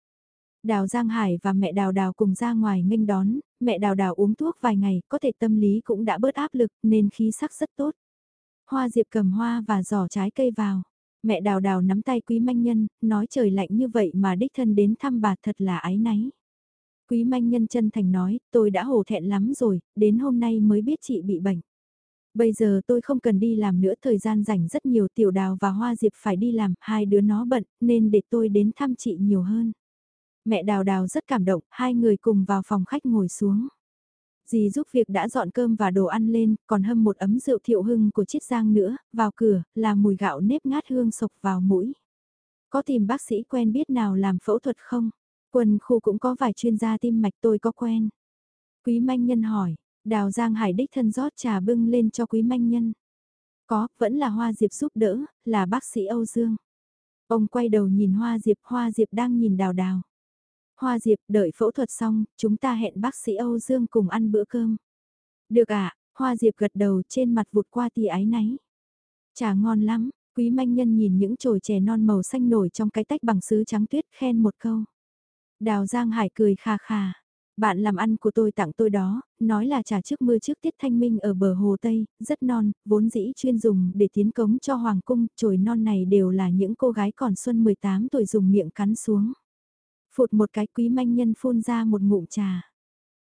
[SPEAKER 1] Đào Giang Hải và mẹ Đào Đào cùng ra ngoài nghênh đón, mẹ Đào Đào uống thuốc vài ngày, có thể tâm lý cũng đã bớt áp lực nên khí sắc rất tốt. Hoa Diệp cầm hoa và giỏ trái cây vào. Mẹ Đào Đào nắm tay Quý Manh Nhân, nói trời lạnh như vậy mà đích thân đến thăm bà thật là ái náy. Quý Manh Nhân chân thành nói, tôi đã hổ thẹn lắm rồi, đến hôm nay mới biết chị bị bệnh. Bây giờ tôi không cần đi làm nữa thời gian rảnh rất nhiều tiểu đào và hoa diệp phải đi làm, hai đứa nó bận, nên để tôi đến thăm chị nhiều hơn. Mẹ đào đào rất cảm động, hai người cùng vào phòng khách ngồi xuống. Dì giúp việc đã dọn cơm và đồ ăn lên, còn hâm một ấm rượu thiệu hưng của chiết giang nữa, vào cửa, là mùi gạo nếp ngát hương sộc vào mũi. Có tìm bác sĩ quen biết nào làm phẫu thuật không? Quân khu cũng có vài chuyên gia tim mạch tôi có quen. Quý manh nhân hỏi, đào giang hải đích thân rót trà bưng lên cho quý manh nhân. Có, vẫn là Hoa Diệp giúp đỡ, là bác sĩ Âu Dương. Ông quay đầu nhìn Hoa Diệp, Hoa Diệp đang nhìn đào đào. Hoa Diệp đợi phẫu thuật xong, chúng ta hẹn bác sĩ Âu Dương cùng ăn bữa cơm. Được ạ, à, Hoa Diệp gật đầu trên mặt vụt qua tì ái náy. Trà ngon lắm, quý manh nhân nhìn những chồi chè non màu xanh nổi trong cái tách bằng sứ trắng tuyết khen một câu. Đào Giang Hải cười khà khà. Bạn làm ăn của tôi tặng tôi đó, nói là trà trước mưa trước tiết thanh minh ở bờ hồ Tây, rất non, vốn dĩ chuyên dùng để tiến cống cho Hoàng cung, chồi non này đều là những cô gái còn xuân 18 tuổi dùng miệng cắn xuống. Phụt một cái quý manh nhân phun ra một ngụm trà.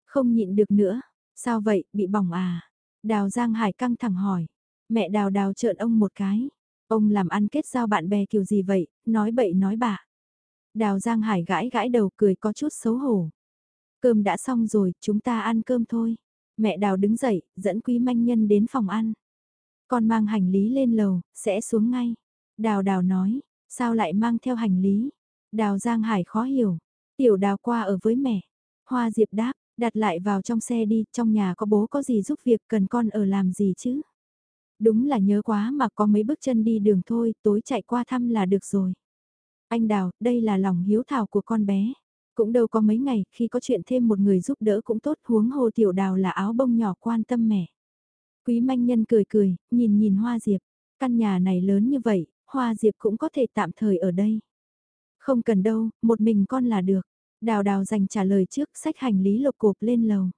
[SPEAKER 1] Không nhịn được nữa, sao vậy, bị bỏng à? Đào Giang Hải căng thẳng hỏi. Mẹ đào đào trợn ông một cái. Ông làm ăn kết giao bạn bè kiểu gì vậy, nói bậy nói bạ. Đào Giang Hải gãi gãi đầu cười có chút xấu hổ. Cơm đã xong rồi, chúng ta ăn cơm thôi. Mẹ Đào đứng dậy, dẫn Quý Manh Nhân đến phòng ăn. Con mang hành lý lên lầu, sẽ xuống ngay. Đào Đào nói, sao lại mang theo hành lý? Đào Giang Hải khó hiểu. Tiểu Đào qua ở với mẹ. Hoa Diệp đáp, đặt lại vào trong xe đi, trong nhà có bố có gì giúp việc cần con ở làm gì chứ? Đúng là nhớ quá mà có mấy bước chân đi đường thôi, tối chạy qua thăm là được rồi. Anh Đào, đây là lòng hiếu thảo của con bé. Cũng đâu có mấy ngày, khi có chuyện thêm một người giúp đỡ cũng tốt huống hồ tiểu đào là áo bông nhỏ quan tâm mẹ. Quý manh nhân cười cười, nhìn nhìn hoa diệp. Căn nhà này lớn như vậy, hoa diệp cũng có thể tạm thời ở đây. Không cần đâu, một mình con là được. Đào đào dành trả lời trước, sách hành lý lục cộp lên lầu.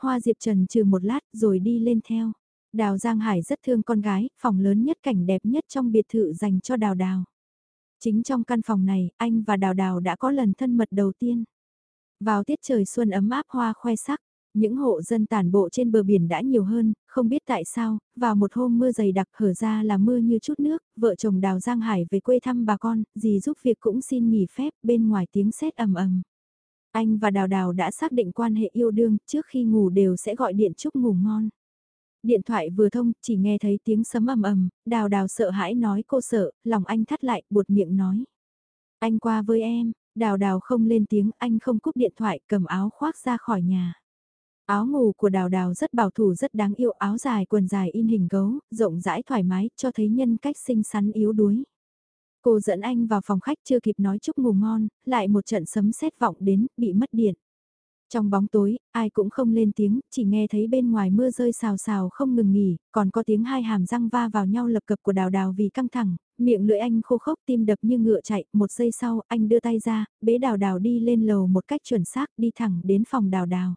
[SPEAKER 1] Hoa diệp trần trừ một lát rồi đi lên theo. Đào Giang Hải rất thương con gái, phòng lớn nhất cảnh đẹp nhất trong biệt thự dành cho đào đào. Chính trong căn phòng này, anh và Đào Đào đã có lần thân mật đầu tiên. Vào tiết trời xuân ấm áp hoa khoe sắc, những hộ dân tản bộ trên bờ biển đã nhiều hơn, không biết tại sao, vào một hôm mưa dày đặc hở ra là mưa như chút nước, vợ chồng Đào Giang Hải về quê thăm bà con, dì giúp việc cũng xin nghỉ phép bên ngoài tiếng sét ầm ầm. Anh và Đào Đào đã xác định quan hệ yêu đương, trước khi ngủ đều sẽ gọi điện chúc ngủ ngon. Điện thoại vừa thông, chỉ nghe thấy tiếng sấm ầm ầm, đào đào sợ hãi nói cô sợ, lòng anh thắt lại, buột miệng nói. Anh qua với em, đào đào không lên tiếng, anh không cúp điện thoại, cầm áo khoác ra khỏi nhà. Áo ngủ của đào đào rất bảo thủ rất đáng yêu, áo dài quần dài in hình gấu, rộng rãi thoải mái, cho thấy nhân cách xinh xắn yếu đuối. Cô dẫn anh vào phòng khách chưa kịp nói chúc ngủ ngon, lại một trận sấm sét vọng đến, bị mất điện. Trong bóng tối, ai cũng không lên tiếng, chỉ nghe thấy bên ngoài mưa rơi xào xào không ngừng nghỉ, còn có tiếng hai hàm răng va vào nhau lập cập của đào đào vì căng thẳng, miệng lưỡi anh khô khốc tim đập như ngựa chạy, một giây sau anh đưa tay ra, bế đào đào đi lên lầu một cách chuẩn xác đi thẳng đến phòng đào đào.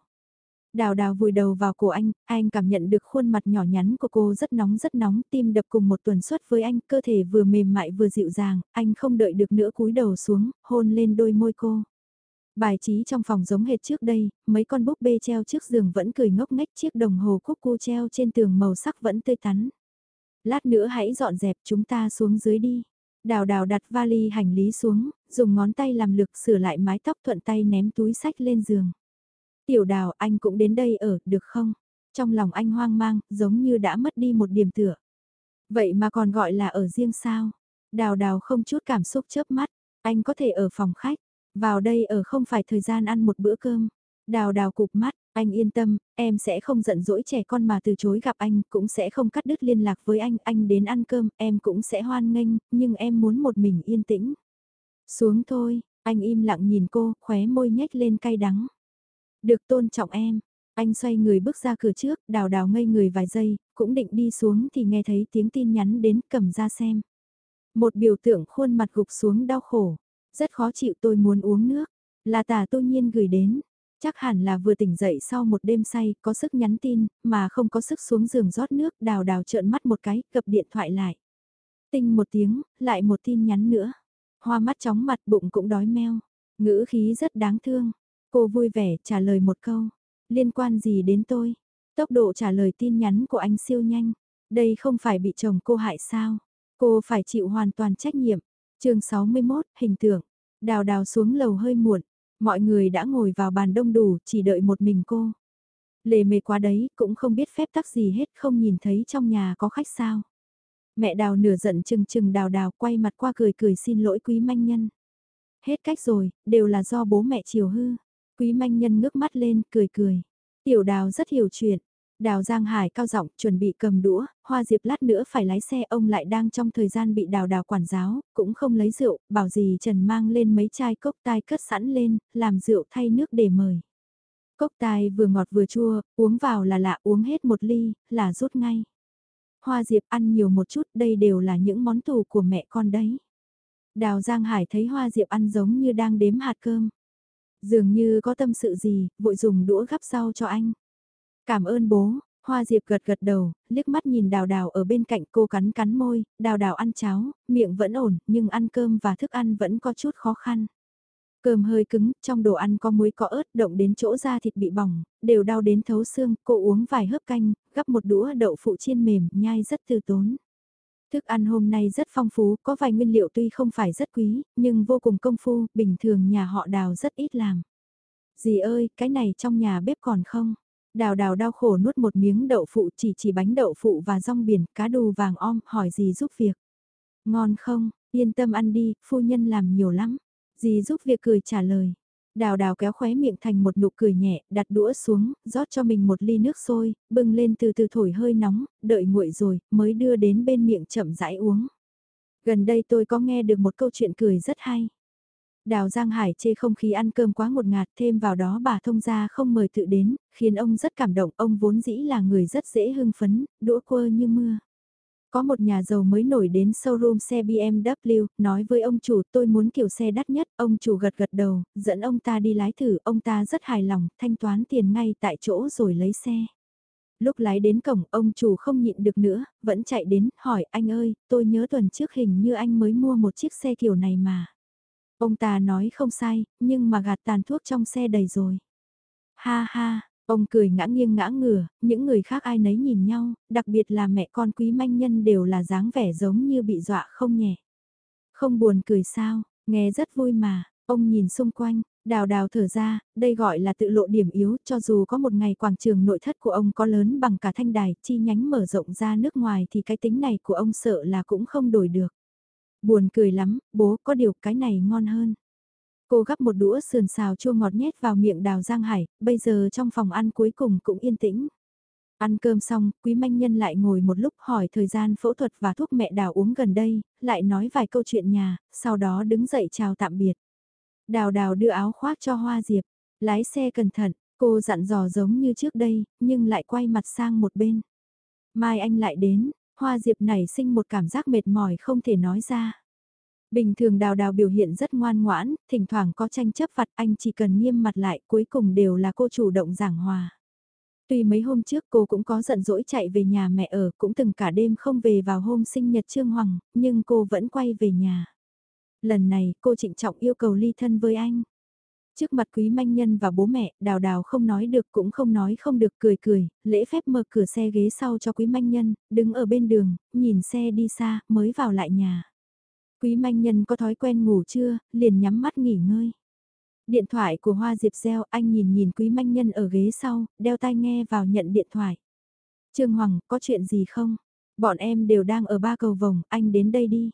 [SPEAKER 1] Đào đào vùi đầu vào cổ anh, anh cảm nhận được khuôn mặt nhỏ nhắn của cô rất nóng rất nóng, tim đập cùng một tuần suất với anh, cơ thể vừa mềm mại vừa dịu dàng, anh không đợi được nữa cúi đầu xuống, hôn lên đôi môi cô. Bài trí trong phòng giống hệt trước đây, mấy con búp bê treo trước giường vẫn cười ngốc nghếch chiếc đồng hồ cúc cu treo trên tường màu sắc vẫn tươi tắn. Lát nữa hãy dọn dẹp chúng ta xuống dưới đi. Đào đào đặt vali hành lý xuống, dùng ngón tay làm lực sửa lại mái tóc thuận tay ném túi sách lên giường. Tiểu đào anh cũng đến đây ở, được không? Trong lòng anh hoang mang, giống như đã mất đi một điểm tựa. Vậy mà còn gọi là ở riêng sao? Đào đào không chút cảm xúc chớp mắt, anh có thể ở phòng khách. Vào đây ở không phải thời gian ăn một bữa cơm. Đào đào cục mắt, anh yên tâm, em sẽ không giận dỗi trẻ con mà từ chối gặp anh, cũng sẽ không cắt đứt liên lạc với anh, anh đến ăn cơm, em cũng sẽ hoan nghênh, nhưng em muốn một mình yên tĩnh. Xuống thôi, anh im lặng nhìn cô, khóe môi nhếch lên cay đắng. Được tôn trọng em, anh xoay người bước ra cửa trước, đào đào ngây người vài giây, cũng định đi xuống thì nghe thấy tiếng tin nhắn đến cầm ra xem. Một biểu tượng khuôn mặt gục xuống đau khổ. Rất khó chịu tôi muốn uống nước. Là tà tô nhiên gửi đến. Chắc hẳn là vừa tỉnh dậy sau một đêm say, có sức nhắn tin, mà không có sức xuống giường rót nước, đào đào trợn mắt một cái, cập điện thoại lại. Tinh một tiếng, lại một tin nhắn nữa. Hoa mắt chóng mặt bụng cũng đói meo. Ngữ khí rất đáng thương. Cô vui vẻ trả lời một câu. Liên quan gì đến tôi? Tốc độ trả lời tin nhắn của anh siêu nhanh. Đây không phải bị chồng cô hại sao? Cô phải chịu hoàn toàn trách nhiệm chương 61, hình tượng. Đào đào xuống lầu hơi muộn, mọi người đã ngồi vào bàn đông đủ, chỉ đợi một mình cô. Lề mề quá đấy, cũng không biết phép tắc gì hết, không nhìn thấy trong nhà có khách sao. Mẹ đào nửa giận chừng chừng đào đào quay mặt qua cười cười xin lỗi quý manh nhân. Hết cách rồi, đều là do bố mẹ chiều hư. Quý manh nhân ngước mắt lên, cười cười. Tiểu đào rất hiểu chuyện, Đào Giang Hải cao giọng chuẩn bị cầm đũa, Hoa Diệp lát nữa phải lái xe ông lại đang trong thời gian bị đào đào quản giáo, cũng không lấy rượu, bảo gì Trần mang lên mấy chai cốc tai cất sẵn lên, làm rượu thay nước để mời. Cốc tai vừa ngọt vừa chua, uống vào là lạ uống hết một ly, là rút ngay. Hoa Diệp ăn nhiều một chút, đây đều là những món tù của mẹ con đấy. Đào Giang Hải thấy Hoa Diệp ăn giống như đang đếm hạt cơm. Dường như có tâm sự gì, vội dùng đũa gắp rau cho anh. Cảm ơn bố, Hoa Diệp gật gật đầu, liếc mắt nhìn đào đào ở bên cạnh cô cắn cắn môi, đào đào ăn cháo, miệng vẫn ổn, nhưng ăn cơm và thức ăn vẫn có chút khó khăn. Cơm hơi cứng, trong đồ ăn có muối có ớt, động đến chỗ da thịt bị bỏng, đều đau đến thấu xương, cô uống vài hớp canh, gắp một đũa đậu phụ chiên mềm, nhai rất từ tốn. Thức ăn hôm nay rất phong phú, có vài nguyên liệu tuy không phải rất quý, nhưng vô cùng công phu, bình thường nhà họ đào rất ít làm. Dì ơi, cái này trong nhà bếp còn không? Đào đào đau khổ nuốt một miếng đậu phụ chỉ chỉ bánh đậu phụ và rong biển, cá đù vàng om, hỏi gì giúp việc. Ngon không, yên tâm ăn đi, phu nhân làm nhiều lắm. Dì giúp việc cười trả lời. Đào đào kéo khóe miệng thành một nụ cười nhẹ, đặt đũa xuống, rót cho mình một ly nước sôi, bưng lên từ từ thổi hơi nóng, đợi nguội rồi, mới đưa đến bên miệng chậm rãi uống. Gần đây tôi có nghe được một câu chuyện cười rất hay. Đào Giang Hải chê không khí ăn cơm quá ngột ngạt thêm vào đó bà thông gia không mời tự đến, khiến ông rất cảm động, ông vốn dĩ là người rất dễ hưng phấn, đũa quơ như mưa. Có một nhà giàu mới nổi đến showroom xe BMW, nói với ông chủ tôi muốn kiểu xe đắt nhất, ông chủ gật gật đầu, dẫn ông ta đi lái thử, ông ta rất hài lòng, thanh toán tiền ngay tại chỗ rồi lấy xe. Lúc lái đến cổng, ông chủ không nhịn được nữa, vẫn chạy đến, hỏi anh ơi, tôi nhớ tuần trước hình như anh mới mua một chiếc xe kiểu này mà. Ông ta nói không sai, nhưng mà gạt tàn thuốc trong xe đầy rồi. Ha ha, ông cười ngã nghiêng ngã ngửa, những người khác ai nấy nhìn nhau, đặc biệt là mẹ con quý manh nhân đều là dáng vẻ giống như bị dọa không nhẹ. Không buồn cười sao, nghe rất vui mà, ông nhìn xung quanh, đào đào thở ra, đây gọi là tự lộ điểm yếu, cho dù có một ngày quảng trường nội thất của ông có lớn bằng cả thanh đài, chi nhánh mở rộng ra nước ngoài thì cái tính này của ông sợ là cũng không đổi được. Buồn cười lắm, bố có điều cái này ngon hơn. Cô gắp một đũa sườn xào chua ngọt nhét vào miệng đào Giang Hải, bây giờ trong phòng ăn cuối cùng cũng yên tĩnh. Ăn cơm xong, quý manh nhân lại ngồi một lúc hỏi thời gian phẫu thuật và thuốc mẹ đào uống gần đây, lại nói vài câu chuyện nhà, sau đó đứng dậy chào tạm biệt. Đào đào đưa áo khoác cho Hoa Diệp, lái xe cẩn thận, cô dặn dò giống như trước đây, nhưng lại quay mặt sang một bên. Mai anh lại đến, Hoa Diệp này sinh một cảm giác mệt mỏi không thể nói ra. Bình thường đào đào biểu hiện rất ngoan ngoãn, thỉnh thoảng có tranh chấp vặt anh chỉ cần nghiêm mặt lại cuối cùng đều là cô chủ động giảng hòa. Tuy mấy hôm trước cô cũng có giận dỗi chạy về nhà mẹ ở, cũng từng cả đêm không về vào hôm sinh nhật Trương Hoàng, nhưng cô vẫn quay về nhà. Lần này cô trịnh trọng yêu cầu ly thân với anh. Trước mặt quý manh nhân và bố mẹ, đào đào không nói được cũng không nói không được cười cười, lễ phép mở cửa xe ghế sau cho quý manh nhân, đứng ở bên đường, nhìn xe đi xa, mới vào lại nhà. Quý manh nhân có thói quen ngủ chưa, liền nhắm mắt nghỉ ngơi. Điện thoại của Hoa Diệp gieo anh nhìn nhìn quý manh nhân ở ghế sau, đeo tai nghe vào nhận điện thoại. Trương Hoàng, có chuyện gì không? Bọn em đều đang ở ba cầu vồng, anh đến đây đi.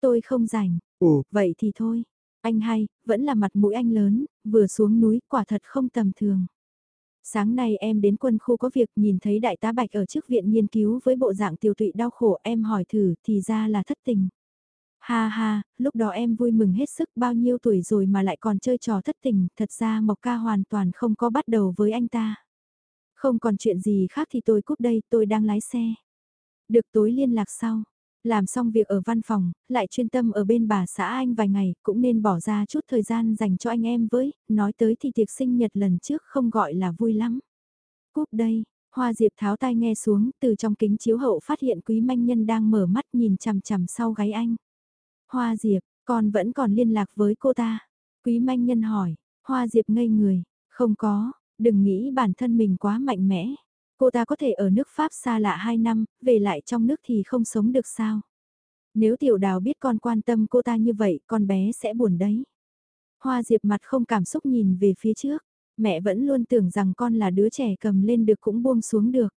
[SPEAKER 1] Tôi không rảnh. Ồ, vậy thì thôi. Anh hay, vẫn là mặt mũi anh lớn, vừa xuống núi quả thật không tầm thường. Sáng nay em đến quân khu có việc nhìn thấy đại tá Bạch ở trước viện nghiên cứu với bộ dạng tiêu tụy đau khổ em hỏi thử thì ra là thất tình. Ha ha, lúc đó em vui mừng hết sức bao nhiêu tuổi rồi mà lại còn chơi trò thất tình, thật ra Mộc Ca hoàn toàn không có bắt đầu với anh ta. Không còn chuyện gì khác thì tôi cúp đây, tôi đang lái xe. Được tối liên lạc sau. Làm xong việc ở văn phòng, lại chuyên tâm ở bên bà xã anh vài ngày, cũng nên bỏ ra chút thời gian dành cho anh em với, nói tới thì tiệc sinh nhật lần trước không gọi là vui lắm. Cúp đây, Hoa Diệp tháo tai nghe xuống, từ trong kính chiếu hậu phát hiện quý manh nhân đang mở mắt nhìn chằm chằm sau gáy anh. Hoa Diệp, con vẫn còn liên lạc với cô ta. Quý manh nhân hỏi, Hoa Diệp ngây người, không có, đừng nghĩ bản thân mình quá mạnh mẽ. Cô ta có thể ở nước Pháp xa lạ 2 năm, về lại trong nước thì không sống được sao? Nếu tiểu đào biết con quan tâm cô ta như vậy, con bé sẽ buồn đấy. Hoa Diệp mặt không cảm xúc nhìn về phía trước, mẹ vẫn luôn tưởng rằng con là đứa trẻ cầm lên được cũng buông xuống được.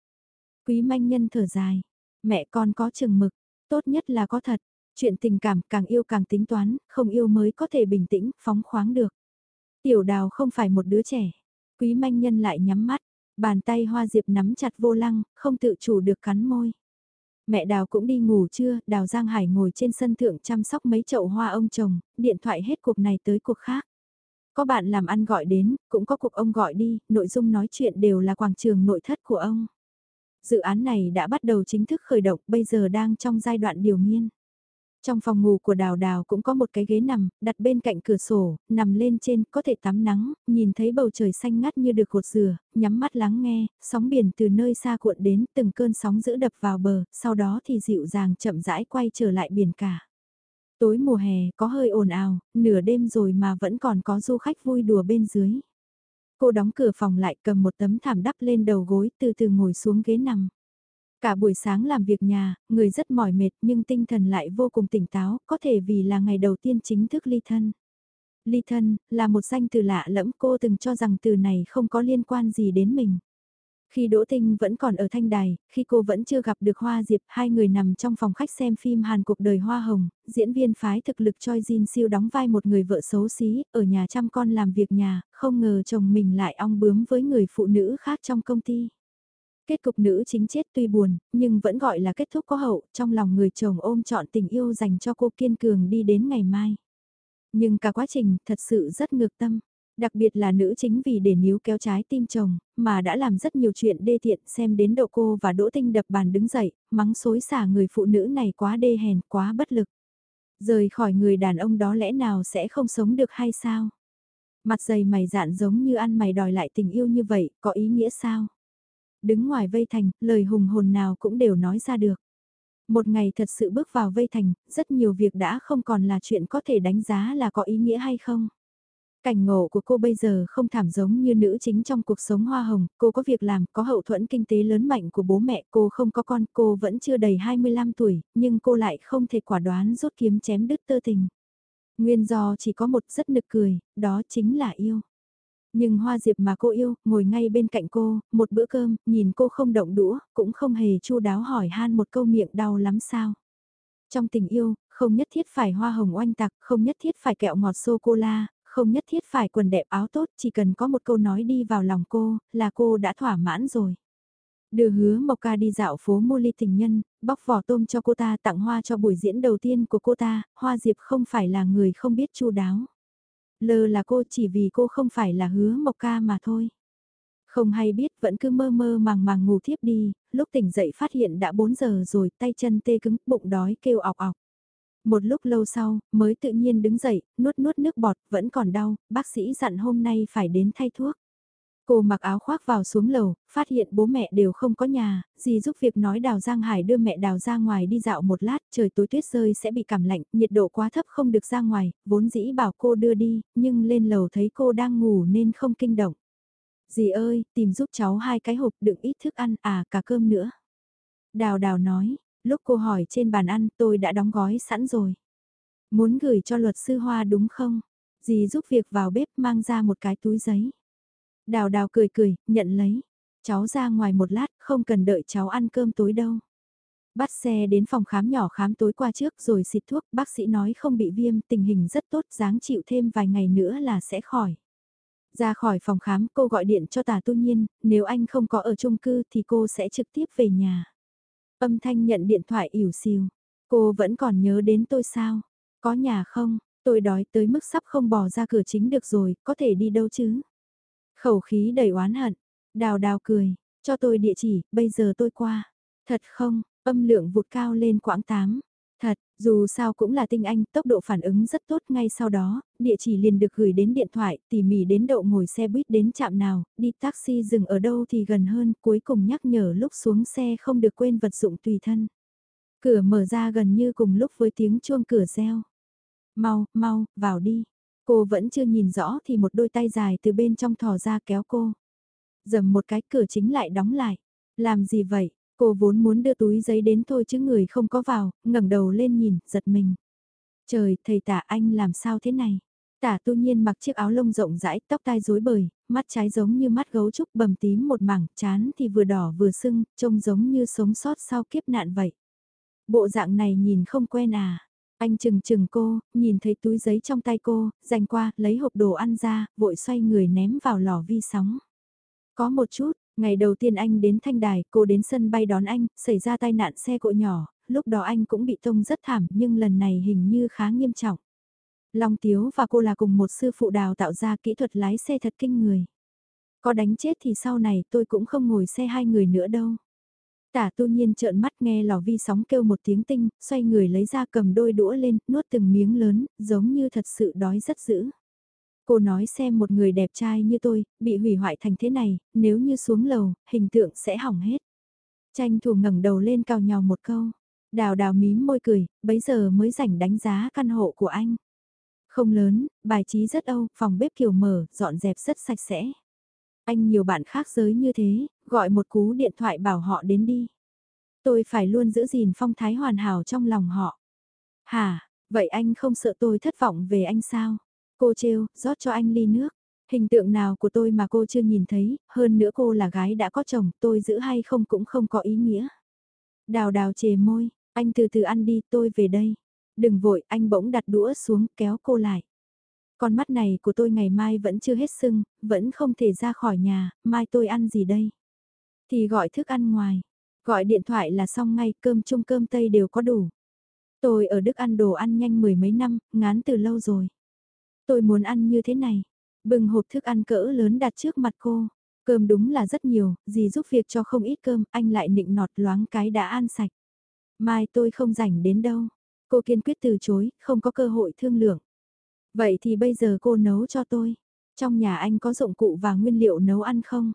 [SPEAKER 1] Quý manh nhân thở dài, mẹ con có chừng mực, tốt nhất là có thật, chuyện tình cảm càng yêu càng tính toán, không yêu mới có thể bình tĩnh, phóng khoáng được. Tiểu đào không phải một đứa trẻ, quý manh nhân lại nhắm mắt, Bàn tay hoa diệp nắm chặt vô lăng, không tự chủ được cắn môi. Mẹ Đào cũng đi ngủ chưa, Đào Giang Hải ngồi trên sân thượng chăm sóc mấy chậu hoa ông chồng, điện thoại hết cuộc này tới cuộc khác. Có bạn làm ăn gọi đến, cũng có cuộc ông gọi đi, nội dung nói chuyện đều là quảng trường nội thất của ông. Dự án này đã bắt đầu chính thức khởi động, bây giờ đang trong giai đoạn điều nghiên. Trong phòng ngủ của đào đào cũng có một cái ghế nằm, đặt bên cạnh cửa sổ, nằm lên trên, có thể tắm nắng, nhìn thấy bầu trời xanh ngắt như được cột dừa, nhắm mắt lắng nghe, sóng biển từ nơi xa cuộn đến, từng cơn sóng giữ đập vào bờ, sau đó thì dịu dàng chậm rãi quay trở lại biển cả. Tối mùa hè, có hơi ồn ào, nửa đêm rồi mà vẫn còn có du khách vui đùa bên dưới. Cô đóng cửa phòng lại cầm một tấm thảm đắp lên đầu gối, từ từ ngồi xuống ghế nằm. Cả buổi sáng làm việc nhà, người rất mỏi mệt nhưng tinh thần lại vô cùng tỉnh táo, có thể vì là ngày đầu tiên chính thức ly thân. Ly thân, là một danh từ lạ lẫm cô từng cho rằng từ này không có liên quan gì đến mình. Khi Đỗ Tinh vẫn còn ở Thanh Đài, khi cô vẫn chưa gặp được Hoa Diệp, hai người nằm trong phòng khách xem phim Hàn cuộc đời Hoa Hồng, diễn viên phái thực lực Choi Jin siêu đóng vai một người vợ xấu xí, ở nhà chăm con làm việc nhà, không ngờ chồng mình lại ong bướm với người phụ nữ khác trong công ty. Kết cục nữ chính chết tuy buồn, nhưng vẫn gọi là kết thúc có hậu, trong lòng người chồng ôm trọn tình yêu dành cho cô kiên cường đi đến ngày mai. Nhưng cả quá trình thật sự rất ngược tâm. Đặc biệt là nữ chính vì để níu kéo trái tim chồng, mà đã làm rất nhiều chuyện đê tiện xem đến độ cô và Đỗ Tinh đập bàn đứng dậy, mắng xối xả người phụ nữ này quá đê hèn, quá bất lực. Rời khỏi người đàn ông đó lẽ nào sẽ không sống được hay sao? Mặt dày mày dạn giống như ăn mày đòi lại tình yêu như vậy, có ý nghĩa sao? Đứng ngoài vây thành, lời hùng hồn nào cũng đều nói ra được. Một ngày thật sự bước vào vây thành, rất nhiều việc đã không còn là chuyện có thể đánh giá là có ý nghĩa hay không. Cảnh ngộ của cô bây giờ không thảm giống như nữ chính trong cuộc sống hoa hồng, cô có việc làm, có hậu thuẫn kinh tế lớn mạnh của bố mẹ, cô không có con, cô vẫn chưa đầy 25 tuổi, nhưng cô lại không thể quả đoán rút kiếm chém đứt tơ tình. Nguyên do chỉ có một rất nực cười, đó chính là yêu. Nhưng hoa diệp mà cô yêu, ngồi ngay bên cạnh cô, một bữa cơm, nhìn cô không động đũa, cũng không hề chu đáo hỏi han một câu miệng đau lắm sao. Trong tình yêu, không nhất thiết phải hoa hồng oanh tạc, không nhất thiết phải kẹo ngọt sô-cô-la, không nhất thiết phải quần đẹp áo tốt, chỉ cần có một câu nói đi vào lòng cô, là cô đã thỏa mãn rồi. Đưa hứa Mộc Ca đi dạo phố mua ly tình nhân, bóc vỏ tôm cho cô ta tặng hoa cho buổi diễn đầu tiên của cô ta, Hoa Diệp không phải là người không biết chu đáo. Lơ là cô chỉ vì cô không phải là hứa Mộc Ca mà thôi. Không hay biết vẫn cứ mơ mơ màng màng ngủ thiếp đi, lúc tỉnh dậy phát hiện đã 4 giờ rồi tay chân tê cứng, bụng đói kêu ọc ọc. Một lúc lâu sau, mới tự nhiên đứng dậy, nuốt nuốt nước bọt, vẫn còn đau, bác sĩ dặn hôm nay phải đến thay thuốc. Cô mặc áo khoác vào xuống lầu, phát hiện bố mẹ đều không có nhà, dì giúp việc nói Đào Giang Hải đưa mẹ Đào ra ngoài đi dạo một lát, trời tối tuyết rơi sẽ bị cảm lạnh, nhiệt độ quá thấp không được ra ngoài, vốn dĩ bảo cô đưa đi, nhưng lên lầu thấy cô đang ngủ nên không kinh động. Dì ơi, tìm giúp cháu hai cái hộp đựng ít thức ăn, à cả cơm nữa. Đào đào nói, lúc cô hỏi trên bàn ăn tôi đã đóng gói sẵn rồi. Muốn gửi cho luật sư Hoa đúng không? Dì giúp việc vào bếp mang ra một cái túi giấy. Đào đào cười cười, nhận lấy. Cháu ra ngoài một lát, không cần đợi cháu ăn cơm tối đâu. Bắt xe đến phòng khám nhỏ khám tối qua trước rồi xịt thuốc, bác sĩ nói không bị viêm, tình hình rất tốt, dáng chịu thêm vài ngày nữa là sẽ khỏi. Ra khỏi phòng khám cô gọi điện cho tà tu nhiên, nếu anh không có ở chung cư thì cô sẽ trực tiếp về nhà. Âm thanh nhận điện thoại ỉu xìu. Cô vẫn còn nhớ đến tôi sao? Có nhà không? Tôi đói tới mức sắp không bỏ ra cửa chính được rồi, có thể đi đâu chứ? Khẩu khí đầy oán hận. Đào đào cười, cho tôi địa chỉ, bây giờ tôi qua. Thật không, âm lượng vụt cao lên quãng 8. Thật, dù sao cũng là tinh anh, tốc độ phản ứng rất tốt ngay sau đó, địa chỉ liền được gửi đến điện thoại, tỉ mỉ đến đậu ngồi xe buýt đến trạm nào, đi taxi dừng ở đâu thì gần hơn, cuối cùng nhắc nhở lúc xuống xe không được quên vật dụng tùy thân. Cửa mở ra gần như cùng lúc với tiếng chuông cửa reo. Mau, mau, vào đi. Cô vẫn chưa nhìn rõ thì một đôi tay dài từ bên trong thò ra kéo cô. Dầm một cái cửa chính lại đóng lại. Làm gì vậy? Cô vốn muốn đưa túi giấy đến thôi chứ người không có vào, ngẩng đầu lên nhìn, giật mình. Trời, thầy tả anh làm sao thế này? Tả tu nhiên mặc chiếc áo lông rộng rãi, tóc tai rối bời, mắt trái giống như mắt gấu trúc bầm tím một mảng, chán thì vừa đỏ vừa sưng, trông giống như sống sót sau kiếp nạn vậy. Bộ dạng này nhìn không quen à? Anh chừng chừng cô, nhìn thấy túi giấy trong tay cô, dành qua, lấy hộp đồ ăn ra, vội xoay người ném vào lò vi sóng. Có một chút, ngày đầu tiên anh đến Thanh Đài, cô đến sân bay đón anh, xảy ra tai nạn xe cộ nhỏ, lúc đó anh cũng bị tông rất thảm nhưng lần này hình như khá nghiêm trọng. Long Tiếu và cô là cùng một sư phụ đào tạo ra kỹ thuật lái xe thật kinh người. Có đánh chết thì sau này tôi cũng không ngồi xe hai người nữa đâu. Tả tu nhiên trợn mắt nghe lò vi sóng kêu một tiếng tinh, xoay người lấy ra cầm đôi đũa lên, nuốt từng miếng lớn, giống như thật sự đói rất dữ. Cô nói xem một người đẹp trai như tôi, bị hủy hoại thành thế này, nếu như xuống lầu, hình tượng sẽ hỏng hết. Tranh thủ ngẩng đầu lên cào nhào một câu. Đào đào mím môi cười, bấy giờ mới rảnh đánh giá căn hộ của anh. Không lớn, bài trí rất âu, phòng bếp kiểu mở, dọn dẹp rất sạch sẽ. Anh nhiều bạn khác giới như thế, gọi một cú điện thoại bảo họ đến đi. Tôi phải luôn giữ gìn phong thái hoàn hảo trong lòng họ. Hả, vậy anh không sợ tôi thất vọng về anh sao? Cô trêu, rót cho anh ly nước. Hình tượng nào của tôi mà cô chưa nhìn thấy, hơn nữa cô là gái đã có chồng, tôi giữ hay không cũng không có ý nghĩa. Đào đào chề môi, anh từ từ ăn đi, tôi về đây. Đừng vội, anh bỗng đặt đũa xuống kéo cô lại. Con mắt này của tôi ngày mai vẫn chưa hết sưng, vẫn không thể ra khỏi nhà, mai tôi ăn gì đây? Thì gọi thức ăn ngoài, gọi điện thoại là xong ngay, cơm chung cơm tây đều có đủ. Tôi ở Đức ăn đồ ăn nhanh mười mấy năm, ngán từ lâu rồi. Tôi muốn ăn như thế này. Bừng hộp thức ăn cỡ lớn đặt trước mặt cô. Cơm đúng là rất nhiều, gì giúp việc cho không ít cơm, anh lại nịnh nọt loáng cái đã ăn sạch. Mai tôi không rảnh đến đâu. Cô kiên quyết từ chối, không có cơ hội thương lượng. Vậy thì bây giờ cô nấu cho tôi. Trong nhà anh có dụng cụ và nguyên liệu nấu ăn không?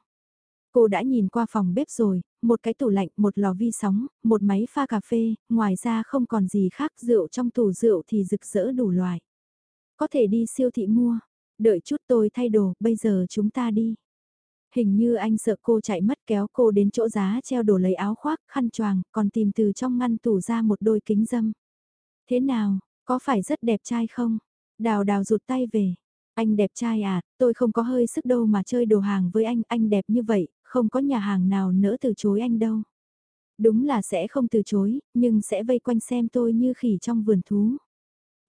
[SPEAKER 1] Cô đã nhìn qua phòng bếp rồi, một cái tủ lạnh, một lò vi sóng, một máy pha cà phê, ngoài ra không còn gì khác, rượu trong tủ rượu thì rực rỡ đủ loại. Có thể đi siêu thị mua, đợi chút tôi thay đồ, bây giờ chúng ta đi. Hình như anh sợ cô chạy mất kéo cô đến chỗ giá treo đồ lấy áo khoác, khăn choàng, còn tìm từ trong ngăn tủ ra một đôi kính dâm. Thế nào, có phải rất đẹp trai không? Đào đào rụt tay về. Anh đẹp trai à, tôi không có hơi sức đâu mà chơi đồ hàng với anh, anh đẹp như vậy, không có nhà hàng nào nỡ từ chối anh đâu. Đúng là sẽ không từ chối, nhưng sẽ vây quanh xem tôi như khỉ trong vườn thú.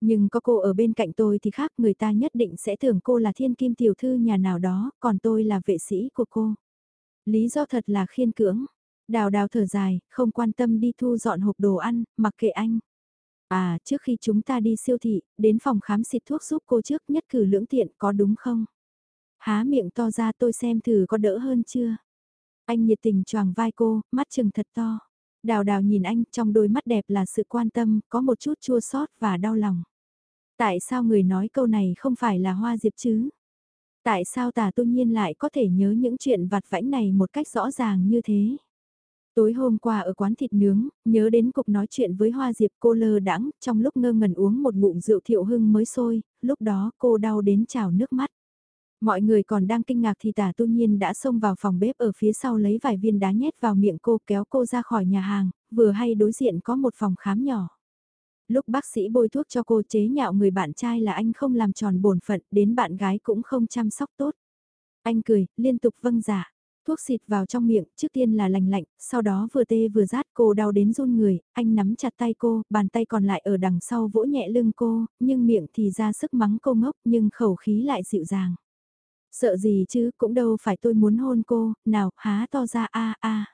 [SPEAKER 1] Nhưng có cô ở bên cạnh tôi thì khác người ta nhất định sẽ tưởng cô là thiên kim tiểu thư nhà nào đó, còn tôi là vệ sĩ của cô. Lý do thật là khiên cưỡng. Đào đào thở dài, không quan tâm đi thu dọn hộp đồ ăn, mặc kệ anh. À, trước khi chúng ta đi siêu thị, đến phòng khám xịt thuốc giúp cô trước nhất cử lưỡng tiện có đúng không? Há miệng to ra tôi xem thử có đỡ hơn chưa? Anh nhiệt tình choàng vai cô, mắt chừng thật to. Đào đào nhìn anh trong đôi mắt đẹp là sự quan tâm, có một chút chua xót và đau lòng. Tại sao người nói câu này không phải là hoa diệp chứ? Tại sao tà tu nhiên lại có thể nhớ những chuyện vặt vãnh này một cách rõ ràng như thế? Tối hôm qua ở quán thịt nướng, nhớ đến cục nói chuyện với Hoa Diệp cô lơ đãng trong lúc ngơ ngẩn uống một ngụm rượu thiệu hưng mới sôi, lúc đó cô đau đến trào nước mắt. Mọi người còn đang kinh ngạc thì tả tu nhiên đã xông vào phòng bếp ở phía sau lấy vài viên đá nhét vào miệng cô kéo cô ra khỏi nhà hàng, vừa hay đối diện có một phòng khám nhỏ. Lúc bác sĩ bôi thuốc cho cô chế nhạo người bạn trai là anh không làm tròn bổn phận, đến bạn gái cũng không chăm sóc tốt. Anh cười, liên tục vâng giả. Thuốc xịt vào trong miệng, trước tiên là lành lạnh, sau đó vừa tê vừa rát cô đau đến run người, anh nắm chặt tay cô, bàn tay còn lại ở đằng sau vỗ nhẹ lưng cô, nhưng miệng thì ra sức mắng cô ngốc nhưng khẩu khí lại dịu dàng. Sợ gì chứ, cũng đâu phải tôi muốn hôn cô, nào, há to ra a a.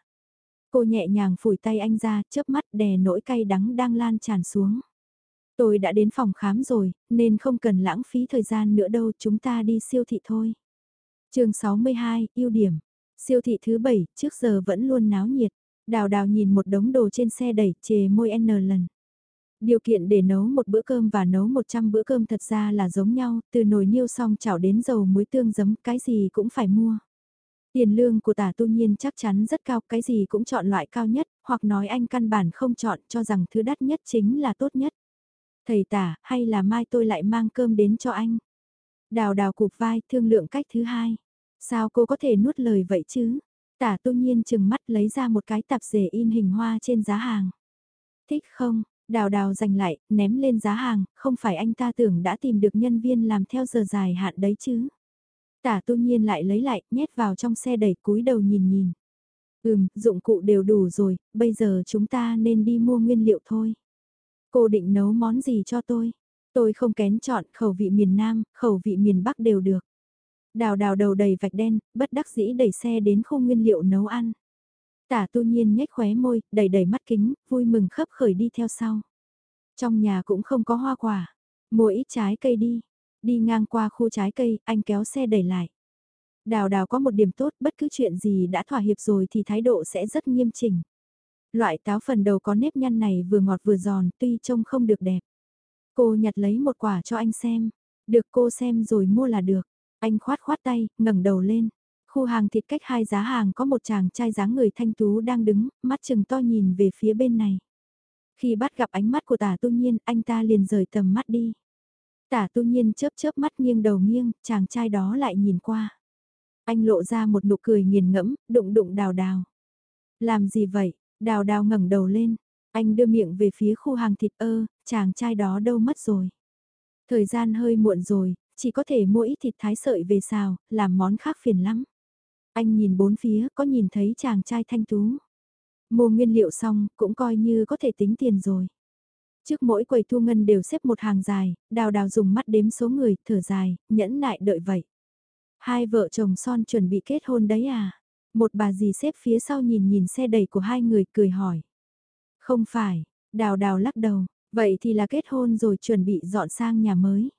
[SPEAKER 1] Cô nhẹ nhàng phủi tay anh ra, chớp mắt đè nỗi cay đắng đang lan tràn xuống. Tôi đã đến phòng khám rồi, nên không cần lãng phí thời gian nữa đâu, chúng ta đi siêu thị thôi. chương 62, ưu điểm. Siêu thị thứ 7, trước giờ vẫn luôn náo nhiệt. Đào đào nhìn một đống đồ trên xe đẩy, chề môi N lần. Điều kiện để nấu một bữa cơm và nấu 100 bữa cơm thật ra là giống nhau, từ nồi niêu xong chảo đến dầu muối tương giấm, cái gì cũng phải mua. Tiền lương của tả tu nhiên chắc chắn rất cao, cái gì cũng chọn loại cao nhất, hoặc nói anh căn bản không chọn cho rằng thứ đắt nhất chính là tốt nhất. Thầy tả, hay là mai tôi lại mang cơm đến cho anh? Đào đào cục vai, thương lượng cách thứ hai. Sao cô có thể nuốt lời vậy chứ? Tả tu nhiên chừng mắt lấy ra một cái tạp dề in hình hoa trên giá hàng. Thích không? Đào đào giành lại, ném lên giá hàng, không phải anh ta tưởng đã tìm được nhân viên làm theo giờ dài hạn đấy chứ. Tả tu nhiên lại lấy lại, nhét vào trong xe đẩy cúi đầu nhìn nhìn. Ừm, dụng cụ đều đủ rồi, bây giờ chúng ta nên đi mua nguyên liệu thôi. Cô định nấu món gì cho tôi? Tôi không kén chọn khẩu vị miền Nam, khẩu vị miền Bắc đều được. Đào đào đầu đầy vạch đen, bất đắc dĩ đẩy xe đến khu nguyên liệu nấu ăn. Tả tu nhiên nhếch khóe môi, đầy đầy mắt kính, vui mừng khấp khởi đi theo sau. Trong nhà cũng không có hoa quả, mua ít trái cây đi. Đi ngang qua khu trái cây, anh kéo xe đẩy lại. Đào đào có một điểm tốt, bất cứ chuyện gì đã thỏa hiệp rồi thì thái độ sẽ rất nghiêm chỉnh. Loại táo phần đầu có nếp nhăn này vừa ngọt vừa giòn tuy trông không được đẹp. Cô nhặt lấy một quả cho anh xem. Được cô xem rồi mua là được. Anh khoát khoát tay, ngẩng đầu lên. Khu hàng thịt cách hai giá hàng có một chàng trai dáng người thanh tú đang đứng, mắt chừng to nhìn về phía bên này. Khi bắt gặp ánh mắt của tả tu nhiên, anh ta liền rời tầm mắt đi. Tả tu nhiên chớp chớp mắt nghiêng đầu nghiêng, chàng trai đó lại nhìn qua. Anh lộ ra một nụ cười nghiền ngẫm, đụng đụng đào đào. Làm gì vậy? Đào đào ngẩng đầu lên. Anh đưa miệng về phía khu hàng thịt ơ, chàng trai đó đâu mất rồi. Thời gian hơi muộn rồi, chỉ có thể mua ít thịt thái sợi về xào, làm món khác phiền lắm. Anh nhìn bốn phía, có nhìn thấy chàng trai thanh tú. Mua nguyên liệu xong, cũng coi như có thể tính tiền rồi. Trước mỗi quầy thu ngân đều xếp một hàng dài, đào đào dùng mắt đếm số người, thở dài, nhẫn nại đợi vậy. Hai vợ chồng son chuẩn bị kết hôn đấy à? Một bà dì xếp phía sau nhìn nhìn xe đẩy của hai người cười hỏi. Không phải, đào đào lắc đầu, vậy thì là kết hôn rồi chuẩn bị dọn sang nhà mới.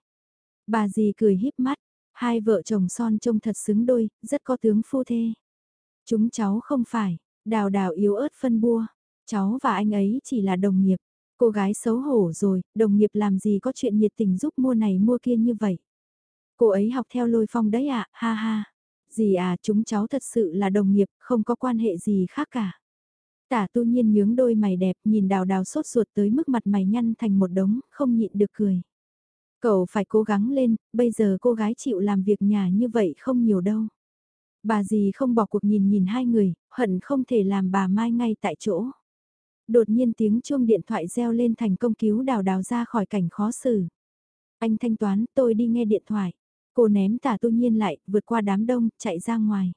[SPEAKER 1] Bà dì cười híp mắt, hai vợ chồng son trông thật xứng đôi, rất có tướng phu thê. Chúng cháu không phải, đào đào yếu ớt phân bua, cháu và anh ấy chỉ là đồng nghiệp. Cô gái xấu hổ rồi, đồng nghiệp làm gì có chuyện nhiệt tình giúp mua này mua kia như vậy. Cô ấy học theo lôi phong đấy ạ, à, ha ha. Gì à, chúng cháu thật sự là đồng nghiệp, không có quan hệ gì khác cả. Tả tu nhiên nhướng đôi mày đẹp nhìn đào đào sốt ruột tới mức mặt mày nhăn thành một đống, không nhịn được cười. Cậu phải cố gắng lên, bây giờ cô gái chịu làm việc nhà như vậy không nhiều đâu. Bà dì không bỏ cuộc nhìn nhìn hai người, hận không thể làm bà Mai ngay tại chỗ. Đột nhiên tiếng chuông điện thoại reo lên thành công cứu đào đào ra khỏi cảnh khó xử. Anh thanh toán, tôi đi nghe điện thoại. Cô ném tả tu nhiên lại, vượt qua đám đông, chạy ra ngoài.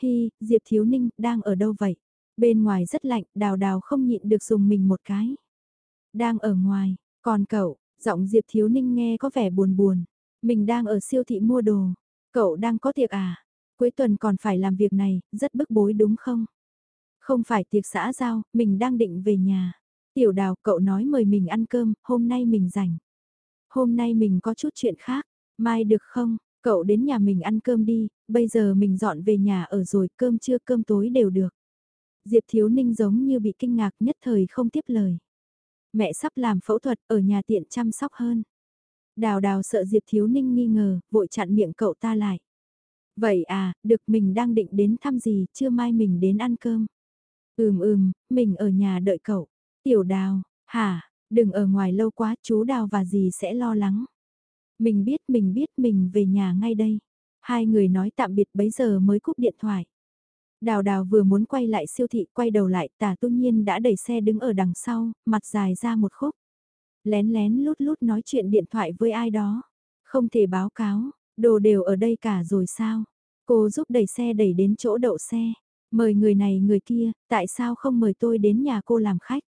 [SPEAKER 1] Hi, Diệp Thiếu Ninh, đang ở đâu vậy? Bên ngoài rất lạnh, đào đào không nhịn được dùng mình một cái. Đang ở ngoài, còn cậu, giọng Diệp Thiếu Ninh nghe có vẻ buồn buồn. Mình đang ở siêu thị mua đồ. Cậu đang có tiệc à? Cuối tuần còn phải làm việc này, rất bức bối đúng không? Không phải tiệc xã giao, mình đang định về nhà. Tiểu đào cậu nói mời mình ăn cơm, hôm nay mình rảnh. Hôm nay mình có chút chuyện khác, mai được không? Cậu đến nhà mình ăn cơm đi, bây giờ mình dọn về nhà ở rồi, cơm trưa cơm tối đều được. Diệp Thiếu Ninh giống như bị kinh ngạc nhất thời không tiếp lời. Mẹ sắp làm phẫu thuật ở nhà tiện chăm sóc hơn. Đào đào sợ Diệp Thiếu Ninh nghi ngờ, vội chặn miệng cậu ta lại. Vậy à, được mình đang định đến thăm gì, chưa mai mình đến ăn cơm. Ừm ừm, mình ở nhà đợi cậu. Tiểu đào, hả, đừng ở ngoài lâu quá, chú đào và dì sẽ lo lắng. Mình biết, mình biết, mình về nhà ngay đây. Hai người nói tạm biệt bấy giờ mới cúp điện thoại. Đào đào vừa muốn quay lại siêu thị quay đầu lại tả tu nhiên đã đẩy xe đứng ở đằng sau, mặt dài ra một khúc. Lén lén lút lút nói chuyện điện thoại với ai đó. Không thể báo cáo, đồ đều ở đây cả rồi sao? Cô giúp đẩy xe đẩy đến chỗ đậu xe. Mời người này người kia, tại sao không mời tôi đến nhà cô làm khách?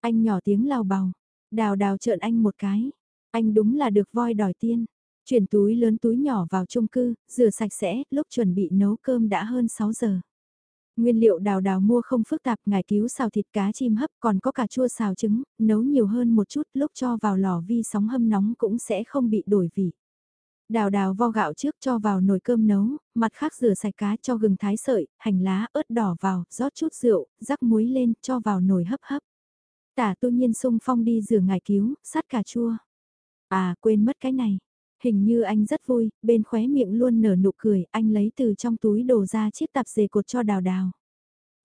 [SPEAKER 1] Anh nhỏ tiếng lao bào. Đào đào trợn anh một cái. Anh đúng là được voi đòi tiên. Chuyển túi lớn túi nhỏ vào chung cư, rửa sạch sẽ, lúc chuẩn bị nấu cơm đã hơn 6 giờ. Nguyên liệu đào đào mua không phức tạp, ngải cứu xào thịt cá chim hấp còn có cà chua xào trứng, nấu nhiều hơn một chút lúc cho vào lò vi sóng hâm nóng cũng sẽ không bị đổi vị. Đào đào vo gạo trước cho vào nồi cơm nấu, mặt khác rửa sạch cá cho gừng thái sợi, hành lá, ớt đỏ vào, rót chút rượu, rắc muối lên, cho vào nồi hấp hấp. Tả tu nhiên sung phong đi rửa ngải cứu, sát cà chua. À quên mất cái này. Hình như anh rất vui, bên khóe miệng luôn nở nụ cười, anh lấy từ trong túi đồ ra chiếc tạp dề cột cho đào đào.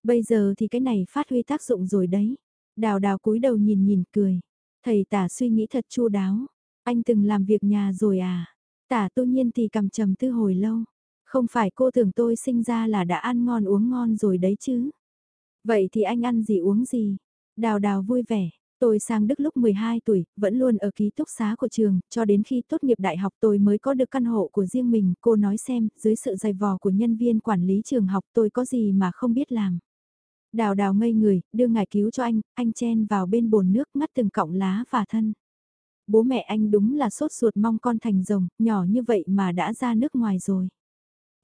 [SPEAKER 1] Bây giờ thì cái này phát huy tác dụng rồi đấy. Đào đào cúi đầu nhìn nhìn cười. Thầy tả suy nghĩ thật chu đáo. Anh từng làm việc nhà rồi à? Tả tu nhiên thì cầm trầm tư hồi lâu. Không phải cô tưởng tôi sinh ra là đã ăn ngon uống ngon rồi đấy chứ. Vậy thì anh ăn gì uống gì? Đào đào vui vẻ, Tôi sang Đức lúc 12 tuổi, vẫn luôn ở ký túc xá của trường, cho đến khi tốt nghiệp đại học tôi mới có được căn hộ của riêng mình. Cô nói xem, dưới sự dày vò của nhân viên quản lý trường học tôi có gì mà không biết làm. Đào đào ngây người, đưa ngài cứu cho anh, anh chen vào bên bồn nước ngắt từng cọng lá và thân. Bố mẹ anh đúng là sốt ruột mong con thành rồng, nhỏ như vậy mà đã ra nước ngoài rồi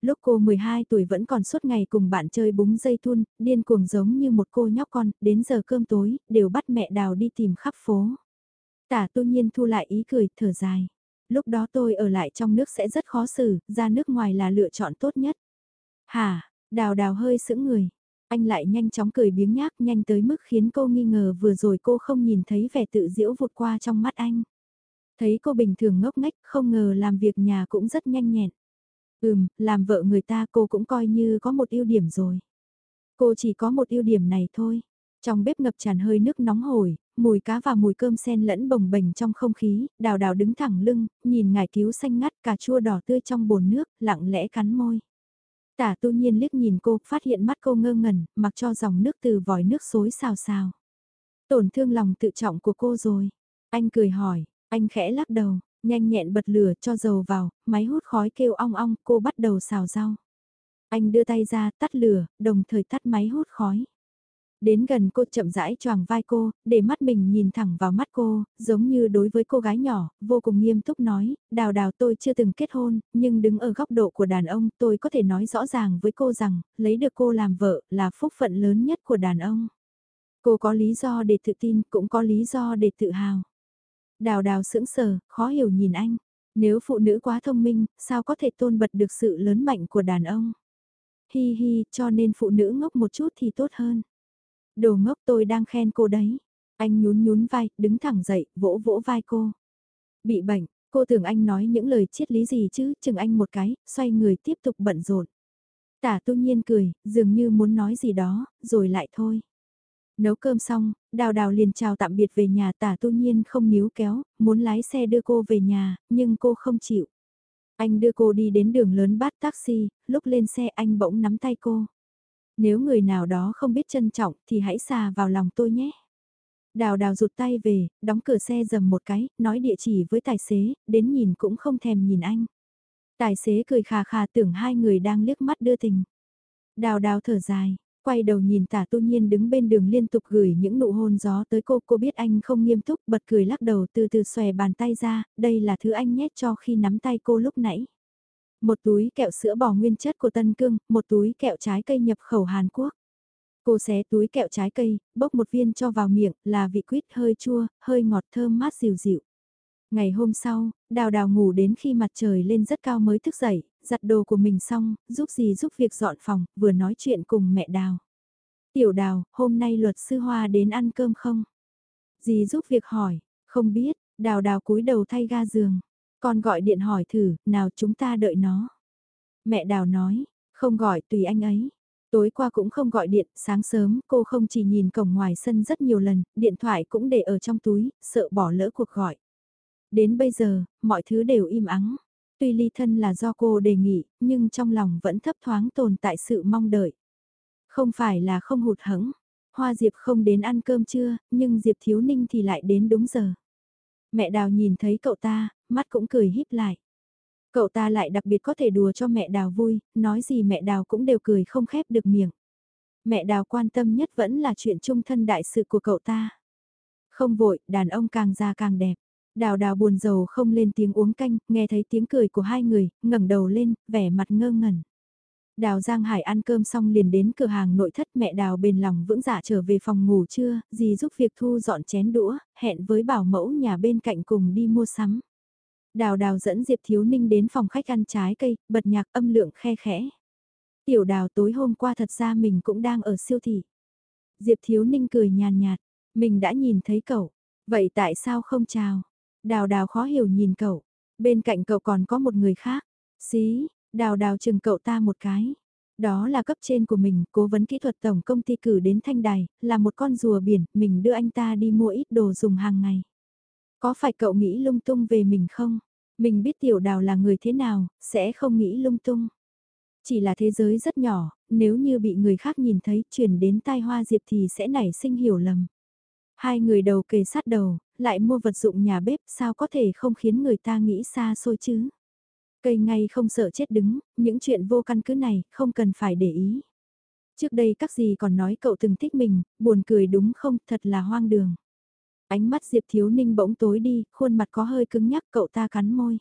[SPEAKER 1] lúc cô 12 tuổi vẫn còn suốt ngày cùng bạn chơi búng dây thun, điên cuồng giống như một cô nhóc con, đến giờ cơm tối, đều bắt mẹ đào đi tìm khắp phố. Tả tu nhiên thu lại ý cười, thở dài. Lúc đó tôi ở lại trong nước sẽ rất khó xử, ra nước ngoài là lựa chọn tốt nhất. hà đào đào hơi sững người. Anh lại nhanh chóng cười biếng nhác nhanh tới mức khiến cô nghi ngờ vừa rồi cô không nhìn thấy vẻ tự diễu vụt qua trong mắt anh. Thấy cô bình thường ngốc nghếch không ngờ làm việc nhà cũng rất nhanh nhẹn. Ừm, làm vợ người ta cô cũng coi như có một ưu điểm rồi. Cô chỉ có một ưu điểm này thôi. Trong bếp ngập tràn hơi nước nóng hổi, mùi cá và mùi cơm sen lẫn bồng bềnh trong không khí, đào đào đứng thẳng lưng, nhìn ngải cứu xanh ngắt cà chua đỏ tươi trong bồn nước, lặng lẽ cắn môi. Tả tu nhiên liếc nhìn cô, phát hiện mắt cô ngơ ngẩn, mặc cho dòng nước từ vòi nước xối xào xào. Tổn thương lòng tự trọng của cô rồi. Anh cười hỏi, anh khẽ lắc đầu, nhanh nhẹn bật lửa cho dầu vào, máy hút khói kêu ong ong, cô bắt đầu xào rau. Anh đưa tay ra, tắt lửa, đồng thời tắt máy hút khói. Đến gần cô chậm rãi choàng vai cô, để mắt mình nhìn thẳng vào mắt cô, giống như đối với cô gái nhỏ, vô cùng nghiêm túc nói, đào đào tôi chưa từng kết hôn, nhưng đứng ở góc độ của đàn ông tôi có thể nói rõ ràng với cô rằng, lấy được cô làm vợ là phúc phận lớn nhất của đàn ông. Cô có lý do để tự tin, cũng có lý do để tự hào. Đào đào sững sờ, khó hiểu nhìn anh. Nếu phụ nữ quá thông minh, sao có thể tôn bật được sự lớn mạnh của đàn ông? Hi hi, cho nên phụ nữ ngốc một chút thì tốt hơn. Đồ ngốc tôi đang khen cô đấy. Anh nhún nhún vai, đứng thẳng dậy, vỗ vỗ vai cô. Bị bệnh, cô tưởng anh nói những lời triết lý gì chứ, chừng anh một cái, xoay người tiếp tục bận rộn. Tả tu nhiên cười, dường như muốn nói gì đó, rồi lại thôi. Nấu cơm xong, đào đào liền chào tạm biệt về nhà tả tu nhiên không níu kéo, muốn lái xe đưa cô về nhà, nhưng cô không chịu. Anh đưa cô đi đến đường lớn bắt taxi, lúc lên xe anh bỗng nắm tay cô. Nếu người nào đó không biết trân trọng thì hãy xà vào lòng tôi nhé. Đào đào rụt tay về, đóng cửa xe dầm một cái, nói địa chỉ với tài xế, đến nhìn cũng không thèm nhìn anh. Tài xế cười khà khà tưởng hai người đang liếc mắt đưa tình. Đào đào thở dài, quay đầu nhìn tả tu nhiên đứng bên đường liên tục gửi những nụ hôn gió tới cô. Cô biết anh không nghiêm túc, bật cười lắc đầu từ từ xòe bàn tay ra, đây là thứ anh nhét cho khi nắm tay cô lúc nãy. Một túi kẹo sữa bò nguyên chất của Tân Cương, một túi kẹo trái cây nhập khẩu Hàn Quốc. Cô xé túi kẹo trái cây, bốc một viên cho vào miệng, là vị quýt hơi chua, hơi ngọt thơm mát dịu dịu. Ngày hôm sau, đào đào ngủ đến khi mặt trời lên rất cao mới thức dậy, giặt đồ của mình xong, giúp gì giúp việc dọn phòng, vừa nói chuyện cùng mẹ đào. Tiểu đào, hôm nay luật sư Hoa đến ăn cơm không? Dì giúp việc hỏi, không biết, đào đào cúi đầu thay ga giường. Con gọi điện hỏi thử, nào chúng ta đợi nó. Mẹ đào nói, không gọi tùy anh ấy. Tối qua cũng không gọi điện, sáng sớm cô không chỉ nhìn cổng ngoài sân rất nhiều lần, điện thoại cũng để ở trong túi, sợ bỏ lỡ cuộc gọi. Đến bây giờ, mọi thứ đều im ắng. Tuy ly thân là do cô đề nghị, nhưng trong lòng vẫn thấp thoáng tồn tại sự mong đợi. Không phải là không hụt hẫng. Hoa Diệp không đến ăn cơm trưa, nhưng Diệp Thiếu Ninh thì lại đến đúng giờ. Mẹ Đào nhìn thấy cậu ta, mắt cũng cười híp lại. Cậu ta lại đặc biệt có thể đùa cho mẹ Đào vui, nói gì mẹ Đào cũng đều cười không khép được miệng. Mẹ Đào quan tâm nhất vẫn là chuyện chung thân đại sự của cậu ta. Không vội, đàn ông càng già càng đẹp. Đào đào buồn rầu không lên tiếng uống canh, nghe thấy tiếng cười của hai người, ngẩng đầu lên, vẻ mặt ngơ ngẩn. Đào Giang Hải ăn cơm xong liền đến cửa hàng nội thất mẹ Đào bền lòng vững dạ trở về phòng ngủ trưa, dì giúp việc thu dọn chén đũa, hẹn với bảo mẫu nhà bên cạnh cùng đi mua sắm. Đào Đào dẫn Diệp Thiếu Ninh đến phòng khách ăn trái cây, bật nhạc âm lượng khe khẽ. Tiểu Đào tối hôm qua thật ra mình cũng đang ở siêu thị. Diệp Thiếu Ninh cười nhàn nhạt, mình đã nhìn thấy cậu, vậy tại sao không chào? Đào Đào khó hiểu nhìn cậu, bên cạnh cậu còn có một người khác. Xí, Đào đào chừng cậu ta một cái. Đó là cấp trên của mình, cố vấn kỹ thuật tổng công ty cử đến Thanh Đài, là một con rùa biển, mình đưa anh ta đi mua ít đồ dùng hàng ngày. Có phải cậu nghĩ lung tung về mình không? Mình biết tiểu đào là người thế nào, sẽ không nghĩ lung tung. Chỉ là thế giới rất nhỏ, nếu như bị người khác nhìn thấy truyền đến tai hoa diệp thì sẽ nảy sinh hiểu lầm. Hai người đầu kề sát đầu, lại mua vật dụng nhà bếp sao có thể không khiến người ta nghĩ xa xôi chứ? Cây ngay không sợ chết đứng, những chuyện vô căn cứ này không cần phải để ý. Trước đây các gì còn nói cậu từng thích mình, buồn cười đúng không, thật là hoang đường. Ánh mắt Diệp Thiếu Ninh bỗng tối đi, khuôn mặt có hơi cứng nhắc cậu ta cắn môi.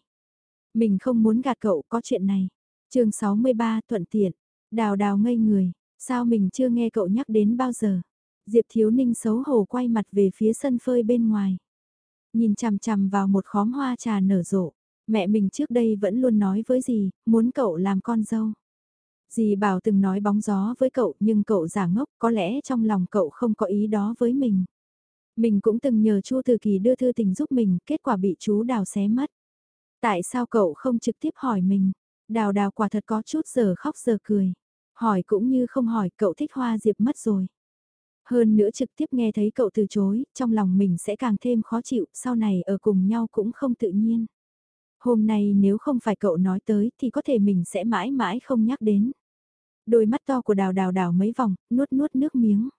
[SPEAKER 1] Mình không muốn gạt cậu có chuyện này. chương 63 thuận tiện, đào đào ngây người, sao mình chưa nghe cậu nhắc đến bao giờ. Diệp Thiếu Ninh xấu hổ quay mặt về phía sân phơi bên ngoài. Nhìn chằm chằm vào một khóm hoa trà nở rộ. Mẹ mình trước đây vẫn luôn nói với dì muốn cậu làm con dâu. Dì bảo từng nói bóng gió với cậu nhưng cậu giả ngốc có lẽ trong lòng cậu không có ý đó với mình. Mình cũng từng nhờ Chu Từ Kỳ đưa thư tình giúp mình, kết quả bị chú Đào xé mất. Tại sao cậu không trực tiếp hỏi mình? Đào đào quả thật có chút giờ khóc giờ cười. Hỏi cũng như không hỏi cậu thích hoa diệp mất rồi. Hơn nữa trực tiếp nghe thấy cậu từ chối, trong lòng mình sẽ càng thêm khó chịu, sau này ở cùng nhau cũng không tự nhiên. Hôm nay nếu không phải cậu nói tới thì có thể mình sẽ mãi mãi không nhắc đến. Đôi mắt to của đào đào đào mấy vòng, nuốt nuốt nước miếng.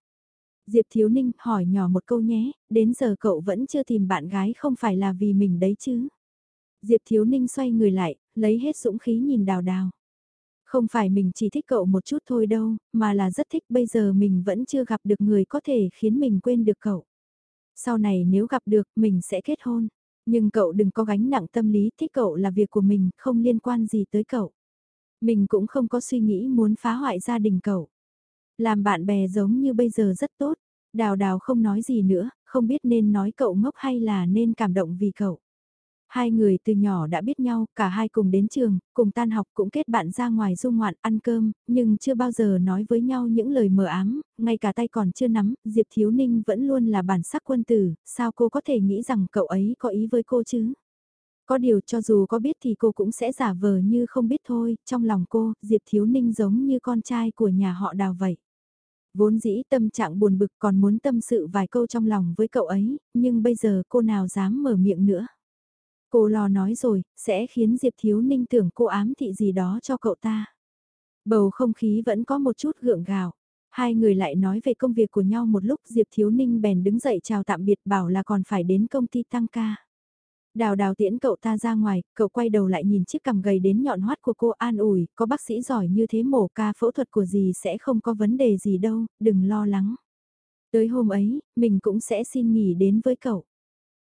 [SPEAKER 1] Diệp Thiếu Ninh hỏi nhỏ một câu nhé, đến giờ cậu vẫn chưa tìm bạn gái không phải là vì mình đấy chứ. Diệp Thiếu Ninh xoay người lại, lấy hết dũng khí nhìn đào đào. Không phải mình chỉ thích cậu một chút thôi đâu, mà là rất thích bây giờ mình vẫn chưa gặp được người có thể khiến mình quên được cậu. Sau này nếu gặp được mình sẽ kết hôn, nhưng cậu đừng có gánh nặng tâm lý thích cậu là việc của mình, không liên quan gì tới cậu. Mình cũng không có suy nghĩ muốn phá hoại gia đình cậu. Làm bạn bè giống như bây giờ rất tốt, đào đào không nói gì nữa, không biết nên nói cậu ngốc hay là nên cảm động vì cậu. Hai người từ nhỏ đã biết nhau, cả hai cùng đến trường, cùng tan học cũng kết bạn ra ngoài du ngoạn ăn cơm, nhưng chưa bao giờ nói với nhau những lời mờ ám, ngay cả tay còn chưa nắm, Diệp Thiếu Ninh vẫn luôn là bản sắc quân tử, sao cô có thể nghĩ rằng cậu ấy có ý với cô chứ? Có điều cho dù có biết thì cô cũng sẽ giả vờ như không biết thôi, trong lòng cô, Diệp Thiếu Ninh giống như con trai của nhà họ đào vậy. Vốn dĩ tâm trạng buồn bực còn muốn tâm sự vài câu trong lòng với cậu ấy, nhưng bây giờ cô nào dám mở miệng nữa. Cô lo nói rồi, sẽ khiến Diệp Thiếu Ninh tưởng cô ám thị gì đó cho cậu ta. Bầu không khí vẫn có một chút gượng gạo. Hai người lại nói về công việc của nhau một lúc Diệp Thiếu Ninh bèn đứng dậy chào tạm biệt bảo là còn phải đến công ty tăng ca. Đào đào tiễn cậu ta ra ngoài, cậu quay đầu lại nhìn chiếc cằm gầy đến nhọn hoắt của cô an ủi, có bác sĩ giỏi như thế mổ ca phẫu thuật của gì sẽ không có vấn đề gì đâu, đừng lo lắng. Tới hôm ấy, mình cũng sẽ xin nghỉ đến với cậu.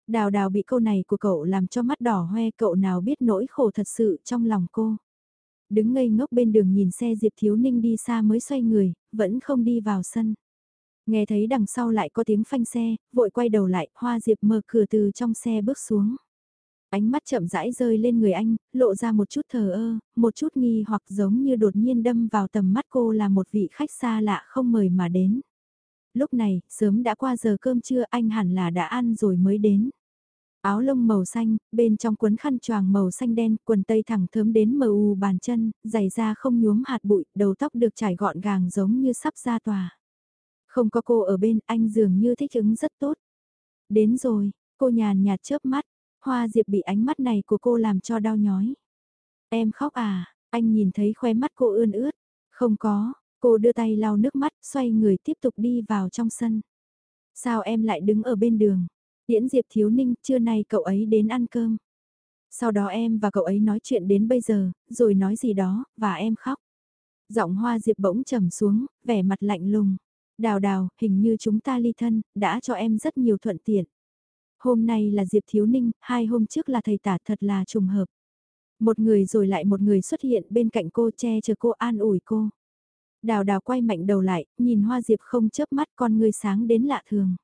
[SPEAKER 1] Đào đào bị câu này của cậu làm cho mắt đỏ hoe cậu nào biết nỗi khổ thật sự trong lòng cô. Đứng ngây ngốc bên đường nhìn xe Diệp Thiếu Ninh đi xa mới xoay người, vẫn không đi vào sân. Nghe thấy đằng sau lại có tiếng phanh xe, vội quay đầu lại, Hoa Diệp mở cửa từ trong xe bước xuống. Ánh mắt chậm rãi rơi lên người anh, lộ ra một chút thờ ơ, một chút nghi hoặc giống như đột nhiên đâm vào tầm mắt cô là một vị khách xa lạ không mời mà đến. Lúc này, sớm đã qua giờ cơm trưa anh hẳn là đã ăn rồi mới đến. Áo lông màu xanh, bên trong cuốn khăn choàng màu xanh đen, quần tây thẳng thớm đến mờ u bàn chân, giày da không nhuốm hạt bụi, đầu tóc được trải gọn gàng giống như sắp ra tòa. Không có cô ở bên, anh dường như thích ứng rất tốt. Đến rồi, cô nhàn nhạt chớp mắt, Hoa Diệp bị ánh mắt này của cô làm cho đau nhói. Em khóc à, anh nhìn thấy khóe mắt cô ươn ướt. Không có, cô đưa tay lau nước mắt, xoay người tiếp tục đi vào trong sân. Sao em lại đứng ở bên đường? Điễn Diệp Thiếu Ninh, trưa nay cậu ấy đến ăn cơm. Sau đó em và cậu ấy nói chuyện đến bây giờ, rồi nói gì đó, và em khóc. Giọng hoa Diệp bỗng trầm xuống, vẻ mặt lạnh lùng. Đào đào, hình như chúng ta ly thân, đã cho em rất nhiều thuận tiện. Hôm nay là Diệp Thiếu Ninh, hai hôm trước là thầy tả thật là trùng hợp. Một người rồi lại một người xuất hiện bên cạnh cô che chở cô an ủi cô. Đào đào quay mạnh đầu lại, nhìn hoa Diệp không chớp mắt con người sáng đến lạ thường.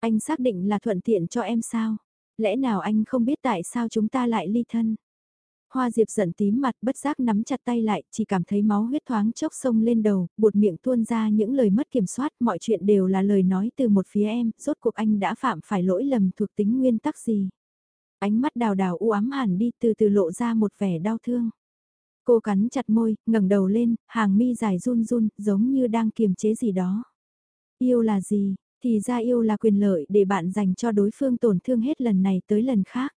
[SPEAKER 1] Anh xác định là thuận tiện cho em sao? Lẽ nào anh không biết tại sao chúng ta lại ly thân? Hoa Diệp giận tím mặt bất giác nắm chặt tay lại, chỉ cảm thấy máu huyết thoáng chốc sông lên đầu, buột miệng tuôn ra những lời mất kiểm soát, mọi chuyện đều là lời nói từ một phía em, rốt cuộc anh đã phạm phải lỗi lầm thuộc tính nguyên tắc gì. Ánh mắt đào đào u ám hẳn đi từ từ lộ ra một vẻ đau thương. Cô cắn chặt môi, ngẩng đầu lên, hàng mi dài run run, giống như đang kiềm chế gì đó. Yêu là gì? Thì ra yêu là quyền lợi để bạn dành cho đối phương tổn thương hết lần này tới lần khác.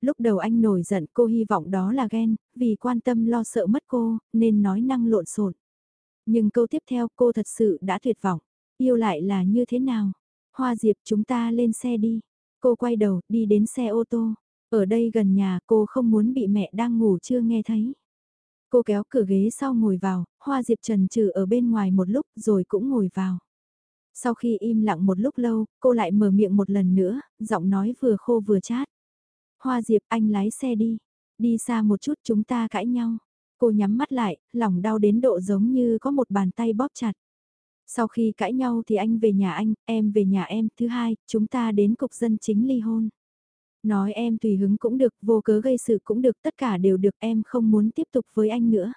[SPEAKER 1] Lúc đầu anh nổi giận cô hy vọng đó là ghen, vì quan tâm lo sợ mất cô, nên nói năng lộn xộn. Nhưng câu tiếp theo cô thật sự đã tuyệt vọng. Yêu lại là như thế nào? Hoa Diệp chúng ta lên xe đi. Cô quay đầu, đi đến xe ô tô. Ở đây gần nhà cô không muốn bị mẹ đang ngủ chưa nghe thấy. Cô kéo cửa ghế sau ngồi vào, Hoa Diệp trần trừ ở bên ngoài một lúc rồi cũng ngồi vào. Sau khi im lặng một lúc lâu, cô lại mở miệng một lần nữa, giọng nói vừa khô vừa chát. Hoa Diệp anh lái xe đi, đi xa một chút chúng ta cãi nhau. Cô nhắm mắt lại, lòng đau đến độ giống như có một bàn tay bóp chặt. Sau khi cãi nhau thì anh về nhà anh, em về nhà em, thứ hai, chúng ta đến cục dân chính ly hôn. Nói em tùy hứng cũng được, vô cớ gây sự cũng được, tất cả đều được em không muốn tiếp tục với anh nữa.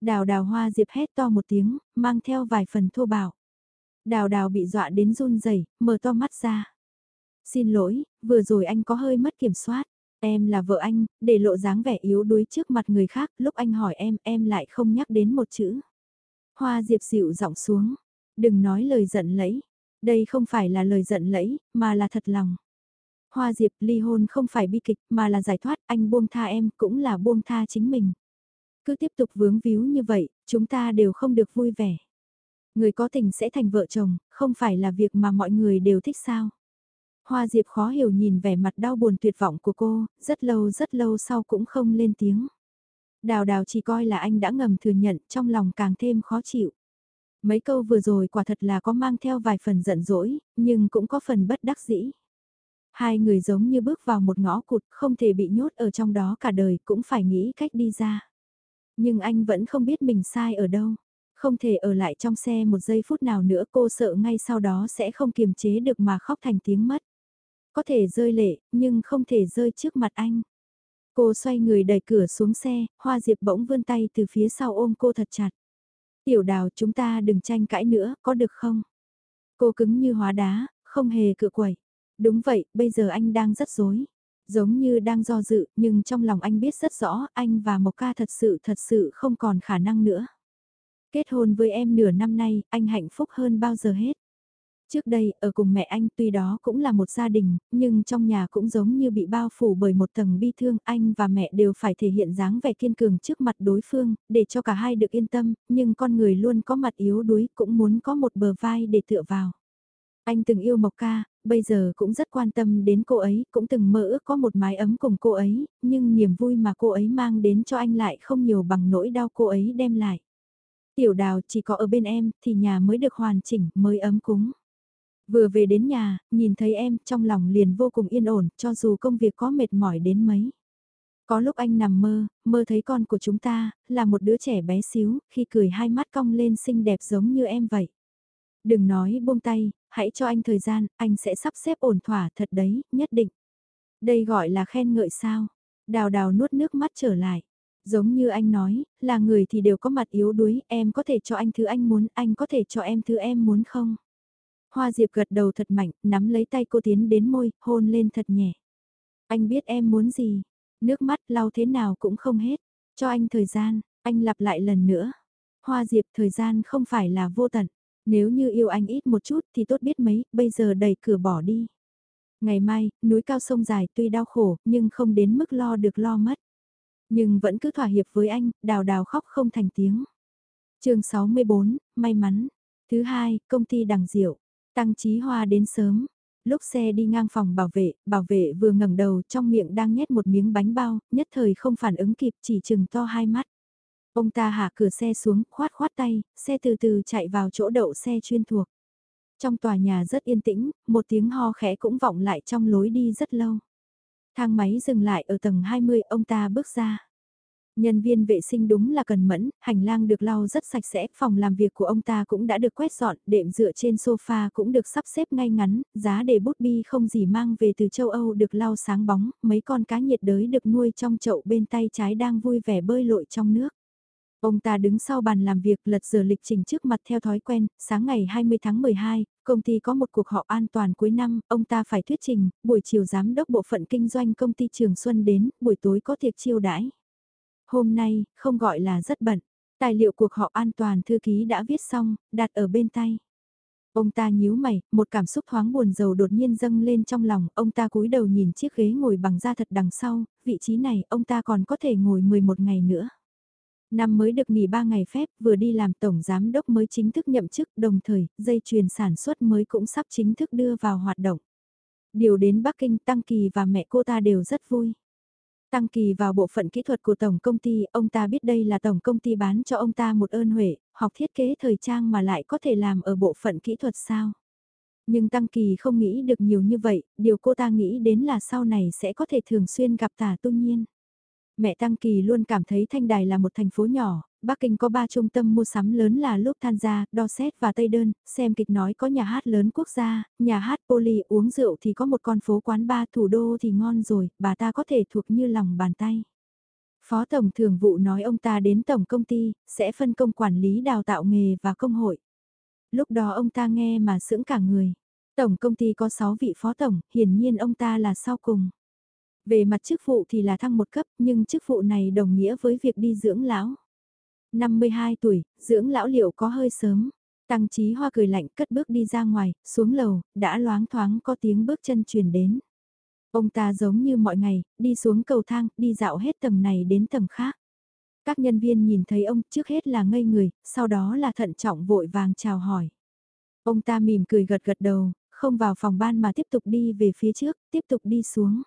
[SPEAKER 1] Đào đào hoa diệp hét to một tiếng, mang theo vài phần thô bạo. Đào đào bị dọa đến run rẩy mở to mắt ra. Xin lỗi, vừa rồi anh có hơi mất kiểm soát. Em là vợ anh, để lộ dáng vẻ yếu đuối trước mặt người khác, lúc anh hỏi em, em lại không nhắc đến một chữ. Hoa Diệp dịu giọng xuống, đừng nói lời giận lẫy, đây không phải là lời giận lẫy, mà là thật lòng. Hoa Diệp ly hôn không phải bi kịch mà là giải thoát, anh buông tha em cũng là buông tha chính mình. Cứ tiếp tục vướng víu như vậy, chúng ta đều không được vui vẻ. Người có tình sẽ thành vợ chồng, không phải là việc mà mọi người đều thích sao. Hoa Diệp khó hiểu nhìn vẻ mặt đau buồn tuyệt vọng của cô, rất lâu rất lâu sau cũng không lên tiếng. Đào đào chỉ coi là anh đã ngầm thừa nhận trong lòng càng thêm khó chịu. Mấy câu vừa rồi quả thật là có mang theo vài phần giận dỗi, nhưng cũng có phần bất đắc dĩ. Hai người giống như bước vào một ngõ cụt, không thể bị nhốt ở trong đó cả đời, cũng phải nghĩ cách đi ra. Nhưng anh vẫn không biết mình sai ở đâu. Không thể ở lại trong xe một giây phút nào nữa cô sợ ngay sau đó sẽ không kiềm chế được mà khóc thành tiếng mất. Có thể rơi lệ, nhưng không thể rơi trước mặt anh. Cô xoay người đẩy cửa xuống xe, Hoa Diệp bỗng vươn tay từ phía sau ôm cô thật chặt. Tiểu đào chúng ta đừng tranh cãi nữa, có được không? Cô cứng như hóa đá, không hề cự quẩy. Đúng vậy, bây giờ anh đang rất dối. Giống như đang do dự, nhưng trong lòng anh biết rất rõ, anh và Mộc Ca thật sự thật sự không còn khả năng nữa. Kết hôn với em nửa năm nay, anh hạnh phúc hơn bao giờ hết. Trước đây, ở cùng mẹ anh tuy đó cũng là một gia đình, nhưng trong nhà cũng giống như bị bao phủ bởi một tầng bi thương, anh và mẹ đều phải thể hiện dáng vẻ kiên cường trước mặt đối phương, để cho cả hai được yên tâm, nhưng con người luôn có mặt yếu đuối, cũng muốn có một bờ vai để tựa vào. Anh từng yêu Mộc Ca, bây giờ cũng rất quan tâm đến cô ấy, cũng từng mơ ước có một mái ấm cùng cô ấy, nhưng niềm vui mà cô ấy mang đến cho anh lại không nhiều bằng nỗi đau cô ấy đem lại. Tiểu đào chỉ có ở bên em thì nhà mới được hoàn chỉnh, mới ấm cúng. Vừa về đến nhà, nhìn thấy em trong lòng liền vô cùng yên ổn, cho dù công việc có mệt mỏi đến mấy. Có lúc anh nằm mơ, mơ thấy con của chúng ta, là một đứa trẻ bé xíu, khi cười hai mắt cong lên xinh đẹp giống như em vậy. Đừng nói buông tay, hãy cho anh thời gian, anh sẽ sắp xếp ổn thỏa thật đấy, nhất định. Đây gọi là khen ngợi sao. Đào đào nuốt nước mắt trở lại. Giống như anh nói, là người thì đều có mặt yếu đuối, em có thể cho anh thứ anh muốn, anh có thể cho em thứ em muốn không? Hoa Diệp gật đầu thật mạnh, nắm lấy tay cô tiến đến môi, hôn lên thật nhẹ. Anh biết em muốn gì, nước mắt lau thế nào cũng không hết, cho anh thời gian, anh lặp lại lần nữa. Hoa Diệp thời gian không phải là vô tận, nếu như yêu anh ít một chút thì tốt biết mấy, bây giờ đẩy cửa bỏ đi. Ngày mai, núi cao sông dài tuy đau khổ, nhưng không đến mức lo được lo mất. Nhưng vẫn cứ thỏa hiệp với anh, đào đào khóc không thành tiếng. chương 64, may mắn. Thứ hai, công ty đằng diệu. Tăng trí Hoa đến sớm. Lúc xe đi ngang phòng bảo vệ, bảo vệ vừa ngẩng đầu trong miệng đang nhét một miếng bánh bao, nhất thời không phản ứng kịp chỉ chừng to hai mắt. Ông ta hạ cửa xe xuống, khoát khoát tay, xe từ từ chạy vào chỗ đậu xe chuyên thuộc. Trong tòa nhà rất yên tĩnh, một tiếng ho khẽ cũng vọng lại trong lối đi rất lâu. Thang máy dừng lại ở tầng 20, ông ta bước ra. Nhân viên vệ sinh đúng là cần mẫn, hành lang được lau rất sạch sẽ, phòng làm việc của ông ta cũng đã được quét dọn, đệm dựa trên sofa cũng được sắp xếp ngay ngắn, giá để bút bi không gì mang về từ châu Âu được lau sáng bóng, mấy con cá nhiệt đới được nuôi trong chậu bên tay trái đang vui vẻ bơi lội trong nước. Ông ta đứng sau bàn làm việc lật giờ lịch trình trước mặt theo thói quen, sáng ngày 20 tháng 12, công ty có một cuộc họp an toàn cuối năm, ông ta phải thuyết trình, buổi chiều giám đốc bộ phận kinh doanh công ty Trường Xuân đến, buổi tối có tiệc chiêu đãi. Hôm nay, không gọi là rất bận, tài liệu cuộc họp an toàn thư ký đã viết xong, đặt ở bên tay. Ông ta nhíu mày, một cảm xúc thoáng buồn rầu đột nhiên dâng lên trong lòng, ông ta cúi đầu nhìn chiếc ghế ngồi bằng da thật đằng sau, vị trí này ông ta còn có thể ngồi 11 ngày nữa. Năm mới được nghỉ 3 ngày phép, vừa đi làm tổng giám đốc mới chính thức nhậm chức, đồng thời, dây chuyền sản xuất mới cũng sắp chính thức đưa vào hoạt động. Điều đến Bắc Kinh Tăng Kỳ và mẹ cô ta đều rất vui. Tăng Kỳ vào bộ phận kỹ thuật của tổng công ty, ông ta biết đây là tổng công ty bán cho ông ta một ơn huệ, học thiết kế thời trang mà lại có thể làm ở bộ phận kỹ thuật sao. Nhưng Tăng Kỳ không nghĩ được nhiều như vậy, điều cô ta nghĩ đến là sau này sẽ có thể thường xuyên gặp tả tu nhiên. Mẹ Tăng Kỳ luôn cảm thấy Thanh Đài là một thành phố nhỏ, Bắc Kinh có ba trung tâm mua sắm lớn là lúc tham gia, đo xét và Tây Đơn, xem kịch nói có nhà hát lớn quốc gia, nhà hát Poli uống rượu thì có một con phố quán ba thủ đô thì ngon rồi, bà ta có thể thuộc như lòng bàn tay. Phó Tổng Thường vụ nói ông ta đến Tổng Công ty, sẽ phân công quản lý đào tạo nghề và công hội. Lúc đó ông ta nghe mà sững cả người. Tổng Công ty có 6 vị Phó Tổng, hiển nhiên ông ta là sau cùng. Về mặt chức vụ thì là thăng một cấp, nhưng chức vụ này đồng nghĩa với việc đi dưỡng lão. 52 tuổi, dưỡng lão liệu có hơi sớm. Tăng Chí Hoa cười lạnh cất bước đi ra ngoài, xuống lầu, đã loáng thoáng có tiếng bước chân truyền đến. Ông ta giống như mọi ngày, đi xuống cầu thang, đi dạo hết tầng này đến tầng khác. Các nhân viên nhìn thấy ông trước hết là ngây người, sau đó là thận trọng vội vàng chào hỏi. Ông ta mỉm cười gật gật đầu, không vào phòng ban mà tiếp tục đi về phía trước, tiếp tục đi xuống.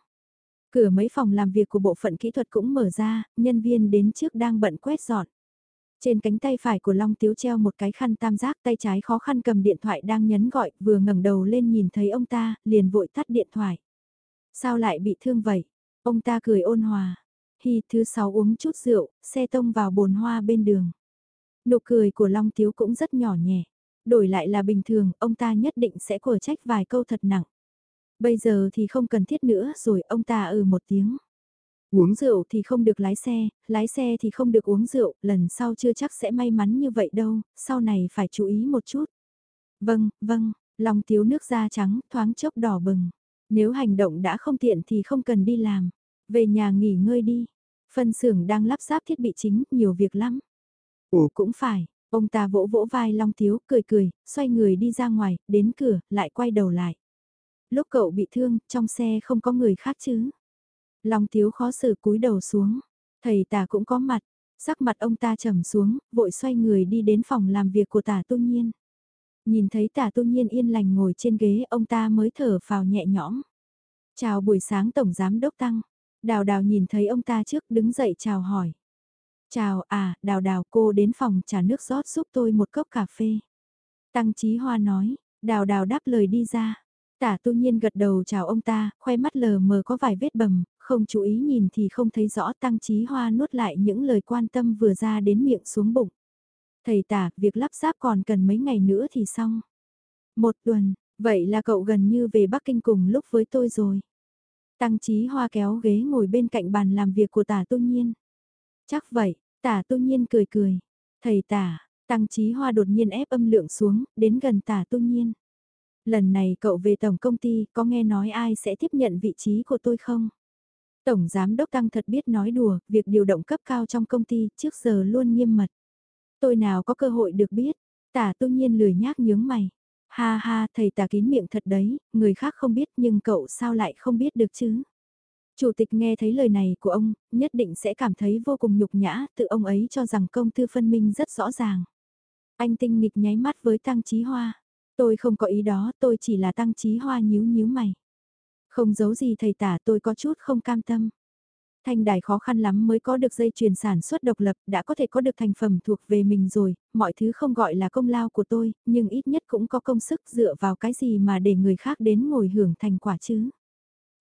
[SPEAKER 1] Cửa mấy phòng làm việc của bộ phận kỹ thuật cũng mở ra, nhân viên đến trước đang bận quét dọn. Trên cánh tay phải của Long Tiếu treo một cái khăn tam giác, tay trái khó khăn cầm điện thoại đang nhấn gọi, vừa ngẩng đầu lên nhìn thấy ông ta, liền vội tắt điện thoại. Sao lại bị thương vậy? Ông ta cười ôn hòa. Hi thứ sáu uống chút rượu, xe tông vào bồn hoa bên đường. Nụ cười của Long Tiếu cũng rất nhỏ nhẹ. Đổi lại là bình thường, ông ta nhất định sẽ cổ trách vài câu thật nặng. Bây giờ thì không cần thiết nữa rồi ông ta ừ một tiếng. Uống rượu thì không được lái xe, lái xe thì không được uống rượu, lần sau chưa chắc sẽ may mắn như vậy đâu, sau này phải chú ý một chút. Vâng, vâng, lòng tiếu nước da trắng, thoáng chốc đỏ bừng. Nếu hành động đã không tiện thì không cần đi làm. Về nhà nghỉ ngơi đi. Phân xưởng đang lắp ráp thiết bị chính, nhiều việc lắm. Ủa cũng phải, ông ta vỗ vỗ vai Long Tiếu, cười cười, xoay người đi ra ngoài, đến cửa, lại quay đầu lại. Lúc cậu bị thương, trong xe không có người khác chứ. Long Tiếu khó xử cúi đầu xuống. Thầy tà cũng có mặt. Sắc mặt ông ta trầm xuống, vội xoay người đi đến phòng làm việc của tả tu nhiên. Nhìn thấy tả tu nhiên yên lành ngồi trên ghế ông ta mới thở phào nhẹ nhõm. Chào buổi sáng Tổng Giám Đốc Tăng. Đào đào nhìn thấy ông ta trước đứng dậy chào hỏi. Chào à, đào đào cô đến phòng trà nước rót giúp tôi một cốc cà phê. Tăng Chí Hoa nói, đào đào đáp lời đi ra. Tả tu nhiên gật đầu chào ông ta, khoe mắt lờ mờ có vài vết bầm, không chú ý nhìn thì không thấy rõ Tăng trí Hoa nuốt lại những lời quan tâm vừa ra đến miệng xuống bụng. Thầy tả, việc lắp ráp còn cần mấy ngày nữa thì xong. Một tuần, vậy là cậu gần như về Bắc Kinh cùng lúc với tôi rồi. Tăng trí Hoa kéo ghế ngồi bên cạnh bàn làm việc của tả tu nhiên. Chắc vậy, tả tu nhiên cười cười. Thầy tả, Tăng trí Hoa đột nhiên ép âm lượng xuống, đến gần tả tu nhiên. Lần này cậu về tổng công ty, có nghe nói ai sẽ tiếp nhận vị trí của tôi không? Tổng Giám Đốc Tăng thật biết nói đùa, việc điều động cấp cao trong công ty trước giờ luôn nghiêm mật. Tôi nào có cơ hội được biết, tả tu nhiên lười nhác nhướng mày. Ha ha, thầy tả kín miệng thật đấy, người khác không biết nhưng cậu sao lại không biết được chứ? Chủ tịch nghe thấy lời này của ông, nhất định sẽ cảm thấy vô cùng nhục nhã, tự ông ấy cho rằng công tư phân minh rất rõ ràng. Anh tinh nghịch nháy mắt với Tăng Chí Hoa. Tôi không có ý đó, tôi chỉ là Tăng trí Hoa nhíu nhíu mày. Không giấu gì thầy tả tôi có chút không cam tâm. Thanh đài khó khăn lắm mới có được dây chuyền sản xuất độc lập, đã có thể có được thành phẩm thuộc về mình rồi, mọi thứ không gọi là công lao của tôi, nhưng ít nhất cũng có công sức dựa vào cái gì mà để người khác đến ngồi hưởng thành quả chứ.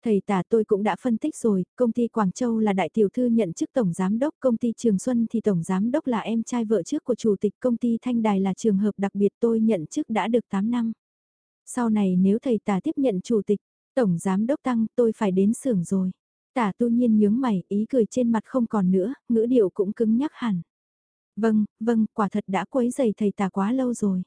[SPEAKER 1] Thầy tả tôi cũng đã phân tích rồi, công ty Quảng Châu là đại tiểu thư nhận chức tổng giám đốc, công ty Trường Xuân thì tổng giám đốc là em trai vợ trước của chủ tịch công ty Thanh Đài là trường hợp đặc biệt tôi nhận chức đã được 8 năm. Sau này nếu thầy tả tiếp nhận chủ tịch, tổng giám đốc tăng tôi phải đến xưởng rồi. Tả tu nhiên nhướng mày, ý cười trên mặt không còn nữa, ngữ điệu cũng cứng nhắc hẳn. Vâng, vâng, quả thật đã quấy giày thầy tả quá lâu rồi.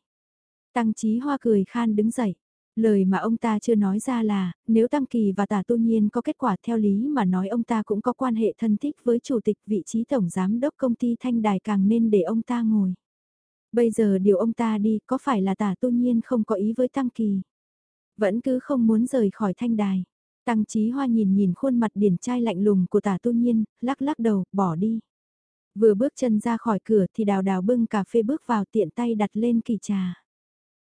[SPEAKER 1] Tăng trí hoa cười khan đứng dậy. Lời mà ông ta chưa nói ra là, nếu Tăng Kỳ và Tả Tu Nhiên có kết quả theo lý mà nói ông ta cũng có quan hệ thân thích với chủ tịch vị trí tổng giám đốc công ty Thanh Đài càng nên để ông ta ngồi. Bây giờ điều ông ta đi có phải là Tả Tu Nhiên không có ý với Tăng Kỳ? Vẫn cứ không muốn rời khỏi Thanh Đài. Tăng Chí Hoa nhìn nhìn khuôn mặt điển trai lạnh lùng của Tả Tu Nhiên, lắc lắc đầu, bỏ đi. Vừa bước chân ra khỏi cửa thì đào đào bưng cà phê bước vào tiện tay đặt lên kỳ trà.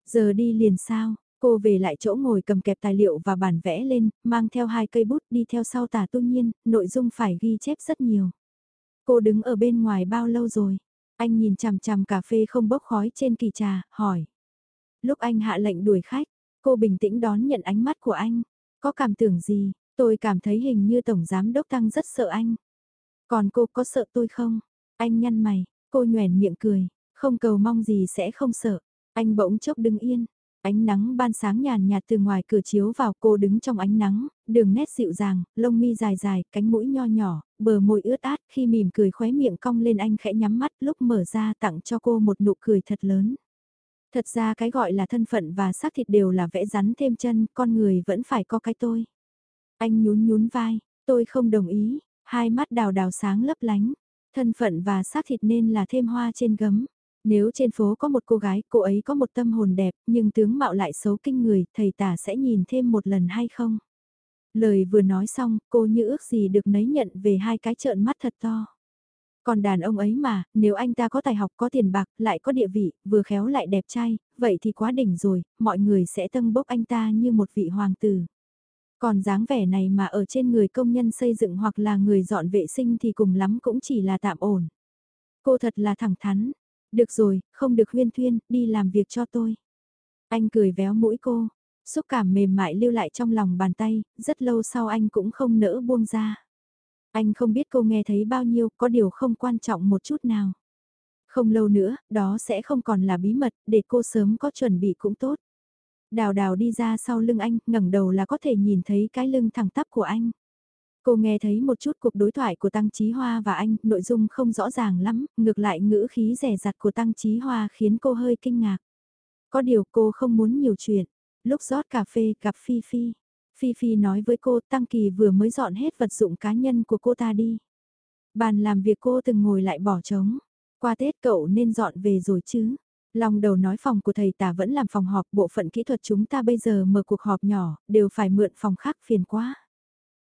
[SPEAKER 1] Giờ đi liền sao? Cô về lại chỗ ngồi cầm kẹp tài liệu và bản vẽ lên, mang theo hai cây bút đi theo sau tả tu nhiên, nội dung phải ghi chép rất nhiều. Cô đứng ở bên ngoài bao lâu rồi? Anh nhìn chằm chằm cà phê không bốc khói trên kỳ trà, hỏi. Lúc anh hạ lệnh đuổi khách, cô bình tĩnh đón nhận ánh mắt của anh. Có cảm tưởng gì? Tôi cảm thấy hình như Tổng Giám Đốc Tăng rất sợ anh. Còn cô có sợ tôi không? Anh nhăn mày, cô nhoèn miệng cười, không cầu mong gì sẽ không sợ. Anh bỗng chốc đứng yên, Ánh nắng ban sáng nhàn nhạt từ ngoài cửa chiếu vào cô đứng trong ánh nắng, đường nét dịu dàng, lông mi dài dài, cánh mũi nho nhỏ, bờ môi ướt át khi mỉm cười khóe miệng cong lên anh khẽ nhắm mắt lúc mở ra tặng cho cô một nụ cười thật lớn. Thật ra cái gọi là thân phận và xác thịt đều là vẽ rắn thêm chân, con người vẫn phải có cái tôi. Anh nhún nhún vai, tôi không đồng ý, hai mắt đào đào sáng lấp lánh, thân phận và xác thịt nên là thêm hoa trên gấm. Nếu trên phố có một cô gái, cô ấy có một tâm hồn đẹp, nhưng tướng mạo lại xấu kinh người, thầy tả sẽ nhìn thêm một lần hay không? Lời vừa nói xong, cô như ước gì được nấy nhận về hai cái trợn mắt thật to. Còn đàn ông ấy mà, nếu anh ta có tài học có tiền bạc, lại có địa vị, vừa khéo lại đẹp trai, vậy thì quá đỉnh rồi, mọi người sẽ tâng bốc anh ta như một vị hoàng tử. Còn dáng vẻ này mà ở trên người công nhân xây dựng hoặc là người dọn vệ sinh thì cùng lắm cũng chỉ là tạm ổn. Cô thật là thẳng thắn. Được rồi, không được huyên thuyên, đi làm việc cho tôi. Anh cười véo mũi cô, xúc cảm mềm mại lưu lại trong lòng bàn tay, rất lâu sau anh cũng không nỡ buông ra. Anh không biết cô nghe thấy bao nhiêu, có điều không quan trọng một chút nào. Không lâu nữa, đó sẽ không còn là bí mật, để cô sớm có chuẩn bị cũng tốt. Đào đào đi ra sau lưng anh, ngẩng đầu là có thể nhìn thấy cái lưng thẳng tắp của anh. Cô nghe thấy một chút cuộc đối thoại của Tăng Chí Hoa và anh, nội dung không rõ ràng lắm, ngược lại ngữ khí rẻ rặt của Tăng Chí Hoa khiến cô hơi kinh ngạc. Có điều cô không muốn nhiều chuyện. Lúc rót cà phê gặp Phi Phi. Phi Phi nói với cô Tăng Kỳ vừa mới dọn hết vật dụng cá nhân của cô ta đi. Bàn làm việc cô từng ngồi lại bỏ trống. Qua Tết cậu nên dọn về rồi chứ. Long đầu nói phòng của thầy tả vẫn làm phòng họp bộ phận kỹ thuật chúng ta bây giờ mở cuộc họp nhỏ, đều phải mượn phòng khác phiền quá.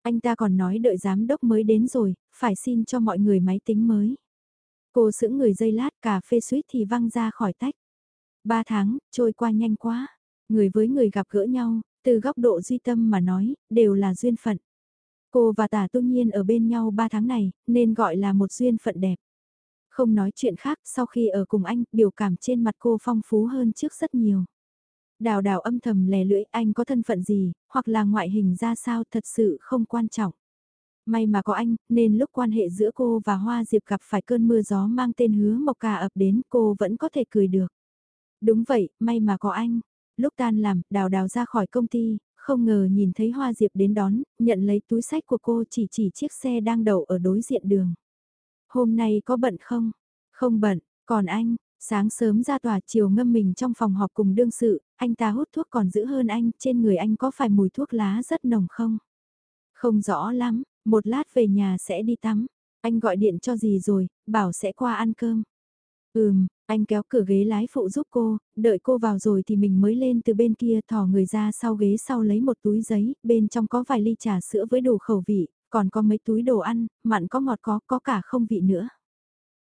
[SPEAKER 1] Anh ta còn nói đợi giám đốc mới đến rồi, phải xin cho mọi người máy tính mới. Cô sững người dây lát cà phê suýt thì văng ra khỏi tách. Ba tháng, trôi qua nhanh quá. Người với người gặp gỡ nhau, từ góc độ duy tâm mà nói, đều là duyên phận. Cô và tả tu nhiên ở bên nhau ba tháng này, nên gọi là một duyên phận đẹp. Không nói chuyện khác, sau khi ở cùng anh, biểu cảm trên mặt cô phong phú hơn trước rất nhiều. Đào đào âm thầm lè lưỡi anh có thân phận gì, hoặc là ngoại hình ra sao thật sự không quan trọng. May mà có anh, nên lúc quan hệ giữa cô và Hoa Diệp gặp phải cơn mưa gió mang tên hứa mộc cà ập đến cô vẫn có thể cười được. Đúng vậy, may mà có anh. Lúc tan làm, đào đào ra khỏi công ty, không ngờ nhìn thấy Hoa Diệp đến đón, nhận lấy túi sách của cô chỉ chỉ chiếc xe đang đậu ở đối diện đường. Hôm nay có bận không? Không bận, còn anh, sáng sớm ra tòa chiều ngâm mình trong phòng họp cùng đương sự, anh ta hút thuốc còn giữ hơn anh, trên người anh có phải mùi thuốc lá rất nồng không? Không rõ lắm, một lát về nhà sẽ đi tắm. Anh gọi điện cho gì rồi, bảo sẽ qua ăn cơm. Ừm, anh kéo cửa ghế lái phụ giúp cô, đợi cô vào rồi thì mình mới lên từ bên kia thò người ra sau ghế sau lấy một túi giấy, bên trong có vài ly trà sữa với đủ khẩu vị, còn có mấy túi đồ ăn, mặn có ngọt có, có cả không vị nữa.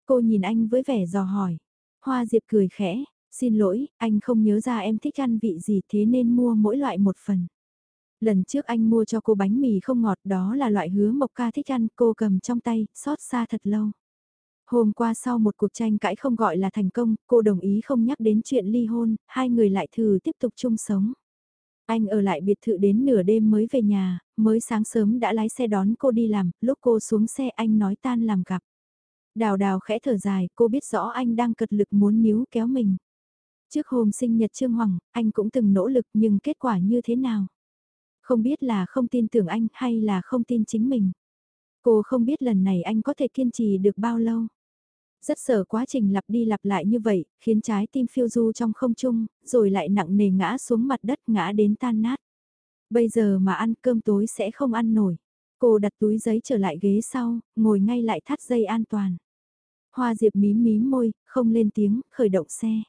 [SPEAKER 1] Cô nhìn anh với vẻ dò hỏi. Hoa Diệp cười khẽ, xin lỗi, anh không nhớ ra em thích ăn vị gì thế nên mua mỗi loại một phần. Lần trước anh mua cho cô bánh mì không ngọt đó là loại hứa mộc ca thích ăn cô cầm trong tay, xót xa thật lâu. Hôm qua sau một cuộc tranh cãi không gọi là thành công, cô đồng ý không nhắc đến chuyện ly hôn, hai người lại thử tiếp tục chung sống. Anh ở lại biệt thự đến nửa đêm mới về nhà, mới sáng sớm đã lái xe đón cô đi làm, lúc cô xuống xe anh nói tan làm gặp. Đào đào khẽ thở dài, cô biết rõ anh đang cật lực muốn níu kéo mình. Trước hôm sinh nhật Trương Hoàng, anh cũng từng nỗ lực nhưng kết quả như thế nào? Không biết là không tin tưởng anh hay là không tin chính mình. Cô không biết lần này anh có thể kiên trì được bao lâu. Rất sợ quá trình lặp đi lặp lại như vậy, khiến trái tim phiêu du trong không trung, rồi lại nặng nề ngã xuống mặt đất ngã đến tan nát. Bây giờ mà ăn cơm tối sẽ không ăn nổi. Cô đặt túi giấy trở lại ghế sau, ngồi ngay lại thắt dây an toàn. Hoa Diệp mím mím môi, không lên tiếng, khởi động xe.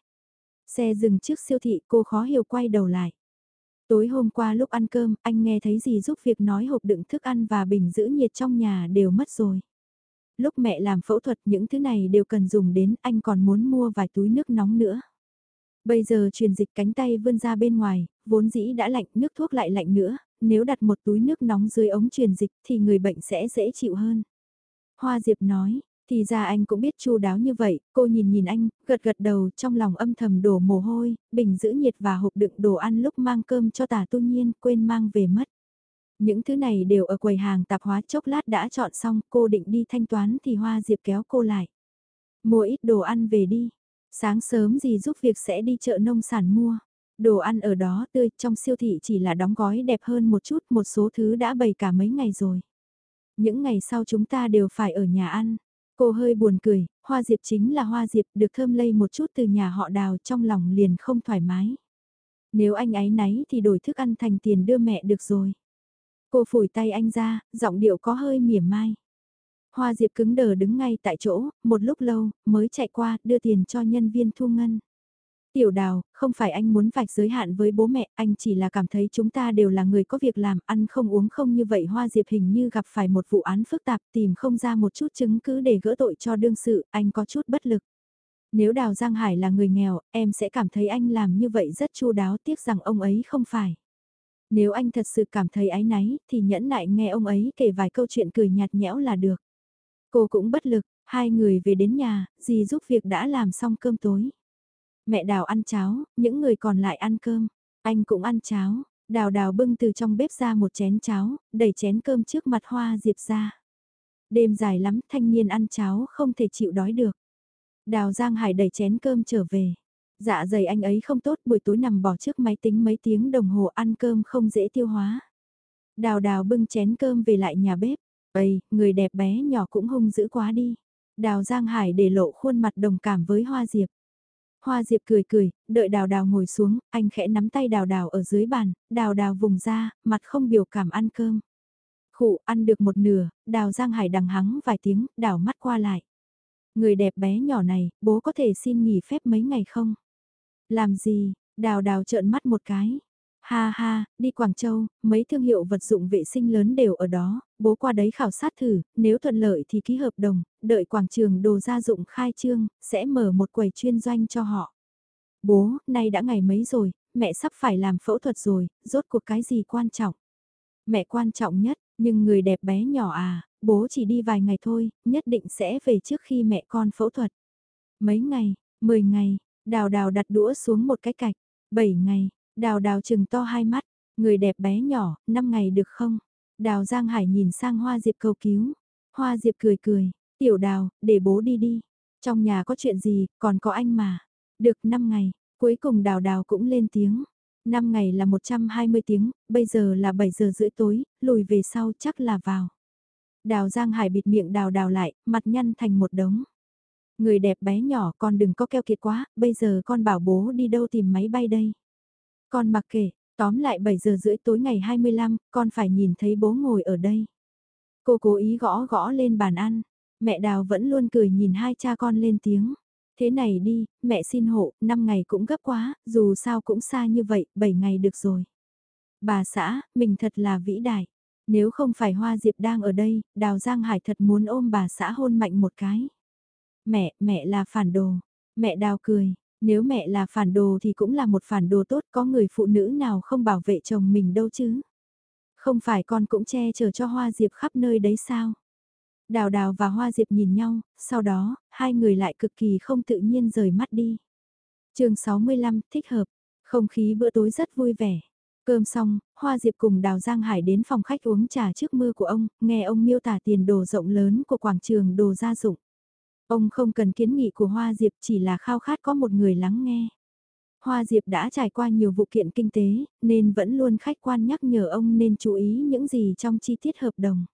[SPEAKER 1] Xe dừng trước siêu thị cô khó hiểu quay đầu lại. Tối hôm qua lúc ăn cơm, anh nghe thấy gì giúp việc nói hộp đựng thức ăn và bình giữ nhiệt trong nhà đều mất rồi. Lúc mẹ làm phẫu thuật những thứ này đều cần dùng đến, anh còn muốn mua vài túi nước nóng nữa. Bây giờ truyền dịch cánh tay vươn ra bên ngoài, vốn dĩ đã lạnh, nước thuốc lại lạnh nữa, nếu đặt một túi nước nóng dưới ống truyền dịch thì người bệnh sẽ dễ chịu hơn. Hoa Diệp nói, thì ra anh cũng biết chu đáo như vậy, cô nhìn nhìn anh, gật gật đầu trong lòng âm thầm đổ mồ hôi, bình giữ nhiệt và hộp đựng đồ ăn lúc mang cơm cho tả tu nhiên quên mang về mất. Những thứ này đều ở quầy hàng tạp hóa chốc lát đã chọn xong, cô định đi thanh toán thì Hoa Diệp kéo cô lại. Mua ít đồ ăn về đi, sáng sớm gì giúp việc sẽ đi chợ nông sản mua. Đồ ăn ở đó tươi, trong siêu thị chỉ là đóng gói đẹp hơn một chút, một số thứ đã bày cả mấy ngày rồi. Những ngày sau chúng ta đều phải ở nhà ăn. Cô hơi buồn cười, hoa diệp chính là hoa diệp được thơm lây một chút từ nhà họ đào trong lòng liền không thoải mái. Nếu anh ấy náy thì đổi thức ăn thành tiền đưa mẹ được rồi. Cô phủi tay anh ra, giọng điệu có hơi mỉa mai. Hoa diệp cứng đờ đứng ngay tại chỗ, một lúc lâu, mới chạy qua, đưa tiền cho nhân viên thu ngân. Tiểu đào, không phải anh muốn vạch giới hạn với bố mẹ, anh chỉ là cảm thấy chúng ta đều là người có việc làm, ăn không uống không như vậy Hoa Diệp hình như gặp phải một vụ án phức tạp tìm không ra một chút chứng cứ để gỡ tội cho đương sự, anh có chút bất lực. Nếu Đào Giang Hải là người nghèo, em sẽ cảm thấy anh làm như vậy rất chu đáo tiếc rằng ông ấy không phải. Nếu anh thật sự cảm thấy ái náy, thì nhẫn nại nghe ông ấy kể vài câu chuyện cười nhạt nhẽo là được. Cô cũng bất lực, hai người về đến nhà, dì giúp việc đã làm xong cơm tối. Mẹ đào ăn cháo, những người còn lại ăn cơm. Anh cũng ăn cháo. Đào đào bưng từ trong bếp ra một chén cháo, đẩy chén cơm trước mặt hoa diệp ra. Đêm dài lắm, thanh niên ăn cháo không thể chịu đói được. Đào Giang Hải đẩy chén cơm trở về. Dạ dày anh ấy không tốt, buổi tối nằm bỏ trước máy tính mấy tiếng đồng hồ ăn cơm không dễ tiêu hóa. Đào đào bưng chén cơm về lại nhà bếp. Ây, người đẹp bé nhỏ cũng hung dữ quá đi. Đào Giang Hải để lộ khuôn mặt đồng cảm với Hoa Diệp. Hoa Diệp cười cười, đợi đào đào ngồi xuống, anh khẽ nắm tay đào đào ở dưới bàn, đào đào vùng ra, mặt không biểu cảm ăn cơm. Khụ ăn được một nửa, đào Giang Hải đằng hắng vài tiếng, đào mắt qua lại. Người đẹp bé nhỏ này, bố có thể xin nghỉ phép mấy ngày không? Làm gì? Đào đào trợn mắt một cái. Ha ha, đi Quảng Châu, mấy thương hiệu vật dụng vệ sinh lớn đều ở đó, bố qua đấy khảo sát thử, nếu thuận lợi thì ký hợp đồng, đợi quảng trường đồ gia dụng khai trương, sẽ mở một quầy chuyên doanh cho họ. Bố, nay đã ngày mấy rồi, mẹ sắp phải làm phẫu thuật rồi, rốt cuộc cái gì quan trọng? Mẹ quan trọng nhất, nhưng người đẹp bé nhỏ à, bố chỉ đi vài ngày thôi, nhất định sẽ về trước khi mẹ con phẫu thuật. Mấy ngày, 10 ngày, đào đào đặt đũa xuống một cái cạch, 7 ngày, đào đào chừng to hai mắt, người đẹp bé nhỏ, năm ngày được không? Đào Giang Hải nhìn sang Hoa Diệp cầu cứu. Hoa Diệp cười cười, tiểu đào, để bố đi đi. Trong nhà có chuyện gì, còn có anh mà. Được 5 ngày, cuối cùng đào đào cũng lên tiếng. 5 ngày là 120 tiếng, bây giờ là 7 giờ rưỡi tối, lùi về sau chắc là vào. Đào Giang Hải bịt miệng đào đào lại, mặt nhăn thành một đống. Người đẹp bé nhỏ con đừng có keo kiệt quá, bây giờ con bảo bố đi đâu tìm máy bay đây. Con mặc kệ, tóm lại 7 giờ rưỡi tối ngày 25, con phải nhìn thấy bố ngồi ở đây. Cô cố ý gõ gõ lên bàn ăn, mẹ đào vẫn luôn cười nhìn hai cha con lên tiếng. Thế này đi, mẹ xin hộ, 5 ngày cũng gấp quá, dù sao cũng xa như vậy, 7 ngày được rồi. Bà xã, mình thật là vĩ đại. Nếu không phải Hoa Diệp đang ở đây, Đào Giang Hải thật muốn ôm bà xã hôn mạnh một cái. Mẹ, mẹ là phản đồ. Mẹ Đào cười, nếu mẹ là phản đồ thì cũng là một phản đồ tốt, có người phụ nữ nào không bảo vệ chồng mình đâu chứ. Không phải con cũng che chở cho Hoa Diệp khắp nơi đấy sao? Đào Đào và Hoa Diệp nhìn nhau, sau đó, hai người lại cực kỳ không tự nhiên rời mắt đi. chương 65, thích hợp, không khí bữa tối rất vui vẻ. Cơm xong, Hoa Diệp cùng Đào Giang Hải đến phòng khách uống trà trước mưa của ông, nghe ông miêu tả tiền đồ rộng lớn của quảng trường đồ gia dụng. Ông không cần kiến nghị của Hoa Diệp chỉ là khao khát có một người lắng nghe. Hoa Diệp đã trải qua nhiều vụ kiện kinh tế, nên vẫn luôn khách quan nhắc nhở ông nên chú ý những gì trong chi tiết hợp đồng.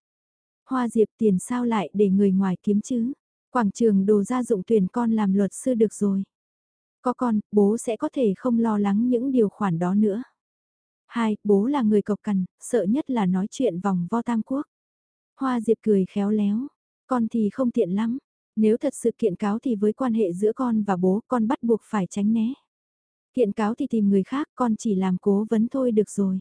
[SPEAKER 1] Hoa Diệp tiền sao lại để người ngoài kiếm chứ? Quảng trường đồ gia dụng tuyển con làm luật sư được rồi. Có con, bố sẽ có thể không lo lắng những điều khoản đó nữa. Hai, bố là người cộc cằn, sợ nhất là nói chuyện vòng vo tam quốc. Hoa Diệp cười khéo léo, con thì không tiện lắm, nếu thật sự kiện cáo thì với quan hệ giữa con và bố con bắt buộc phải tránh né. Kiện cáo thì tìm người khác con chỉ làm cố vấn thôi được rồi.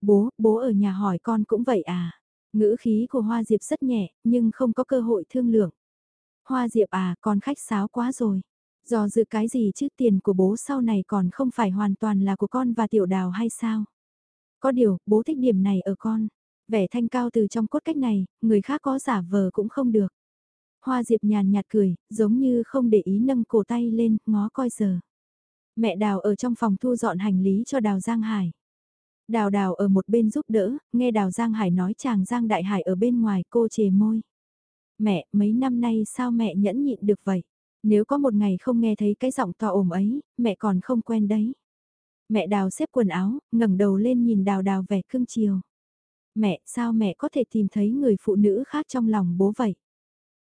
[SPEAKER 1] Bố, bố ở nhà hỏi con cũng vậy à. Ngữ khí của Hoa Diệp rất nhẹ, nhưng không có cơ hội thương lượng. Hoa Diệp à, con khách sáo quá rồi. Do dự cái gì chứ tiền của bố sau này còn không phải hoàn toàn là của con và tiểu đào hay sao? Có điều, bố thích điểm này ở con. Vẻ thanh cao từ trong cốt cách này, người khác có giả vờ cũng không được. Hoa Diệp nhàn nhạt cười, giống như không để ý nâng cổ tay lên, ngó coi giờ. Mẹ Đào ở trong phòng thu dọn hành lý cho Đào Giang Hải. Đào Đào ở một bên giúp đỡ, nghe Đào Giang Hải nói chàng Giang Đại Hải ở bên ngoài cô chề môi. Mẹ, mấy năm nay sao mẹ nhẫn nhịn được vậy? Nếu có một ngày không nghe thấy cái giọng to ồm ấy, mẹ còn không quen đấy. Mẹ đào xếp quần áo, ngẩng đầu lên nhìn đào đào vẻ cưng chiều. Mẹ, sao mẹ có thể tìm thấy người phụ nữ khác trong lòng bố vậy?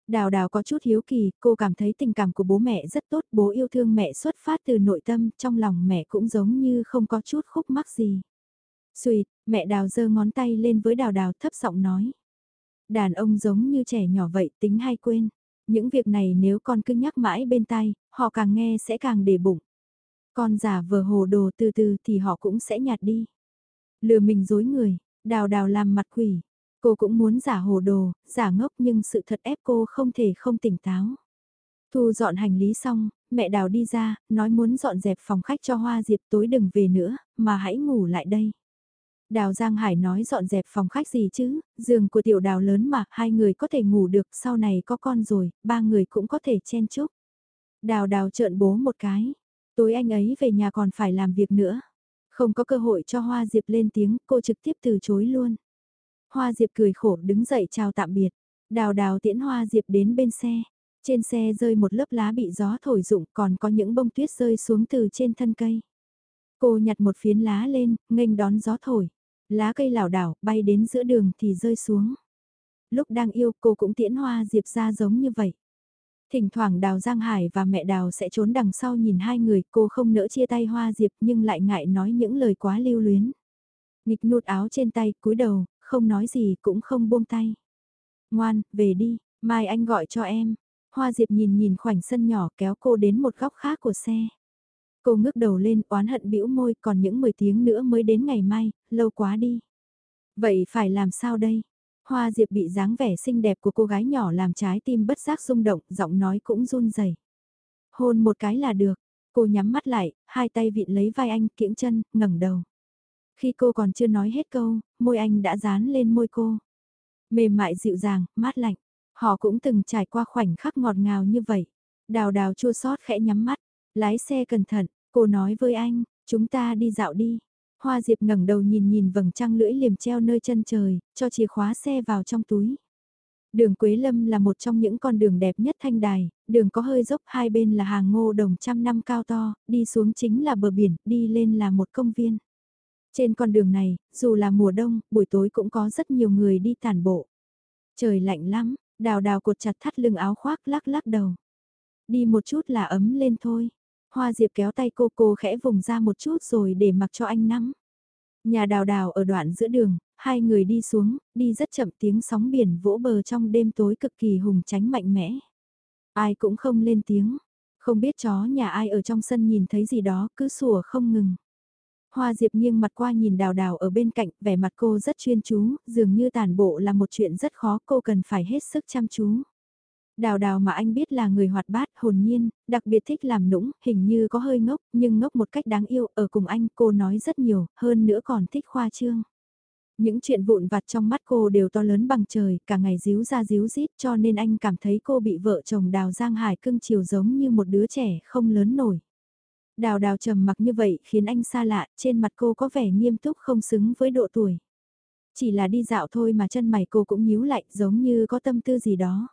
[SPEAKER 1] Đào đào có chút hiếu kỳ, cô cảm thấy tình cảm của bố mẹ rất tốt, bố yêu thương mẹ xuất phát từ nội tâm, trong lòng mẹ cũng giống như không có chút khúc mắc gì. Xùi, mẹ đào giơ ngón tay lên với đào đào thấp giọng nói. Đàn ông giống như trẻ nhỏ vậy tính hay quên. Những việc này nếu con cứ nhắc mãi bên tai, họ càng nghe sẽ càng để bụng. Con giả vờ hồ đồ từ từ thì họ cũng sẽ nhạt đi. Lừa mình dối người, đào đào làm mặt quỷ. Cô cũng muốn giả hồ đồ, giả ngốc nhưng sự thật ép cô không thể không tỉnh táo. Thu dọn hành lý xong, mẹ đào đi ra, nói muốn dọn dẹp phòng khách cho Hoa Diệp tối đừng về nữa, mà hãy ngủ lại đây. Đào Giang Hải nói dọn dẹp phòng khách gì chứ, giường của tiểu đào lớn mà, hai người có thể ngủ được, sau này có con rồi, ba người cũng có thể chen chúc. Đào đào trợn bố một cái, tối anh ấy về nhà còn phải làm việc nữa. Không có cơ hội cho Hoa Diệp lên tiếng, cô trực tiếp từ chối luôn. Hoa Diệp cười khổ đứng dậy chào tạm biệt. Đào đào tiễn Hoa Diệp đến bên xe. Trên xe rơi một lớp lá bị gió thổi rụng còn có những bông tuyết rơi xuống từ trên thân cây. Cô nhặt một phiến lá lên, nghênh đón gió thổi. Lá cây lảo đảo bay đến giữa đường thì rơi xuống. Lúc đang yêu cô cũng tiễn Hoa Diệp ra giống như vậy. Thỉnh thoảng Đào Giang Hải và mẹ Đào sẽ trốn đằng sau nhìn hai người cô không nỡ chia tay Hoa Diệp nhưng lại ngại nói những lời quá lưu luyến. Nghịch nút áo trên tay, cúi đầu, không nói gì cũng không buông tay. Ngoan, về đi, mai anh gọi cho em. Hoa Diệp nhìn nhìn khoảnh sân nhỏ kéo cô đến một góc khác của xe. Cô ngước đầu lên oán hận bĩu môi còn những 10 tiếng nữa mới đến ngày mai, lâu quá đi. Vậy phải làm sao đây? Hoa Diệp bị dáng vẻ xinh đẹp của cô gái nhỏ làm trái tim bất giác rung động, giọng nói cũng run rẩy. Hôn một cái là được. Cô nhắm mắt lại, hai tay vịn lấy vai anh, kiễng chân, ngẩng đầu. Khi cô còn chưa nói hết câu, môi anh đã dán lên môi cô. Mềm mại dịu dàng, mát lạnh. Họ cũng từng trải qua khoảnh khắc ngọt ngào như vậy. Đào đào chua xót khẽ nhắm mắt. Lái xe cẩn thận, cô nói với anh, chúng ta đi dạo đi. Hoa Diệp ngẩng đầu nhìn nhìn vầng trăng lưỡi liềm treo nơi chân trời, cho chìa khóa xe vào trong túi. Đường Quế Lâm là một trong những con đường đẹp nhất thanh đài, đường có hơi dốc hai bên là hàng ngô đồng trăm năm cao to, đi xuống chính là bờ biển, đi lên là một công viên. Trên con đường này, dù là mùa đông, buổi tối cũng có rất nhiều người đi tản bộ. Trời lạnh lắm, đào đào cột chặt thắt lưng áo khoác lắc lắc đầu. Đi một chút là ấm lên thôi. Hoa Diệp kéo tay cô cô khẽ vùng ra một chút rồi để mặc cho anh nắm. Nhà đào đào ở đoạn giữa đường, hai người đi xuống, đi rất chậm tiếng sóng biển vỗ bờ trong đêm tối cực kỳ hùng tránh mạnh mẽ. Ai cũng không lên tiếng, không biết chó nhà ai ở trong sân nhìn thấy gì đó cứ sủa không ngừng. Hoa Diệp nghiêng mặt qua nhìn đào đào ở bên cạnh, vẻ mặt cô rất chuyên chú, dường như tàn bộ là một chuyện rất khó cô cần phải hết sức chăm chú. Đào đào mà anh biết là người hoạt bát, hồn nhiên, đặc biệt thích làm nũng, hình như có hơi ngốc, nhưng ngốc một cách đáng yêu, ở cùng anh cô nói rất nhiều, hơn nữa còn thích khoa trương. Những chuyện vụn vặt trong mắt cô đều to lớn bằng trời, cả ngày díu ra díu rít cho nên anh cảm thấy cô bị vợ chồng Đào Giang Hải cưng chiều giống như một đứa trẻ không lớn nổi. Đào đào trầm mặc như vậy khiến anh xa lạ, trên mặt cô có vẻ nghiêm túc không xứng với độ tuổi. Chỉ là đi dạo thôi mà chân mày cô cũng nhíu lại giống như có tâm tư gì đó.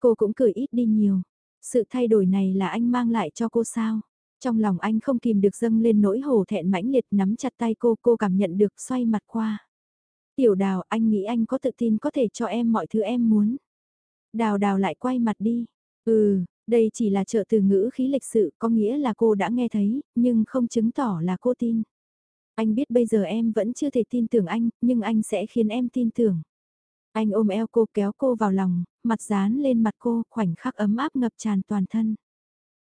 [SPEAKER 1] Cô cũng cười ít đi nhiều. Sự thay đổi này là anh mang lại cho cô sao? Trong lòng anh không kìm được dâng lên nỗi hổ thẹn mãnh liệt nắm chặt tay cô, cô cảm nhận được xoay mặt qua. Tiểu đào, anh nghĩ anh có tự tin có thể cho em mọi thứ em muốn. Đào đào lại quay mặt đi. Ừ, đây chỉ là trợ từ ngữ khí lịch sự có nghĩa là cô đã nghe thấy, nhưng không chứng tỏ là cô tin. Anh biết bây giờ em vẫn chưa thể tin tưởng anh, nhưng anh sẽ khiến em tin tưởng. Anh ôm eo cô kéo cô vào lòng, mặt dán lên mặt cô, khoảnh khắc ấm áp ngập tràn toàn thân.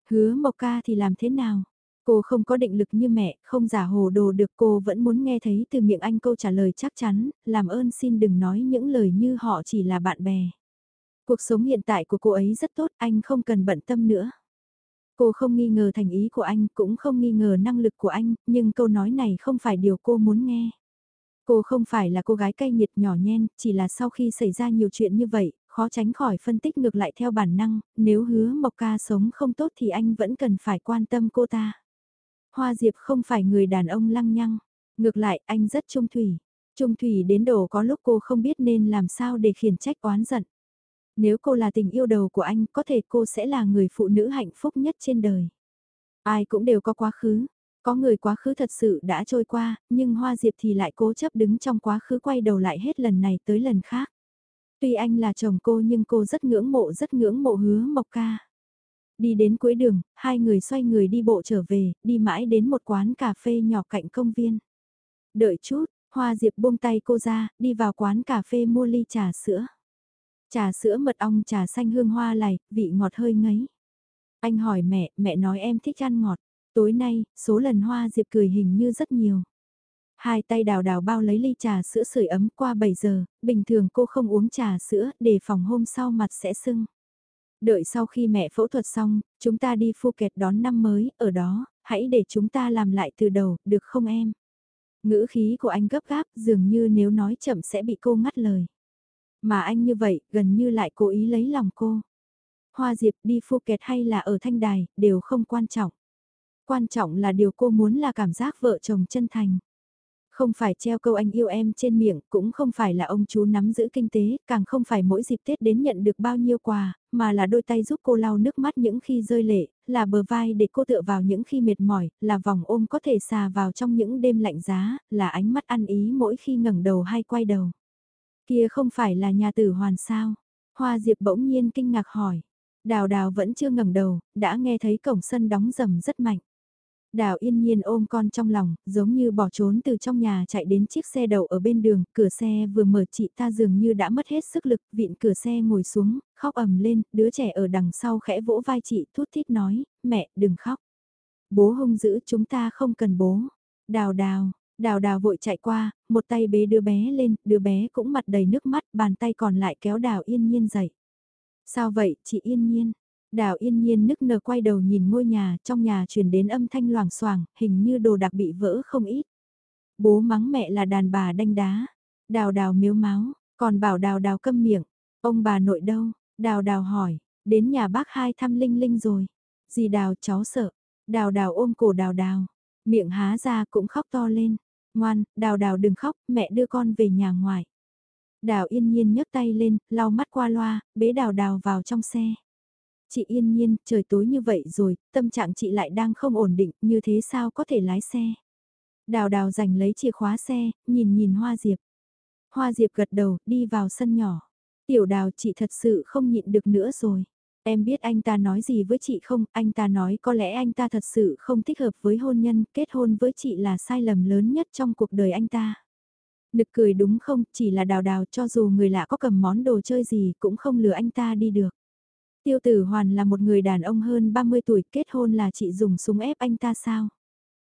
[SPEAKER 1] Hứa Mộc Ca thì làm thế nào? Cô không có định lực như mẹ, không giả hồ đồ được cô vẫn muốn nghe thấy từ miệng anh câu trả lời chắc chắn, làm ơn xin đừng nói những lời như họ chỉ là bạn bè. Cuộc sống hiện tại của cô ấy rất tốt, anh không cần bận tâm nữa. Cô không nghi ngờ thành ý của anh, cũng không nghi ngờ năng lực của anh, nhưng câu nói này không phải điều cô muốn nghe. Cô không phải là cô gái cay nghiệt nhỏ nhen, chỉ là sau khi xảy ra nhiều chuyện như vậy, khó tránh khỏi phân tích ngược lại theo bản năng, nếu hứa Mộc Ca sống không tốt thì anh vẫn cần phải quan tâm cô ta. Hoa Diệp không phải người đàn ông lăng nhăng, ngược lại anh rất trung thủy. Trung thủy đến độ có lúc cô không biết nên làm sao để khiển trách oán giận. Nếu cô là tình yêu đầu của anh, có thể cô sẽ là người phụ nữ hạnh phúc nhất trên đời. Ai cũng đều có quá khứ. Có người quá khứ thật sự đã trôi qua, nhưng Hoa Diệp thì lại cố chấp đứng trong quá khứ quay đầu lại hết lần này tới lần khác. Tuy anh là chồng cô nhưng cô rất ngưỡng mộ rất ngưỡng mộ hứa mộc ca. Đi đến cuối đường, hai người xoay người đi bộ trở về, đi mãi đến một quán cà phê nhỏ cạnh công viên. Đợi chút, Hoa Diệp buông tay cô ra, đi vào quán cà phê mua ly trà sữa. Trà sữa mật ong trà xanh hương hoa lầy, vị ngọt hơi ngấy. Anh hỏi mẹ, mẹ nói em thích ăn ngọt. Tối nay, số lần Hoa Diệp cười hình như rất nhiều. Hai tay đào đào bao lấy ly trà sữa sưởi ấm qua 7 giờ, bình thường cô không uống trà sữa để phòng hôm sau mặt sẽ sưng. Đợi sau khi mẹ phẫu thuật xong, chúng ta đi phu kẹt đón năm mới, ở đó, hãy để chúng ta làm lại từ đầu, được không em? Ngữ khí của anh gấp gáp, dường như nếu nói chậm sẽ bị cô ngắt lời. Mà anh như vậy, gần như lại cố ý lấy lòng cô. Hoa Diệp đi Phuket hay là ở Thanh Đài, đều không quan trọng. Quan trọng là điều cô muốn là cảm giác vợ chồng chân thành. Không phải treo câu anh yêu em trên miệng, cũng không phải là ông chú nắm giữ kinh tế, càng không phải mỗi dịp Tết đến nhận được bao nhiêu quà, mà là đôi tay giúp cô lau nước mắt những khi rơi lệ, là bờ vai để cô tựa vào những khi mệt mỏi, là vòng ôm có thể xà vào trong những đêm lạnh giá, là ánh mắt ăn ý mỗi khi ngẩng đầu hay quay đầu. Kia không phải là nhà tử hoàn sao? Hoa Diệp bỗng nhiên kinh ngạc hỏi. Đào đào vẫn chưa ngẩng đầu, đã nghe thấy cổng sân đóng rầm rất mạnh. Đào yên nhiên ôm con trong lòng, giống như bỏ trốn từ trong nhà chạy đến chiếc xe đậu ở bên đường, cửa xe vừa mở chị ta dường như đã mất hết sức lực, vịn cửa xe ngồi xuống, khóc ầm lên, đứa trẻ ở đằng sau khẽ vỗ vai chị thút thít nói, mẹ, đừng khóc. Bố hung dữ chúng ta không cần bố. Đào đào, đào đào vội chạy qua, một tay bế đứa bé lên, đứa bé cũng mặt đầy nước mắt, bàn tay còn lại kéo đào yên nhiên dậy. Sao vậy, chị yên nhiên? Đào yên nhiên nức nở quay đầu nhìn ngôi nhà, trong nhà truyền đến âm thanh loảng xoảng hình như đồ đặc bị vỡ không ít. Bố mắng mẹ là đàn bà đanh đá. Đào đào miếu máu, còn bảo đào đào câm miệng. Ông bà nội đâu? Đào đào hỏi, đến nhà bác hai thăm Linh Linh rồi. Dì đào cháu sợ. Đào đào ôm cổ đào đào. Miệng há ra cũng khóc to lên. Ngoan, đào đào đừng khóc, mẹ đưa con về nhà ngoài. Đào yên nhiên nhấc tay lên, lau mắt qua loa, bế đào đào vào trong xe. Chị yên nhiên, trời tối như vậy rồi, tâm trạng chị lại đang không ổn định, như thế sao có thể lái xe. Đào đào giành lấy chìa khóa xe, nhìn nhìn Hoa Diệp. Hoa Diệp gật đầu, đi vào sân nhỏ. Tiểu đào chị thật sự không nhịn được nữa rồi. Em biết anh ta nói gì với chị không, anh ta nói có lẽ anh ta thật sự không thích hợp với hôn nhân, kết hôn với chị là sai lầm lớn nhất trong cuộc đời anh ta. Nực cười đúng không, chỉ là đào đào cho dù người lạ có cầm món đồ chơi gì cũng không lừa anh ta đi được. Tiêu tử hoàn là một người đàn ông hơn 30 tuổi kết hôn là chị dùng súng ép anh ta sao?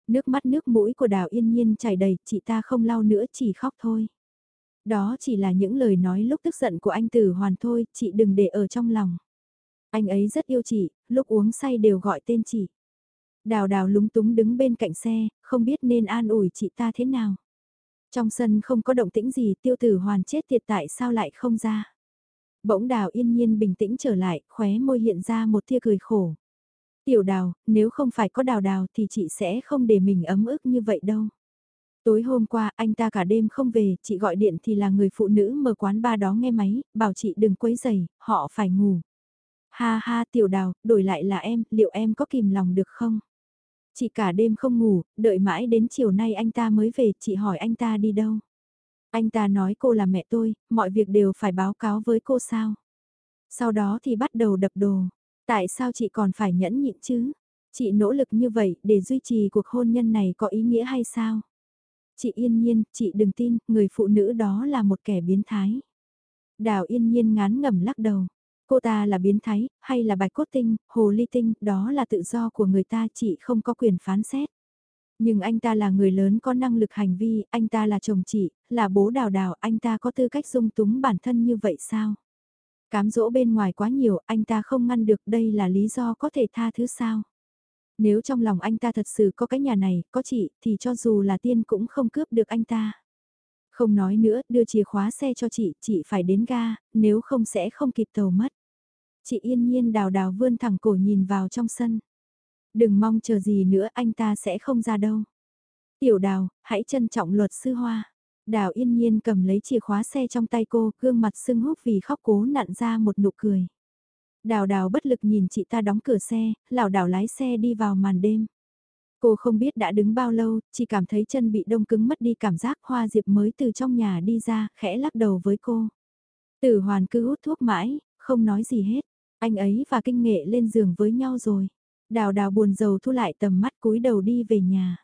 [SPEAKER 1] Nước mắt nước mũi của đào yên nhiên chảy đầy, chị ta không lau nữa chỉ khóc thôi. Đó chỉ là những lời nói lúc tức giận của anh tử hoàn thôi, chị đừng để ở trong lòng. Anh ấy rất yêu chị, lúc uống say đều gọi tên chị. Đào đào lúng túng đứng bên cạnh xe, không biết nên an ủi chị ta thế nào. Trong sân không có động tĩnh gì tiêu tử hoàn chết tiệt tại sao lại không ra. Bỗng đào yên nhiên bình tĩnh trở lại, khóe môi hiện ra một tia cười khổ. Tiểu đào, nếu không phải có đào đào thì chị sẽ không để mình ấm ức như vậy đâu. Tối hôm qua anh ta cả đêm không về, chị gọi điện thì là người phụ nữ mở quán ba đó nghe máy, bảo chị đừng quấy giày, họ phải ngủ. Ha ha tiểu đào, đổi lại là em, liệu em có kìm lòng được không? Chị cả đêm không ngủ, đợi mãi đến chiều nay anh ta mới về, chị hỏi anh ta đi đâu? Anh ta nói cô là mẹ tôi, mọi việc đều phải báo cáo với cô sao? Sau đó thì bắt đầu đập đồ. Tại sao chị còn phải nhẫn nhịn chứ? Chị nỗ lực như vậy để duy trì cuộc hôn nhân này có ý nghĩa hay sao? Chị yên nhiên, chị đừng tin, người phụ nữ đó là một kẻ biến thái. Đào yên nhiên ngán ngẩm lắc đầu. Cô ta là biến thái, hay là bạch cốt tinh, hồ ly tinh, đó là tự do của người ta chị không có quyền phán xét. Nhưng anh ta là người lớn có năng lực hành vi, anh ta là chồng chị, là bố đào đào, anh ta có tư cách dung túng bản thân như vậy sao? Cám dỗ bên ngoài quá nhiều, anh ta không ngăn được đây là lý do có thể tha thứ sao? Nếu trong lòng anh ta thật sự có cái nhà này, có chị, thì cho dù là tiên cũng không cướp được anh ta. Không nói nữa, đưa chìa khóa xe cho chị, chị phải đến ga, nếu không sẽ không kịp tàu mất. Chị yên nhiên đào đào vươn thẳng cổ nhìn vào trong sân. Đừng mong chờ gì nữa anh ta sẽ không ra đâu. Tiểu đào, hãy trân trọng luật sư hoa. Đào yên nhiên cầm lấy chìa khóa xe trong tay cô, gương mặt sưng húp vì khóc cố nặn ra một nụ cười. Đào đào bất lực nhìn chị ta đóng cửa xe, lảo đảo lái xe đi vào màn đêm. Cô không biết đã đứng bao lâu, chỉ cảm thấy chân bị đông cứng mất đi cảm giác Hoa Diệp mới từ trong nhà đi ra, khẽ lắc đầu với cô. Tử Hoàn cứ hút thuốc mãi, không nói gì hết. Anh ấy và kinh nghệ lên giường với nhau rồi. Đào đào buồn rầu thu lại tầm mắt cúi đầu đi về nhà.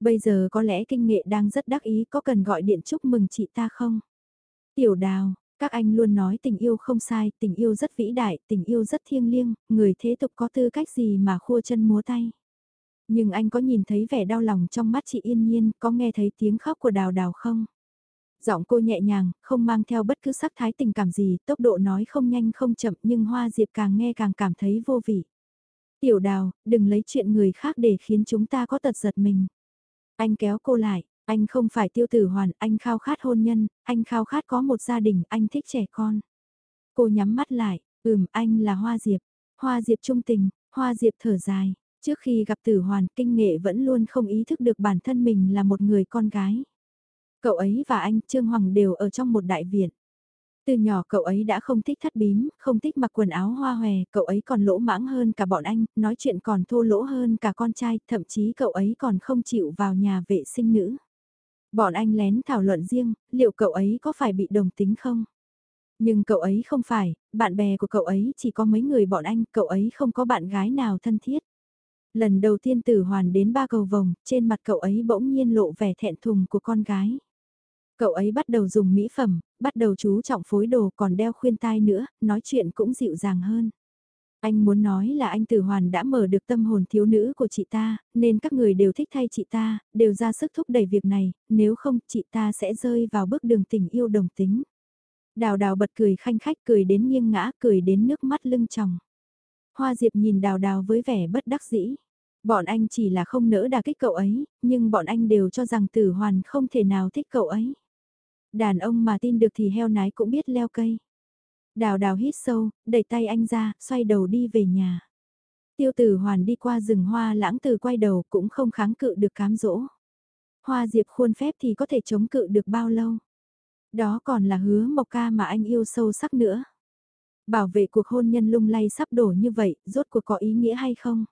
[SPEAKER 1] Bây giờ có lẽ kinh nghệ đang rất đắc ý có cần gọi điện chúc mừng chị ta không? Tiểu đào, các anh luôn nói tình yêu không sai, tình yêu rất vĩ đại, tình yêu rất thiêng liêng, người thế tục có tư cách gì mà khua chân múa tay. Nhưng anh có nhìn thấy vẻ đau lòng trong mắt chị yên nhiên, có nghe thấy tiếng khóc của đào đào không? Giọng cô nhẹ nhàng, không mang theo bất cứ sắc thái tình cảm gì, tốc độ nói không nhanh không chậm nhưng Hoa Diệp càng nghe càng cảm thấy vô vị. Tiểu đào, đừng lấy chuyện người khác để khiến chúng ta có tật giật mình. Anh kéo cô lại, anh không phải tiêu tử hoàn, anh khao khát hôn nhân, anh khao khát có một gia đình, anh thích trẻ con. Cô nhắm mắt lại, ừm anh là Hoa Diệp. Hoa Diệp trung tình, Hoa Diệp thở dài. Trước khi gặp tử hoàn, kinh nghệ vẫn luôn không ý thức được bản thân mình là một người con gái. Cậu ấy và anh Trương Hoàng đều ở trong một đại viện. Từ nhỏ cậu ấy đã không thích thắt bím, không thích mặc quần áo hoa hòe, cậu ấy còn lỗ mãng hơn cả bọn anh, nói chuyện còn thô lỗ hơn cả con trai, thậm chí cậu ấy còn không chịu vào nhà vệ sinh nữ. Bọn anh lén thảo luận riêng, liệu cậu ấy có phải bị đồng tính không? Nhưng cậu ấy không phải, bạn bè của cậu ấy chỉ có mấy người bọn anh, cậu ấy không có bạn gái nào thân thiết. Lần đầu tiên tử hoàn đến ba cầu vồng, trên mặt cậu ấy bỗng nhiên lộ vẻ thẹn thùng của con gái. Cậu ấy bắt đầu dùng mỹ phẩm, bắt đầu chú trọng phối đồ còn đeo khuyên tai nữa, nói chuyện cũng dịu dàng hơn. Anh muốn nói là anh Tử Hoàn đã mở được tâm hồn thiếu nữ của chị ta, nên các người đều thích thay chị ta, đều ra sức thúc đẩy việc này, nếu không chị ta sẽ rơi vào bước đường tình yêu đồng tính. Đào đào bật cười khanh khách cười đến nghiêng ngã cười đến nước mắt lưng tròng. Hoa Diệp nhìn đào đào với vẻ bất đắc dĩ. Bọn anh chỉ là không nỡ đà kích cậu ấy, nhưng bọn anh đều cho rằng Tử Hoàn không thể nào thích cậu ấy. Đàn ông mà tin được thì heo nái cũng biết leo cây. Đào đào hít sâu, đẩy tay anh ra, xoay đầu đi về nhà. Tiêu tử hoàn đi qua rừng hoa lãng từ quay đầu cũng không kháng cự được cám dỗ. Hoa diệp khuôn phép thì có thể chống cự được bao lâu. Đó còn là hứa mộc ca mà anh yêu sâu sắc nữa. Bảo vệ cuộc hôn nhân lung lay sắp đổ như vậy, rốt cuộc có ý nghĩa hay không?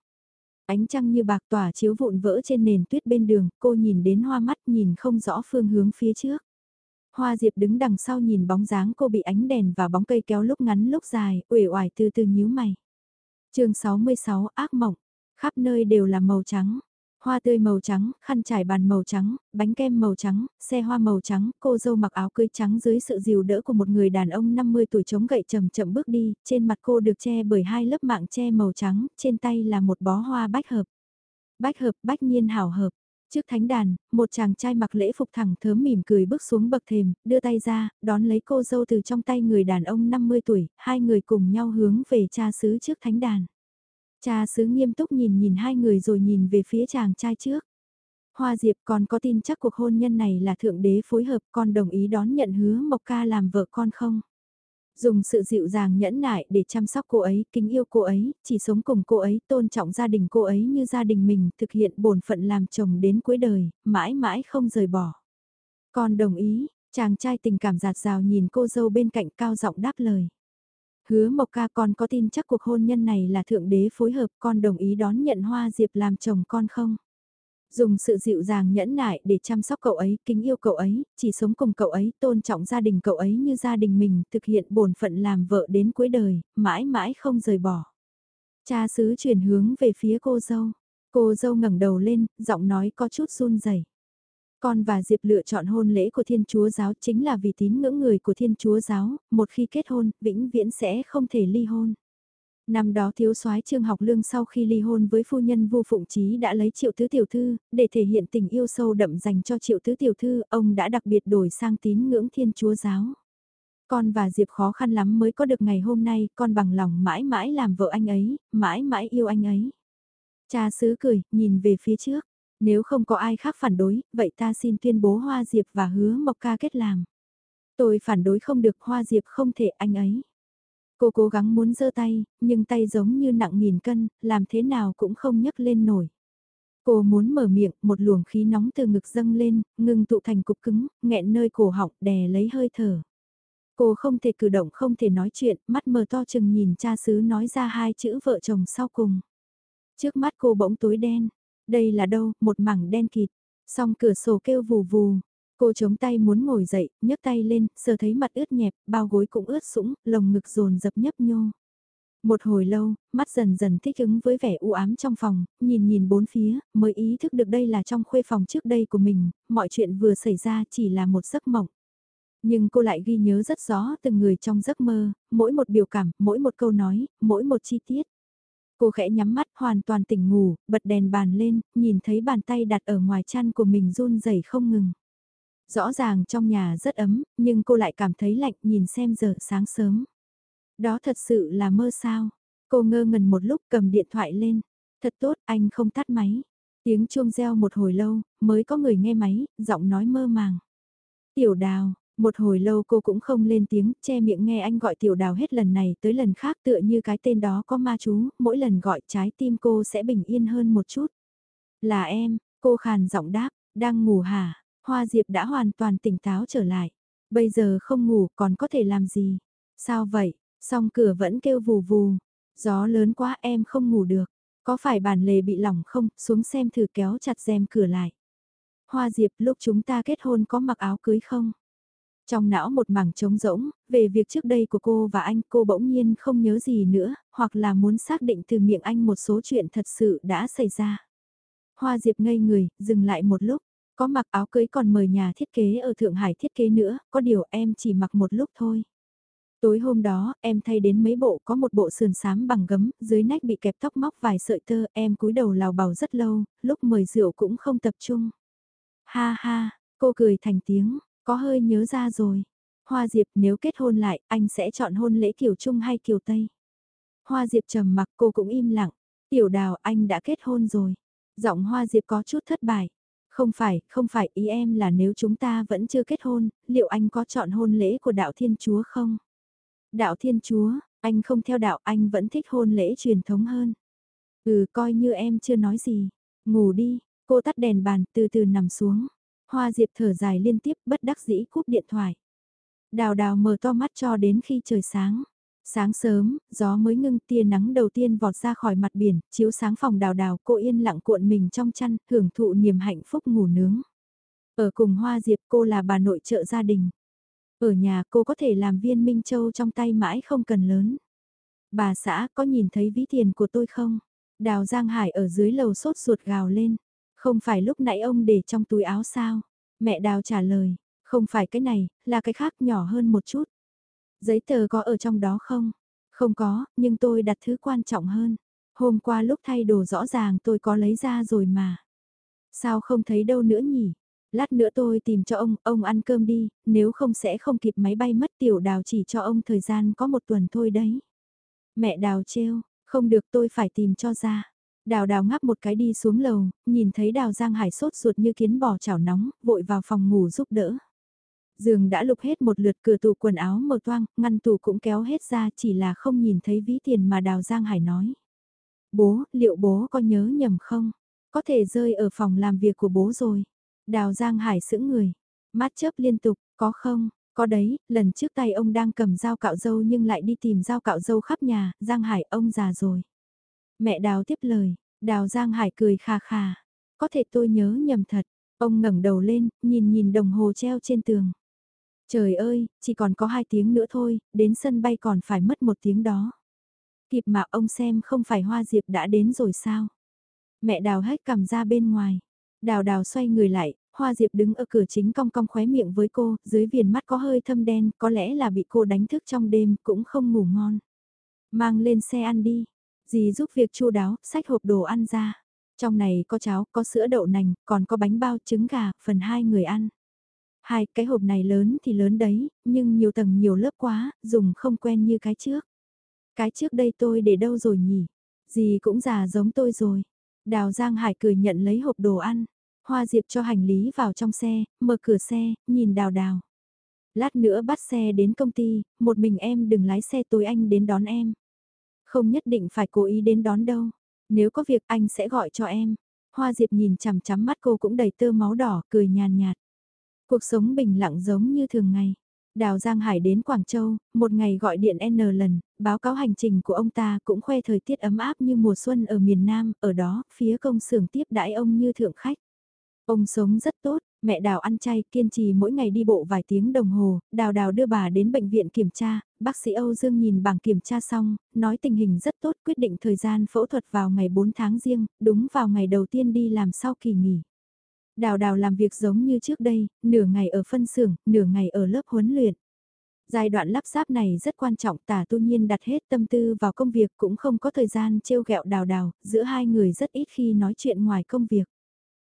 [SPEAKER 1] Ánh trăng như bạc tỏa chiếu vụn vỡ trên nền tuyết bên đường, cô nhìn đến hoa mắt nhìn không rõ phương hướng phía trước. Hoa Diệp đứng đằng sau nhìn bóng dáng cô bị ánh đèn và bóng cây kéo lúc ngắn lúc dài, uể oải từ từ nhíu mày. chương 66 ác mộng, khắp nơi đều là màu trắng. Hoa tươi màu trắng, khăn trải bàn màu trắng, bánh kem màu trắng, xe hoa màu trắng, cô dâu mặc áo cưới trắng dưới sự dìu đỡ của một người đàn ông 50 tuổi chống gậy chậm chậm bước đi, trên mặt cô được che bởi hai lớp mạng che màu trắng, trên tay là một bó hoa bách hợp. Bách hợp bách nhiên hảo hợp, Trước thánh đàn, một chàng trai mặc lễ phục thẳng thớm mỉm cười bước xuống bậc thềm, đưa tay ra, đón lấy cô dâu từ trong tay người đàn ông 50 tuổi, hai người cùng nhau hướng về cha xứ trước thánh đàn. Cha xứ nghiêm túc nhìn nhìn hai người rồi nhìn về phía chàng trai trước. Hoa Diệp còn có tin chắc cuộc hôn nhân này là thượng đế phối hợp con đồng ý đón nhận hứa Mộc Ca làm vợ con không? Dùng sự dịu dàng nhẫn nại để chăm sóc cô ấy, kính yêu cô ấy, chỉ sống cùng cô ấy, tôn trọng gia đình cô ấy như gia đình mình, thực hiện bổn phận làm chồng đến cuối đời, mãi mãi không rời bỏ. Con đồng ý, chàng trai tình cảm giạt rào nhìn cô dâu bên cạnh cao giọng đáp lời. Hứa Mộc Ca con có tin chắc cuộc hôn nhân này là thượng đế phối hợp con đồng ý đón nhận Hoa Diệp làm chồng con không? Dùng sự dịu dàng nhẫn nại để chăm sóc cậu ấy, kính yêu cậu ấy, chỉ sống cùng cậu ấy, tôn trọng gia đình cậu ấy như gia đình mình, thực hiện bổn phận làm vợ đến cuối đời, mãi mãi không rời bỏ. Cha xứ chuyển hướng về phía cô dâu. Cô dâu ngẩng đầu lên, giọng nói có chút run rẩy. Con và Diệp lựa chọn hôn lễ của Thiên Chúa Giáo chính là vì tín ngưỡng người của Thiên Chúa Giáo, một khi kết hôn, vĩnh viễn sẽ không thể ly hôn. Năm đó thiếu soái Trương Học Lương sau khi ly hôn với phu nhân Vu Phụng Chí đã lấy Triệu Tứ Tiểu Thư, để thể hiện tình yêu sâu đậm dành cho Triệu Tứ Tiểu Thư, ông đã đặc biệt đổi sang tín ngưỡng Thiên Chúa Giáo. Con và Diệp khó khăn lắm mới có được ngày hôm nay, con bằng lòng mãi mãi làm vợ anh ấy, mãi mãi yêu anh ấy. Cha xứ cười, nhìn về phía trước. Nếu không có ai khác phản đối, vậy ta xin tuyên bố Hoa Diệp và hứa Mộc Ca kết làm. Tôi phản đối không được Hoa Diệp không thể anh ấy. Cô cố gắng muốn giơ tay, nhưng tay giống như nặng nghìn cân, làm thế nào cũng không nhấc lên nổi. Cô muốn mở miệng, một luồng khí nóng từ ngực dâng lên, ngừng tụ thành cục cứng, nghẹn nơi cổ họng, đè lấy hơi thở. Cô không thể cử động, không thể nói chuyện, mắt mờ to chừng nhìn cha xứ nói ra hai chữ vợ chồng sau cùng. Trước mắt cô bỗng tối đen, đây là đâu, một mảng đen kịt. Song cửa sổ kêu vù vù. Cô chống tay muốn ngồi dậy, nhấc tay lên, sờ thấy mặt ướt nhẹp, bao gối cũng ướt sũng, lồng ngực dồn dập nhấp nhô. Một hồi lâu, mắt dần dần thích ứng với vẻ u ám trong phòng, nhìn nhìn bốn phía, mới ý thức được đây là trong khuê phòng trước đây của mình, mọi chuyện vừa xảy ra chỉ là một giấc mộng. Nhưng cô lại ghi nhớ rất rõ từng người trong giấc mơ, mỗi một biểu cảm, mỗi một câu nói, mỗi một chi tiết. Cô khẽ nhắm mắt hoàn toàn tỉnh ngủ, bật đèn bàn lên, nhìn thấy bàn tay đặt ở ngoài chăn của mình run rẩy không ngừng. Rõ ràng trong nhà rất ấm, nhưng cô lại cảm thấy lạnh nhìn xem giờ sáng sớm. Đó thật sự là mơ sao. Cô ngơ ngẩn một lúc cầm điện thoại lên. Thật tốt, anh không tắt máy. Tiếng chuông reo một hồi lâu, mới có người nghe máy, giọng nói mơ màng. Tiểu đào, một hồi lâu cô cũng không lên tiếng, che miệng nghe anh gọi tiểu đào hết lần này tới lần khác tựa như cái tên đó có ma chú, mỗi lần gọi trái tim cô sẽ bình yên hơn một chút. Là em, cô khàn giọng đáp, đang ngủ hả? Hoa Diệp đã hoàn toàn tỉnh táo trở lại. Bây giờ không ngủ còn có thể làm gì? Sao vậy? Song cửa vẫn kêu vù vù. Gió lớn quá em không ngủ được. Có phải bản lề bị lỏng không? Xuống xem thử kéo chặt rèm cửa lại. Hoa Diệp lúc chúng ta kết hôn có mặc áo cưới không? Trong não một mảng trống rỗng, về việc trước đây của cô và anh cô bỗng nhiên không nhớ gì nữa, hoặc là muốn xác định từ miệng anh một số chuyện thật sự đã xảy ra. Hoa Diệp ngây người, dừng lại một lúc, có mặc áo cưới còn mời nhà thiết kế ở Thượng Hải thiết kế nữa, có điều em chỉ mặc một lúc thôi. Tối hôm đó, em thay đến mấy bộ có một bộ sườn xám bằng gấm, dưới nách bị kẹp tóc móc vài sợi tơ, em cúi đầu lào bào rất lâu, lúc mời rượu cũng không tập trung. Ha ha, cô cười thành tiếng, có hơi nhớ ra rồi. Hoa Diệp nếu kết hôn lại, anh sẽ chọn hôn lễ kiểu Trung hay kiểu Tây? Hoa Diệp trầm mặc cô cũng im lặng. Tiểu đào anh đã kết hôn rồi. Giọng Hoa Diệp có chút thất bại. Không phải, không phải ý em là nếu chúng ta vẫn chưa kết hôn, liệu anh có chọn hôn lễ của đạo Thiên Chúa không? Đạo Thiên Chúa, anh không theo đạo anh vẫn thích hôn lễ truyền thống hơn. Ừ coi như em chưa nói gì. Ngủ đi, cô tắt đèn bàn từ từ nằm xuống. Hoa Diệp thở dài liên tiếp bất đắc dĩ cúp điện thoại. Đào đào mở to mắt cho đến khi trời sáng. Sáng sớm, gió mới ngưng tia nắng đầu tiên vọt ra khỏi mặt biển, chiếu sáng phòng đào đào cô yên lặng cuộn mình trong chăn, hưởng thụ niềm hạnh phúc ngủ nướng. Ở cùng Hoa Diệp cô là bà nội trợ gia đình. Ở nhà cô có thể làm viên Minh Châu trong tay mãi không cần lớn. Bà xã có nhìn thấy ví tiền của tôi không? Đào Giang Hải ở dưới lầu sốt ruột gào lên. Không phải lúc nãy ông để trong túi áo sao? Mẹ Đào trả lời, không phải cái này, là cái khác nhỏ hơn một chút. Giấy tờ có ở trong đó không? Không có, nhưng tôi đặt thứ quan trọng hơn. Hôm qua lúc thay đồ rõ ràng tôi có lấy ra rồi mà. Sao không thấy đâu nữa nhỉ? Lát nữa tôi tìm cho ông, ông ăn cơm đi, nếu không sẽ không kịp máy bay mất tiểu đào chỉ cho ông thời gian có một tuần thôi đấy. Mẹ đào trêu, không được tôi phải tìm cho ra. Đào đào ngáp một cái đi xuống lầu, nhìn thấy đào Giang Hải sốt ruột như kiến bò chảo nóng, vội vào phòng ngủ giúp đỡ. Giường đã lục hết một lượt cửa tủ quần áo mở toang, ngăn tủ cũng kéo hết ra chỉ là không nhìn thấy ví tiền mà đào Giang Hải nói. Bố, liệu bố có nhớ nhầm không? Có thể rơi ở phòng làm việc của bố rồi. Đào Giang Hải sững người, mắt chớp liên tục, có không? Có đấy, lần trước tay ông đang cầm dao cạo dâu nhưng lại đi tìm dao cạo dâu khắp nhà, Giang Hải ông già rồi. Mẹ Đào tiếp lời, Đào Giang Hải cười khà khà. Có thể tôi nhớ nhầm thật. Ông ngẩng đầu lên, nhìn nhìn đồng hồ treo trên tường. Trời ơi, chỉ còn có hai tiếng nữa thôi, đến sân bay còn phải mất một tiếng đó. Kịp mà ông xem không phải Hoa Diệp đã đến rồi sao? Mẹ Đào hết cầm ra bên ngoài. Đào Đào xoay người lại, Hoa Diệp đứng ở cửa chính cong cong khóe miệng với cô, dưới viền mắt có hơi thâm đen, có lẽ là bị cô đánh thức trong đêm, cũng không ngủ ngon. Mang lên xe ăn đi, Dì giúp việc chu đáo, sách hộp đồ ăn ra. Trong này có cháo, có sữa đậu nành, còn có bánh bao trứng gà, phần hai người ăn. Hai, cái hộp này lớn thì lớn đấy, nhưng nhiều tầng nhiều lớp quá, dùng không quen như cái trước. Cái trước đây tôi để đâu rồi nhỉ? Dì cũng già giống tôi rồi. Đào Giang Hải cười nhận lấy hộp đồ ăn. Hoa Diệp cho hành lý vào trong xe, mở cửa xe, nhìn đào đào. Lát nữa bắt xe đến công ty, một mình em đừng lái xe tối anh đến đón em. Không nhất định phải cố ý đến đón đâu. Nếu có việc anh sẽ gọi cho em. Hoa Diệp nhìn chằm chằm mắt cô cũng đầy tơ máu đỏ, cười nhàn nhạt. Cuộc sống bình lặng giống như thường ngày. Đào Giang Hải đến Quảng Châu, một ngày gọi điện N lần, báo cáo hành trình của ông ta cũng khoe thời tiết ấm áp như mùa xuân ở miền Nam, ở đó, phía công xưởng tiếp đãi ông như thượng khách. Ông sống rất tốt, mẹ Đào ăn chay, kiên trì mỗi ngày đi bộ vài tiếng đồng hồ, Đào Đào đưa bà đến bệnh viện kiểm tra, bác sĩ Âu Dương nhìn bảng kiểm tra xong, nói tình hình rất tốt, quyết định thời gian phẫu thuật vào ngày 4 tháng riêng, đúng vào ngày đầu tiên đi làm sau kỳ nghỉ. Đào đào làm việc giống như trước đây, nửa ngày ở phân xưởng, nửa ngày ở lớp huấn luyện. Giai đoạn lắp ráp này rất quan trọng tả tu nhiên đặt hết tâm tư vào công việc cũng không có thời gian trêu ghẹo đào đào, giữa hai người rất ít khi nói chuyện ngoài công việc.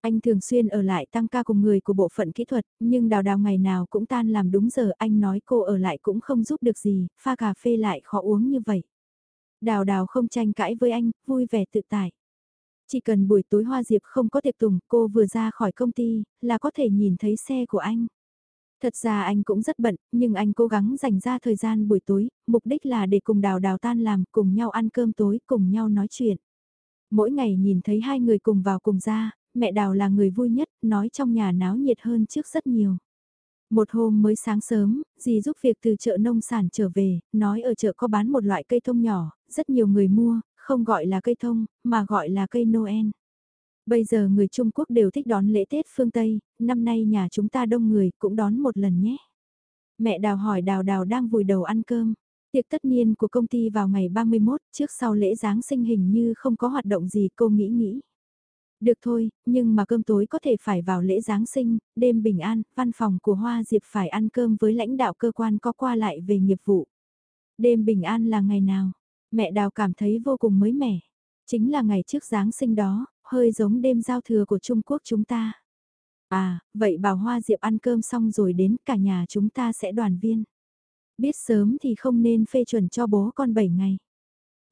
[SPEAKER 1] Anh thường xuyên ở lại tăng ca cùng người của bộ phận kỹ thuật, nhưng đào đào ngày nào cũng tan làm đúng giờ anh nói cô ở lại cũng không giúp được gì, pha cà phê lại khó uống như vậy. Đào đào không tranh cãi với anh, vui vẻ tự tại. Chỉ cần buổi tối Hoa Diệp không có tiệc tùng, cô vừa ra khỏi công ty, là có thể nhìn thấy xe của anh. Thật ra anh cũng rất bận, nhưng anh cố gắng dành ra thời gian buổi tối, mục đích là để cùng đào đào tan làm, cùng nhau ăn cơm tối, cùng nhau nói chuyện. Mỗi ngày nhìn thấy hai người cùng vào cùng ra, mẹ đào là người vui nhất, nói trong nhà náo nhiệt hơn trước rất nhiều. Một hôm mới sáng sớm, dì giúp việc từ chợ nông sản trở về, nói ở chợ có bán một loại cây thông nhỏ, rất nhiều người mua, không gọi là cây thông, mà gọi là cây Noel. Bây giờ người Trung Quốc đều thích đón lễ Tết phương Tây, năm nay nhà chúng ta đông người cũng đón một lần nhé. Mẹ đào hỏi đào đào đang vùi đầu ăn cơm. Tiệc tất niên của công ty vào ngày 31 trước sau lễ Giáng sinh hình như không có hoạt động gì cô nghĩ nghĩ. Được thôi, nhưng mà cơm tối có thể phải vào lễ Giáng sinh, đêm bình an, văn phòng của Hoa Diệp phải ăn cơm với lãnh đạo cơ quan có qua lại về nghiệp vụ. Đêm bình an là ngày nào? Mẹ Đào cảm thấy vô cùng mới mẻ. Chính là ngày trước Giáng sinh đó, hơi giống đêm giao thừa của Trung Quốc chúng ta. À, vậy bảo Hoa Diệp ăn cơm xong rồi đến cả nhà chúng ta sẽ đoàn viên. Biết sớm thì không nên phê chuẩn cho bố con 7 ngày.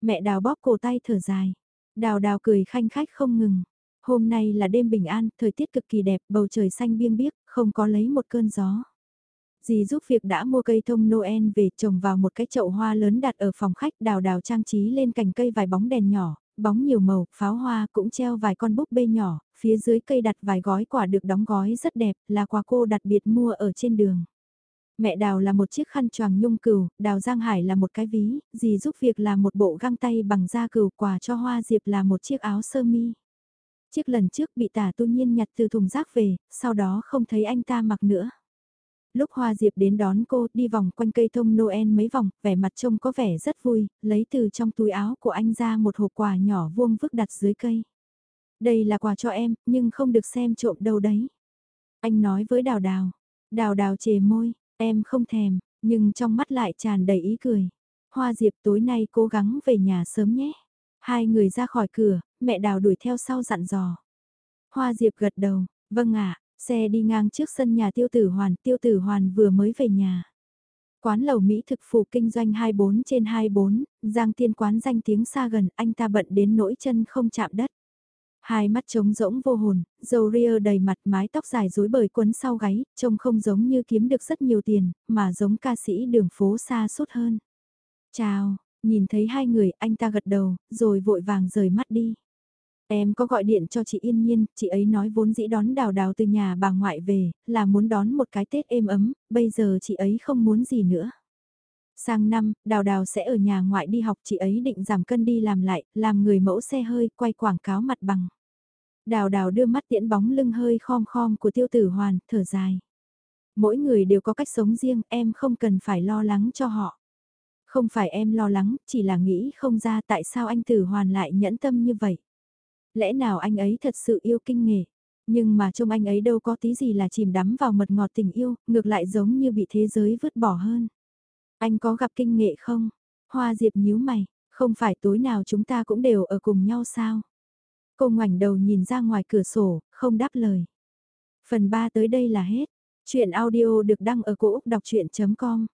[SPEAKER 1] Mẹ Đào bóp cổ tay thở dài. Đào đào cười khanh khách không ngừng. Hôm nay là đêm bình an, thời tiết cực kỳ đẹp, bầu trời xanh biêng biếc, không có lấy một cơn gió. Dì giúp việc đã mua cây thông Noel về trồng vào một cái chậu hoa lớn đặt ở phòng khách đào đào trang trí lên cành cây vài bóng đèn nhỏ, bóng nhiều màu, pháo hoa cũng treo vài con búp bê nhỏ, phía dưới cây đặt vài gói quả được đóng gói rất đẹp, là quà cô đặc biệt mua ở trên đường. Mẹ đào là một chiếc khăn choàng nhung cừu, đào Giang Hải là một cái ví, dì giúp việc là một bộ găng tay bằng da cừu, quà cho hoa diệp là một chiếc áo sơ mi. Chiếc lần trước bị tả tu nhiên nhặt từ thùng rác về, sau đó không thấy anh ta mặc nữa. Lúc Hoa Diệp đến đón cô, đi vòng quanh cây thông Noel mấy vòng, vẻ mặt trông có vẻ rất vui, lấy từ trong túi áo của anh ra một hộp quà nhỏ vuông vức đặt dưới cây. Đây là quà cho em, nhưng không được xem trộm đâu đấy. Anh nói với Đào Đào. Đào Đào chề môi, em không thèm, nhưng trong mắt lại tràn đầy ý cười. Hoa Diệp tối nay cố gắng về nhà sớm nhé. Hai người ra khỏi cửa, mẹ Đào đuổi theo sau dặn dò. Hoa Diệp gật đầu, vâng ạ, Xe đi ngang trước sân nhà tiêu tử hoàn, tiêu tử hoàn vừa mới về nhà. Quán lầu Mỹ thực phụ kinh doanh 24 trên 24, giang tiên quán danh tiếng xa gần, anh ta bận đến nỗi chân không chạm đất. Hai mắt trống rỗng vô hồn, dầu ria đầy mặt mái tóc dài rối bời quấn sau gáy, trông không giống như kiếm được rất nhiều tiền, mà giống ca sĩ đường phố xa suốt hơn. Chào, nhìn thấy hai người anh ta gật đầu, rồi vội vàng rời mắt đi. Em có gọi điện cho chị Yên Nhiên, chị ấy nói vốn dĩ đón đào đào từ nhà bà ngoại về, là muốn đón một cái Tết êm ấm, bây giờ chị ấy không muốn gì nữa. Sang năm, đào đào sẽ ở nhà ngoại đi học chị ấy định giảm cân đi làm lại, làm người mẫu xe hơi, quay quảng cáo mặt bằng. Đào đào đưa mắt tiễn bóng lưng hơi khom khom của tiêu tử hoàn, thở dài. Mỗi người đều có cách sống riêng, em không cần phải lo lắng cho họ. Không phải em lo lắng, chỉ là nghĩ không ra tại sao anh tử hoàn lại nhẫn tâm như vậy. Lẽ nào anh ấy thật sự yêu kinh nghề? Nhưng mà trông anh ấy đâu có tí gì là chìm đắm vào mật ngọt tình yêu, ngược lại giống như bị thế giới vứt bỏ hơn. Anh có gặp kinh nghệ không? Hoa Diệp nhíu mày, không phải tối nào chúng ta cũng đều ở cùng nhau sao? Cô ngoảnh đầu nhìn ra ngoài cửa sổ, không đáp lời. Phần 3 tới đây là hết. Chuyện audio được đăng ở cổ Úc đọc chuyện.com